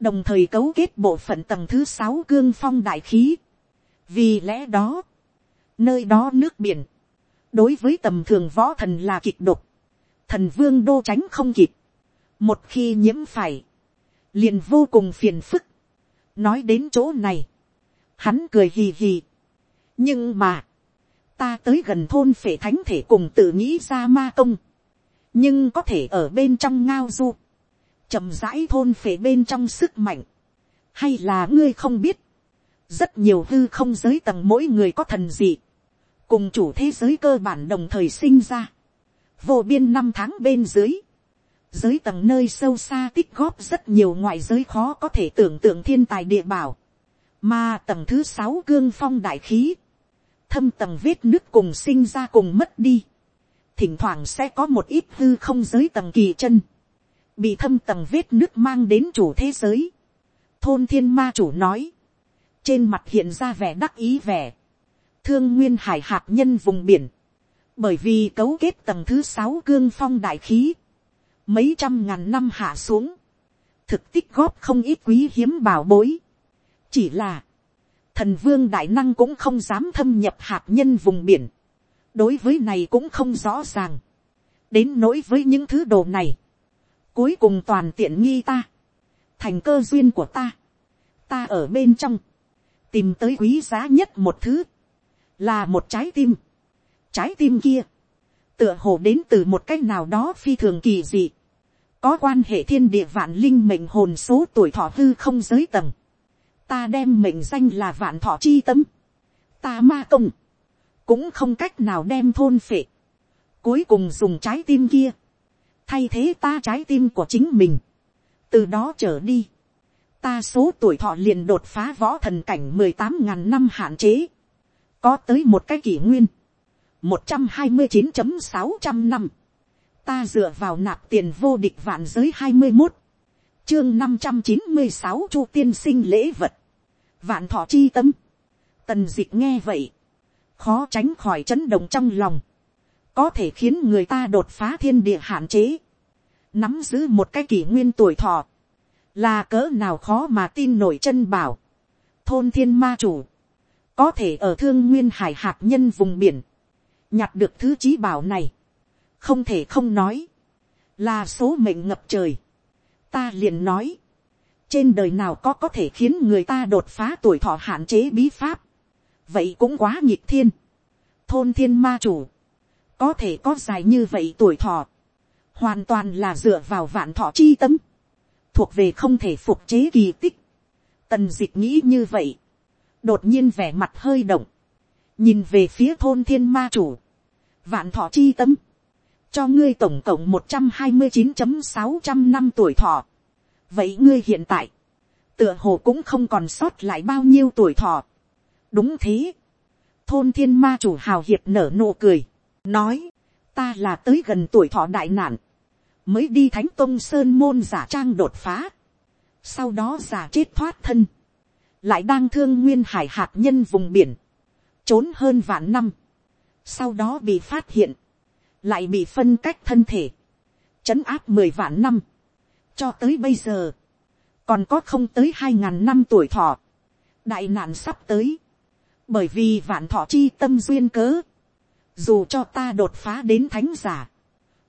đồng thời cấu kết bộ phận tầng thứ sáu cương phong đại khí. vì lẽ đó, nơi đó nước biển, đối với tầm thường võ thần là kịch độc, thần vương đô tránh không kịp, một khi nhiễm phải, liền vô cùng phiền phức. nói đến chỗ này, hắn cười hì hì. nhưng mà, ta tới gần thôn phệ thánh thể cùng tự nghĩ ra ma công, nhưng có thể ở bên trong ngao du, chậm rãi thôn phệ bên trong sức mạnh, hay là ngươi không biết, rất nhiều hư không giới tầng mỗi người có thần dị, cùng chủ thế giới cơ bản đồng thời sinh ra, vô biên năm tháng bên dưới, giới tầng nơi sâu xa tích góp rất nhiều ngoại giới khó có thể tưởng tượng thiên tài địa bảo, mà tầng thứ sáu cương phong đại khí, thâm tầng vết nước cùng sinh ra cùng mất đi, thỉnh thoảng sẽ có một ít hư không giới tầng kỳ chân, bị thâm tầng vết nước mang đến chủ thế giới. Thôn thiên ma chủ nói, trên mặt hiện ra vẻ đắc ý vẻ, thương nguyên hải hạt nhân vùng biển, bởi vì cấu kết tầng thứ sáu cương phong đại khí, mấy trăm ngàn năm hạ xuống, thực tích góp không ít quý hiếm bảo bối. chỉ là, thần vương đại năng cũng không dám thâm nhập hạt nhân vùng biển, đối với này cũng không rõ ràng, đến nỗi với những thứ đồ này, cuối cùng toàn tiện nghi ta, thành cơ duyên của ta, ta ở bên trong, tìm tới quý giá nhất một thứ, là một trái tim, trái tim kia, tựa hồ đến từ một cách nào đó phi thường kỳ dị, có quan hệ thiên địa vạn linh mệnh hồn số tuổi thọ hư không giới tầng, ta đem mệnh danh là vạn thọ chi tâm, ta ma công, cũng không cách nào đem thôn phệ, cuối cùng dùng trái tim kia, thay thế ta trái tim của chính mình, từ đó trở đi, ta số tuổi thọ liền đột phá võ thần cảnh mười tám ngàn năm hạn chế, có tới một cái kỷ nguyên, một trăm hai mươi chín chấm sáu trăm năm, ta dựa vào nạp tiền vô địch vạn giới hai mươi một, chương năm trăm chín mươi sáu chu tiên sinh lễ vật, vạn thọ chi tâm, tần d ị c h nghe vậy, khó tránh khỏi chấn động trong lòng, có thể khiến người ta đột phá thiên địa hạn chế, nắm giữ một cái kỷ nguyên tuổi thọ, là cỡ nào khó mà tin nổi chân bảo, thôn thiên ma chủ, có thể ở thương nguyên hải hạt nhân vùng biển, nhặt được thứ trí bảo này, không thể không nói, là số mệnh ngập trời, ta liền nói, trên đời nào có có thể khiến người ta đột phá tuổi thọ hạn chế bí pháp, vậy cũng quá nhịp thiên, thôn thiên ma chủ, có thể có dài như vậy tuổi thọ, hoàn toàn là dựa vào vạn thọ chi tâm, thuộc về không thể phục chế kỳ tích, tần d ị c h nghĩ như vậy, đột nhiên vẻ mặt hơi động, nhìn về phía thôn thiên ma chủ, vạn thọ chi tâm, cho ngươi tổng cộng một trăm hai mươi chín sáu trăm năm tuổi thọ, vậy ngươi hiện tại, tựa hồ cũng không còn sót lại bao nhiêu tuổi thọ. đúng thế, thôn thiên ma chủ hào hiệp nở nụ cười, nói, ta là tới gần tuổi thọ đại nạn, mới đi thánh tông sơn môn giả trang đột phá, sau đó giả chết thoát thân, lại đang thương nguyên hải hạt nhân vùng biển, trốn hơn vạn năm, sau đó bị phát hiện, lại bị phân cách thân thể, chấn áp mười vạn năm, cho tới bây giờ, còn có không tới hai ngàn năm tuổi thọ, đại nạn sắp tới, bởi vì vạn thọ chi tâm duyên cớ, dù cho ta đột phá đến thánh giả,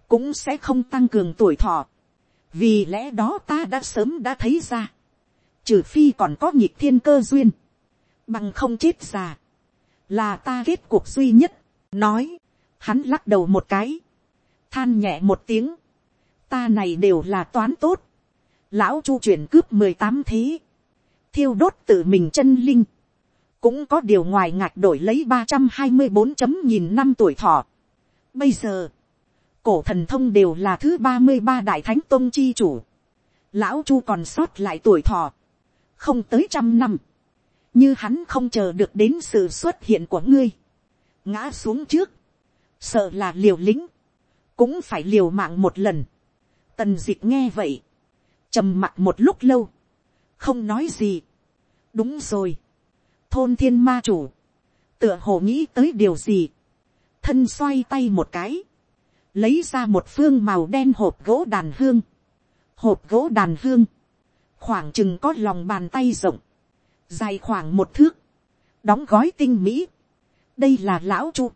cũng sẽ không tăng cường tuổi thọ, vì lẽ đó ta đã sớm đã thấy ra, trừ phi còn có nhịp thiên cơ duyên, bằng không chết già, là ta kết cuộc duy nhất, nói, hắn lắc đầu một cái, than nhẹ một tiếng, ta này đều là toán tốt. Lão chu chuyển cướp mười tám thế. Thiêu đốt tự mình chân linh. Cũng có điều ngoài ngạc đổi lấy ba trăm hai mươi bốn chấm nghìn năm tuổi thọ. Bây giờ, cổ thần thông đều là thứ ba mươi ba đại thánh tôn chi chủ. Lão chu còn sót lại tuổi thọ. Không tới trăm năm. Như hắn không chờ được đến sự xuất hiện của ngươi. Ngã xuống trước. Sợ là liều lĩnh. Cũng phải liều mạng một lần Tần dịch nghe vậy. trầm mặt một lúc lâu. Không nói gì. Đúng rồi. Thôn thiên ma chủ. Tựa hồ nghĩ tới điều gì. Thân xoay tay một cái. Lấy ra một phương màu đen hộp gỗ đàn hương. Hộp gỗ đàn hương. Khoảng chừng có lòng bàn tay rộng. Dài khoảng một thước. Đóng gói tinh mỹ. Đây là lão chu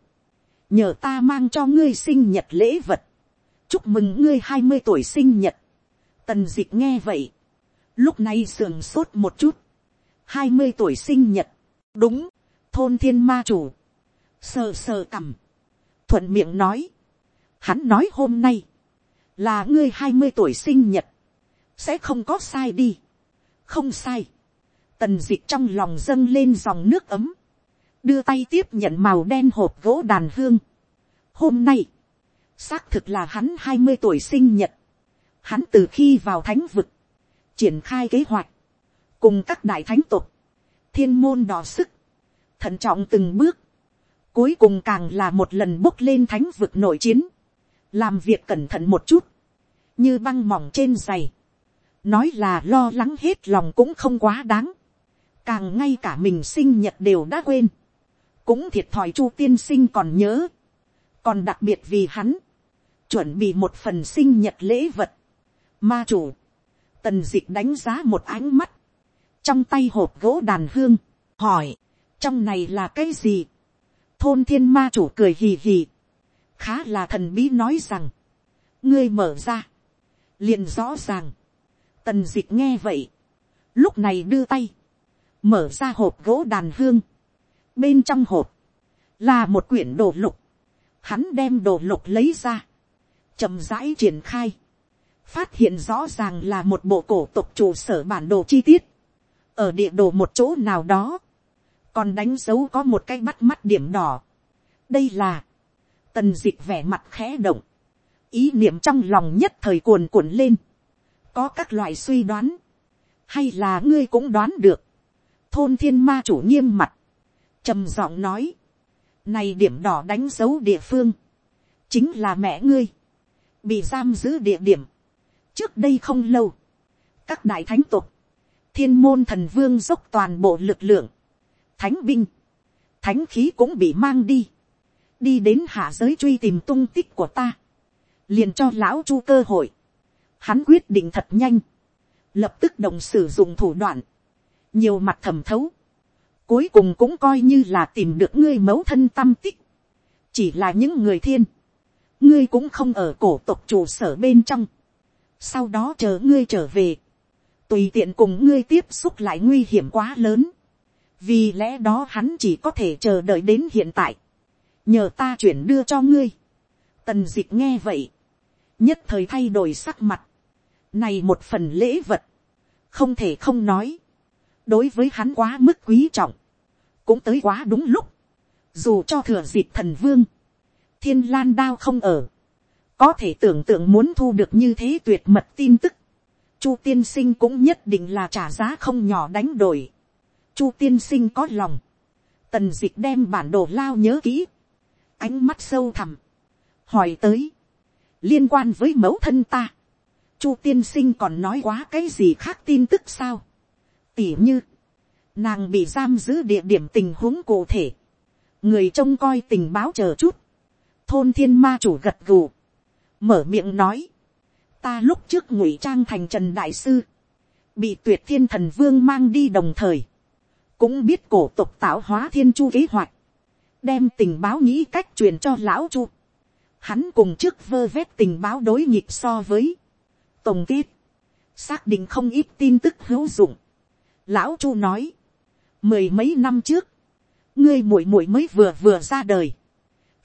nhờ ta mang cho ngươi sinh nhật lễ vật chúc mừng ngươi hai mươi tuổi sinh nhật. tần d ị c h nghe vậy, lúc này sườn sốt một chút, hai mươi tuổi sinh nhật, đúng, thôn thiên ma chủ, sờ sờ cằm, thuận miệng nói, hắn nói hôm nay, là ngươi hai mươi tuổi sinh nhật, sẽ không có sai đi, không sai, tần d ị c h trong lòng dâng lên dòng nước ấm, đưa tay tiếp nhận màu đen hộp gỗ đàn hương. Hôm nay, xác thực là hắn hai mươi tuổi sinh nhật, hắn từ khi vào thánh vực, triển khai kế hoạch, cùng các đại thánh tục, thiên môn đỏ sức, thận trọng từng bước, cuối cùng càng là một lần bốc lên thánh vực nội chiến, làm việc cẩn thận một chút, như băng mỏng trên giày, nói là lo lắng hết lòng cũng không quá đáng, càng ngay cả mình sinh nhật đều đã quên, cũng thiệt thòi chu tiên sinh còn nhớ, còn đặc biệt vì hắn, chuẩn bị một phần sinh nhật lễ vật, ma chủ, tần d ị c h đánh giá một ánh mắt, trong tay hộp gỗ đàn hương, hỏi, trong này là cái gì, thôn thiên ma chủ cười hì hì, khá là thần bí nói rằng, ngươi mở ra, liền rõ ràng, tần d ị c h nghe vậy, lúc này đưa tay, mở ra hộp gỗ đàn hương, bên trong hộp, là một quyển đồ lục, hắn đem đồ lục lấy ra, chậm rãi triển khai, phát hiện rõ ràng là một bộ cổ tục trụ sở bản đồ chi tiết, ở địa đồ một chỗ nào đó, còn đánh dấu có một cái bắt mắt điểm đỏ. đây là, tần d ị c h vẻ mặt khẽ động, ý niệm trong lòng nhất thời cuồn cuộn lên, có các loại suy đoán, hay là ngươi cũng đoán được, thôn thiên ma chủ nghiêm mặt, trầm giọng nói, này điểm đỏ đánh dấu địa phương, chính là mẹ ngươi, bị giam giữ địa điểm. trước đây không lâu, các đại thánh tục, thiên môn thần vương dốc toàn bộ lực lượng, thánh binh, thánh khí cũng bị mang đi, đi đến hạ giới truy tìm tung tích của ta, liền cho lão chu cơ hội, hắn quyết định thật nhanh, lập tức đồng sử dụng thủ đoạn, nhiều mặt thẩm thấu, cuối cùng cũng coi như là tìm được ngươi mẫu thân tâm tích, chỉ là những người thiên, ngươi cũng không ở cổ tộc trụ sở bên trong, sau đó chờ ngươi trở về, tùy tiện cùng ngươi tiếp xúc lại nguy hiểm quá lớn, vì lẽ đó hắn chỉ có thể chờ đợi đến hiện tại, nhờ ta chuyển đưa cho ngươi, tần dịch nghe vậy, nhất thời thay đổi sắc mặt, này một phần lễ vật, không thể không nói, đối với hắn quá mức quý trọng, cũng tới quá đúng lúc, dù cho thừa dịp thần vương, thiên lan đao không ở, có thể tưởng tượng muốn thu được như thế tuyệt mật tin tức, chu tiên sinh cũng nhất định là trả giá không nhỏ đánh đổi, chu tiên sinh có lòng, tần d ị c h đem bản đồ lao nhớ kỹ, ánh mắt sâu thẳm, hỏi tới, liên quan với mẫu thân ta, chu tiên sinh còn nói quá cái gì khác tin tức sao, tỉ như, nàng bị giam giữ địa điểm tình huống cụ thể, người trông coi tình báo chờ chút, thôn thiên ma chủ gật gù, mở miệng nói, ta lúc trước ngụy trang thành trần đại sư, bị tuyệt thiên thần vương mang đi đồng thời, cũng biết cổ tục tạo hóa thiên chu kế hoạch, đem tình báo nghĩ cách truyền cho lão chu, hắn cùng trước vơ vét tình báo đối nghịch so với, tổng kết, xác định không ít tin tức hữu dụng, Lão Chu nói. Mười mấy năm trước. Ngươi muội muội mới vừa vừa ra đời.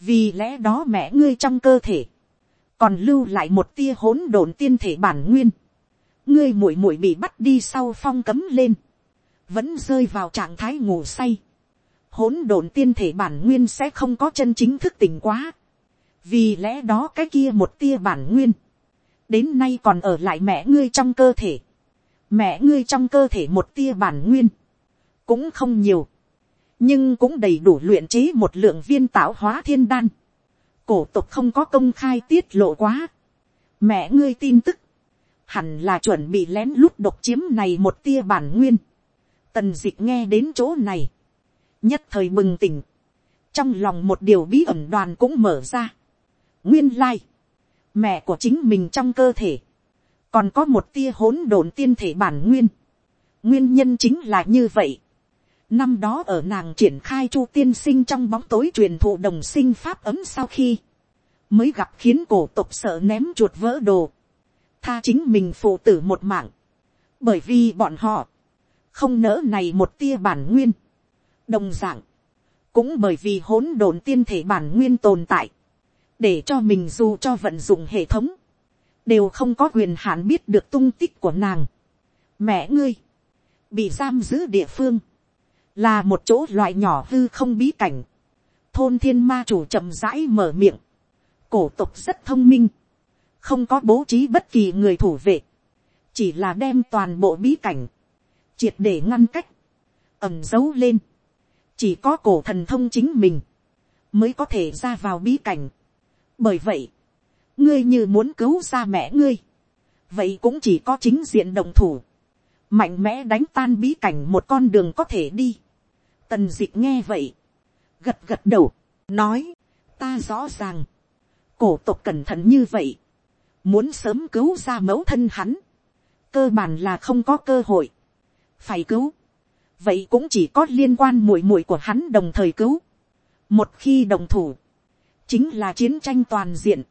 Vì lẽ đó mẹ ngươi trong cơ thể. Còn lưu lại một tia hỗn độn tiên thể bản nguyên. Ngươi muội muội bị bắt đi sau phong cấm lên. Vẫn rơi vào trạng thái ngủ say. Hỗn độn tiên thể bản nguyên sẽ không có chân chính thức tỉnh quá. Vì lẽ đó cái kia một tia bản nguyên đến nay còn ở lại mẹ ngươi trong cơ thể mẹ ngươi trong cơ thể một tia bản nguyên, cũng không nhiều, nhưng cũng đầy đủ luyện chế một lượng viên tạo hóa thiên đan cổ tục không có công khai tiết lộ quá. mẹ ngươi tin tức, hẳn là chuẩn bị lén lút độc chiếm này một tia bản nguyên. tần dịch nghe đến chỗ này, nhất thời bừng tỉnh, trong lòng một điều bí ẩn đoàn cũng mở ra. nguyên lai, mẹ của chính mình trong cơ thể, còn có một tia hỗn độn tiên thể bản nguyên. nguyên nhân chính là như vậy năm đó ở nàng triển khai chu tiên sinh trong bóng tối truyền thụ đồng sinh pháp ấm sau khi, mới gặp khiến cổ tộc sợ ném chuột vỡ đồ, tha chính mình phụ tử một mạng, bởi vì bọn họ, không nỡ này một tia bản nguyên, đồng dạng cũng bởi vì hỗn độn tiên thể bản nguyên tồn tại, để cho mình dù cho vận dụng hệ thống, đều không có quyền hạn biết được tung tích của nàng. Mẹ ngươi, bị giam giữ địa phương, là một chỗ loại nhỏ hư không bí cảnh. Thôn thiên ma chủ chậm rãi mở miệng, cổ tục rất thông minh, không có bố trí bất kỳ người thủ vệ, chỉ là đem toàn bộ bí cảnh, triệt để ngăn cách, ẩm giấu lên, chỉ có cổ thần thông chính mình, mới có thể ra vào bí cảnh. bởi vậy, ngươi như muốn cứu ra mẹ ngươi, vậy cũng chỉ có chính diện đồng thủ, mạnh mẽ đánh tan bí cảnh một con đường có thể đi. tần dịch nghe vậy, gật gật đầu, nói, ta rõ ràng, cổ tộc cẩn thận như vậy, muốn sớm cứu ra mẫu thân hắn, cơ bản là không có cơ hội phải cứu, vậy cũng chỉ có liên quan muội muội của hắn đồng thời cứu. một khi đồng thủ, chính là chiến tranh toàn diện,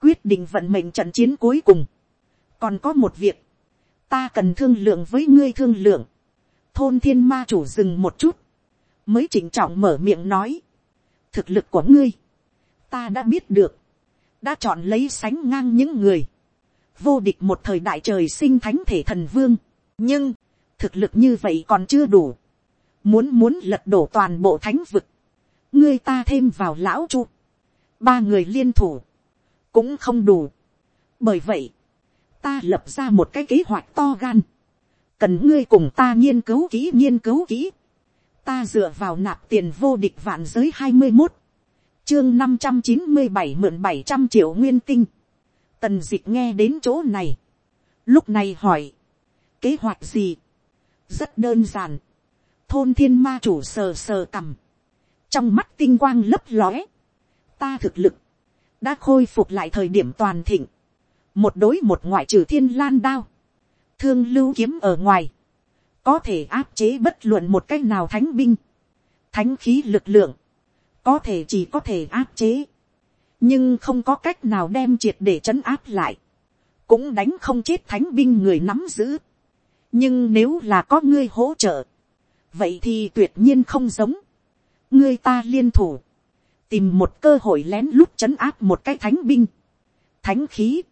quyết định vận mệnh trận chiến cuối cùng. còn có một việc, ta cần thương lượng với ngươi thương lượng. thôn thiên ma chủ dừng một chút, mới chỉnh trọng mở miệng nói, thực lực của ngươi, ta đã biết được, đã chọn lấy sánh ngang những người, vô địch một thời đại trời sinh thánh thể thần vương, nhưng, thực lực như vậy còn chưa đủ, muốn muốn lật đổ toàn bộ thánh vực, ngươi ta thêm vào lão chu, ba người liên thủ, cũng không đủ. bởi vậy, ta lập ra một cái kế hoạch to gan, cần ngươi cùng ta nghiên cứu kỹ nghiên cứu kỹ, ta dựa vào nạp tiền vô địch vạn giới hai mươi một, chương năm trăm chín mươi bảy mượn bảy trăm triệu nguyên tinh, tần d ị c h nghe đến chỗ này, lúc này hỏi, kế hoạch gì, rất đơn giản. thôn thiên ma chủ sờ sờ cằm, trong mắt tinh quang lấp lóe, ta thực lực, đã khôi phục lại thời điểm toàn thịnh, một đối một ngoại trừ thiên lan đao, thương lưu kiếm ở ngoài, có thể áp chế bất luận một cách nào thánh binh, thánh khí lực lượng, có thể chỉ có thể áp chế, nhưng không có cách nào đem triệt để trấn áp lại, cũng đánh không chết thánh binh người nắm giữ. Nhưng nếu là có ngươi hỗ trợ, vậy thì tuyệt nhiên không giống. ngươi ta liên thủ, tìm một cơ hội lén lút chấn áp một cái thánh binh, thánh khí,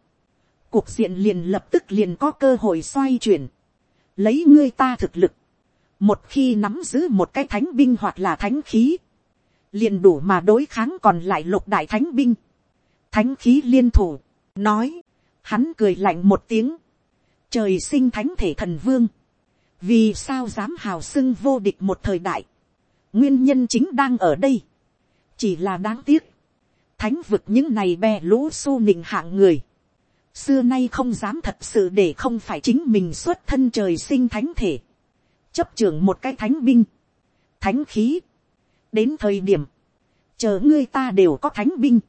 cuộc diện liền lập tức liền có cơ hội xoay chuyển, lấy ngươi ta thực lực, một khi nắm giữ một cái thánh binh hoặc là thánh khí, liền đủ mà đối kháng còn lại lục đại thánh binh, thánh khí liên thủ, nói, hắn cười lạnh một tiếng, trời sinh thánh thể thần vương, vì sao dám hào xưng vô địch một thời đại, nguyên nhân chính đang ở đây, chỉ là đáng tiếc, thánh vực những này bè lũ su nịnh hạng người, xưa nay không dám thật sự để không phải chính mình xuất thân trời sinh thánh thể, chấp trưởng một cái thánh binh, thánh khí, đến thời điểm, chờ ngươi ta đều có thánh binh,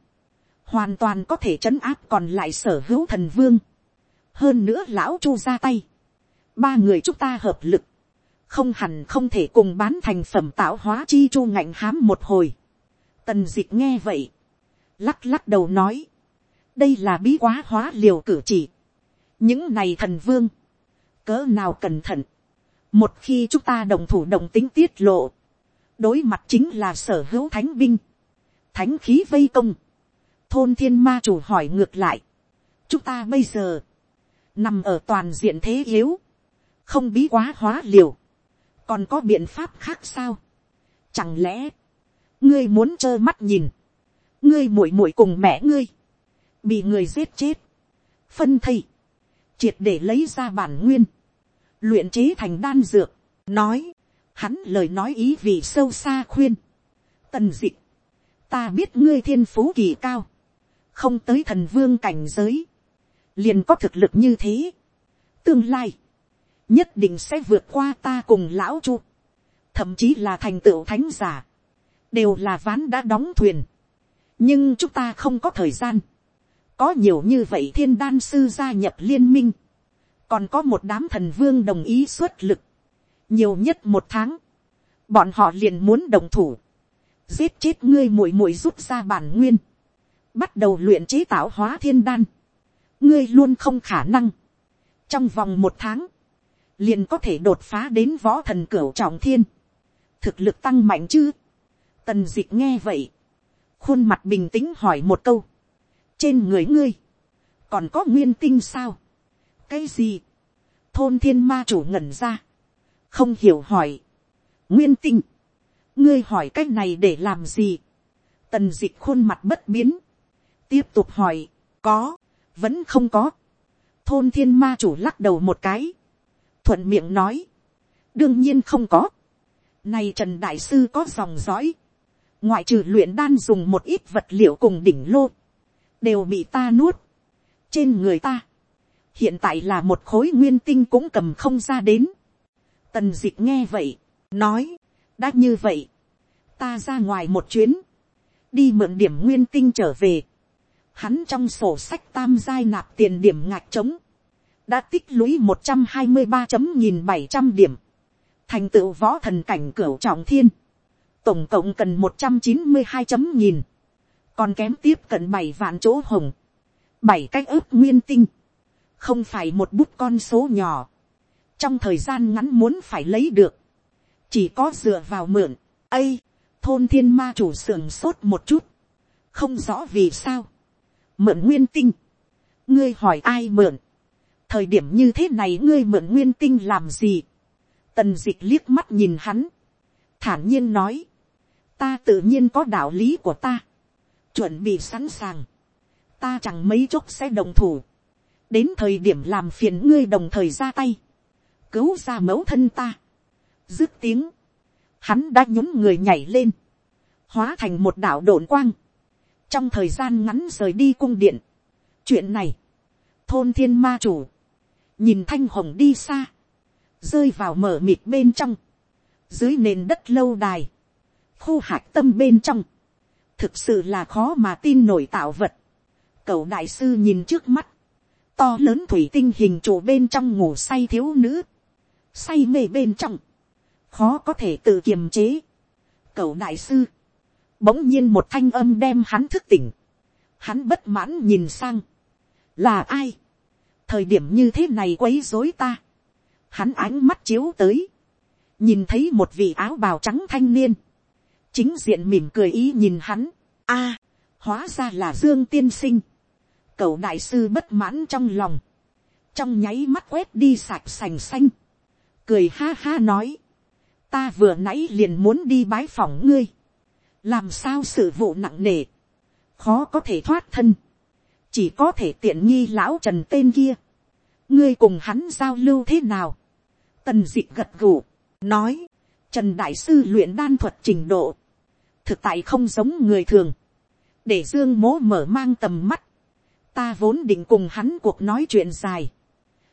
hoàn toàn có thể trấn áp còn lại sở hữu thần vương, hơn nữa lão chu ra tay, ba người chúng ta hợp lực, không hẳn không thể cùng bán thành phẩm tạo hóa chi chu ngạnh hám một hồi. Tần d ị c h nghe vậy, lắc lắc đầu nói, đây là bí quá hóa liều cử chỉ, những này thần vương, cỡ nào cẩn thận, một khi chúng ta đồng thủ đồng tính tiết lộ, đối mặt chính là sở hữu thánh binh, thánh khí vây công, thôn thiên ma chủ hỏi ngược lại, chúng ta bây giờ, nằm ở toàn diện thế yếu, không bí quá hóa liều, còn có biện pháp khác sao. Chẳng lẽ, ngươi muốn trơ mắt nhìn, ngươi muội muội cùng mẹ ngươi, bị người giết chết, phân thây, triệt để lấy ra bản nguyên, luyện chế thành đan dược, nói, hắn lời nói ý vì sâu xa khuyên, tần d ị ta biết ngươi thiên phú kỳ cao, không tới thần vương cảnh giới, liền có thực lực như thế. Tương lai, nhất định sẽ vượt qua ta cùng lão chu, thậm chí là thành tựu thánh giả, đều là ván đã đóng thuyền. nhưng chúng ta không có thời gian, có nhiều như vậy thiên đan sư gia nhập liên minh, còn có một đám thần vương đồng ý xuất lực, nhiều nhất một tháng, bọn họ liền muốn đồng thủ, giết chết ngươi muội muội rút ra bản nguyên, bắt đầu luyện chế tạo hóa thiên đan, ngươi luôn không khả năng. trong vòng một tháng, liền có thể đột phá đến võ thần cửu trọng thiên, thực lực tăng mạnh chứ. tần d ị c h nghe vậy, khuôn mặt bình tĩnh hỏi một câu, trên người ngươi, còn có nguyên tinh sao, cái gì, thôn thiên ma chủ ngẩn ra, không hiểu hỏi, nguyên tinh, ngươi hỏi cái này để làm gì, tần d ị c h khuôn mặt bất biến, tiếp tục hỏi, có, vẫn không có, thôn thiên ma chủ lắc đầu một cái, thuận miệng nói, đương nhiên không có, nay Trần Đại Sư có dòng dõi. Ngoại trừ luyện đan dùng một ít vật liệu cùng đỉnh lô. Đều bị ta nuốt. Trên người ta. Hiện tại là một khối nguyên tinh cũng cầm không ra đến. Tần dịch nghe vậy. Nói. Đã như vậy. Ta ra ngoài một chuyến. Đi mượn điểm nguyên tinh trở về. Hắn trong sổ sách tam giai nạp tiền điểm ngạch trống. Đã tích lũy một trăm hai mươi ba chấm nghìn bảy trăm điểm thành tựu võ thần cảnh cửu trọng thiên, tổng cộng cần một trăm chín mươi hai chấm nghìn, còn kém tiếp cận bảy vạn chỗ hồng, bảy cách ướp nguyên tinh, không phải một bút con số nhỏ, trong thời gian ngắn muốn phải lấy được, chỉ có dựa vào mượn, ây, thôn thiên ma chủ sườn sốt một chút, không rõ vì sao, mượn nguyên tinh, ngươi hỏi ai mượn, thời điểm như thế này ngươi mượn nguyên tinh làm gì, Tần dịch liếc mắt nhìn hắn. Thản nhiên nói. Ta tự nhiên có đạo lý của ta. Chuẩn bị sẵn sàng. Ta chẳng mấy chốc sẽ đồng thủ. Đến thời điểm làm phiền ngươi đồng thời ra tay. Cứu ra mẫu thân ta. Dứt tiếng. Hắn đã nhún người nhảy lên. Hóa thành một đạo độn quang. Trong thời gian ngắn rời đi cung điện. Chuyện này. Thôn thiên ma chủ. Nhìn thanh hồng đi xa rơi vào mở mịt bên trong, dưới nền đất lâu đài, khu hạc tâm bên trong, thực sự là khó mà tin nổi tạo vật. Cậu đại sư nhìn trước mắt, to lớn thủy tinh hình trụ bên trong ngủ say thiếu nữ, say mê bên trong, khó có thể tự kiềm chế. Cậu đại sư, bỗng nhiên một thanh âm đem hắn thức tỉnh, hắn bất mãn nhìn sang, là ai, thời điểm như thế này quấy dối ta, hắn ánh mắt chiếu tới, nhìn thấy một vị áo bào trắng thanh niên, chính diện mỉm cười ý nhìn hắn, a, hóa ra là dương tiên sinh, cậu đại sư bất mãn trong lòng, trong nháy mắt quét đi sạch sành xanh, cười ha ha nói, ta vừa nãy liền muốn đi bái phòng ngươi, làm sao sự vụ nặng nề, khó có thể thoát thân, chỉ có thể tiện nghi lão trần tên kia, ngươi cùng hắn giao lưu thế nào, Tần dị gật gù, nói, Trần Đại Sư luyện đan thuật trình độ, thực tại không giống người thường, để Dương mố mở mang tầm mắt, ta vốn định cùng hắn cuộc nói chuyện dài,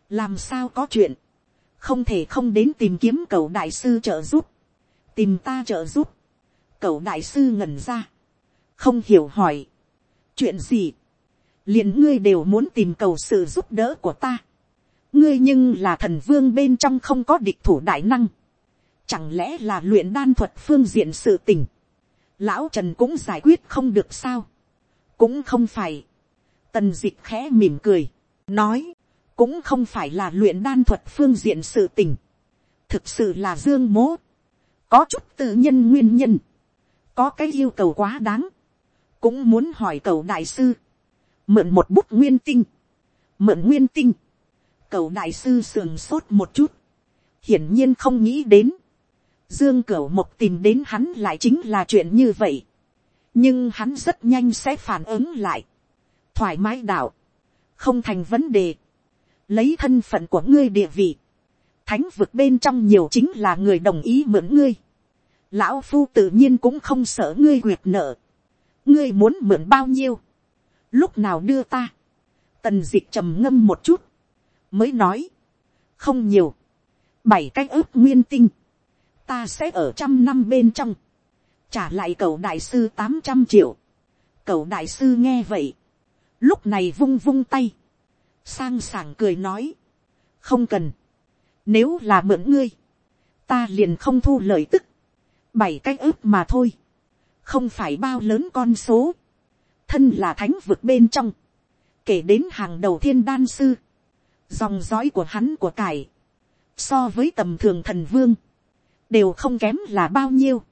làm sao có chuyện, không thể không đến tìm kiếm cậu đại sư trợ giúp, tìm ta trợ giúp, cậu đại sư ngẩn ra, không hiểu hỏi, chuyện gì, liền ngươi đều muốn tìm cầu sự giúp đỡ của ta, ngươi nhưng là thần vương bên trong không có địch thủ đại năng, chẳng lẽ là luyện đan thuật phương diện sự tình, lão trần cũng giải quyết không được sao, cũng không phải, tần d ị c h khẽ mỉm cười, nói, cũng không phải là luyện đan thuật phương diện sự tình, thực sự là dương mố, có chút tự nhân nguyên nhân, có cái yêu cầu quá đáng, cũng muốn hỏi cầu đại sư, mượn một bút nguyên tinh, mượn nguyên tinh, Cầu đại sư sườn sốt một chút. Hiển nhiên không nghĩ đến. Dương Cửu Mộc tìm đến hắn lại chính là chuyện như vậy. Nhưng hắn rất nhanh sẽ phản ứng lại. Thoải mái đạo. Không thành vấn đề. Lấy thân phận của ngươi địa vị. Thánh vực bên trong nhiều chính là người đồng ý mượn ngươi. Lão Phu tự nhiên cũng không sợ ngươi quyệt nợ. Ngươi muốn mượn bao nhiêu? Lúc nào đưa ta? Tần dịch trầm ngâm một chút mới nói, không nhiều, bảy cái ướp nguyên tinh, ta sẽ ở trăm năm bên trong, trả lại cậu đại sư tám trăm triệu, cậu đại sư nghe vậy, lúc này vung vung tay, sang sảng cười nói, không cần, nếu là mượn ngươi, ta liền không thu lời tức, bảy cái ướp mà thôi, không phải bao lớn con số, thân là thánh vực bên trong, kể đến hàng đầu thiên đan sư, dòng dõi của hắn của cải, so với tầm thường thần vương, đều không kém là bao nhiêu,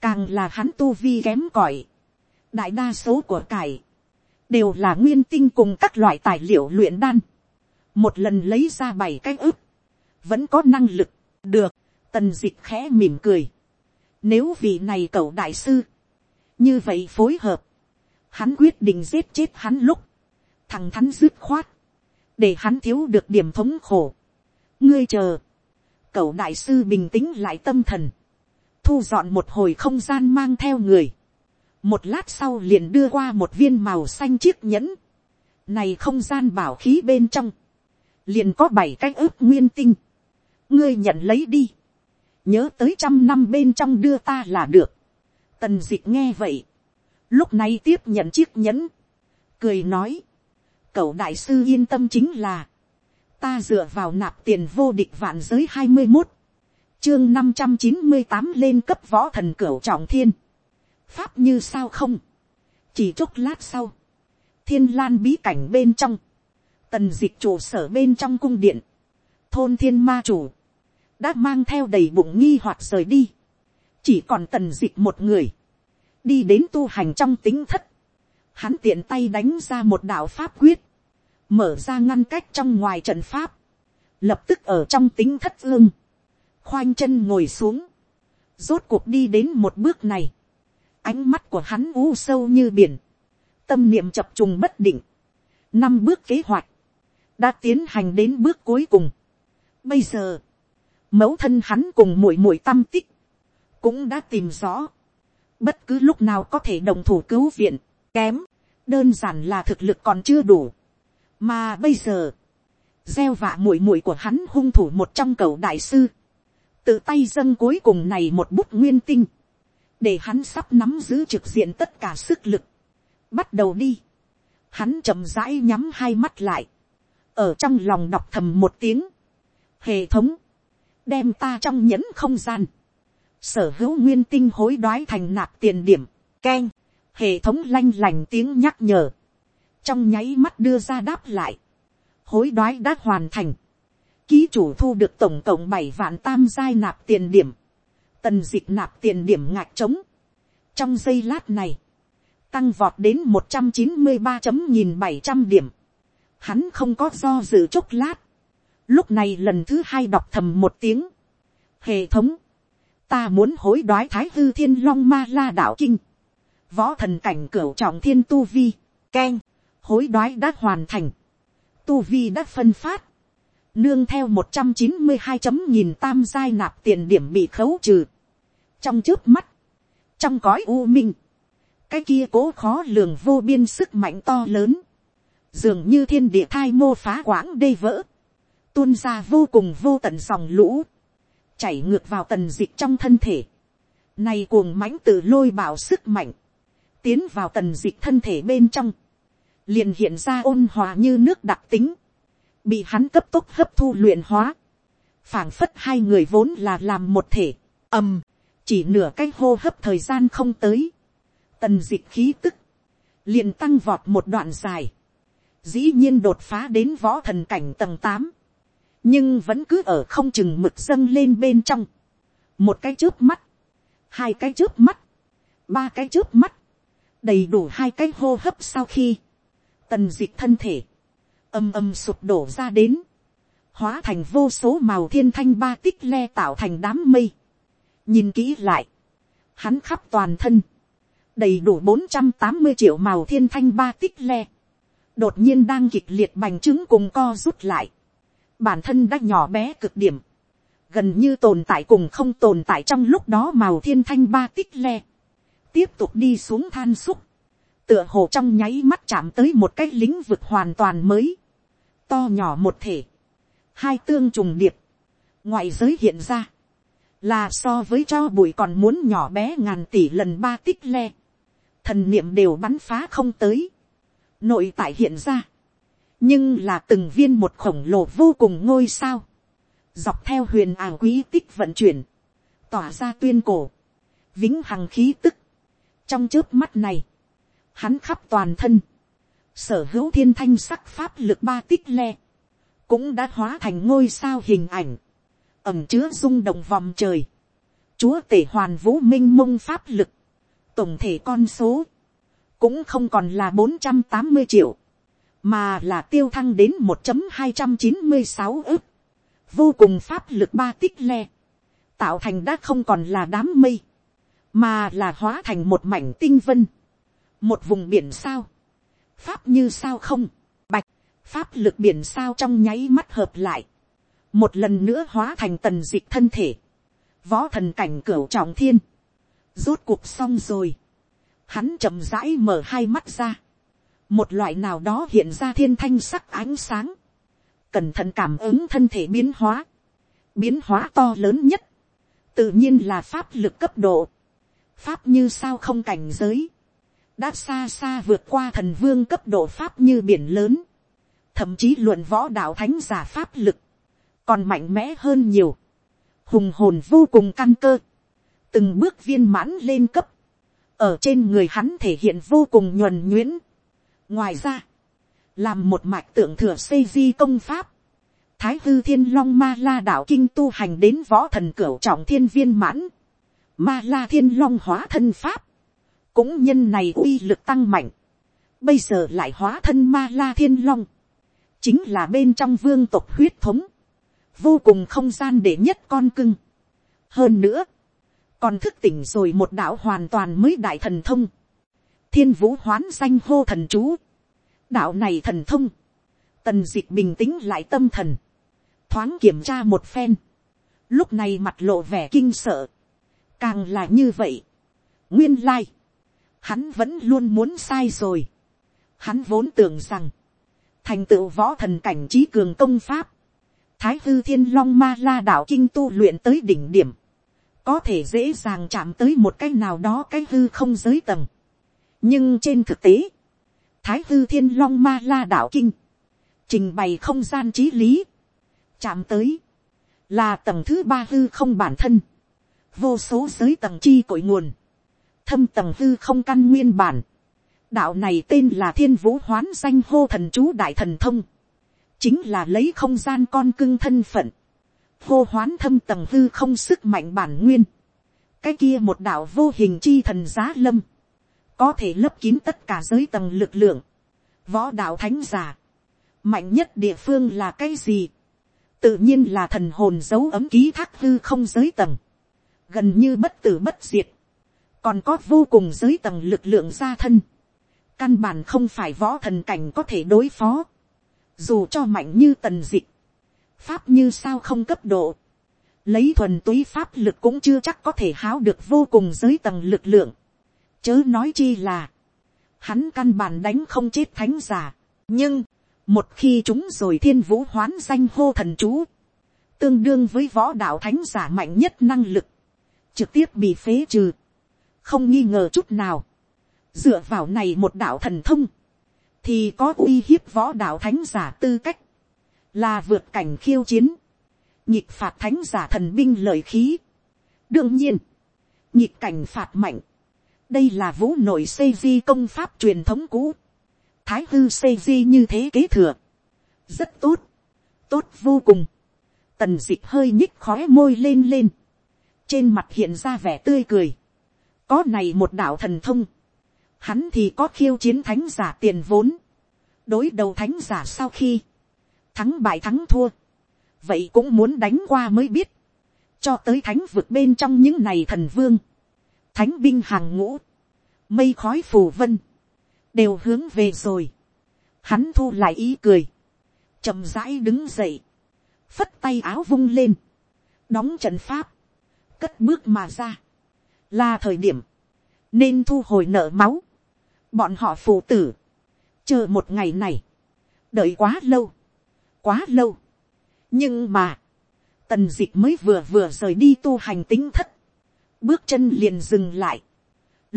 càng là hắn tu vi kém cỏi, đại đa số của cải, đều là nguyên tinh cùng các loại tài liệu luyện đan, một lần lấy ra bảy cái ức, vẫn có năng lực, được, tần d ị c h khẽ mỉm cười, nếu vị này cậu đại sư, như vậy phối hợp, hắn quyết định giết chết hắn lúc, thằng thắn dứt khoát, để hắn thiếu được điểm thống khổ. ngươi chờ, cầu đại sư bình tĩnh lại tâm thần, thu dọn một hồi không gian mang theo người, một lát sau liền đưa qua một viên màu xanh chiếc nhẫn, này không gian bảo khí bên trong, liền có bảy cái ướp nguyên tinh, ngươi nhận lấy đi, nhớ tới trăm năm bên trong đưa ta là được, tần d ị c h nghe vậy, lúc này tiếp nhận chiếc nhẫn, cười nói, cậu đại sư yên tâm chính là, ta dựa vào nạp tiền vô địch vạn giới hai mươi một, chương năm trăm chín mươi tám lên cấp võ thần cửu trọng thiên, pháp như sao không, chỉ chốc lát sau, thiên lan bí cảnh bên trong, tần dịch ị trụ sở bên trong cung điện, thôn thiên ma chủ, đã mang theo đầy bụng nghi hoặc rời đi, chỉ còn tần dịch một người, đi đến tu hành trong tính thất, hắn tiện tay đánh ra một đạo pháp quyết, mở ra ngăn cách trong ngoài trận pháp, lập tức ở trong tính thất ương, khoanh chân ngồi xuống, rốt cuộc đi đến một bước này, ánh mắt của hắn u sâu như biển, tâm niệm chập trùng bất định, năm bước kế hoạch, đã tiến hành đến bước cuối cùng. Bây giờ, mẫu thân hắn cùng muội muội tâm tích, cũng đã tìm rõ, bất cứ lúc nào có thể đồng thủ cứu viện, kém, đơn giản là thực lực còn chưa đủ, mà bây giờ, gieo vạ muội muội của hắn hung thủ một trong cầu đại sư, tự tay dâng cuối cùng này một bút nguyên tinh, để hắn sắp nắm giữ trực diện tất cả sức lực, bắt đầu đi, hắn chậm rãi nhắm hai mắt lại, ở trong lòng đọc thầm một tiếng, hệ thống, đem ta trong nhẫn không gian, sở hữu nguyên tinh hối đoái thành nạp tiền điểm, keng, hệ thống lanh lành tiếng nhắc nhở, trong nháy mắt đưa ra đáp lại, hối đoái đã hoàn thành, ký chủ thu được tổng cộng bảy vạn tam giai nạp tiền điểm, tần dịch nạp tiền điểm ngạc trống, trong giây lát này, tăng vọt đến một trăm chín mươi ba chấm nghìn bảy trăm điểm, hắn không có do dự chốc lát, Lúc này lần thứ hai đọc thầm một tiếng. Hệ thống. Ta muốn hối đoái thái hư thiên long ma la đạo kinh. Võ thần cảnh cửu trọng thiên tu vi. keng, Hối đoái đã hoàn thành. Tu vi đã phân phát. Nương theo một trăm chín mươi hai chấm nghìn tam giai nạp tiền điểm bị khấu trừ. Trong trước mắt. Trong cõi u minh. Cái kia cố khó lường vô biên sức mạnh to lớn dường như thiên địa thai mô phá quãng đê vỡ, tuôn ra vô cùng vô tận dòng lũ, chảy ngược vào tần dịch trong thân thể, này cuồng mãnh tự lôi bảo sức mạnh, tiến vào tần dịch thân thể bên trong, liền hiện ra ôn hòa như nước đặc tính, bị hắn cấp tốc hấp thu luyện hóa, phảng phất hai người vốn là làm một thể, ầm, chỉ nửa cái hô hấp thời gian không tới, tần dịch khí tức, liền tăng vọt một đoạn dài, dĩ nhiên đột phá đến võ thần cảnh tầng tám, nhưng vẫn cứ ở không chừng mực dâng lên bên trong, một cái trước mắt, hai cái trước mắt, ba cái trước mắt, đầy đủ hai cái hô hấp sau khi, tần dịch thân thể, âm âm sụp đổ ra đến, hóa thành vô số màu thiên thanh ba tích le tạo thành đám mây. nhìn kỹ lại, hắn khắp toàn thân, đầy đủ bốn trăm tám mươi triệu màu thiên thanh ba tích le, đột nhiên đang kịch liệt bành trướng cùng co rút lại, bản thân đã nhỏ bé cực điểm, gần như tồn tại cùng không tồn tại trong lúc đó màu thiên thanh ba tích le, tiếp tục đi xuống than xúc, tựa hồ trong nháy mắt chạm tới một cái lĩnh vực hoàn toàn mới, to nhỏ một thể, hai tương trùng điệp, ngoại giới hiện ra, là so với cho bụi còn muốn nhỏ bé ngàn tỷ lần ba tích le, thần niệm đều bắn phá không tới, nội tại hiện ra, nhưng là từng viên một khổng lồ vô cùng ngôi sao, dọc theo huyền ảo quý tích vận chuyển, tỏa ra tuyên cổ, vĩnh hằng khí tức. trong trước mắt này, hắn khắp toàn thân, sở hữu thiên thanh sắc pháp lực ba tích le, cũng đã hóa thành ngôi sao hình ảnh, ẩm chứa rung động vòng trời, chúa tể hoàn vũ minh mông pháp lực, tổng thể con số, cũng không còn là bốn trăm tám mươi triệu, mà là tiêu thăng đến một hai trăm chín mươi sáu ức, vô cùng pháp lực ba tích le, tạo thành đã không còn là đám mây, mà là hóa thành một mảnh tinh vân, một vùng biển sao, pháp như sao không, bạch, pháp lực biển sao trong nháy mắt hợp lại, một lần nữa hóa thành tần dịch thân thể, võ thần cảnh cửu trọng thiên, rốt cuộc xong rồi, hắn chậm rãi mở hai mắt ra, một loại nào đó hiện ra thiên thanh sắc ánh sáng, cẩn thận cảm ứng thân thể biến hóa, biến hóa to lớn nhất, tự nhiên là pháp lực cấp độ, pháp như sao không cảnh giới, đã xa xa vượt qua thần vương cấp độ pháp như biển lớn, thậm chí luận võ đạo thánh giả pháp lực, còn mạnh mẽ hơn nhiều, hùng hồn vô cùng căn cơ, từng bước viên mãn lên cấp, ở trên người hắn thể hiện vô cùng nhuần nhuyễn. ngoài ra, làm một mạch tượng thừa xây di công pháp, thái hư thiên long ma la đạo kinh tu hành đến võ thần cửu trọng thiên viên mãn, ma la thiên long hóa thân pháp, cũng nhân này uy lực tăng mạnh, bây giờ lại hóa thân ma la thiên long, chính là bên trong vương tộc huyết thống, vô cùng không gian để nhất con cưng. hơn nữa, còn thức tỉnh rồi một đạo hoàn toàn mới đại thần thông, thiên vũ hoán danh hô thần chú, đạo này thần thông, tần d ị c h bình tĩnh lại tâm thần, thoáng kiểm tra một phen, lúc này mặt lộ vẻ kinh sợ, càng là như vậy, nguyên lai, hắn vẫn luôn muốn sai rồi, hắn vốn tưởng rằng, thành tựu võ thần cảnh trí cường công pháp, thái hư thiên long ma la đạo kinh tu luyện tới đỉnh điểm, có thể dễ dàng chạm tới một cái nào đó cái hư không giới tầng. nhưng trên thực tế, thái hư thiên long ma la đạo kinh, trình bày không gian trí lý, chạm tới, là tầng thứ ba hư không bản thân, vô số giới tầng chi cội nguồn, thâm tầng hư không căn nguyên bản, đạo này tên là thiên vũ hoán danh hô thần chú đại thần thông, chính là lấy không gian con cưng thân phận, hô hoán thâm tầng hư không sức mạnh bản nguyên. cái kia một đạo vô hình chi thần giá lâm, có thể lấp kín tất cả giới tầng lực lượng, võ đạo thánh giả, mạnh nhất địa phương là cái gì, tự nhiên là thần hồn dấu ấm ký thác hư không giới tầng, gần như bất tử bất diệt, còn có vô cùng giới tầng lực lượng gia thân, căn bản không phải võ thần cảnh có thể đối phó, dù cho mạnh như tần dịch, pháp như sao không cấp độ, lấy thuần túy pháp lực cũng chưa chắc có thể háo được vô cùng giới tầng lực lượng, chớ nói chi là, hắn căn bản đánh không chết thánh giả, nhưng, một khi chúng rồi thiên vũ hoán danh hô thần chú, tương đương với võ đạo thánh giả mạnh nhất năng lực, trực tiếp bị phế trừ, không nghi ngờ chút nào, dựa vào này một đạo thần thông, thì có uy hiếp võ đạo thánh giả tư cách, là vượt cảnh khiêu chiến, nhịp phạt thánh giả thần binh lợi khí. đương nhiên, nhịp cảnh phạt mạnh, đây là vũ nội xây di công pháp truyền thống cũ, thái hư xây di như thế kế thừa, rất tốt, tốt vô cùng, tần d ị c h hơi nhích khói môi lên lên, trên mặt hiện ra vẻ tươi cười, có này một đạo thần thông, hắn thì có khiêu chiến thánh giả tiền vốn, đối đầu thánh giả sau khi, thắng bại thắng thua, vậy cũng muốn đánh qua mới biết, cho tới thánh vượt bên trong những này thần vương, thánh binh hàng ngũ, mây khói phù vân, đều hướng về rồi, hắn thu lại ý cười, chậm rãi đứng dậy, phất tay áo vung lên, đóng trận pháp, cất bước mà ra, là thời điểm, nên thu hồi nợ máu, bọn họ phụ tử, chờ một ngày này, đợi quá lâu, quá lâu. nhưng mà, tần d ị c h mới vừa vừa rời đi tu hành tính thất, bước chân liền dừng lại,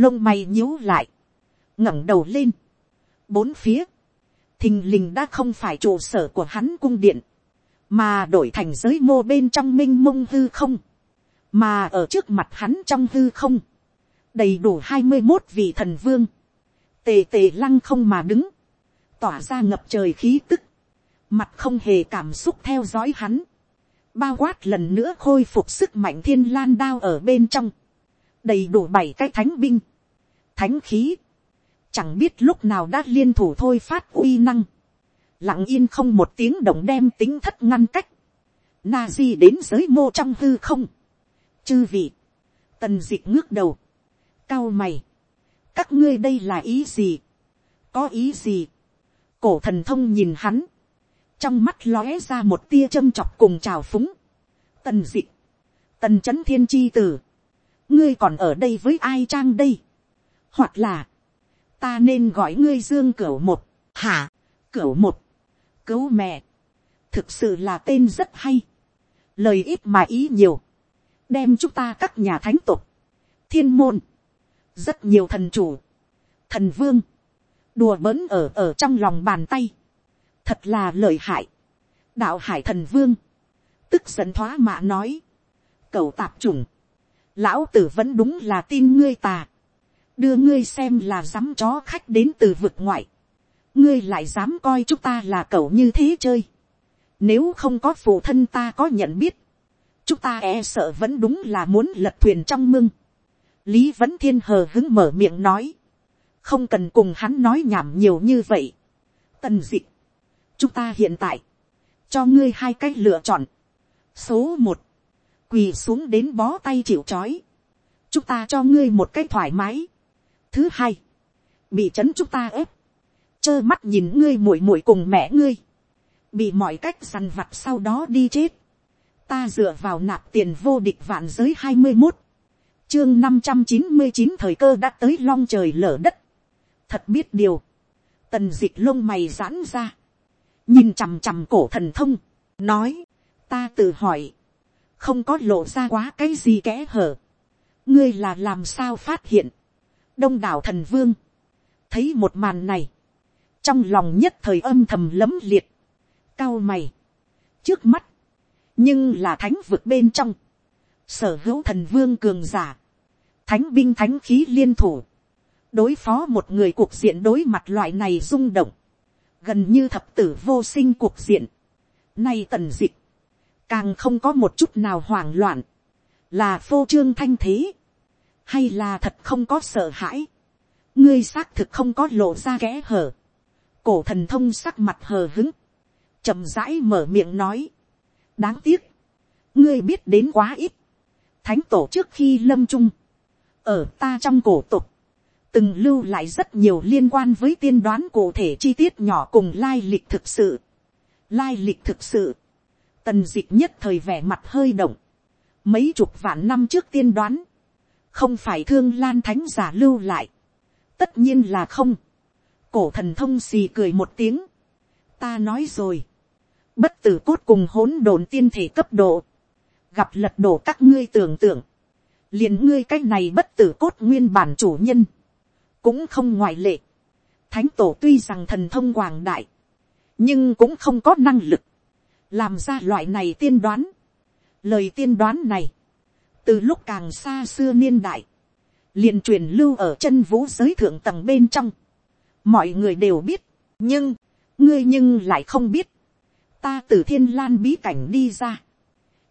lông mày nhíu lại, ngẩng đầu lên, bốn phía, thình lình đã không phải trụ sở của hắn cung điện, mà đổi thành giới mô bên trong m i n h mông hư không, mà ở trước mặt hắn trong hư không, đầy đủ hai mươi một vị thần vương, tề tề lăng không mà đứng, tỏa ra ngập trời khí tức, mặt không hề cảm xúc theo dõi hắn, bao quát lần nữa khôi phục sức mạnh thiên lan đao ở bên trong, đầy đủ bảy cái thánh binh, thánh khí, chẳng biết lúc nào đã liên thủ thôi phát uy năng, lặng yên không một tiếng động đem tính thất ngăn cách, na di đến giới mô trong hư không, chư vị, tần d ị c h ngước đầu, cao mày, các ngươi đây là ý gì, có ý gì, cổ thần thông nhìn hắn, trong mắt lóe ra một tia châm chọc cùng trào phúng, tần d ị c h tần c h ấ n thiên chi tử, ngươi còn ở đây với ai trang đây, hoặc là, ta nên gọi ngươi dương cửa một, hả, cửa một, cứu mẹ, thực sự là tên rất hay, lời ít mà ý nhiều, đem chúng ta các nhà thánh tục, thiên môn, rất nhiều thần chủ, thần vương, đùa bỡn ở ở trong lòng bàn tay, thật là lợi hại, đạo hải thần vương, tức giận thoá mạ nói, cầu tạp chủng, lão tử vẫn đúng là tin ngươi tà, đưa ngươi xem là dám chó khách đến từ vực ngoại, ngươi lại dám coi chúng ta là cậu như thế chơi, nếu không có phụ thân ta có nhận biết, chúng ta e sợ vẫn đúng là muốn lật thuyền trong mưng. lý vẫn thiên hờ hứng mở miệng nói, không cần cùng hắn nói nhảm nhiều như vậy. tần d ị chúng ta hiện tại, cho ngươi hai cách lựa chọn. số một, quỳ xuống đến bó tay chịu c h ó i chúng ta cho ngươi một cách thoải mái. thứ hai, bị c h ấ n chúng ta ép, trơ mắt nhìn ngươi muội muội cùng mẹ ngươi, bị mọi cách sằn vặt sau đó đi chết ta dựa vào nạp tiền vô địch vạn giới hai mươi một, chương năm trăm chín mươi chín thời cơ đã tới long trời lở đất. thật biết điều, tần d ị c h lông mày giãn ra, nhìn chằm chằm cổ thần thông, nói, ta tự hỏi, không có lộ ra quá cái gì kẽ hở, ngươi là làm sao phát hiện, đông đảo thần vương, thấy một màn này, trong lòng nhất thời âm thầm lấm liệt, cao mày, trước mắt, nhưng là thánh vực bên trong, sở hữu thần vương cường giả, thánh binh thánh khí liên thủ, đối phó một người cuộc diện đối mặt loại này rung động, gần như thập tử vô sinh cuộc diện, nay tần dịch, càng không có một chút nào hoảng loạn, là phô trương thanh thế, hay là thật không có sợ hãi, ngươi xác thực không có lộ ra kẽ hở, cổ thần thông sắc mặt hờ hứng, chậm rãi mở miệng nói, đáng tiếc, ngươi biết đến quá ít, thánh tổ trước khi lâm trung, ở ta trong cổ tục, từng lưu lại rất nhiều liên quan với tiên đoán cụ thể chi tiết nhỏ cùng lai lịch thực sự. Lai lịch thực sự, tần dịch nhất thời vẻ mặt hơi động, mấy chục vạn năm trước tiên đoán, không phải thương lan thánh giả lưu lại, tất nhiên là không, cổ thần thông xì cười một tiếng, ta nói rồi, bất tử cốt cùng hỗn độn tiên thể cấp độ, gặp lật đổ các ngươi tưởng tượng, liền ngươi cái này bất tử cốt nguyên bản chủ nhân, cũng không ngoại lệ. Thánh tổ tuy rằng thần thông quảng đại, nhưng cũng không có năng lực, làm ra loại này tiên đoán. Lời tiên đoán này, từ lúc càng xa xưa niên đại, liền truyền lưu ở chân vũ giới thượng tầng bên trong. Mọi người đều biết, nhưng, ngươi nhưng lại không biết ta từ thiên lan bí cảnh đi ra,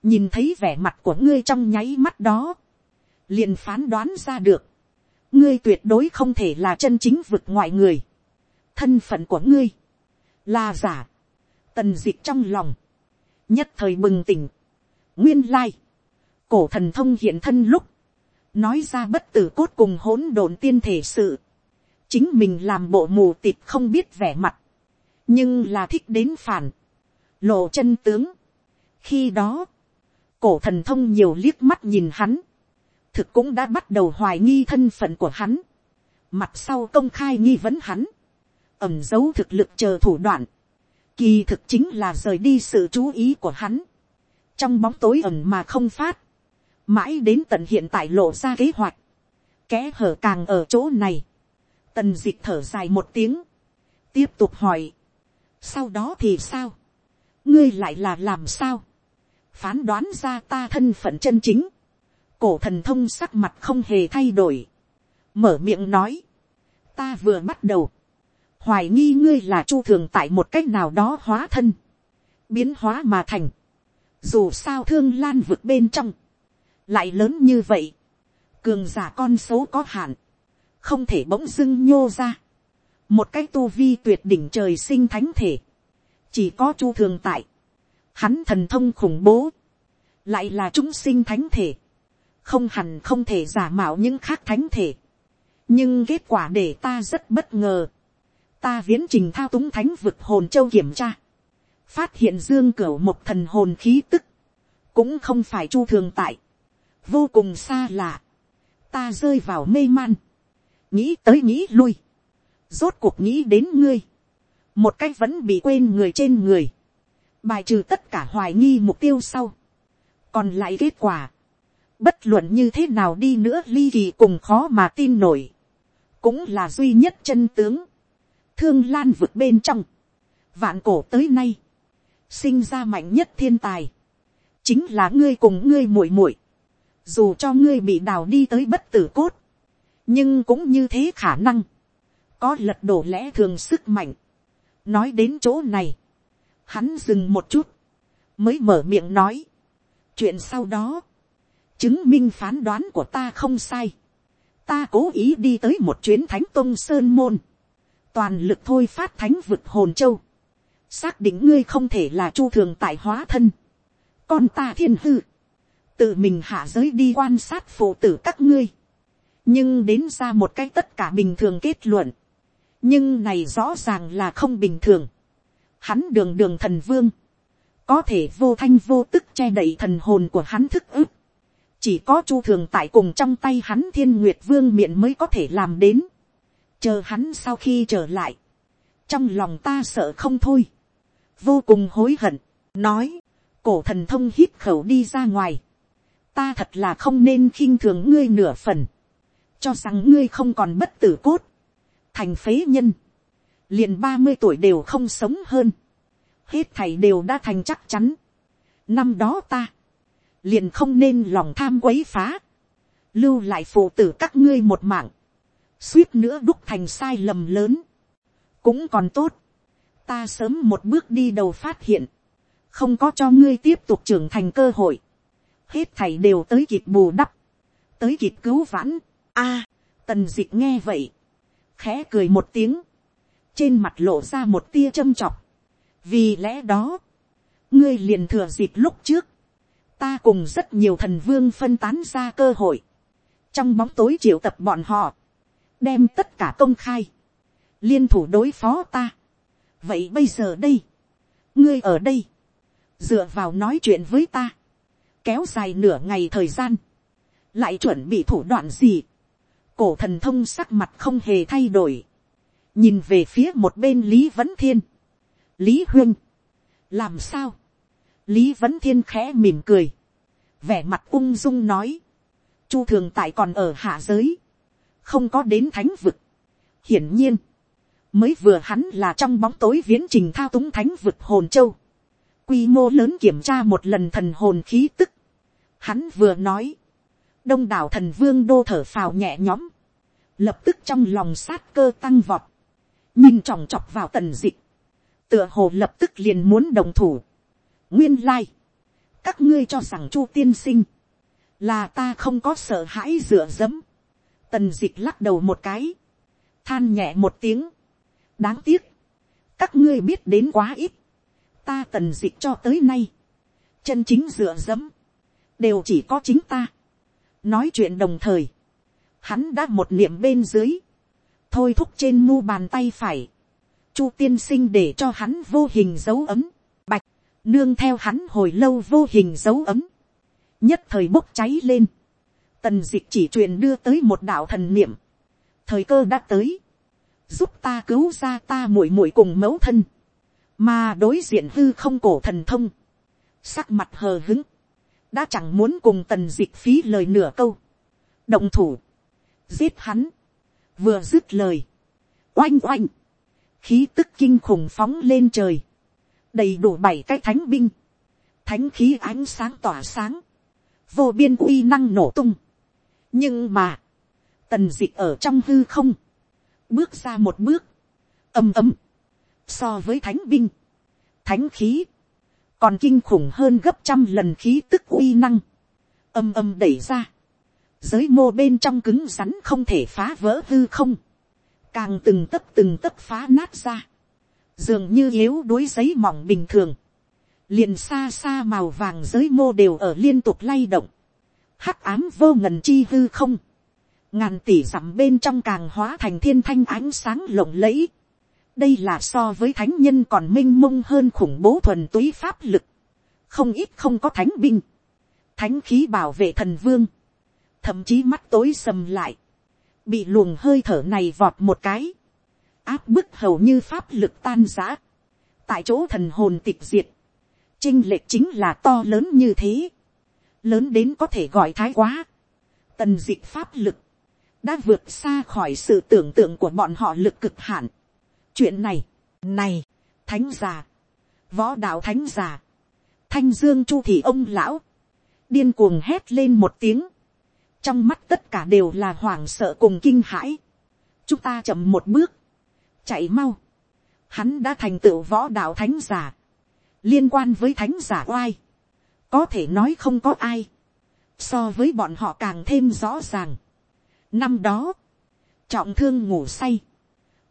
nhìn thấy vẻ mặt của ngươi trong nháy mắt đó, liền phán đoán ra được, ngươi tuyệt đối không thể là chân chính vực ngoại người, thân phận của ngươi, là giả, tần dịch trong lòng, nhất thời bừng tỉnh, nguyên lai, cổ thần thông hiện thân lúc, nói ra bất tử cốt cùng hỗn độn tiên thể sự, chính mình làm bộ mù tịt không biết vẻ mặt, nhưng là thích đến phản, lộ chân tướng. khi đó, cổ thần thông nhiều liếc mắt nhìn hắn, thực cũng đã bắt đầu hoài nghi thân phận của hắn, mặt sau công khai nghi vấn hắn, ẩm giấu thực lực chờ thủ đoạn, kỳ thực chính là rời đi sự chú ý của hắn, trong bóng tối ẩm mà không phát, mãi đến tận hiện tại lộ ra kế hoạch, kẽ hở càng ở chỗ này, tần d ị c h thở dài một tiếng, tiếp tục hỏi, sau đó thì sao, ngươi lại là làm sao, phán đoán ra ta thân phận chân chính, cổ thần thông sắc mặt không hề thay đổi, mở miệng nói, ta vừa bắt đầu, hoài nghi ngươi là chu thường tại một cách nào đó hóa thân, biến hóa mà thành, dù sao thương lan vực bên trong, lại lớn như vậy, cường giả con số có hạn, không thể bỗng dưng nhô ra, một cái tu vi tuyệt đỉnh trời sinh thánh thể, chỉ có chu thường tại, hắn thần thông khủng bố, lại là chúng sinh thánh thể, không hẳn không thể giả mạo những khác thánh thể, nhưng kết quả để ta rất bất ngờ, ta viễn trình thao túng thánh vực hồn châu kiểm tra, phát hiện dương cửa một thần hồn khí tức, cũng không phải chu thường tại, vô cùng xa lạ, ta rơi vào mê man, nghĩ tới nghĩ lui, rốt cuộc nghĩ đến ngươi, một cách vẫn bị quên người trên người, bài trừ tất cả hoài nghi mục tiêu sau, còn lại kết quả, bất luận như thế nào đi nữa ly kỳ cùng khó mà tin nổi, cũng là duy nhất chân tướng, thương lan vượt bên trong, vạn cổ tới nay, sinh ra mạnh nhất thiên tài, chính là ngươi cùng ngươi muội muội, dù cho ngươi bị đào đi tới bất tử cốt, nhưng cũng như thế khả năng, có lật đổ lẽ thường sức mạnh nói đến chỗ này, hắn dừng một chút, mới mở miệng nói, chuyện sau đó, chứng minh phán đoán của ta không sai, ta cố ý đi tới một chuyến thánh tôn sơn môn, toàn lực thôi phát thánh vực hồn châu, xác định ngươi không thể là chu thường tại hóa thân, con ta thiên hư, tự mình hạ giới đi quan sát phụ tử các ngươi, nhưng đến ra một cái tất cả bình thường kết luận, nhưng này rõ ràng là không bình thường, hắn đường đường thần vương, có thể vô thanh vô tức che đậy thần hồn của hắn thức ức, chỉ có chu thường tại cùng trong tay hắn thiên nguyệt vương miệng mới có thể làm đến, chờ hắn sau khi trở lại, trong lòng ta sợ không thôi, vô cùng hối hận, nói, cổ thần thông hít khẩu đi ra ngoài, ta thật là không nên khinh thường ngươi nửa phần, cho rằng ngươi không còn bất tử cốt, thành phế nhân, liền ba mươi tuổi đều không sống hơn, hết thầy đều đã thành chắc chắn. năm đó ta, liền không nên lòng tham quấy phá, lưu lại phụ tử các ngươi một mạng, suýt nữa đúc thành sai lầm lớn, cũng còn tốt, ta sớm một bước đi đầu phát hiện, không có cho ngươi tiếp tục trưởng thành cơ hội, hết thầy đều tới kịp bù đắp, tới kịp cứu vãn. A, tần d ị c h nghe vậy, khẽ cười một tiếng, trên mặt lộ ra một tia châm chọc, vì lẽ đó, ngươi liền thừa dịp lúc trước, ta cùng rất nhiều thần vương phân tán ra cơ hội, trong bóng tối triệu tập bọn họ, đem tất cả công khai, liên thủ đối phó ta. vậy bây giờ đây, ngươi ở đây, dựa vào nói chuyện với ta, kéo dài nửa ngày thời gian, lại chuẩn bị thủ đoạn gì, cổ thần thông sắc mặt không hề thay đổi, nhìn về phía một bên lý vấn thiên, lý huyên, làm sao, lý vấn thiên khẽ mỉm cười, vẻ mặt ung dung nói, chu thường tại còn ở hạ giới, không có đến thánh vực, hiển nhiên, mới vừa hắn là trong bóng tối viễn trình thao túng thánh vực hồn châu, quy mô lớn kiểm tra một lần thần hồn khí tức. Hắn vừa nói, đông đảo thần vương đô thở phào nhẹ nhõm, lập tức trong lòng sát cơ tăng vọt, nhìn chòng chọc vào tần dịch, tựa hồ lập tức liền muốn đồng thủ. nguyên lai, các ngươi cho rằng chu tiên sinh, là ta không có sợ hãi dựa dẫm, tần dịch lắc đầu một cái, than nhẹ một tiếng, đáng tiếc, các ngươi biết đến quá ít, ta tần dịch cho tới nay, chân chính dựa dẫm, đều chỉ có chính ta. nói chuyện đồng thời, hắn đã một niệm bên dưới, thôi thúc trên mu bàn tay phải, chu tiên sinh để cho hắn vô hình dấu ấm, bạch, nương theo hắn hồi lâu vô hình dấu ấm, nhất thời bốc cháy lên, tần dịch chỉ truyền đưa tới một đạo thần niệm, thời cơ đã tới, giúp ta cứu ra ta muội muội cùng mẫu thân, mà đối diện hư không cổ thần thông, sắc mặt hờ hứng, đã chẳng muốn cùng tần dịch phí lời nửa câu, động thủ, giết hắn, vừa dứt lời, oanh oanh, khí tức kinh khủng phóng lên trời, đầy đủ bảy cái thánh binh, thánh khí ánh sáng tỏa sáng, vô biên uy năng nổ tung. nhưng mà, tần dị ở trong hư không, bước ra một bước, ầm ầm, so với thánh binh, thánh khí, còn kinh khủng hơn gấp trăm lần khí tức uy năng, âm âm đẩy ra, giới mô bên trong cứng rắn không thể phá vỡ hư không, càng từng tấc từng tấc phá nát ra, dường như yếu đuối giấy mỏng bình thường, liền xa xa màu vàng giới mô đều ở liên tục lay động, hắc ám vô ngần chi hư không, ngàn tỷ dặm bên trong càng hóa thành thiên thanh ánh sáng lộng lẫy, đây là so với thánh nhân còn m i n h mông hơn khủng bố thuần túy pháp lực, không ít không có thánh binh, thánh khí bảo vệ thần vương, thậm chí mắt tối sầm lại, bị luồng hơi thở này vọt một cái, áp bức hầu như pháp lực tan giã, tại chỗ thần hồn tịch diệt, chinh lệch chính là to lớn như thế, lớn đến có thể gọi thái quá, tần d pháp lực, đã vượt xa khỏi sự tưởng tượng của bọn họ lực cực hạn, chuyện này, này, thánh già, võ đạo thánh già, thanh dương chu thị ông lão, điên cuồng hét lên một tiếng, trong mắt tất cả đều là hoảng sợ cùng kinh hãi, chúng ta chậm một bước, chạy mau, hắn đã thành tựu võ đạo thánh giả, liên quan với thánh giả oai, có thể nói không có ai, so với bọn họ càng thêm rõ ràng. Năm đó, trọng thương ngủ say,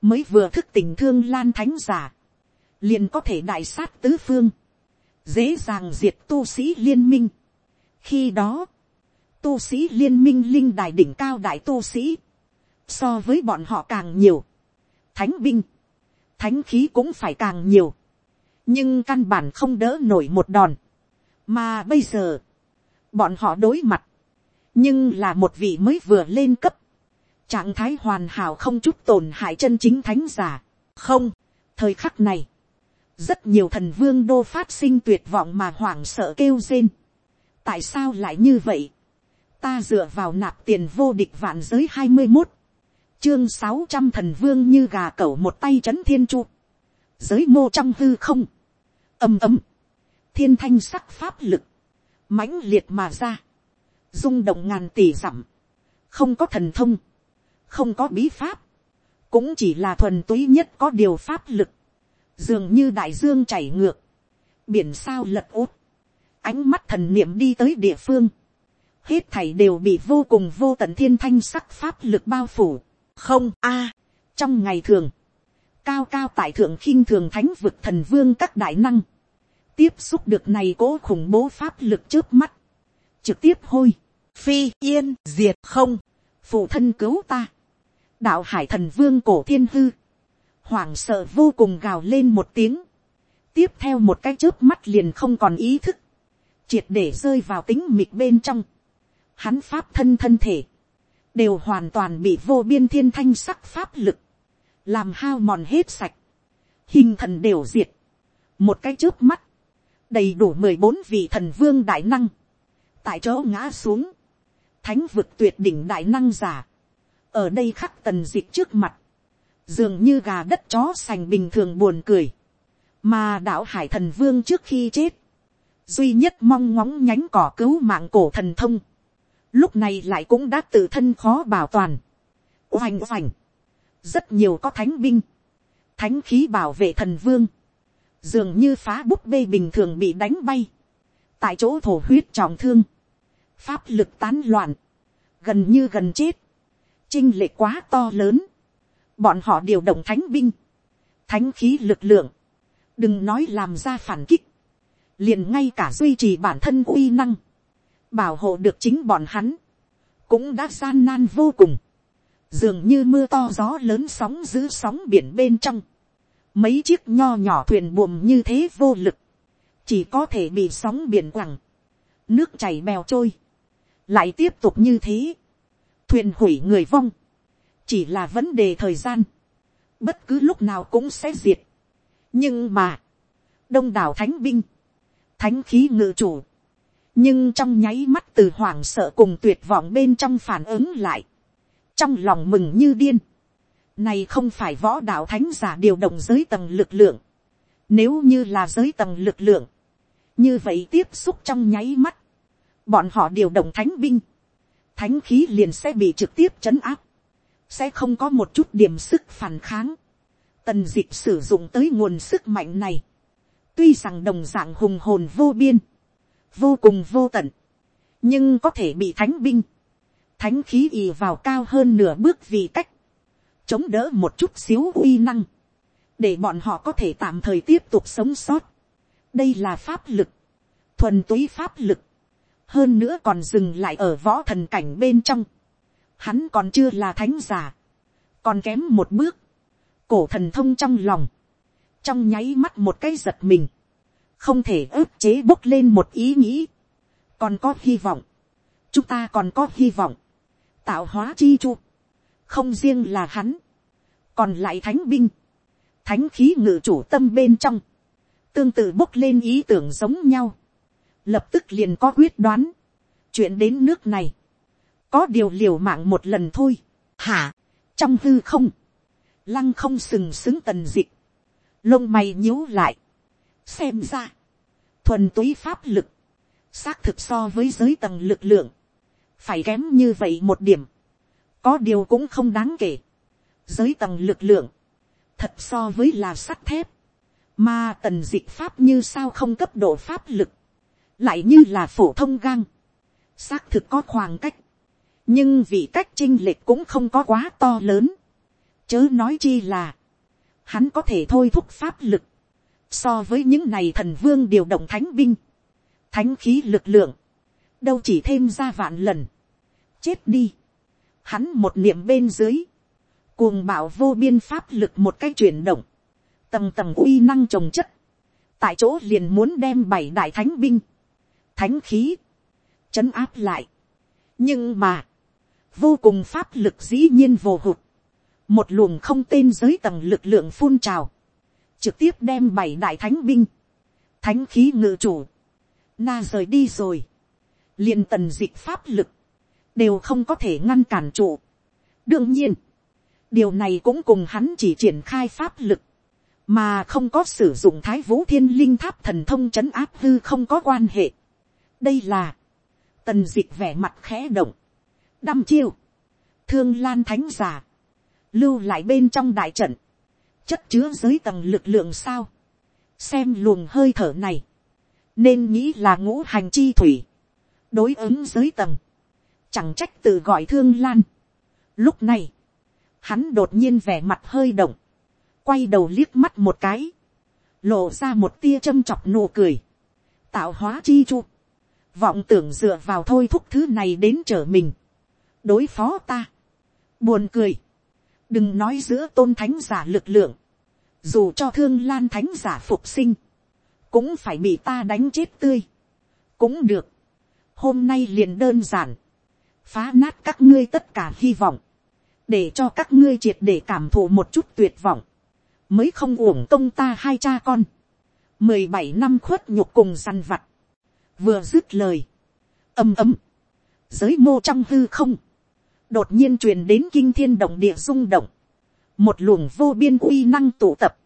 mới vừa thức tỉnh thương lan thánh giả, liền có thể đại sát tứ phương, dễ dàng diệt tu sĩ liên minh. khi đó, tu sĩ liên minh linh đài đỉnh cao đại tu sĩ, so với bọn họ càng nhiều, thánh binh, thánh khí cũng phải càng nhiều, nhưng căn bản không đỡ nổi một đòn, mà bây giờ, bọn họ đối mặt, nhưng là một vị mới vừa lên cấp, trạng thái hoàn hảo không chút tổn hại chân chính thánh giả. không, thời khắc này, rất nhiều thần vương đô phát sinh tuyệt vọng mà hoảng sợ kêu rên. tại sao lại như vậy, ta dựa vào nạp tiền vô địch vạn giới hai mươi một, chương sáu trăm thần vương như gà cẩu một tay c h ấ n thiên chu, giới mô trong hư không, ầm ầm, thiên thanh sắc pháp lực, mãnh liệt mà ra, rung động ngàn tỷ dặm, không có thần thông, không có bí pháp, cũng chỉ là thuần túy nhất có điều pháp lực, dường như đại dương chảy ngược, biển sao lật út, ánh mắt thần niệm đi tới địa phương, hết thảy đều bị vô cùng vô tận thiên thanh sắc pháp lực bao phủ, không a, à, trong ngày thường, cao cao tại thượng khinh thường thánh vực thần vương các đại năng, tiếp xúc được này cố khủng bố pháp lực trước mắt, trực tiếp hôi, phi yên diệt không, phụ thân cứu ta, đạo hải thần vương cổ thiên hư, hoảng sợ vô cùng gào lên một tiếng, tiếp theo một cái chớp mắt liền không còn ý thức, triệt để rơi vào tính mịt bên trong, hắn pháp thân thân thể, đều hoàn toàn bị vô biên thiên thanh sắc pháp lực, làm hao mòn hết sạch, hình thần đều diệt, một cái trước mắt, đầy đủ mười bốn vị thần vương đại năng, tại chỗ ngã xuống, thánh vực tuyệt đỉnh đại năng giả, ở đây khắc tần dịch trước mặt, dường như gà đất chó sành bình thường buồn cười, mà đạo hải thần vương trước khi chết, duy nhất mong ngóng nhánh cỏ cứu mạng cổ thần thông, lúc này lại cũng đã tự thân khó bảo toàn, oành oành, rất nhiều có thánh binh, thánh khí bảo vệ thần vương, dường như phá búp bê bình thường bị đánh bay, tại chỗ thổ huyết trọng thương, pháp lực tán loạn, gần như gần chết, chinh lệ quá to lớn, bọn họ điều động thánh binh, thánh khí lực lượng, đừng nói làm ra phản kích, liền ngay cả duy trì bản thân uy năng, bảo hộ được chính bọn hắn, cũng đã gian nan vô cùng, dường như mưa to gió lớn sóng giữ sóng biển bên trong, mấy chiếc nho nhỏ thuyền buồm như thế vô lực, chỉ có thể bị sóng biển quẳng, nước chảy bèo trôi, lại tiếp tục như thế, thuyền hủy người vong, chỉ là vấn đề thời gian, bất cứ lúc nào cũng sẽ diệt. nhưng mà, đông đảo thánh binh, thánh khí ngự chủ, nhưng trong nháy mắt từ hoảng sợ cùng tuyệt vọng bên trong phản ứng lại, trong lòng mừng như điên, này không phải võ đạo thánh giả điều động giới tầng lực lượng, nếu như là giới tầng lực lượng, như vậy tiếp xúc trong nháy mắt, bọn họ điều động thánh binh, thánh khí liền sẽ bị trực tiếp chấn áp, sẽ không có một chút điểm sức phản kháng. Tần dịch sử dụng tới nguồn sức mạnh này, tuy rằng đồng dạng hùng hồn vô biên, vô cùng vô tận, nhưng có thể bị thánh binh, thánh khí ì vào cao hơn nửa bước vì cách, chống đỡ một chút xíu uy năng, để bọn họ có thể tạm thời tiếp tục sống sót. đây là pháp lực, thuần túy pháp lực, hơn nữa còn dừng lại ở võ thần cảnh bên trong, hắn còn chưa là thánh giả, còn kém một bước, cổ thần thông trong lòng, trong nháy mắt một cái giật mình, không thể ức chế bốc lên một ý nghĩ, còn có hy vọng, chúng ta còn có hy vọng, tạo hóa chi chu, không riêng là hắn, còn lại thánh binh, thánh khí ngự chủ tâm bên trong, tương tự bốc lên ý tưởng giống nhau, lập tức liền có quyết đoán, chuyện đến nước này, có điều liều mạng một lần thôi, hả, trong hư không, lăng không sừng sững tần dịch, lông mày nhíu lại, xem ra, thuần túy pháp lực, xác thực so với giới tầng lực lượng, phải kém như vậy một điểm, có điều cũng không đáng kể, giới tầng lực lượng, thật so với là sắt thép, mà tần dịch pháp như sao không cấp độ pháp lực, lại như là phổ thông gang, xác thực có khoảng cách, nhưng vị cách chinh lệch cũng không có quá to lớn, chớ nói chi là, hắn có thể thôi thúc pháp lực, so với những này thần vương điều động thánh binh, thánh khí lực lượng, đâu chỉ thêm ra vạn lần, chết đi, hắn một niệm bên dưới, cuồng bạo vô biên pháp lực một cách chuyển động, tầng tầng uy năng trồng chất, tại chỗ liền muốn đem bảy đại thánh binh, thánh khí, chấn áp lại. nhưng mà, vô cùng pháp lực dĩ nhiên vô hụt, một luồng không tên giới tầng lực lượng phun trào, trực tiếp đem bảy đại thánh binh, thánh khí ngự chủ, na rời đi rồi, liền tần dịch pháp lực, đều không có thể ngăn cản trụ. đương nhiên, điều này cũng cùng hắn chỉ triển khai pháp lực, mà không có sử dụng thái vũ thiên linh tháp thần thông c h ấ n áp hư không có quan hệ. đây là, tần d ị c h vẻ mặt khẽ động, đăm chiêu, thương lan thánh giả, lưu lại bên trong đại trận, chất chứa giới tầng lực lượng sao, xem luồng hơi thở này, nên nghĩ là ngũ hành chi thủy, đối ứng giới tầng, chẳng trách tự gọi thương lan. Lúc này, hắn đột nhiên vẻ mặt hơi động, quay đầu liếc mắt một cái, lộ ra một tia châm chọc nụ cười, tạo hóa chi chu, vọng tưởng dựa vào thôi thúc thứ này đến trở mình, đối phó ta, buồn cười, đừng nói giữa tôn thánh giả lực lượng, dù cho thương lan thánh giả phục sinh, cũng phải bị ta đánh chết tươi, cũng được, hôm nay liền đơn giản, phá nát các ngươi tất cả hy vọng, để cho các ngươi triệt để cảm thụ một chút tuyệt vọng, mới không uổng công ta hai cha con, mười bảy năm khuất nhục cùng săn vặt, vừa dứt lời, ầm ầm, giới mô trong hư không, đột nhiên truyền đến kinh thiên động địa rung động, một luồng vô biên uy năng tụ tập,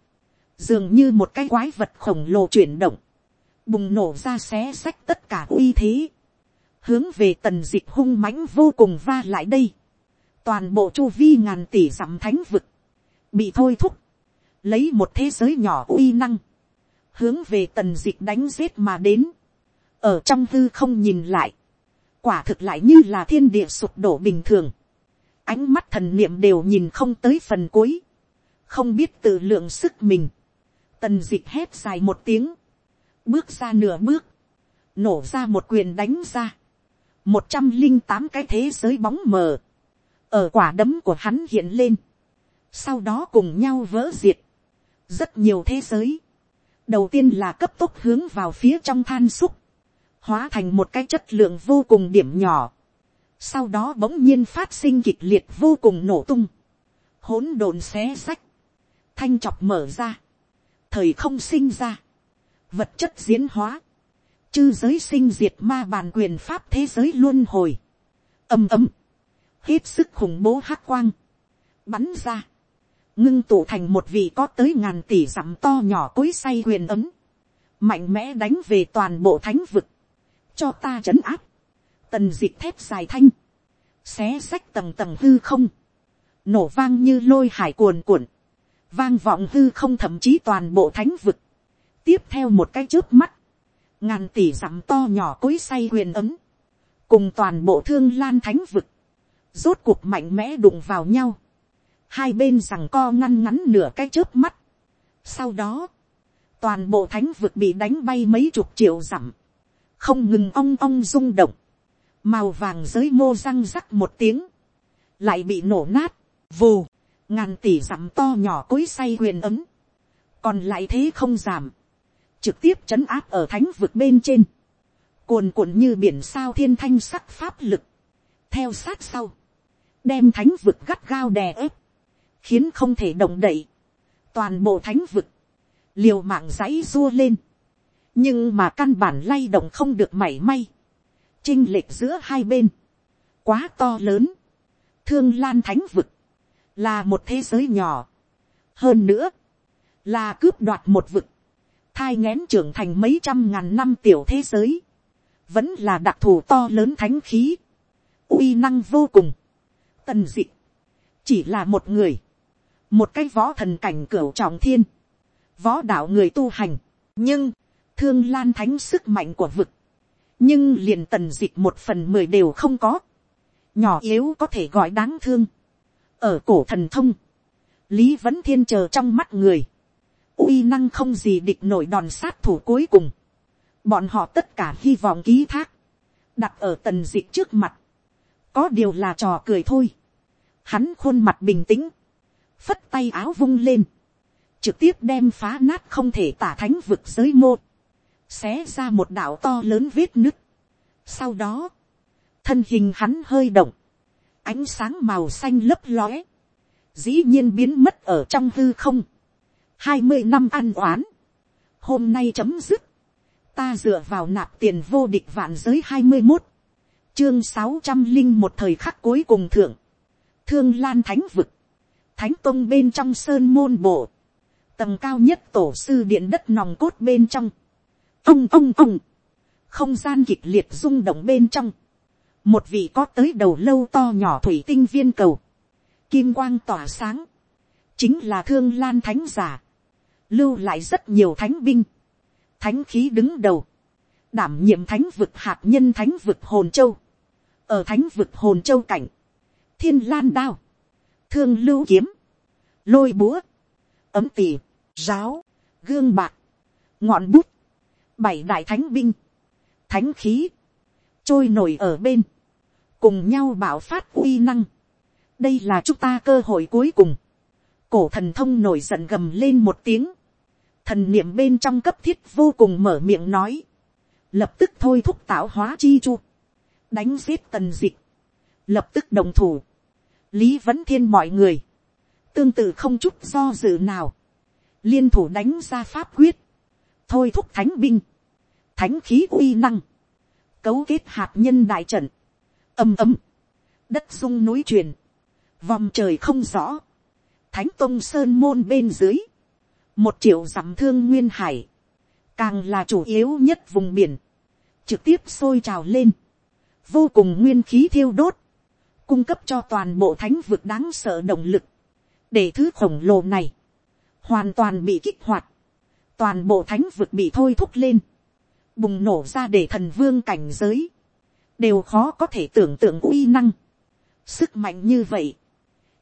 dường như một cái quái vật khổng lồ chuyển động, bùng nổ ra xé xách tất cả uy thế, hướng về tần d ị c h hung mãnh vô cùng va lại đây, toàn bộ chu vi ngàn tỷ dặm thánh vực, bị thôi thúc, lấy một thế giới nhỏ uy năng, hướng về tần dịch đánh giết mà đến, ở trong hư không nhìn lại, quả thực lại như là thiên địa sụp đổ bình thường, ánh mắt thần niệm đều nhìn không tới phần cuối, không biết tự lượng sức mình, tần dịch hét dài một tiếng, bước ra nửa bước, nổ ra một quyền đánh ra, một trăm linh tám cái thế giới bóng mờ, ở quả đấm của hắn hiện lên, sau đó cùng nhau vỡ diệt, rất nhiều thế giới, đầu tiên là cấp tốc hướng vào phía trong than xúc, hóa thành một cái chất lượng vô cùng điểm nhỏ, sau đó bỗng nhiên phát sinh kịch liệt vô cùng nổ tung, hỗn độn xé sách, thanh chọc mở ra, thời không sinh ra, vật chất diễn hóa, chư giới sinh diệt ma bàn quyền pháp thế giới luôn hồi, ầm ầm, hết sức khủng bố hắc quang, bắn ra, ngưng tụ thành một vị có tới ngàn tỷ dặm to nhỏ cối say huyền ấm, mạnh mẽ đánh về toàn bộ thánh vực, cho ta c h ấ n áp, tần d ị c h thép dài thanh, xé xách tầng tầng hư không, nổ vang như lôi hải cuồn cuộn, vang vọng hư không thậm chí toàn bộ thánh vực, tiếp theo một cái trước mắt, ngàn tỷ dặm to nhỏ cối say huyền ấm, cùng toàn bộ thương lan thánh vực, rốt cuộc mạnh mẽ đụng vào nhau, hai bên rằng co ngăn ngắn nửa cái trước mắt. Sau đó, toàn bộ thánh vực bị đánh bay mấy chục triệu dặm, không ngừng ong ong rung động, màu vàng giới mô răng rắc một tiếng, lại bị nổ nát, vù, ngàn tỷ dặm to nhỏ cối say huyền ấm, còn lại thế không giảm, trực tiếp chấn áp ở thánh vực bên trên, cuồn cuộn như biển sao thiên thanh sắc pháp lực, theo sát sau, đem thánh vực gắt gao đè ép, khiến không thể động đậy, toàn bộ thánh vực, liều mạng dãy dua lên, nhưng mà căn bản lay động không được mảy may, chinh lệch giữa hai bên, quá to lớn, thương lan thánh vực, là một thế giới nhỏ, hơn nữa, là cướp đoạt một vực, thai ngén trưởng thành mấy trăm ngàn năm tiểu thế giới, vẫn là đặc thù to lớn thánh khí, uy năng vô cùng, tần dị. Chỉ là một người, một cái võ thần cảnh cửa trọng thiên, võ đạo người tu hành, nhưng, thương lan thánh sức mạnh của vực, nhưng liền tần d ị một phần mười đều không có, nhỏ yếu có thể gọi đáng thương, ở cổ thần thông, lý vẫn thiên chờ trong mắt người, uy năng không gì địch nổi đòn sát thủ cuối cùng, bọn họ tất cả hy vọng ký thác, đặt ở tần d ị trước mặt, có điều là trò cười thôi, hắn khuôn mặt bình tĩnh, phất tay áo vung lên, trực tiếp đem phá nát không thể tả thánh vực giới mô, xé ra một đạo to lớn vết nứt. Sau đó, thân hình hắn hơi động, ánh sáng màu xanh lấp lóe, dĩ nhiên biến mất ở trong hư không. hai mươi năm ăn oán, hôm nay chấm dứt, ta dựa vào nạp tiền vô địch vạn giới hai mươi một, chương sáu trăm linh một thời khắc cuối cùng thượng, thương lan thánh vực, thánh tông bên trong sơn môn bộ, tầng cao nhất tổ sư điện đất nòng cốt bên trong, ông ông ông, không gian kịch liệt rung động bên trong, một vị có tới đầu lâu to nhỏ thủy tinh viên cầu, kim quang tỏa sáng, chính là thương lan thánh giả, lưu lại rất nhiều thánh binh, thánh khí đứng đầu, đảm nhiệm thánh vực hạt nhân thánh vực hồn châu, ở thánh vực hồn châu cảnh, thiên lan đao, thương lưu kiếm, lôi búa, ấm tỉ, Ráo gương bạc, ngọn bút, bảy đại thánh binh, thánh khí, trôi nổi ở bên, cùng nhau bảo phát uy năng. đây là chúng ta cơ hội cuối cùng. cổ thần thông nổi giận gầm lên một tiếng, thần niệm bên trong cấp thiết vô cùng mở miệng nói, lập tức thôi thúc tạo hóa chi chu, đánh giết tần dịch, lập tức đồng thủ, lý vẫn thiên mọi người, tương tự không chút do dự nào, liên thủ đánh ra pháp quyết, thôi thúc thánh binh, thánh khí uy năng, cấu kết hạt nhân đại trận, ầm ầm, đất sung núi truyền, vòng trời không rõ, thánh tông sơn môn bên dưới, một triệu dặm thương nguyên hải, càng là chủ yếu nhất vùng biển, trực tiếp sôi trào lên, vô cùng nguyên khí thiêu đốt, cung cấp cho toàn bộ thánh vực đáng sợ động lực, để thứ khổng lồ này, hoàn toàn bị kích hoạt, toàn bộ thánh vực bị thôi thúc lên, bùng nổ ra để thần vương cảnh giới, đều khó có thể tưởng tượng uy năng, sức mạnh như vậy,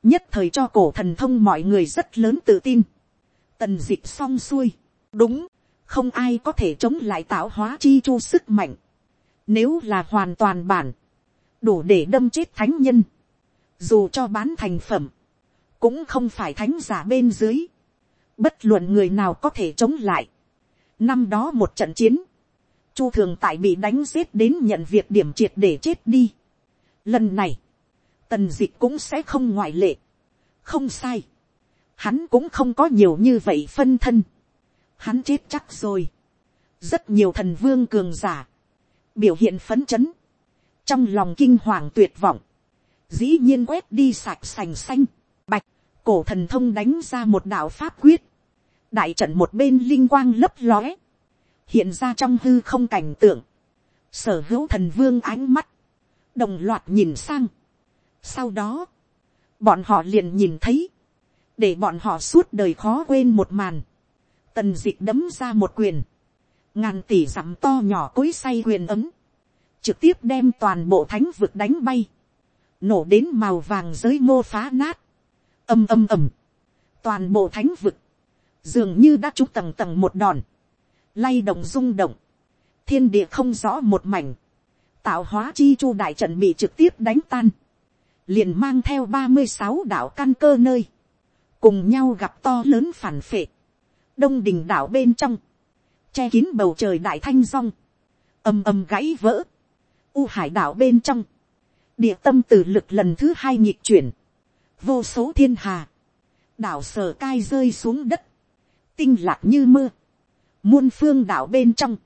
nhất thời cho cổ thần thông mọi người rất lớn tự tin, tần d ị c h xong xuôi, đúng, không ai có thể chống lại tạo hóa chi chu sức mạnh, nếu là hoàn toàn bản, đủ để đâm chết thánh nhân, dù cho bán thành phẩm, cũng không phải thánh giả bên dưới, bất luận người nào có thể chống lại. năm đó một trận chiến, chu thường tại bị đánh giết đến nhận việc điểm triệt để chết đi. lần này, tần d ị c h cũng sẽ không ngoại lệ, không sai, hắn cũng không có nhiều như vậy phân thân, hắn chết chắc rồi, rất nhiều thần vương cường giả, biểu hiện phấn chấn, trong lòng kinh hoàng tuyệt vọng, dĩ nhiên quét đi sạch sành xanh, cổ thần thông đánh ra một đạo pháp quyết, đại trận một bên linh quang lấp lóe, hiện ra trong hư không cảnh tượng, sở hữu thần vương ánh mắt, đồng loạt nhìn sang. Sau đó, bọn họ liền nhìn thấy, để bọn họ suốt đời khó quên một màn, tần d ị c h đấm ra một quyền, ngàn tỷ dặm to nhỏ cối say quyền ấm, trực tiếp đem toàn bộ thánh vực đánh bay, nổ đến màu vàng giới ngô phá nát, âm âm ầm, toàn bộ thánh vực, dường như đã trúng tầng tầng một đòn, lay động rung động, thiên địa không rõ một mảnh, tạo hóa chi chu đại trận bị trực tiếp đánh tan, liền mang theo ba mươi sáu đạo căn cơ nơi, cùng nhau gặp to lớn phản phệ, đông đình đảo bên trong, che kín bầu trời đại thanh rong, ầm ầm gãy vỡ, u hải đảo bên trong, địa tâm từ lực lần thứ hai nhịp chuyển, vô số thiên hà, đảo sở cai rơi xuống đất, tinh lạc như mưa, muôn phương đảo bên trong,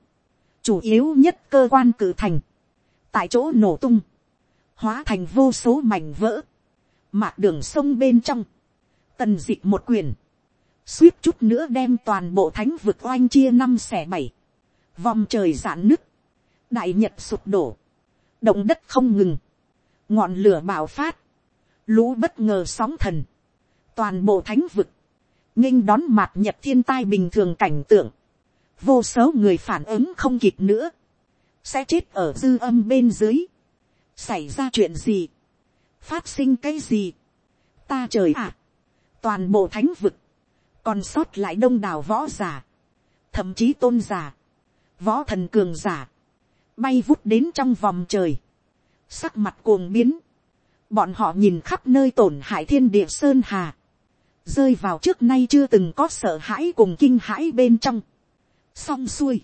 chủ yếu nhất cơ quan cử thành, tại chỗ nổ tung, hóa thành vô số mảnh vỡ, mạc đường sông bên trong, tần d ị c h một quyền, suýt chút nữa đem toàn bộ thánh vực oanh chia năm xẻ bảy, vòng trời giãn nứt, đại nhật sụp đổ, động đất không ngừng, ngọn lửa bạo phát, lũ bất ngờ sóng thần, toàn bộ thánh vực, nghinh đón mặt nhật thiên tai bình thường cảnh tượng, vô số người phản ứng không kịp nữa, sẽ chết ở dư âm bên dưới, xảy ra chuyện gì, phát sinh cái gì, ta trời ạ, toàn bộ thánh vực, còn sót lại đông đảo võ giả, thậm chí tôn giả, võ thần cường giả, bay vút đến trong vòng trời, sắc mặt cuồng biến, bọn họ nhìn khắp nơi tổn hại thiên địa sơn hà, rơi vào trước nay chưa từng có sợ hãi cùng kinh hãi bên trong, xong xuôi,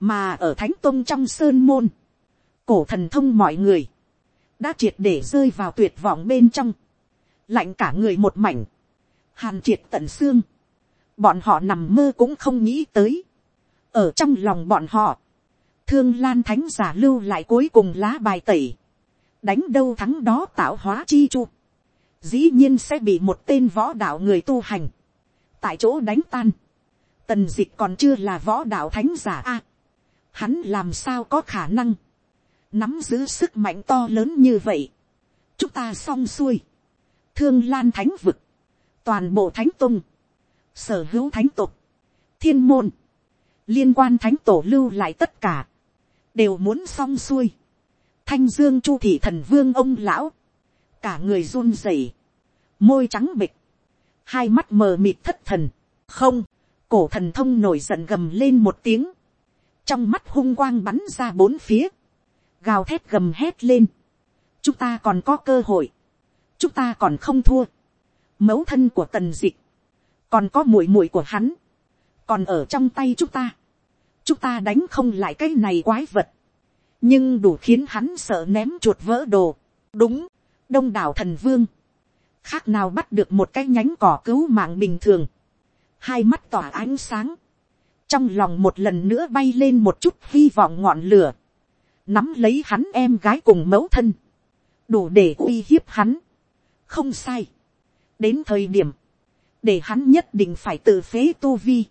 mà ở thánh tôn trong sơn môn, cổ thần thông mọi người, đã triệt để rơi vào tuyệt vọng bên trong, lạnh cả người một mảnh, hàn triệt tận xương, bọn họ nằm mơ cũng không nghĩ tới. ở trong lòng bọn họ, thương lan thánh giả lưu lại cuối cùng lá bài tẩy, đánh đâu thắng đó tạo hóa chi chu, dĩ nhiên sẽ bị một tên võ đạo người tu hành, tại chỗ đánh tan, tần d ị c h còn chưa là võ đạo thánh giả a, hắn làm sao có khả năng, nắm giữ sức mạnh to lớn như vậy, chúng ta xong xuôi, thương lan thánh vực, toàn bộ thánh tung, sở hữu thánh tục, thiên môn, liên quan thánh tổ lưu lại tất cả, đều muốn xong xuôi thanh dương chu thị thần vương ông lão, cả người run rẩy, môi trắng bịch, hai mắt mờ mịt thất thần, không, cổ thần thông nổi giận gầm lên một tiếng, trong mắt hung quang bắn ra bốn phía, gào thét gầm hét lên, chúng ta còn có cơ hội, chúng ta còn không thua, mẫu thân của tần dịch, còn có muội muội của hắn, còn ở trong tay chúng ta, chúng ta đánh không lại cái này quái vật, nhưng đủ khiến hắn sợ ném chuột vỡ đồ, đúng, đông đảo thần vương, khác nào bắt được một cái nhánh cỏ cứu mạng bình thường, hai mắt tỏa ánh sáng, trong lòng một lần nữa bay lên một chút hy vọng ngọn lửa, nắm lấy hắn em gái cùng mẫu thân, đủ để uy hiếp hắn, không sai, đến thời điểm, để hắn nhất định phải tự phế tu vi,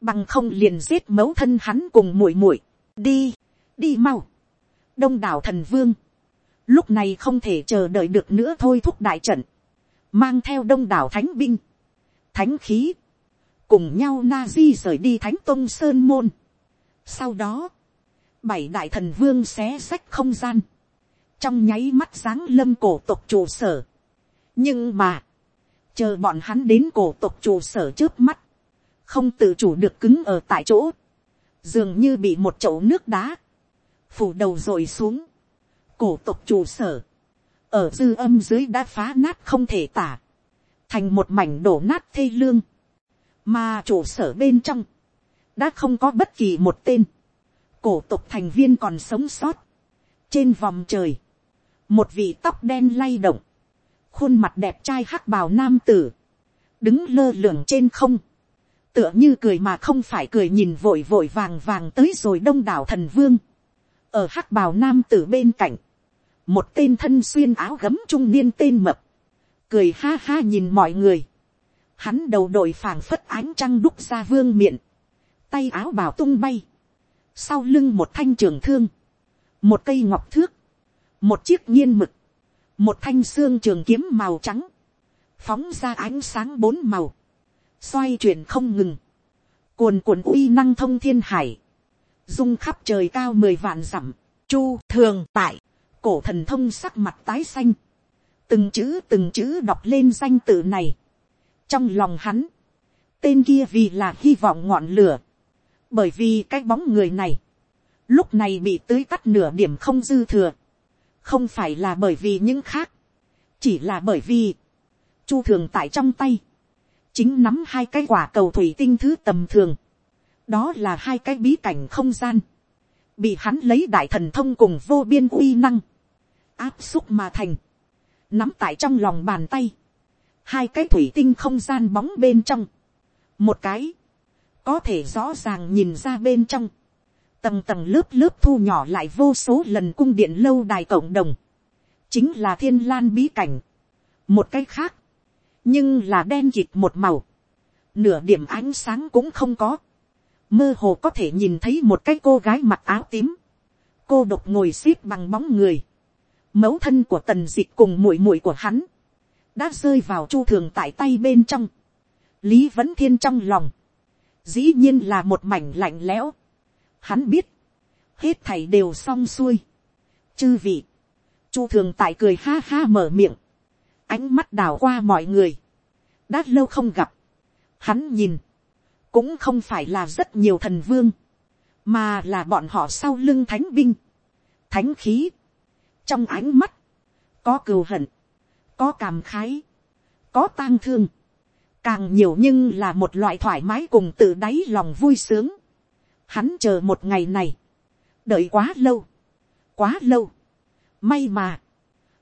bằng không liền giết mẫu thân hắn cùng muội muội, đi, đi mau, đông đảo thần vương, lúc này không thể chờ đợi được nữa thôi thúc đại trận, mang theo đông đảo thánh binh, thánh khí, cùng nhau na di rời đi thánh tôn sơn môn. sau đó, bảy đại thần vương xé sách không gian, trong nháy mắt sáng lâm cổ tộc trụ sở. nhưng mà, chờ bọn hắn đến cổ tộc trụ sở trước mắt, không tự chủ được cứng ở tại chỗ, dường như bị một chậu nước đá, phủ đầu rồi xuống, cổ tộc trụ sở, ở dư âm dưới đã phá nát không thể tả, thành một mảnh đổ nát thê lương, mà trụ sở bên trong, đã không có bất kỳ một tên, cổ tộc thành viên còn sống sót, trên vòng trời, một vị tóc đen lay động, khuôn mặt đẹp trai hắc bào nam tử, đứng lơ lửng trên không, tựa như cười mà không phải cười nhìn vội vội vàng vàng tới rồi đông đảo thần vương, ở hắc bào nam tử bên cạnh, một tên thân xuyên áo gấm trung niên tên mập, cười ha ha nhìn mọi người, hắn đầu đội phảng phất ánh trăng đúc ra vương miệng, tay áo bào tung bay, sau lưng một thanh trường thương, một cây ngọc thước, một chiếc nghiên mực, một thanh xương trường kiếm màu trắng, phóng ra ánh sáng bốn màu, xoay chuyển không ngừng, cuồn cuộn uy năng thông thiên hải, dung khắp trời cao mười vạn dặm, chu thường tại, cổ thần thông sắc mặt tái xanh, từng chữ từng chữ đọc lên danh tự này, trong lòng hắn, tên kia vì là hy vọng ngọn lửa, bởi vì cái bóng người này, lúc này bị tưới tắt nửa điểm không dư thừa, không phải là bởi vì những khác, chỉ là bởi vì, chu thường tại trong tay, chính nắm hai cái quả cầu thủy tinh thứ tầm thường, đó là hai cái bí cảnh không gian, bị hắn lấy đại thần thông cùng vô biên uy năng, áp xúc mà thành, nắm tại trong lòng bàn tay, hai cái thủy tinh không gian bóng bên trong, một cái, có thể rõ ràng nhìn ra bên trong, tầng tầng lớp lớp thu nhỏ lại vô số lần cung điện lâu đài cộng đồng, chính là thiên lan bí cảnh, một cái khác, nhưng là đen kịt một màu, nửa điểm ánh sáng cũng không có, mơ hồ có thể nhìn thấy một cái cô gái mặc áo tím, cô độc ngồi x ế p bằng bóng người, mẫu thân của tần d ị c h cùng muội muội của hắn, đã rơi vào chu thường tại tay bên trong, lý vẫn thiên trong lòng, dĩ nhiên là một mảnh lạnh lẽo, hắn biết, hết thảy đều xong xuôi, chư vị, chu thường tại cười ha ha mở miệng, ánh mắt đào qua mọi người, đã lâu không gặp, hắn nhìn, cũng không phải là rất nhiều thần vương, mà là bọn họ sau lưng thánh binh, thánh khí, trong ánh mắt, có cừu hận, có cảm khái, có tang thương, càng nhiều nhưng là một loại thoải mái cùng tự đáy lòng vui sướng. Hắn chờ một ngày này, đợi quá lâu, quá lâu, may mà,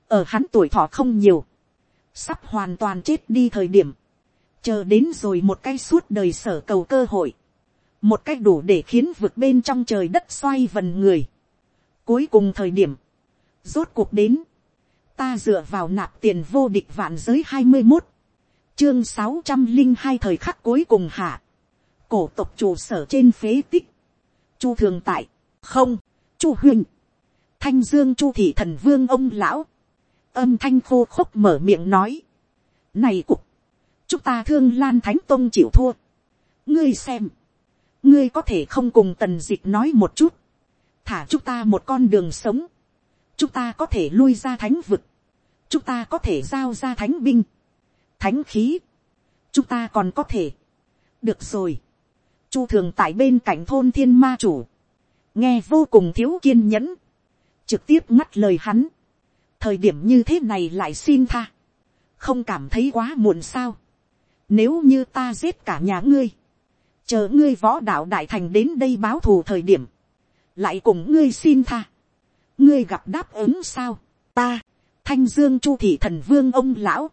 ở hắn tuổi thọ không nhiều, sắp hoàn toàn chết đi thời điểm, chờ đến rồi một cái suốt đời sở cầu cơ hội, một cái đủ để khiến vượt bên trong trời đất xoay vần người. Cuối cùng thời điểm, rốt cuộc đến, ta dựa vào nạp tiền vô địch vạn giới hai mươi một, chương sáu trăm linh hai thời khắc cuối cùng hạ, cổ tộc trụ sở trên phế tích, chu thường tại, không, chu huynh, thanh dương chu thị thần vương ông lão, âm thanh khô khốc mở miệng nói, này cục, chúng ta thương lan thánh tôn chịu thua. ngươi xem, ngươi có thể không cùng tần d ị c h nói một chút, thả chúng ta một con đường sống, chúng ta có thể lui ra thánh vực, chúng ta có thể giao ra thánh binh, thánh khí, chúng ta còn có thể, được rồi, chu thường tại bên cạnh thôn thiên ma chủ, nghe vô cùng thiếu kiên nhẫn, trực tiếp ngắt lời hắn, thời điểm như thế này lại xin tha, không cảm thấy quá muộn sao, nếu như ta giết cả nhà ngươi. Chờ ngươi võ đạo đại thành đến đây báo thù thời điểm. Lại cùng ngươi xin tha. Ngươi gặp đáp ứng sao? Ta, thanh dương chu thị thần vương ông lão.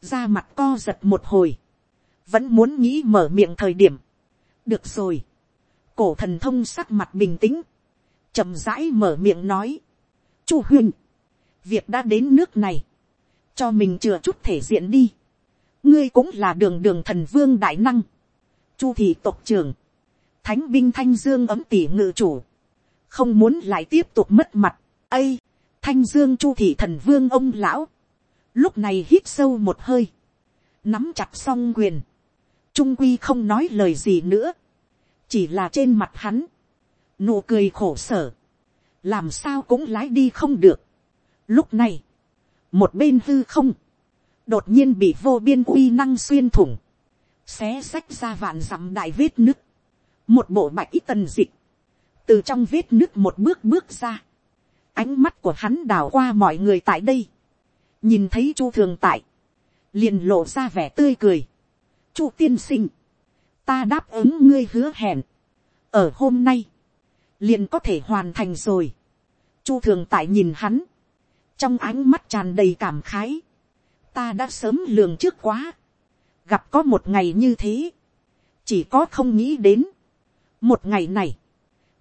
Ra mặt co giật một hồi. Vẫn muốn nghĩ mở miệng thời điểm. Được rồi. Cổ thần thông sắc mặt bình tĩnh. chậm rãi mở miệng nói. Chu huynh. Việc đã đến nước này. Cho mình chừa chút thể diện đi ngươi cũng là đường đường thần vương đại năng, chu thị tộc trưởng, thánh binh thanh dương ấm tỉ ngự chủ, không muốn lại tiếp tục mất mặt, ây, thanh dương chu thị thần vương ông lão, lúc này hít sâu một hơi, nắm chặt song quyền, trung quy không nói lời gì nữa, chỉ là trên mặt hắn, nụ cười khổ sở, làm sao cũng lái đi không được. Lúc này, một bên hư không, đột nhiên bị vô biên uy năng xuyên thủng, xé sách ra vạn dặm đại vết nứt, một bộ bạch ít tần dịch, từ trong vết nứt một bước bước ra, ánh mắt của hắn đảo qua mọi người tại đây, nhìn thấy chu thường tại, liền lộ ra vẻ tươi cười, chu tiên sinh, ta đáp ứng ngươi hứa hẹn, ở hôm nay, liền có thể hoàn thành rồi, chu thường tại nhìn hắn, trong ánh mắt tràn đầy cảm khái, ta đã sớm lường trước quá, gặp có một ngày như thế, chỉ có không nghĩ đến, một ngày này,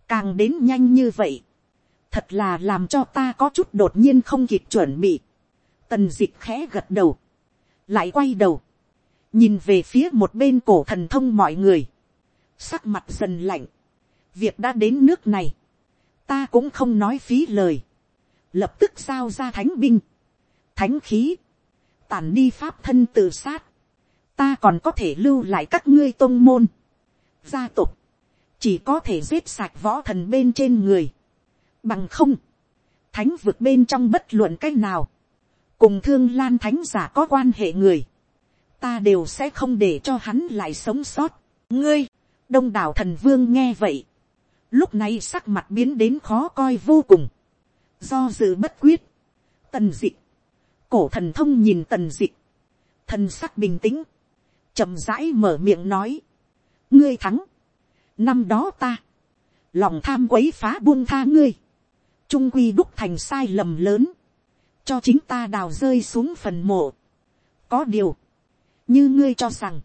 càng đến nhanh như vậy, thật là làm cho ta có chút đột nhiên không kịp chuẩn bị, tần d ị c h khẽ gật đầu, lại quay đầu, nhìn về phía một bên cổ thần thông mọi người, sắc mặt dần lạnh, việc đã đến nước này, ta cũng không nói phí lời, lập tức giao ra thánh binh, thánh khí, tàn đi pháp thân tự sát, ta còn có thể lưu lại các ngươi tôn môn, gia tộc, chỉ có thể giết sạch võ thần bên trên người, bằng không, thánh vượt bên trong bất luận c á c h nào, cùng thương lan thánh giả có quan hệ người, ta đều sẽ không để cho hắn lại sống sót. ngươi, đông đảo thần vương nghe vậy, lúc này sắc mặt biến đến khó coi vô cùng, do dự bất quyết, tần dịch, cổ thần thông nhìn tần dịch, thần sắc bình tĩnh, chậm rãi mở miệng nói, ngươi thắng, năm đó ta, lòng tham quấy phá buông tha ngươi, trung quy đúc thành sai lầm lớn, cho chính ta đào rơi xuống phần mộ. có điều, như ngươi cho rằng,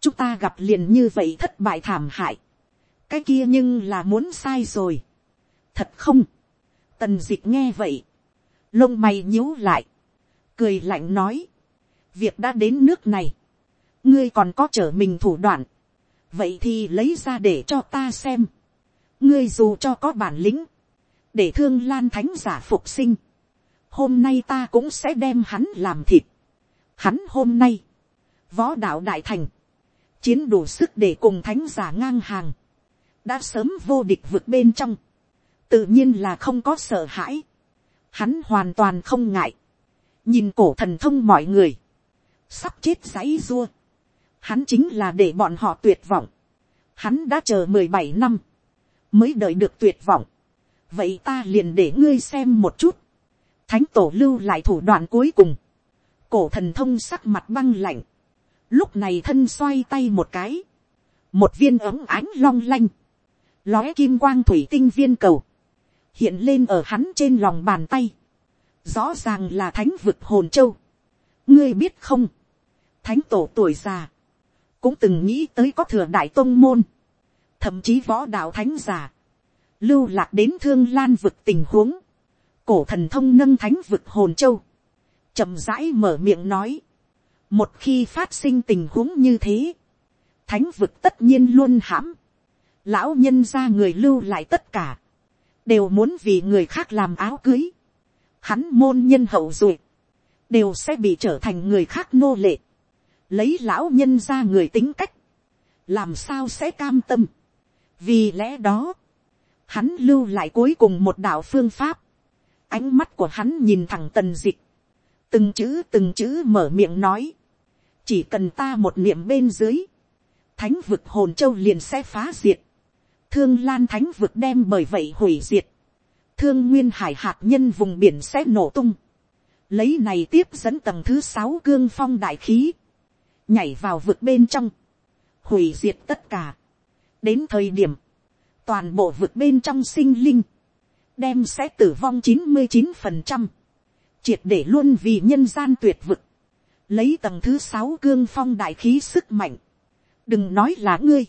chúng ta gặp liền như vậy thất bại thảm hại, cái kia nhưng là muốn sai rồi. thật không, tần d ị c h nghe vậy, lông mày nhíu lại, cười lạnh nói, việc đã đến nước này, ngươi còn có trở mình thủ đoạn, vậy thì lấy ra để cho ta xem, ngươi dù cho có bản lĩnh, để thương lan thánh giả phục sinh, hôm nay ta cũng sẽ đem hắn làm thịt. Hắn hôm nay, võ đạo đại thành, chiến đủ sức để cùng thánh giả ngang hàng, đã sớm vô địch vượt bên trong, tự nhiên là không có sợ hãi, hắn hoàn toàn không ngại, nhìn cổ thần thông mọi người, sắp chết giấy dua, hắn chính là để bọn họ tuyệt vọng, hắn đã chờ mười bảy năm, mới đợi được tuyệt vọng, vậy ta liền để ngươi xem một chút, thánh tổ lưu lại thủ đoạn cuối cùng, cổ thần thông sắc mặt băng lạnh, lúc này thân xoay tay một cái, một viên ống ánh long lanh, lóe kim quang thủy tinh viên cầu, hiện lên ở hắn trên lòng bàn tay, rõ ràng là thánh vực hồn châu, ngươi biết không, thánh tổ tuổi già, cũng từng nghĩ tới có thừa đại tôn môn, thậm chí võ đạo thánh giả, lưu lạc đến thương lan vực tình huống, cổ thần thông nâng thánh vực hồn châu, chậm rãi mở miệng nói, một khi phát sinh tình huống như thế, thánh vực tất nhiên luôn hãm, lão nhân ra người lưu lại tất cả, đều muốn vì người khác làm áo cưới, hắn môn nhân hậu duệ, đều sẽ bị trở thành người khác nô lệ, lấy lão nhân ra người tính cách, làm sao sẽ cam tâm. vì lẽ đó, hắn lưu lại cuối cùng một đạo phương pháp, ánh mắt của hắn nhìn thẳng tần dịch, từng chữ từng chữ mở miệng nói, chỉ cần ta một niệm bên dưới, thánh vực hồn châu liền sẽ phá diệt, thương lan thánh vực đem bởi vậy hủy diệt, thương nguyên hải hạt nhân vùng biển sẽ nổ tung, lấy này tiếp dẫn tầng thứ sáu cương phong đại khí, nhảy vào vực bên trong, hủy diệt tất cả. đến thời điểm, toàn bộ vực bên trong sinh linh, đem sẽ tử vong chín mươi chín phần trăm, triệt để luôn vì nhân gian tuyệt vực, lấy tầng thứ sáu cương phong đại khí sức mạnh, đừng nói là ngươi,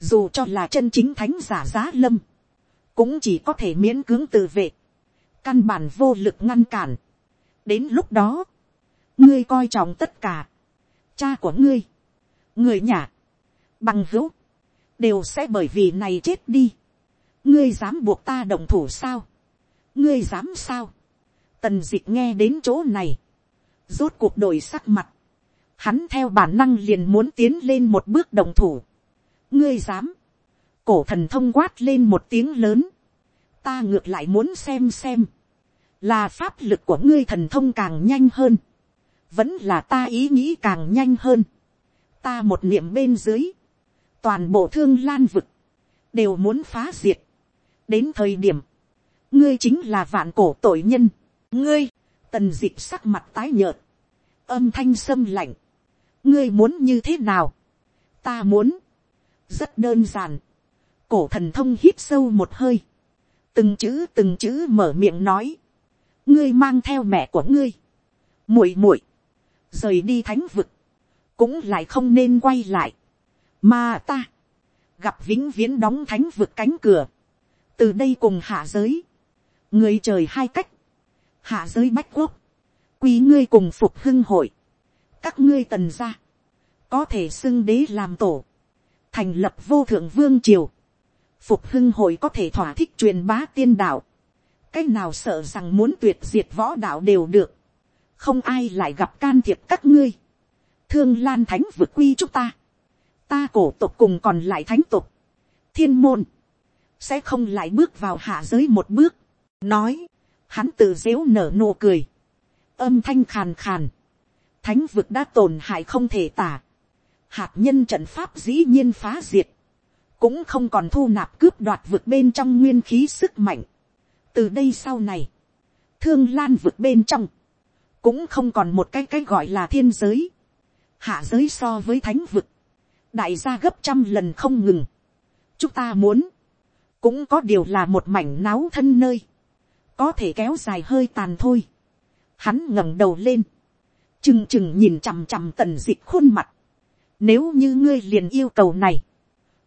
dù cho là chân chính thánh giả giá lâm, cũng chỉ có thể miễn cưỡng tự vệ, căn bản vô lực ngăn cản. đến lúc đó, ngươi coi trọng tất cả, cha của ngươi, người nhà, bằng hữu, đều sẽ bởi vì này chết đi. ngươi dám buộc ta động thủ sao. ngươi dám sao. tần d ị c h nghe đến chỗ này, rốt cuộc đổi sắc mặt. hắn theo bản năng liền muốn tiến lên một bước đồng thủ. ngươi dám cổ thần thông quát lên một tiếng lớn. ta ngược lại muốn xem xem. là pháp lực của ngươi thần thông càng nhanh hơn. vẫn là ta ý nghĩ càng nhanh hơn. ta một niệm bên dưới toàn bộ thương lan vực, đều muốn phá diệt. đến thời điểm, ngươi chính là vạn cổ tội nhân, ngươi, tần dịp sắc mặt tái nhợt, âm thanh sâm lạnh, ngươi muốn như thế nào, ta muốn, rất đơn giản, cổ thần thông hít sâu một hơi, từng chữ từng chữ mở miệng nói, ngươi mang theo mẹ của ngươi, muội muội, rời đi thánh vực, cũng lại không nên quay lại, mà ta, gặp vĩnh viễn đóng thánh vực cánh cửa. Từ đây cùng hạ giới. Người trời hai cách. Hạ giới bách quốc. Quý ngươi cùng phục hưng hội. Các ngươi tần gia. Có thể xưng đế làm tổ. Thành lập vô thượng vương triều. Phục hưng hội có thể thỏa thích truyền bá tiên đạo. Cách nào sợ rằng muốn tuyệt diệt võ đạo đều được. Không ai lại gặp can thiệp các ngươi. Thương lan thánh vượt quy chúng ta. Ta cổ tộc cùng còn lại thánh tộc, thiên môn, sẽ không lại bước vào hạ giới một bước, nói, hắn tự dếu nở nụ cười, âm thanh khàn khàn, thánh vực đã tổn hại không thể tả, hạt nhân trận pháp dĩ nhiên phá diệt, cũng không còn thu nạp cướp đoạt vực bên trong nguyên khí sức mạnh. từ đây sau này, thương lan vực bên trong, cũng không còn một cái cái gọi là thiên giới, hạ giới so với thánh vực, đại gia gấp trăm lần không ngừng. chúng ta muốn, cũng có điều là một mảnh náo thân nơi, có thể kéo dài hơi tàn thôi. Hắn ngẩng đầu lên, chừng chừng nhìn chằm chằm tần d ị khuôn mặt. nếu như ngươi liền yêu cầu này,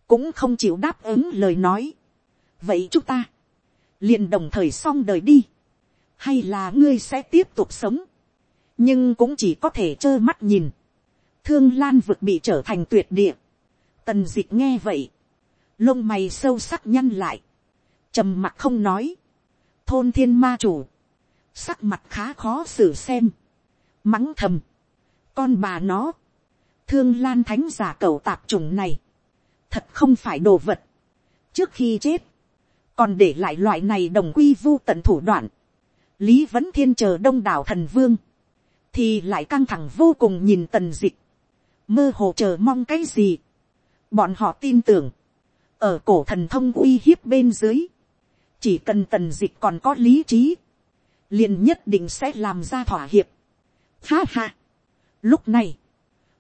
cũng không chịu đáp ứng lời nói. vậy chúng ta, liền đồng thời xong đời đi, hay là ngươi sẽ tiếp tục sống, nhưng cũng chỉ có thể trơ mắt nhìn, thương lan vực bị trở thành tuyệt địa, tần d ị c h nghe vậy, lông mày sâu sắc nhăn lại, trầm mặt không nói, thôn thiên ma chủ, sắc mặt khá khó xử xem, mắng thầm, con bà nó, thương lan thánh giả cầu tạp trùng này, thật không phải đồ vật. trước khi chết, còn để lại loại này đồng quy vu tận thủ đoạn. lý vẫn thiên chờ đông đảo thần vương, thì lại căng thẳng vô cùng nhìn tần dịch, mơ hồ chờ mong cái gì. bọn họ tin tưởng, ở cổ thần thông uy hiếp bên dưới, chỉ cần tần dịch còn có lý trí, liền nhất định sẽ làm ra thỏa hiệp. Ha ha. lúc này,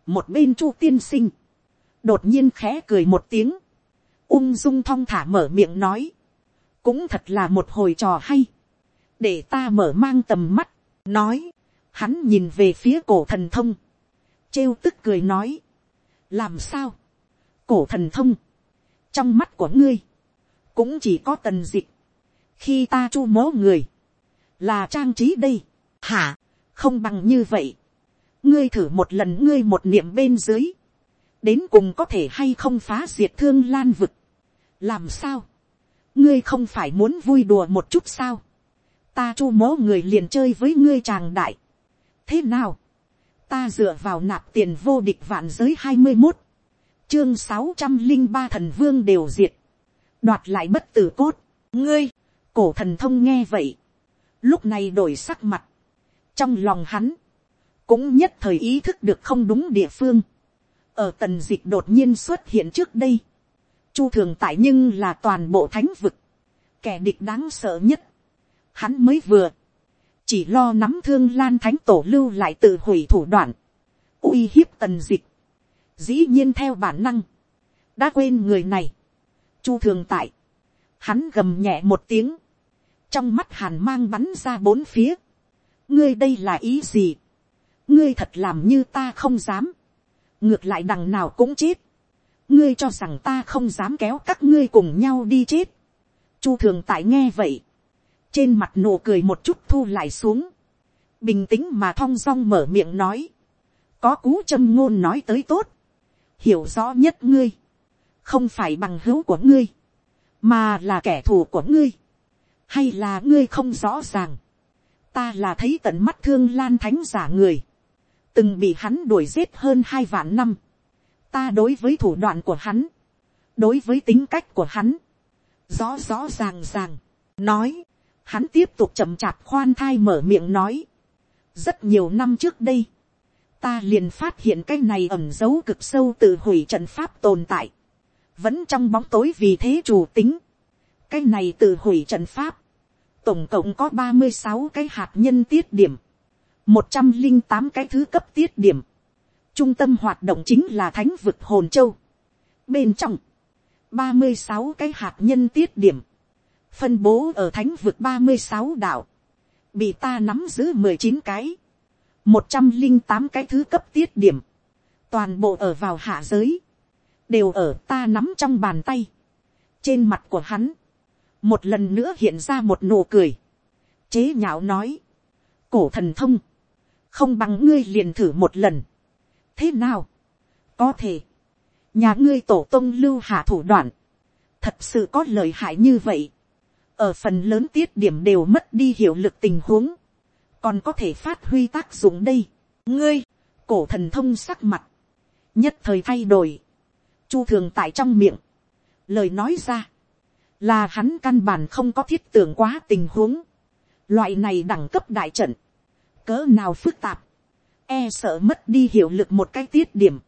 một bên chu tiên sinh, đột nhiên khẽ cười một tiếng, ung dung thong thả mở miệng nói, cũng thật là một hồi trò hay, để ta mở mang tầm mắt, nói, hắn nhìn về phía cổ thần thông, trêu tức cười nói, làm sao, cổ thần thông, trong mắt của ngươi, cũng chỉ có tần dịch, khi ta chu mố người, là trang trí đây, hả, không bằng như vậy, ngươi thử một lần ngươi một niệm bên dưới, đến cùng có thể hay không phá diệt thương lan vực. làm sao, ngươi không phải muốn vui đùa một chút sao, ta chu mố người liền chơi với ngươi chàng đại. thế nào, ta dựa vào nạp tiền vô địch vạn giới hai mươi một, chương sáu trăm linh ba thần vương đều diệt, đoạt lại bất tử cốt, ngươi, cổ thần thông nghe vậy, lúc này đổi sắc mặt, trong lòng hắn, cũng nhất thời ý thức được không đúng địa phương, ở tần dịch đột nhiên xuất hiện trước đây, chu thường tại nhưng là toàn bộ thánh vực, kẻ địch đáng sợ nhất, hắn mới vừa, chỉ lo nắm thương lan thánh tổ lưu lại tự hủy thủ đoạn, uy hiếp tần dịch, dĩ nhiên theo bản năng, đã quên người này, chu thường tại, hắn gầm nhẹ một tiếng, trong mắt hàn mang bắn ra bốn phía, ngươi đây là ý gì, ngươi thật làm như ta không dám, ngược lại đằng nào cũng chết, ngươi cho rằng ta không dám kéo các ngươi cùng nhau đi chết. chu thường tại nghe vậy, trên mặt nụ cười một chút thu lại xuống, bình tĩnh mà thong dong mở miệng nói, có cú châm ngôn nói tới tốt, hiểu rõ nhất ngươi, không phải bằng hữu của ngươi, mà là kẻ thù của ngươi, hay là ngươi không rõ ràng, ta là thấy tận mắt thương lan thánh giả người, từng bị hắn đuổi giết hơn hai vạn năm. Ta đối với thủ đoạn của hắn, đối với tính cách của hắn, rõ rõ ràng ràng, nói, hắn tiếp tục chậm chạp khoan thai mở miệng nói. rất nhiều năm trước đây, ta liền phát hiện cái này ẩm dấu cực sâu tự hủy trận pháp tồn tại, vẫn trong bóng tối vì thế chủ tính. cái này tự hủy trận pháp, tổng cộng có ba mươi sáu cái hạt nhân tiết điểm, một trăm linh tám cái thứ cấp tiết điểm, trung tâm hoạt động chính là thánh vực hồn châu. bên trong, ba mươi sáu cái hạt nhân tiết điểm, phân bố ở thánh vực ba mươi sáu đảo, bị ta nắm giữ mười chín cái, một trăm linh tám cái thứ cấp tiết điểm, toàn bộ ở vào hạ giới, đều ở ta nắm trong bàn tay. trên mặt của hắn, một lần nữa hiện ra một nụ cười, chế nhạo nói, cổ thần thông, không bằng ngươi liền thử một lần. thế nào, có thể, nhà ngươi tổ tông lưu hạ thủ đoạn, thật sự có lời hại như vậy, ở phần lớn tiết điểm đều mất đi hiệu lực tình huống, còn có thể phát huy tác dụng đây. ngươi, cổ thần thông sắc mặt, nhất thời thay đổi, chu thường tại trong miệng, lời nói ra, là hắn căn bản không có thiết tưởng quá tình huống, loại này đẳng cấp đại trận, cỡ nào phức tạp, e sợ mất đi hiệu lực một cái tiết điểm,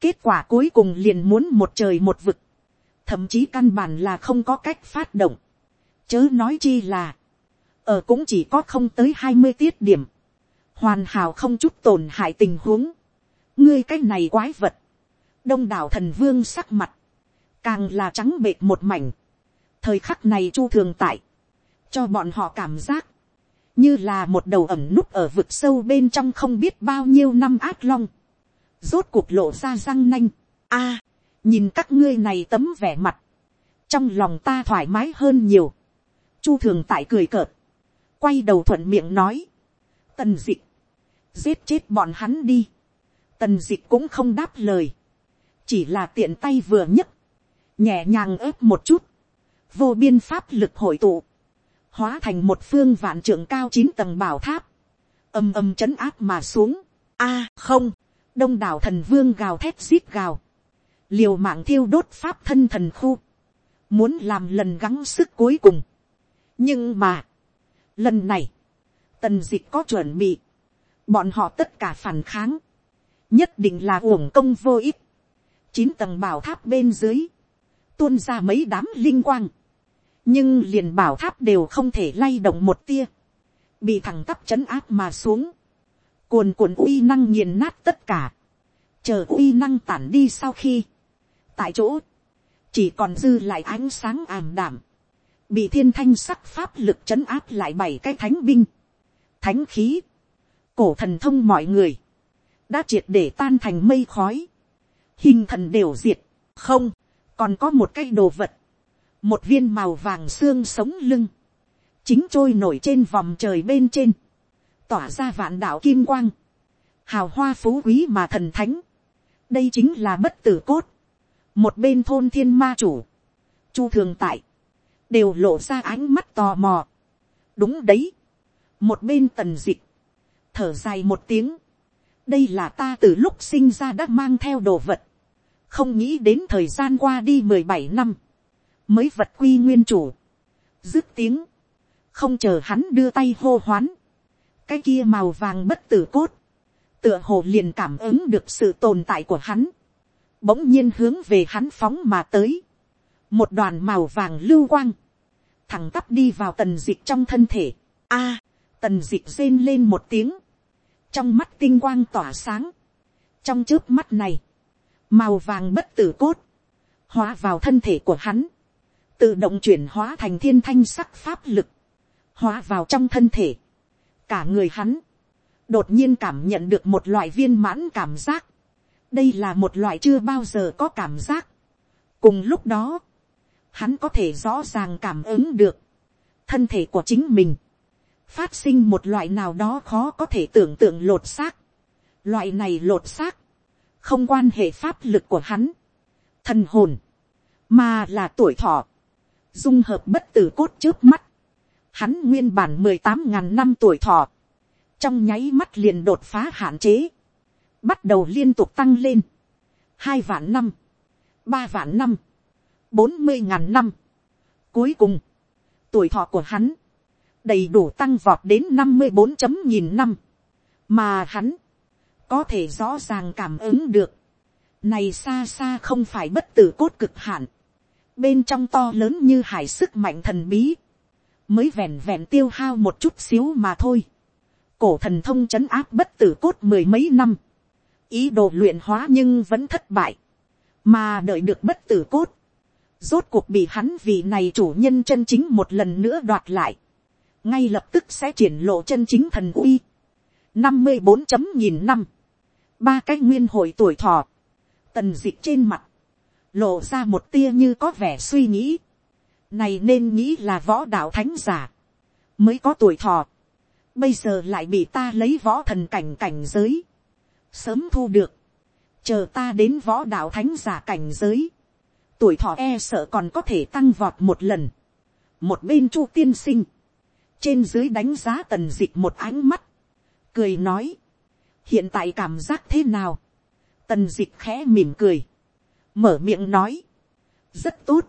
kết quả cuối cùng liền muốn một trời một vực, thậm chí căn bản là không có cách phát động, chớ nói chi là, ở cũng chỉ có không tới hai mươi tiết điểm, hoàn hảo không chút tổn hại tình huống, ngươi cái này quái vật, đông đảo thần vương sắc mặt, càng là trắng bệt một mảnh, thời khắc này chu thường tại, cho bọn họ cảm giác, như là một đầu ẩm núp ở vực sâu bên trong không biết bao nhiêu năm át long, rốt cuộc lộ ra răng nanh, a, nhìn các ngươi này tấm vẻ mặt, trong lòng ta thoải mái hơn nhiều, chu thường tại cười cợt, quay đầu thuận miệng nói, tần d ị giết chết bọn hắn đi, tần d ị cũng không đáp lời, chỉ là tiện tay vừa nhấc, nhẹ nhàng ớp một chút, vô biên pháp lực hội tụ, hóa thành một phương vạn trưởng cao chín tầng bảo tháp, âm âm c h ấ n áp mà xuống, a không, đông đảo thần vương gào thét zip gào, liều mạng thiêu đốt pháp thân thần khu, muốn làm lần gắng sức cuối cùng. nhưng mà, lần này, tần d ị c h có chuẩn bị, bọn họ tất cả phản kháng, nhất định là uổng công vô ích, chín tầng bảo tháp bên dưới, tuôn ra mấy đám linh quang, nhưng liền bảo tháp đều không thể lay động một tia, bị thẳng tắp chấn áp mà xuống, cuồn cuộn uy năng nghiền nát tất cả, chờ uy năng tản đi sau khi, tại chỗ, chỉ còn dư lại ánh sáng ảm đảm, bị thiên thanh sắc pháp lực chấn áp lại bảy cái thánh binh, thánh khí, cổ thần thông mọi người, đã triệt để tan thành mây khói, hình thần đều diệt, không, còn có một cái đồ vật, một viên màu vàng xương sống lưng, chính trôi nổi trên vòng trời bên trên, tỏa ra vạn đạo kim quang, hào hoa phú quý mà thần thánh, đây chính là bất tử cốt, một bên thôn thiên ma chủ, chu thường tại, đều lộ ra ánh mắt tò mò, đúng đấy, một bên tần dịch, thở dài một tiếng, đây là ta từ lúc sinh ra đã mang theo đồ vật, không nghĩ đến thời gian qua đi mười bảy năm, mới vật quy nguyên chủ, dứt tiếng, không chờ hắn đưa tay hô hoán, cái kia màu vàng bất tử cốt, tựa hồ liền cảm ứng được sự tồn tại của hắn, bỗng nhiên hướng về hắn phóng mà tới, một đoàn màu vàng lưu quang, thẳng tắp đi vào tần dịch trong thân thể, a, tần dịch rên lên một tiếng, trong mắt tinh quang tỏa sáng, trong trước mắt này, màu vàng bất tử cốt, hóa vào thân thể của hắn, tự động chuyển hóa thành thiên thanh sắc pháp lực, hóa vào trong thân thể. cả người hắn, đột nhiên cảm nhận được một loại viên mãn cảm giác. đây là một loại chưa bao giờ có cảm giác. cùng lúc đó, hắn có thể rõ ràng cảm ứng được, thân thể của chính mình, phát sinh một loại nào đó khó có thể tưởng tượng lột xác. loại này lột xác, không quan hệ pháp lực của hắn, thần hồn, mà là tuổi thọ dung hợp bất tử cốt trước mắt, hắn nguyên bản mười tám ngàn năm tuổi thọ, trong nháy mắt liền đột phá hạn chế, bắt đầu liên tục tăng lên, hai vạn năm, ba vạn năm, bốn mươi ngàn năm. Cuối cùng, tuổi thọ của hắn, đầy đủ tăng vọt đến năm mươi bốn chấm nghìn năm, mà hắn, có thể rõ ràng cảm ứng được, này xa xa không phải bất tử cốt cực hạn, bên trong to lớn như hải sức mạnh thần bí, mới vẹn vẹn tiêu hao một chút xíu mà thôi. cổ thần thông c h ấ n áp bất tử cốt mười mấy năm, ý đồ luyện hóa nhưng vẫn thất bại, mà đợi được bất tử cốt, rốt cuộc bị hắn vì này chủ nhân chân chính một lần nữa đoạt lại, ngay lập tức sẽ triển lộ chân chính thần uy, năm mươi bốn chấm nghìn năm, ba cái nguyên hội tuổi thọ, tần d ị trên mặt, lộ ra một tia như có vẻ suy nghĩ. Này nên nghĩ là võ đạo thánh giả, mới có tuổi thọ. Bây giờ lại bị ta lấy võ thần cảnh cảnh giới. Sớm thu được. Chờ ta đến võ đạo thánh giả cảnh giới. Tuổi thọ e sợ còn có thể tăng vọt một lần. Một bên chu tiên sinh. Trên dưới đánh giá tần dịch một ánh mắt. Cười nói. Hiện tại cảm giác thế nào? Tần dịch khẽ mỉm cười mở miệng nói, rất tốt,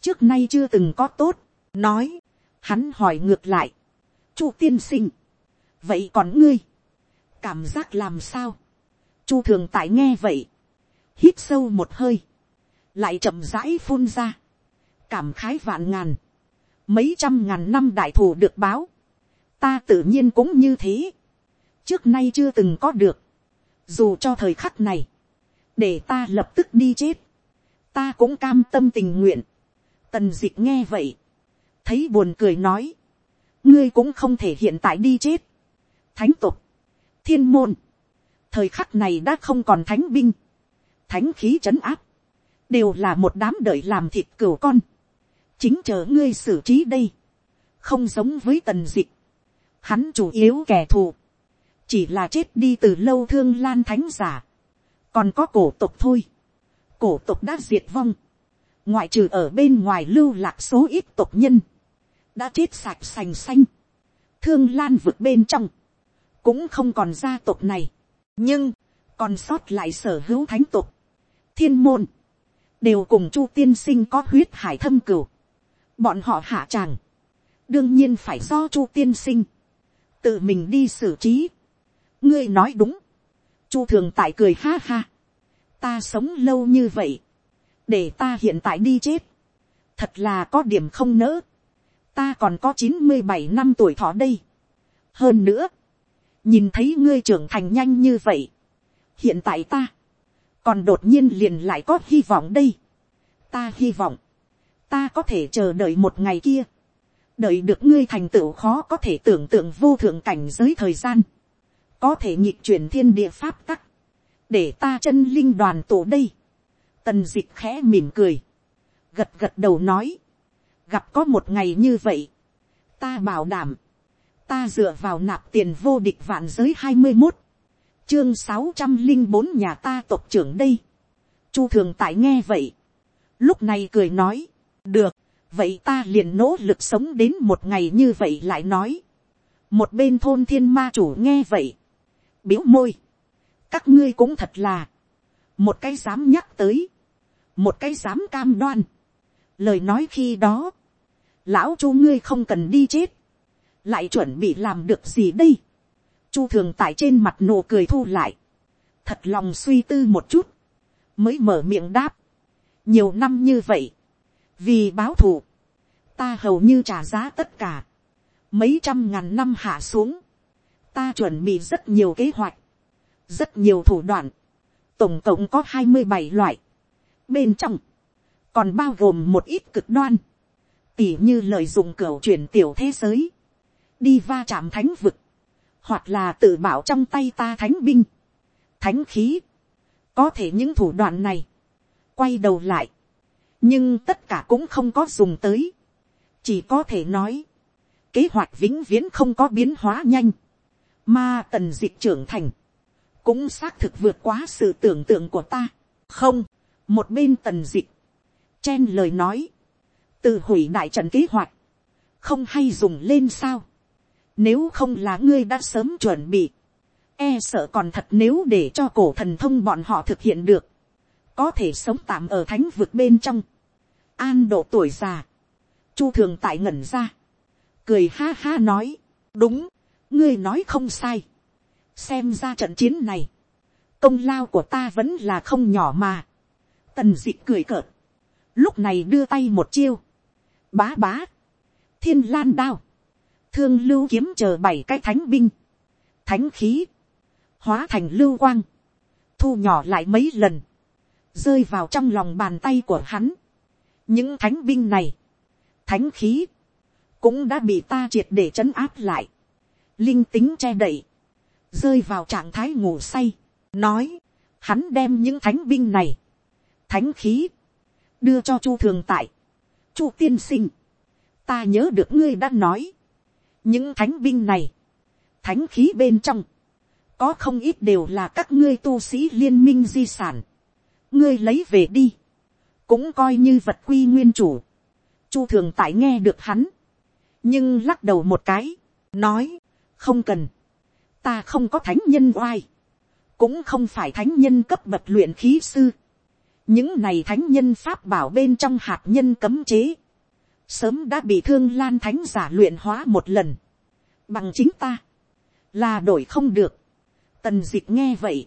trước nay chưa từng có tốt, nói, hắn hỏi ngược lại, chu tiên sinh, vậy còn ngươi, cảm giác làm sao, chu thường tại nghe vậy, hít sâu một hơi, lại chậm rãi phun ra, cảm khái vạn ngàn, mấy trăm ngàn năm đại thù được báo, ta tự nhiên cũng như thế, trước nay chưa từng có được, dù cho thời khắc này, để ta lập tức đi chết, ta cũng cam tâm tình nguyện, tần d ị c h nghe vậy, thấy buồn cười nói, ngươi cũng không thể hiện tại đi chết, thánh tục, thiên môn, thời khắc này đã không còn thánh binh, thánh khí c h ấ n áp, đều là một đám đợi làm thịt cửu con, chính chờ ngươi xử trí đây, không giống với tần d ị c h hắn chủ yếu kẻ thù, chỉ là chết đi từ lâu thương lan thánh giả, còn có cổ tục thôi, cổ tục đã diệt vong, ngoại trừ ở bên ngoài lưu lạc số ít tục nhân, đã chết sạch sành xanh, thương lan vượt bên trong, cũng không còn gia tộc này, nhưng còn sót lại sở hữu thánh tục, thiên môn, đều cùng chu tiên sinh có huyết hải thâm cửu, bọn họ hạ tràng, đương nhiên phải do chu tiên sinh, tự mình đi xử trí, ngươi nói đúng, chu thường tại cười ha ha, ta sống lâu như vậy, để ta hiện tại đi chết, thật là có điểm không nỡ, ta còn có chín mươi bảy năm tuổi thọ đây. hơn nữa, nhìn thấy ngươi trưởng thành nhanh như vậy, hiện tại ta, còn đột nhiên liền lại có hy vọng đây. ta hy vọng, ta có thể chờ đợi một ngày kia, đợi được ngươi thành tựu khó có thể tưởng tượng vô thượng cảnh giới thời gian, có thể nhịp chuyển thiên địa pháp tắc, để ta chân linh đoàn tổ đây. tần d khẽ mỉm cười, gật gật đầu nói, gặp có một ngày như vậy, ta bảo đảm, ta dựa vào nạp tiền vô địch vạn giới hai mươi một, chương sáu trăm linh bốn nhà ta tộc trưởng đây. chu thường tại nghe vậy, lúc này cười nói, được, vậy ta liền nỗ lực sống đến một ngày như vậy lại nói. một bên thôn thiên ma chủ nghe vậy, biếu môi, các ngươi cũng thật là, một cái dám nhắc tới, một cái dám cam đoan, lời nói khi đó, lão chu ngươi không cần đi chết, lại chuẩn bị làm được gì đây, chu thường tại trên mặt nụ cười thu lại, thật lòng suy tư một chút, mới mở miệng đáp, nhiều năm như vậy, vì báo thù, ta hầu như trả giá tất cả, mấy trăm ngàn năm hạ xuống, ta chuẩn bị rất nhiều kế hoạch, rất nhiều thủ đoạn, tổng cộng có hai mươi bảy loại. Bên trong, còn bao gồm một ít cực đoan, tỉ như lợi dụng cửa chuyển tiểu thế giới, đi va chạm thánh vực, hoặc là tự bảo trong tay ta thánh binh, thánh khí. Có thể những thủ đoạn này, quay đầu lại, nhưng tất cả cũng không có dùng tới, chỉ có thể nói, kế hoạch vĩnh viễn không có biến hóa nhanh, mà tần dịch trưởng thành, cũng xác thực vượt quá sự tưởng tượng của ta. không, một bên tần dịch. Chen lời nói, từ hủy đại trận kế hoạch, không hay dùng lên sao. nếu không là ngươi đã sớm chuẩn bị, e sợ còn thật nếu để cho cổ thần thông bọn họ thực hiện được, có thể sống tạm ở thánh vực bên trong, an độ tuổi già, chu thường tại ngẩn ra, cười ha ha nói, đúng, ngươi nói không sai, xem ra trận chiến này, công lao của ta vẫn là không nhỏ mà. tần d ị cười cợt, lúc này đưa tay một chiêu, bá bá, thiên lan đao, thương lưu kiếm chờ bảy cái thánh binh, thánh khí, hóa thành lưu quang, thu nhỏ lại mấy lần, rơi vào trong lòng bàn tay của hắn. những thánh binh này, thánh khí, cũng đã bị ta triệt để trấn áp lại, linh tính che đậy, rơi vào trạng thái ngủ say, nói, hắn đem những thánh binh này, thánh khí, đưa cho chu thường tại, chu tiên sinh, ta nhớ được ngươi đã nói, những thánh binh này, thánh khí bên trong, có không ít đều là các ngươi tu sĩ liên minh di sản, ngươi lấy về đi, cũng coi như vật quy nguyên chủ, chu thường tại nghe được hắn, nhưng lắc đầu một cái, nói, không cần, ta không có thánh nhân oai, cũng không phải thánh nhân cấp bậc luyện khí sư, những này thánh nhân pháp bảo bên trong hạt nhân cấm chế, sớm đã bị thương lan thánh giả luyện hóa một lần, bằng chính ta, là đổi không được. Tần dịch nghe vậy,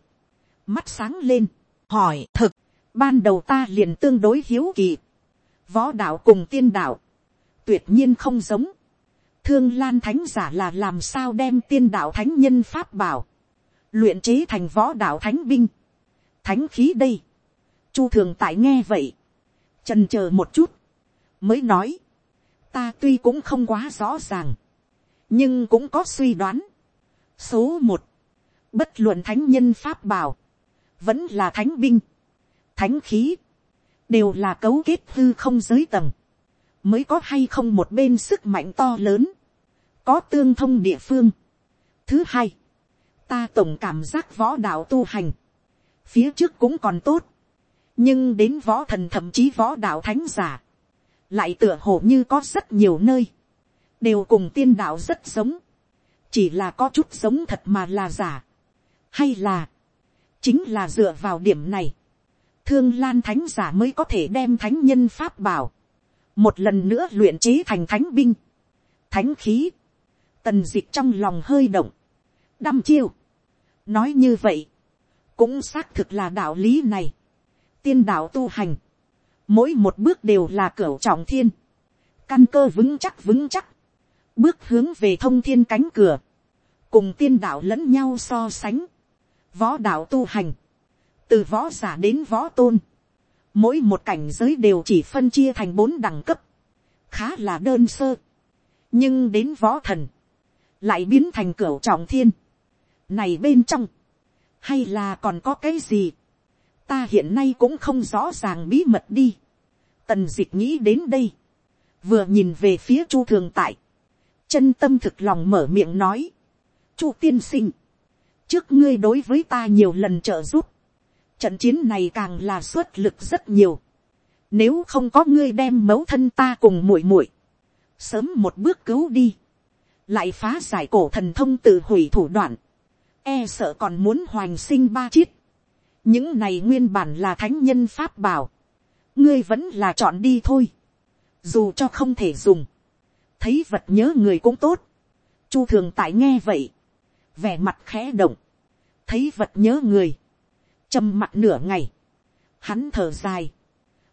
mắt sáng lên, hỏi thực, ban đầu ta liền tương đối hiếu kỳ, võ đạo cùng tiên đạo, tuyệt nhiên không giống, thương lan thánh giả là làm sao đem tiên đạo thánh nhân pháp bảo, luyện chế thành võ đạo thánh binh, thánh khí đây, chu thường tại nghe vậy, trần c h ờ một chút, mới nói, ta tuy cũng không quá rõ ràng, nhưng cũng có suy đoán. số một, bất luận thánh nhân pháp bảo, vẫn là thánh binh, thánh khí, đều là cấu kết hư không giới tầng, mới có hay không một bên sức mạnh to lớn, có tương thông địa phương. thứ hai, ta tổng cảm giác võ đạo tu hành, phía trước cũng còn tốt, nhưng đến võ thần thậm chí võ đạo thánh giả, lại tựa hồ như có rất nhiều nơi, đều cùng tiên đạo rất giống, chỉ là có chút giống thật mà là giả, hay là, chính là dựa vào điểm này, thương lan thánh giả mới có thể đem thánh nhân pháp bảo, một lần nữa luyện chế thành thánh binh, thánh khí, tần d ị c h trong lòng hơi động, đăm chiêu, nói như vậy, cũng xác thực là đạo lý này, tiên đạo tu hành, mỗi một bước đều là cửa trọng thiên, căn cơ vững chắc vững chắc, bước hướng về thông thiên cánh cửa, cùng tiên đạo lẫn nhau so sánh, võ đạo tu hành, từ võ giả đến võ tôn, mỗi một cảnh giới đều chỉ phân chia thành bốn đẳng cấp, khá là đơn sơ, nhưng đến võ thần, lại biến thành cửa trọng thiên, này bên trong, hay là còn có cái gì, ta hiện nay cũng không rõ ràng bí mật đi. tần diệt nghĩ đến đây, vừa nhìn về phía chu thường tại, chân tâm thực lòng mở miệng nói, chu tiên sinh, trước ngươi đối với ta nhiều lần trợ giúp, trận chiến này càng là xuất lực rất nhiều, nếu không có ngươi đem mẫu thân ta cùng muội muội, sớm một bước cứu đi, lại phá giải cổ thần thông tự hủy thủ đoạn, e sợ còn muốn hoành sinh ba chiết, những này nguyên bản là thánh nhân pháp bảo, ngươi vẫn là chọn đi thôi, dù cho không thể dùng, thấy vật nhớ người cũng tốt, chu thường tại nghe vậy, vẻ mặt khẽ động, thấy vật nhớ người, trầm mặt nửa ngày, hắn thở dài,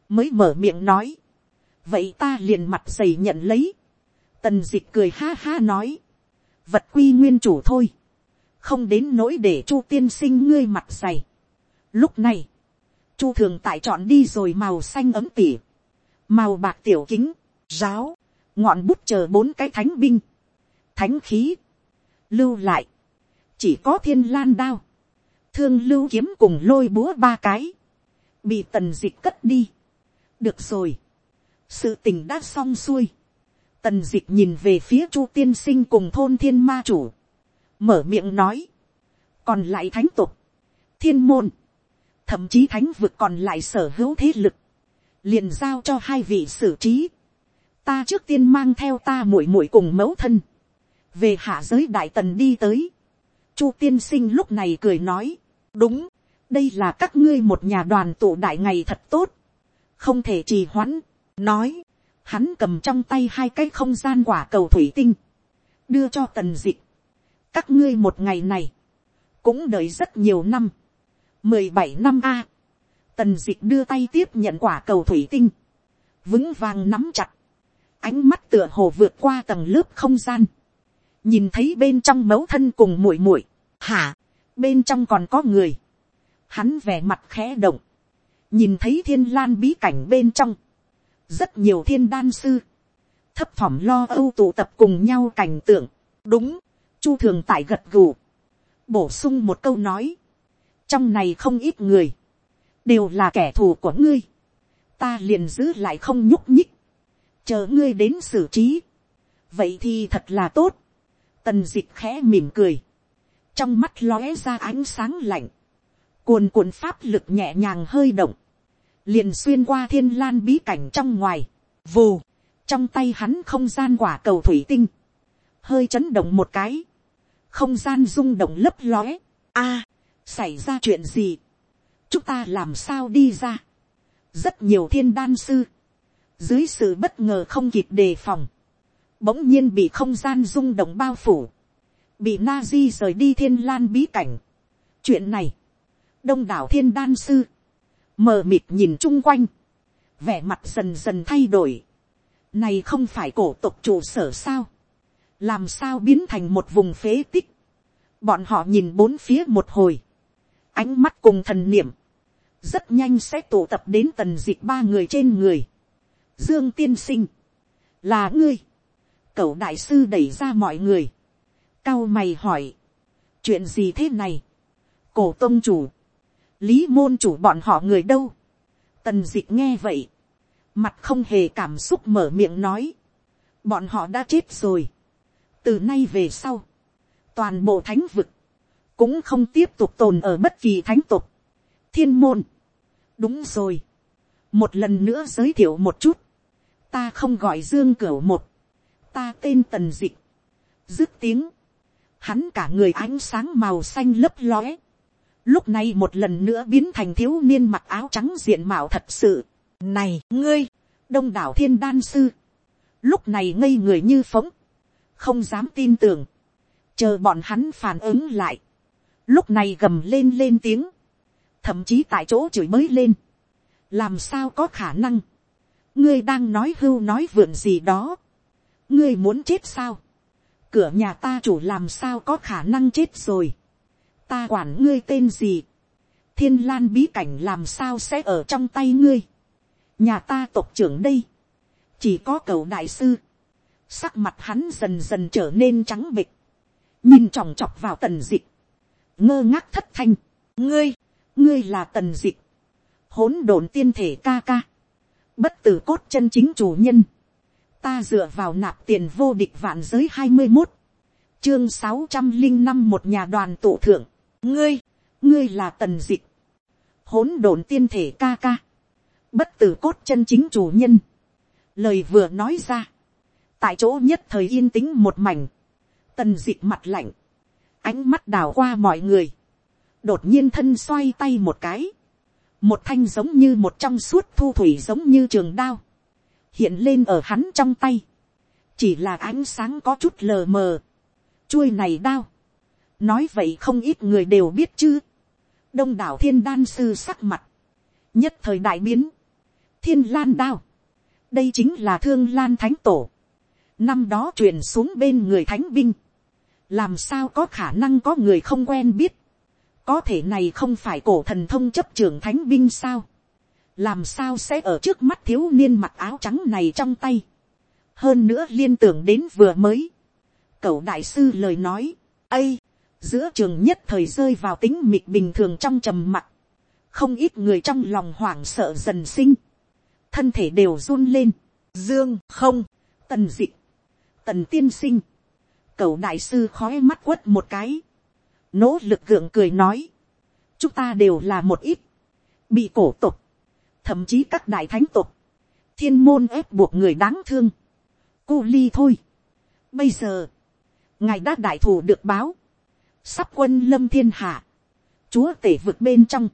mới mở miệng nói, vậy ta liền mặt dày nhận lấy, tần d ị c h cười ha ha nói, vật quy nguyên chủ thôi, không đến nỗi để chu tiên sinh ngươi mặt dày, Lúc này, chu thường tại chọn đi rồi màu xanh ấm tỉ, màu bạc tiểu kính, ráo, ngọn bút chờ bốn cái thánh binh, thánh khí, lưu lại, chỉ có thiên lan đao, thương lưu kiếm cùng lôi búa ba cái, bị tần dịch cất đi. được rồi, sự tình đã xong xuôi, tần dịch nhìn về phía chu tiên sinh cùng thôn thiên ma chủ, mở miệng nói, còn lại thánh tục, thiên môn, thậm chí thánh vực còn lại sở hữu thế lực, liền giao cho hai vị xử trí. ta trước tiên mang theo ta muội muội cùng mẫu thân, về hạ giới đại tần đi tới. chu tiên sinh lúc này cười nói, đúng, đây là các ngươi một nhà đoàn tụ đại ngày thật tốt, không thể trì hoãn, nói, hắn cầm trong tay hai cái không gian quả cầu thủy tinh, đưa cho tần d ị các ngươi một ngày này, cũng đợi rất nhiều năm, mười bảy năm a, tần d ị đưa tay tiếp nhận quả cầu thủy tinh, vững vàng nắm chặt, ánh mắt tựa hồ vượt qua tầng lớp không gian, nhìn thấy bên trong mấu thân cùng muội muội, hả, bên trong còn có người, hắn vẻ mặt khẽ động, nhìn thấy thiên lan bí cảnh bên trong, rất nhiều thiên đan sư, thấp thỏm lo âu tụ tập cùng nhau cảnh tượng, đúng, chu thường tại gật gù, bổ sung một câu nói, trong này không ít người, đều là kẻ thù của ngươi, ta liền giữ lại không nhúc nhích, chờ ngươi đến xử trí, vậy thì thật là tốt, tần d ị c h khẽ mỉm cười, trong mắt lóe ra ánh sáng lạnh, cuồn cuộn pháp lực nhẹ nhàng hơi động, liền xuyên qua thiên lan bí cảnh trong ngoài, vù, trong tay hắn không gian quả cầu thủy tinh, hơi chấn động một cái, không gian rung động lấp lóe, a, xảy ra chuyện gì, chúng ta làm sao đi ra, rất nhiều thiên đan sư, dưới sự bất ngờ không kịp đề phòng, bỗng nhiên bị không gian rung động bao phủ, bị na di rời đi thiên lan bí cảnh. chuyện này, đông đảo thiên đan sư, mờ mịt nhìn chung quanh, vẻ mặt dần dần thay đổi, này không phải cổ tộc trụ sở sao, làm sao biến thành một vùng phế tích, bọn họ nhìn bốn phía một hồi, ánh mắt cùng thần niệm, rất nhanh sẽ tụ tập đến tần dịch ba người trên người. Dương tiên sinh, là ngươi, cậu đại sư đẩy ra mọi người, cao mày hỏi, chuyện gì thế này, cổ tôn chủ, lý môn chủ bọn họ người đâu, tần dịch nghe vậy, mặt không hề cảm xúc mở miệng nói, bọn họ đã chết rồi, từ nay về sau, toàn bộ thánh vực, cũng không tiếp tục tồn ở bất kỳ thánh tục, thiên môn, đúng rồi, một lần nữa giới thiệu một chút, ta không gọi dương cửu một, ta tên tần dịch, dứt tiếng, hắn cả người ánh sáng màu xanh lấp lóe, lúc này một lần nữa biến thành thiếu niên mặc áo trắng diện mạo thật sự, này ngươi, đông đảo thiên đan sư, lúc này ngây người như phóng, không dám tin tưởng, chờ bọn hắn phản ứng lại, lúc này gầm lên lên tiếng, thậm chí tại chỗ chửi mới lên, làm sao có khả năng, ngươi đang nói hưu nói vượn gì đó, ngươi muốn chết sao, cửa nhà ta chủ làm sao có khả năng chết rồi, ta quản ngươi tên gì, thiên lan bí cảnh làm sao sẽ ở trong tay ngươi, nhà ta tộc trưởng đây, chỉ có cầu đại sư, sắc mặt hắn dần dần trở nên trắng bịch, nhìn chòng chọc vào tần dịch, ngơ ngác thất thanh, ngươi, ngươi là tần dịch, hỗn độn tiên thể ca ca, bất tử cốt chân chính chủ nhân, ta dựa vào nạp tiền vô địch vạn giới hai mươi một, chương sáu trăm linh năm một nhà đoàn tụ thượng, ngươi, ngươi là tần dịch, hỗn độn tiên thể ca ca, bất tử cốt chân chính chủ nhân, lời vừa nói ra, tại chỗ nhất thời yên tĩnh một mảnh, tần dịch mặt lạnh, ánh mắt đào qua mọi người, đột nhiên thân xoay tay một cái, một thanh giống như một trong suốt thu thủy giống như trường đao, hiện lên ở hắn trong tay, chỉ là ánh sáng có chút lờ mờ, chuôi này đao, nói vậy không ít người đều biết chứ, đông đảo thiên đan sư sắc mặt, nhất thời đại biến, thiên lan đao, đây chính là thương lan thánh tổ, năm đó truyền xuống bên người thánh binh, làm sao có khả năng có người không quen biết, có thể này không phải cổ thần thông chấp trưởng thánh binh sao, làm sao sẽ ở trước mắt thiếu niên mặc áo trắng này trong tay, hơn nữa liên tưởng đến vừa mới, cậu đại sư lời nói, ây, giữa trường nhất thời rơi vào tính mịt bình thường trong trầm mặc, không ít người trong lòng hoảng sợ dần sinh, thân thể đều run lên, dương không, tần d ị tần tiên sinh, cậu đại sư khói mắt quất một cái, nỗ lực gượng cười nói, chúng ta đều là một ít, bị cổ tục, thậm chí các đại thánh tục, thiên môn ép buộc người đáng thương, cu ly thôi. Bây giờ, ngài đã đại thủ được báo, sắp quân lâm thiên hạ, chúa tể vực bên trong,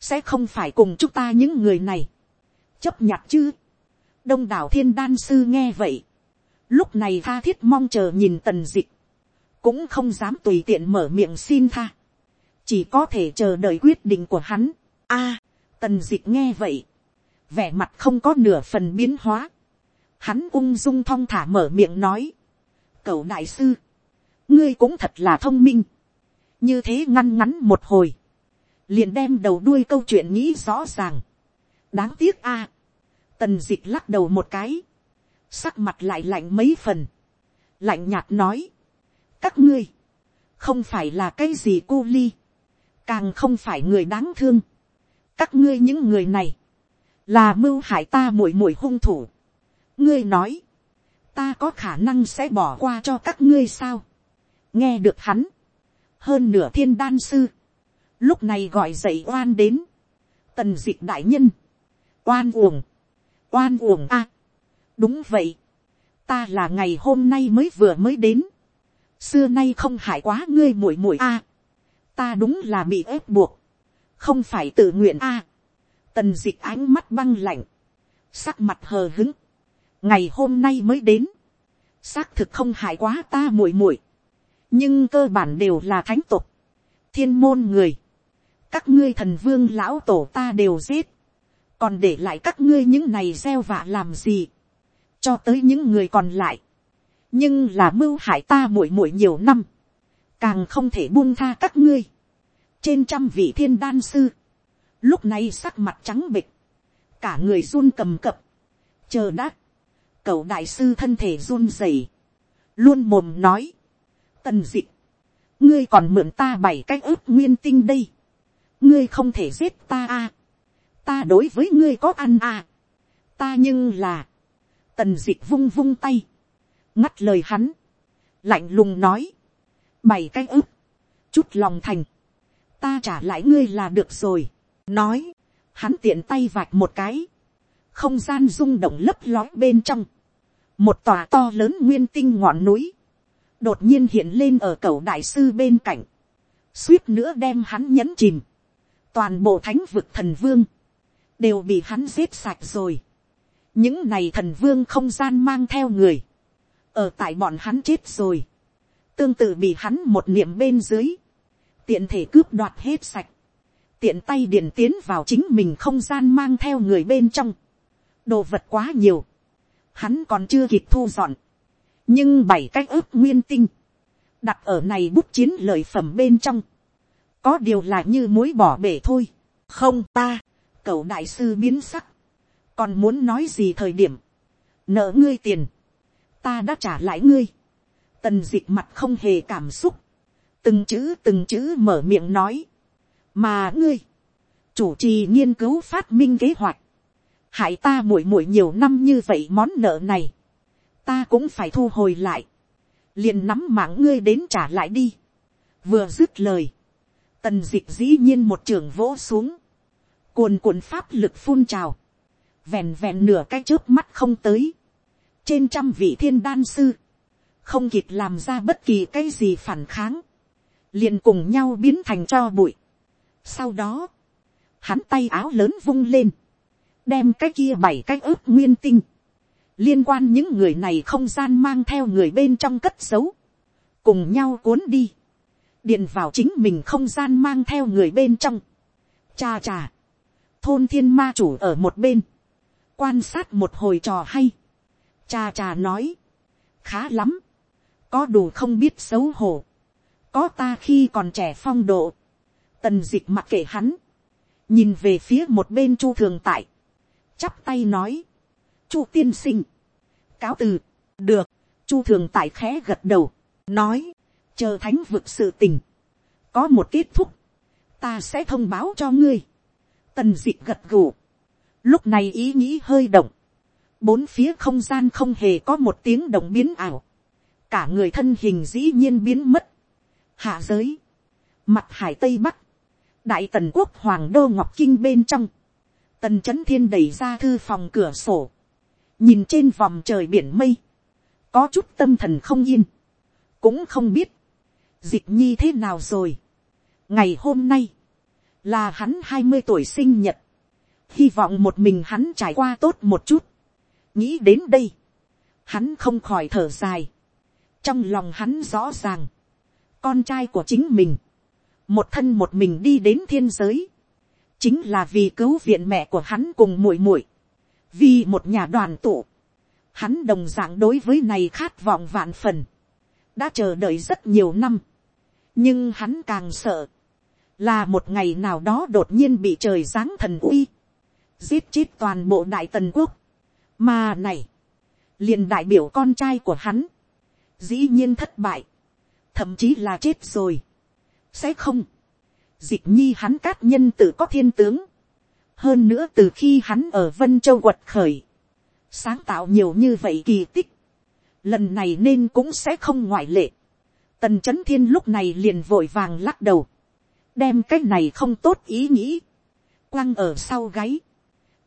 sẽ không phải cùng chúng ta những người này, chấp nhặt chứ. đông đảo thiên đan sư nghe vậy, lúc này tha thiết mong chờ nhìn tần dịch, cũng không dám tùy tiện mở miệng xin tha, chỉ có thể chờ đợi quyết định của hắn. A, tần dịch nghe vậy, vẻ mặt không có nửa phần biến hóa, hắn ung dung thong thả mở miệng nói, cậu đại sư, ngươi cũng thật là thông minh, như thế ngăn ngắn một hồi, liền đem đầu đuôi câu chuyện nghĩ rõ ràng, đáng tiếc a, tần dịch lắc đầu một cái, sắc mặt lại lạnh mấy phần, lạnh nhạt nói, các ngươi, không phải là cái gì cô ly, càng không phải người đáng thương, các ngươi những người này, là mưu hại ta muội muội hung thủ, ngươi nói, ta có khả năng sẽ bỏ qua cho các ngươi sao, nghe được hắn, hơn nửa thiên đan sư, lúc này gọi dậy oan đến, tần d ị c h đại nhân, oan uổng, oan uổng a, đúng vậy, ta là ngày hôm nay mới vừa mới đến, xưa nay không hại quá ngươi muội muội a, ta đúng là bị ép buộc, không phải tự nguyện a, tần d ị c h ánh mắt băng lạnh, sắc mặt hờ hứng, ngày hôm nay mới đến, xác thực không hại quá ta muội muội, nhưng cơ bản đều là thánh tục, thiên môn người, các ngươi thần vương lão tổ ta đều giết, còn để lại các ngươi những này gieo vạ làm gì, cho tới những người còn lại, nhưng là mưu hại ta muội muội nhiều năm, càng không thể buông tha các ngươi, trên trăm vị thiên đan sư, lúc này sắc mặt trắng bịch, cả người run cầm cập, chờ đã, cậu đại sư thân thể run rẩy, luôn mồm nói, tần d ị ngươi còn mượn ta bảy cách ướp nguyên tinh đây, ngươi không thể giết ta a, ta đối với ngươi có ăn a, ta nhưng là, tần d ị vung vung tay, ngắt lời hắn, lạnh lùng nói, bảy cái ướp, chút lòng thành, ta trả lại ngươi là được rồi. Nói, hắn tiện tay vạch một cái, không gian rung động lấp lói bên trong, một tòa to lớn nguyên tinh ngọn núi, đột nhiên hiện lên ở cầu đại sư bên cạnh, suýt nữa đem hắn nhấn chìm, toàn bộ thánh vực thần vương, đều bị hắn giết sạch rồi, những này thần vương không gian mang theo người, ở tại bọn hắn chết rồi, tương tự bị hắn một niệm bên dưới, tiện thể cướp đoạt hết sạch, tiện tay điện tiến vào chính mình không gian mang theo người bên trong, đồ vật quá nhiều, hắn còn chưa kịp thu dọn, nhưng bảy cái ướp nguyên tinh, đặt ở này bút chiến lợi phẩm bên trong, có điều là như mối bỏ bể thôi, không ta, cậu đại sư biến sắc, còn muốn nói gì thời điểm, nợ ngươi tiền, ta đã trả lại ngươi, tần d ị c h mặt không hề cảm xúc, từng chữ từng chữ mở miệng nói, mà ngươi, chủ trì nghiên cứu phát minh kế hoạch, hại ta muội muội nhiều năm như vậy món nợ này, ta cũng phải thu hồi lại, liền nắm mạng ngươi đến trả lại đi, vừa dứt lời, tần d ị c h dĩ nhiên một trường vỗ xuống, cuồn cuộn pháp lực phun trào, vẹn vẹn nửa cái trước mắt không tới, trên trăm vị thiên đan sư, không kịp làm ra bất kỳ cái gì phản kháng, liền cùng nhau biến thành cho bụi, sau đó, hắn tay áo lớn vung lên, đem cái kia bảy cái ướp nguyên tinh, liên quan những người này không gian mang theo người bên trong cất giấu, cùng nhau cuốn đi, điện vào chính mình không gian mang theo người bên trong. Cha cha, thôn thiên ma chủ ở một bên, quan sát một hồi trò hay, cha cha nói, khá lắm, có đủ không biết xấu hổ, có ta khi còn trẻ phong độ, tần d ị c h mặc kệ hắn, nhìn về phía một bên chu thường tại, chắp tay nói, chu tiên sinh, cáo từ, được, chu thường tại khẽ gật đầu, nói, chờ thánh vực sự tình, có một kết thúc, ta sẽ thông báo cho ngươi, tần d ị c h gật gù, lúc này ý nghĩ hơi động, bốn phía không gian không hề có một tiếng động biến ảo, cả người thân hình dĩ nhiên biến mất, hạ giới, mặt hải tây bắc, đại tần quốc hoàng đô ngọc kinh bên trong, tần c h ấ n thiên đẩy ra thư phòng cửa sổ, nhìn trên vòng trời biển mây, có chút tâm thần không yên, cũng không biết, dịch nhi thế nào rồi. ngày hôm nay, là hắn hai mươi tuổi sinh nhật, hy vọng một mình hắn trải qua tốt một chút, nghĩ đến đây, hắn không khỏi thở dài, trong lòng hắn rõ ràng, con trai của chính mình, một thân một mình đi đến thiên giới, chính là vì cứu viện mẹ của hắn cùng muội muội, vì một nhà đoàn tụ, hắn đồng d ạ n g đối với này khát vọng vạn phần, đã chờ đợi rất nhiều năm, nhưng hắn càng sợ, là một ngày nào đó đột nhiên bị trời giáng thần uy, giết chết toàn bộ đại tần quốc, mà này, liền đại biểu con trai của hắn, dĩ nhiên thất bại, thậm chí là chết rồi, sẽ không. Dịch nhi hắn cát nhân tự có thiên tướng. Hơn nữa từ khi hắn ở Vân Châu quật khởi. Sáng tạo nhiều như vậy kỳ tích. Lần này nên cũng sẽ không ngoại lệ. Tần chấn thiên lúc này liền vội vàng lắc đầu. Đem cái này không tốt ý nghĩ. Quăng ở sau gáy.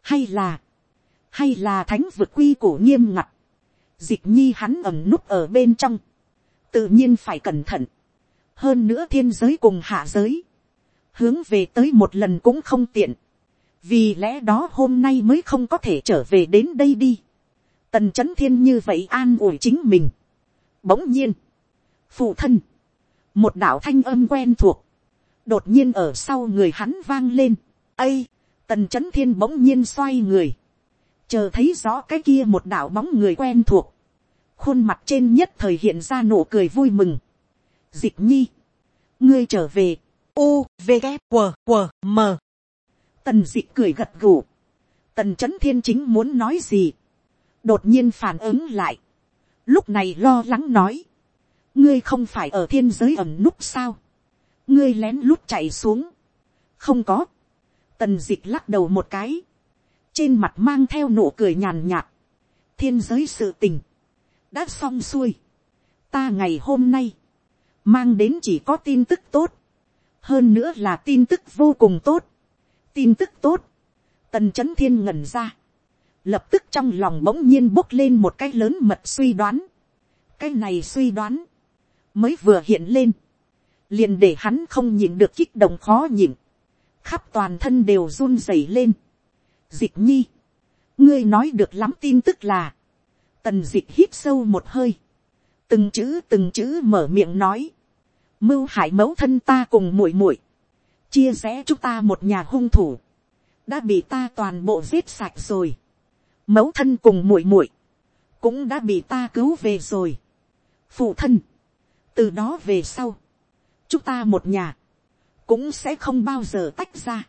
Hay là. Hay là thánh vực quy cổ nghiêm ngặt. Dịch nhi hắn ẩm núp ở bên trong. Tự nhiên phải cẩn thận. Hơn nữa thiên giới cùng hạ giới, hướng về tới một lần cũng không tiện, vì lẽ đó hôm nay mới không có thể trở về đến đây đi. tần c h ấ n thiên như vậy an ủi chính mình. bỗng nhiên, phụ thân, một đạo thanh âm quen thuộc, đột nhiên ở sau người hắn vang lên. ây, tần c h ấ n thiên bỗng nhiên xoay người, chờ thấy rõ cái kia một đạo bóng người quen thuộc, khuôn mặt trên nhất thời hiện ra nụ cười vui mừng. dịch nhi, ngươi trở về, u v g q q m Tần dịch cười gật gù. Tần chấn thiên chính muốn nói gì. Đột nhiên phản ứng lại. Lúc này lo lắng nói. Ngươi không phải ở thiên giới ẩm núp sao. Ngươi lén lút chạy xuống. Không có. Tần dịch lắc đầu một cái. Trên mặt mang theo nụ cười nhàn nhạt. Thiên giới sự tình. Đã xong xuôi. Ta ngày hôm nay. Mang đến chỉ có tin tức tốt. Hơn nữa là tin tức vô cùng tốt tin tức tốt, tần c h ấ n thiên ngẩn ra, lập tức trong lòng bỗng nhiên bốc lên một cái lớn mật suy đoán, cái này suy đoán, mới vừa hiện lên, liền để hắn không nhìn được kích động khó nhịn, khắp toàn thân đều run rẩy lên. Dịch nhi, ngươi nói được lắm tin tức là, tần dịch hít sâu một hơi, từng chữ từng chữ mở miệng nói, mưu hại mẫu thân ta cùng muội muội, chia rẽ chúng ta một nhà hung thủ, đã bị ta toàn bộ giết sạch rồi. mẫu thân cùng muội muội, cũng đã bị ta cứu về rồi. phụ thân, từ đó về sau, chúng ta một nhà, cũng sẽ không bao giờ tách ra.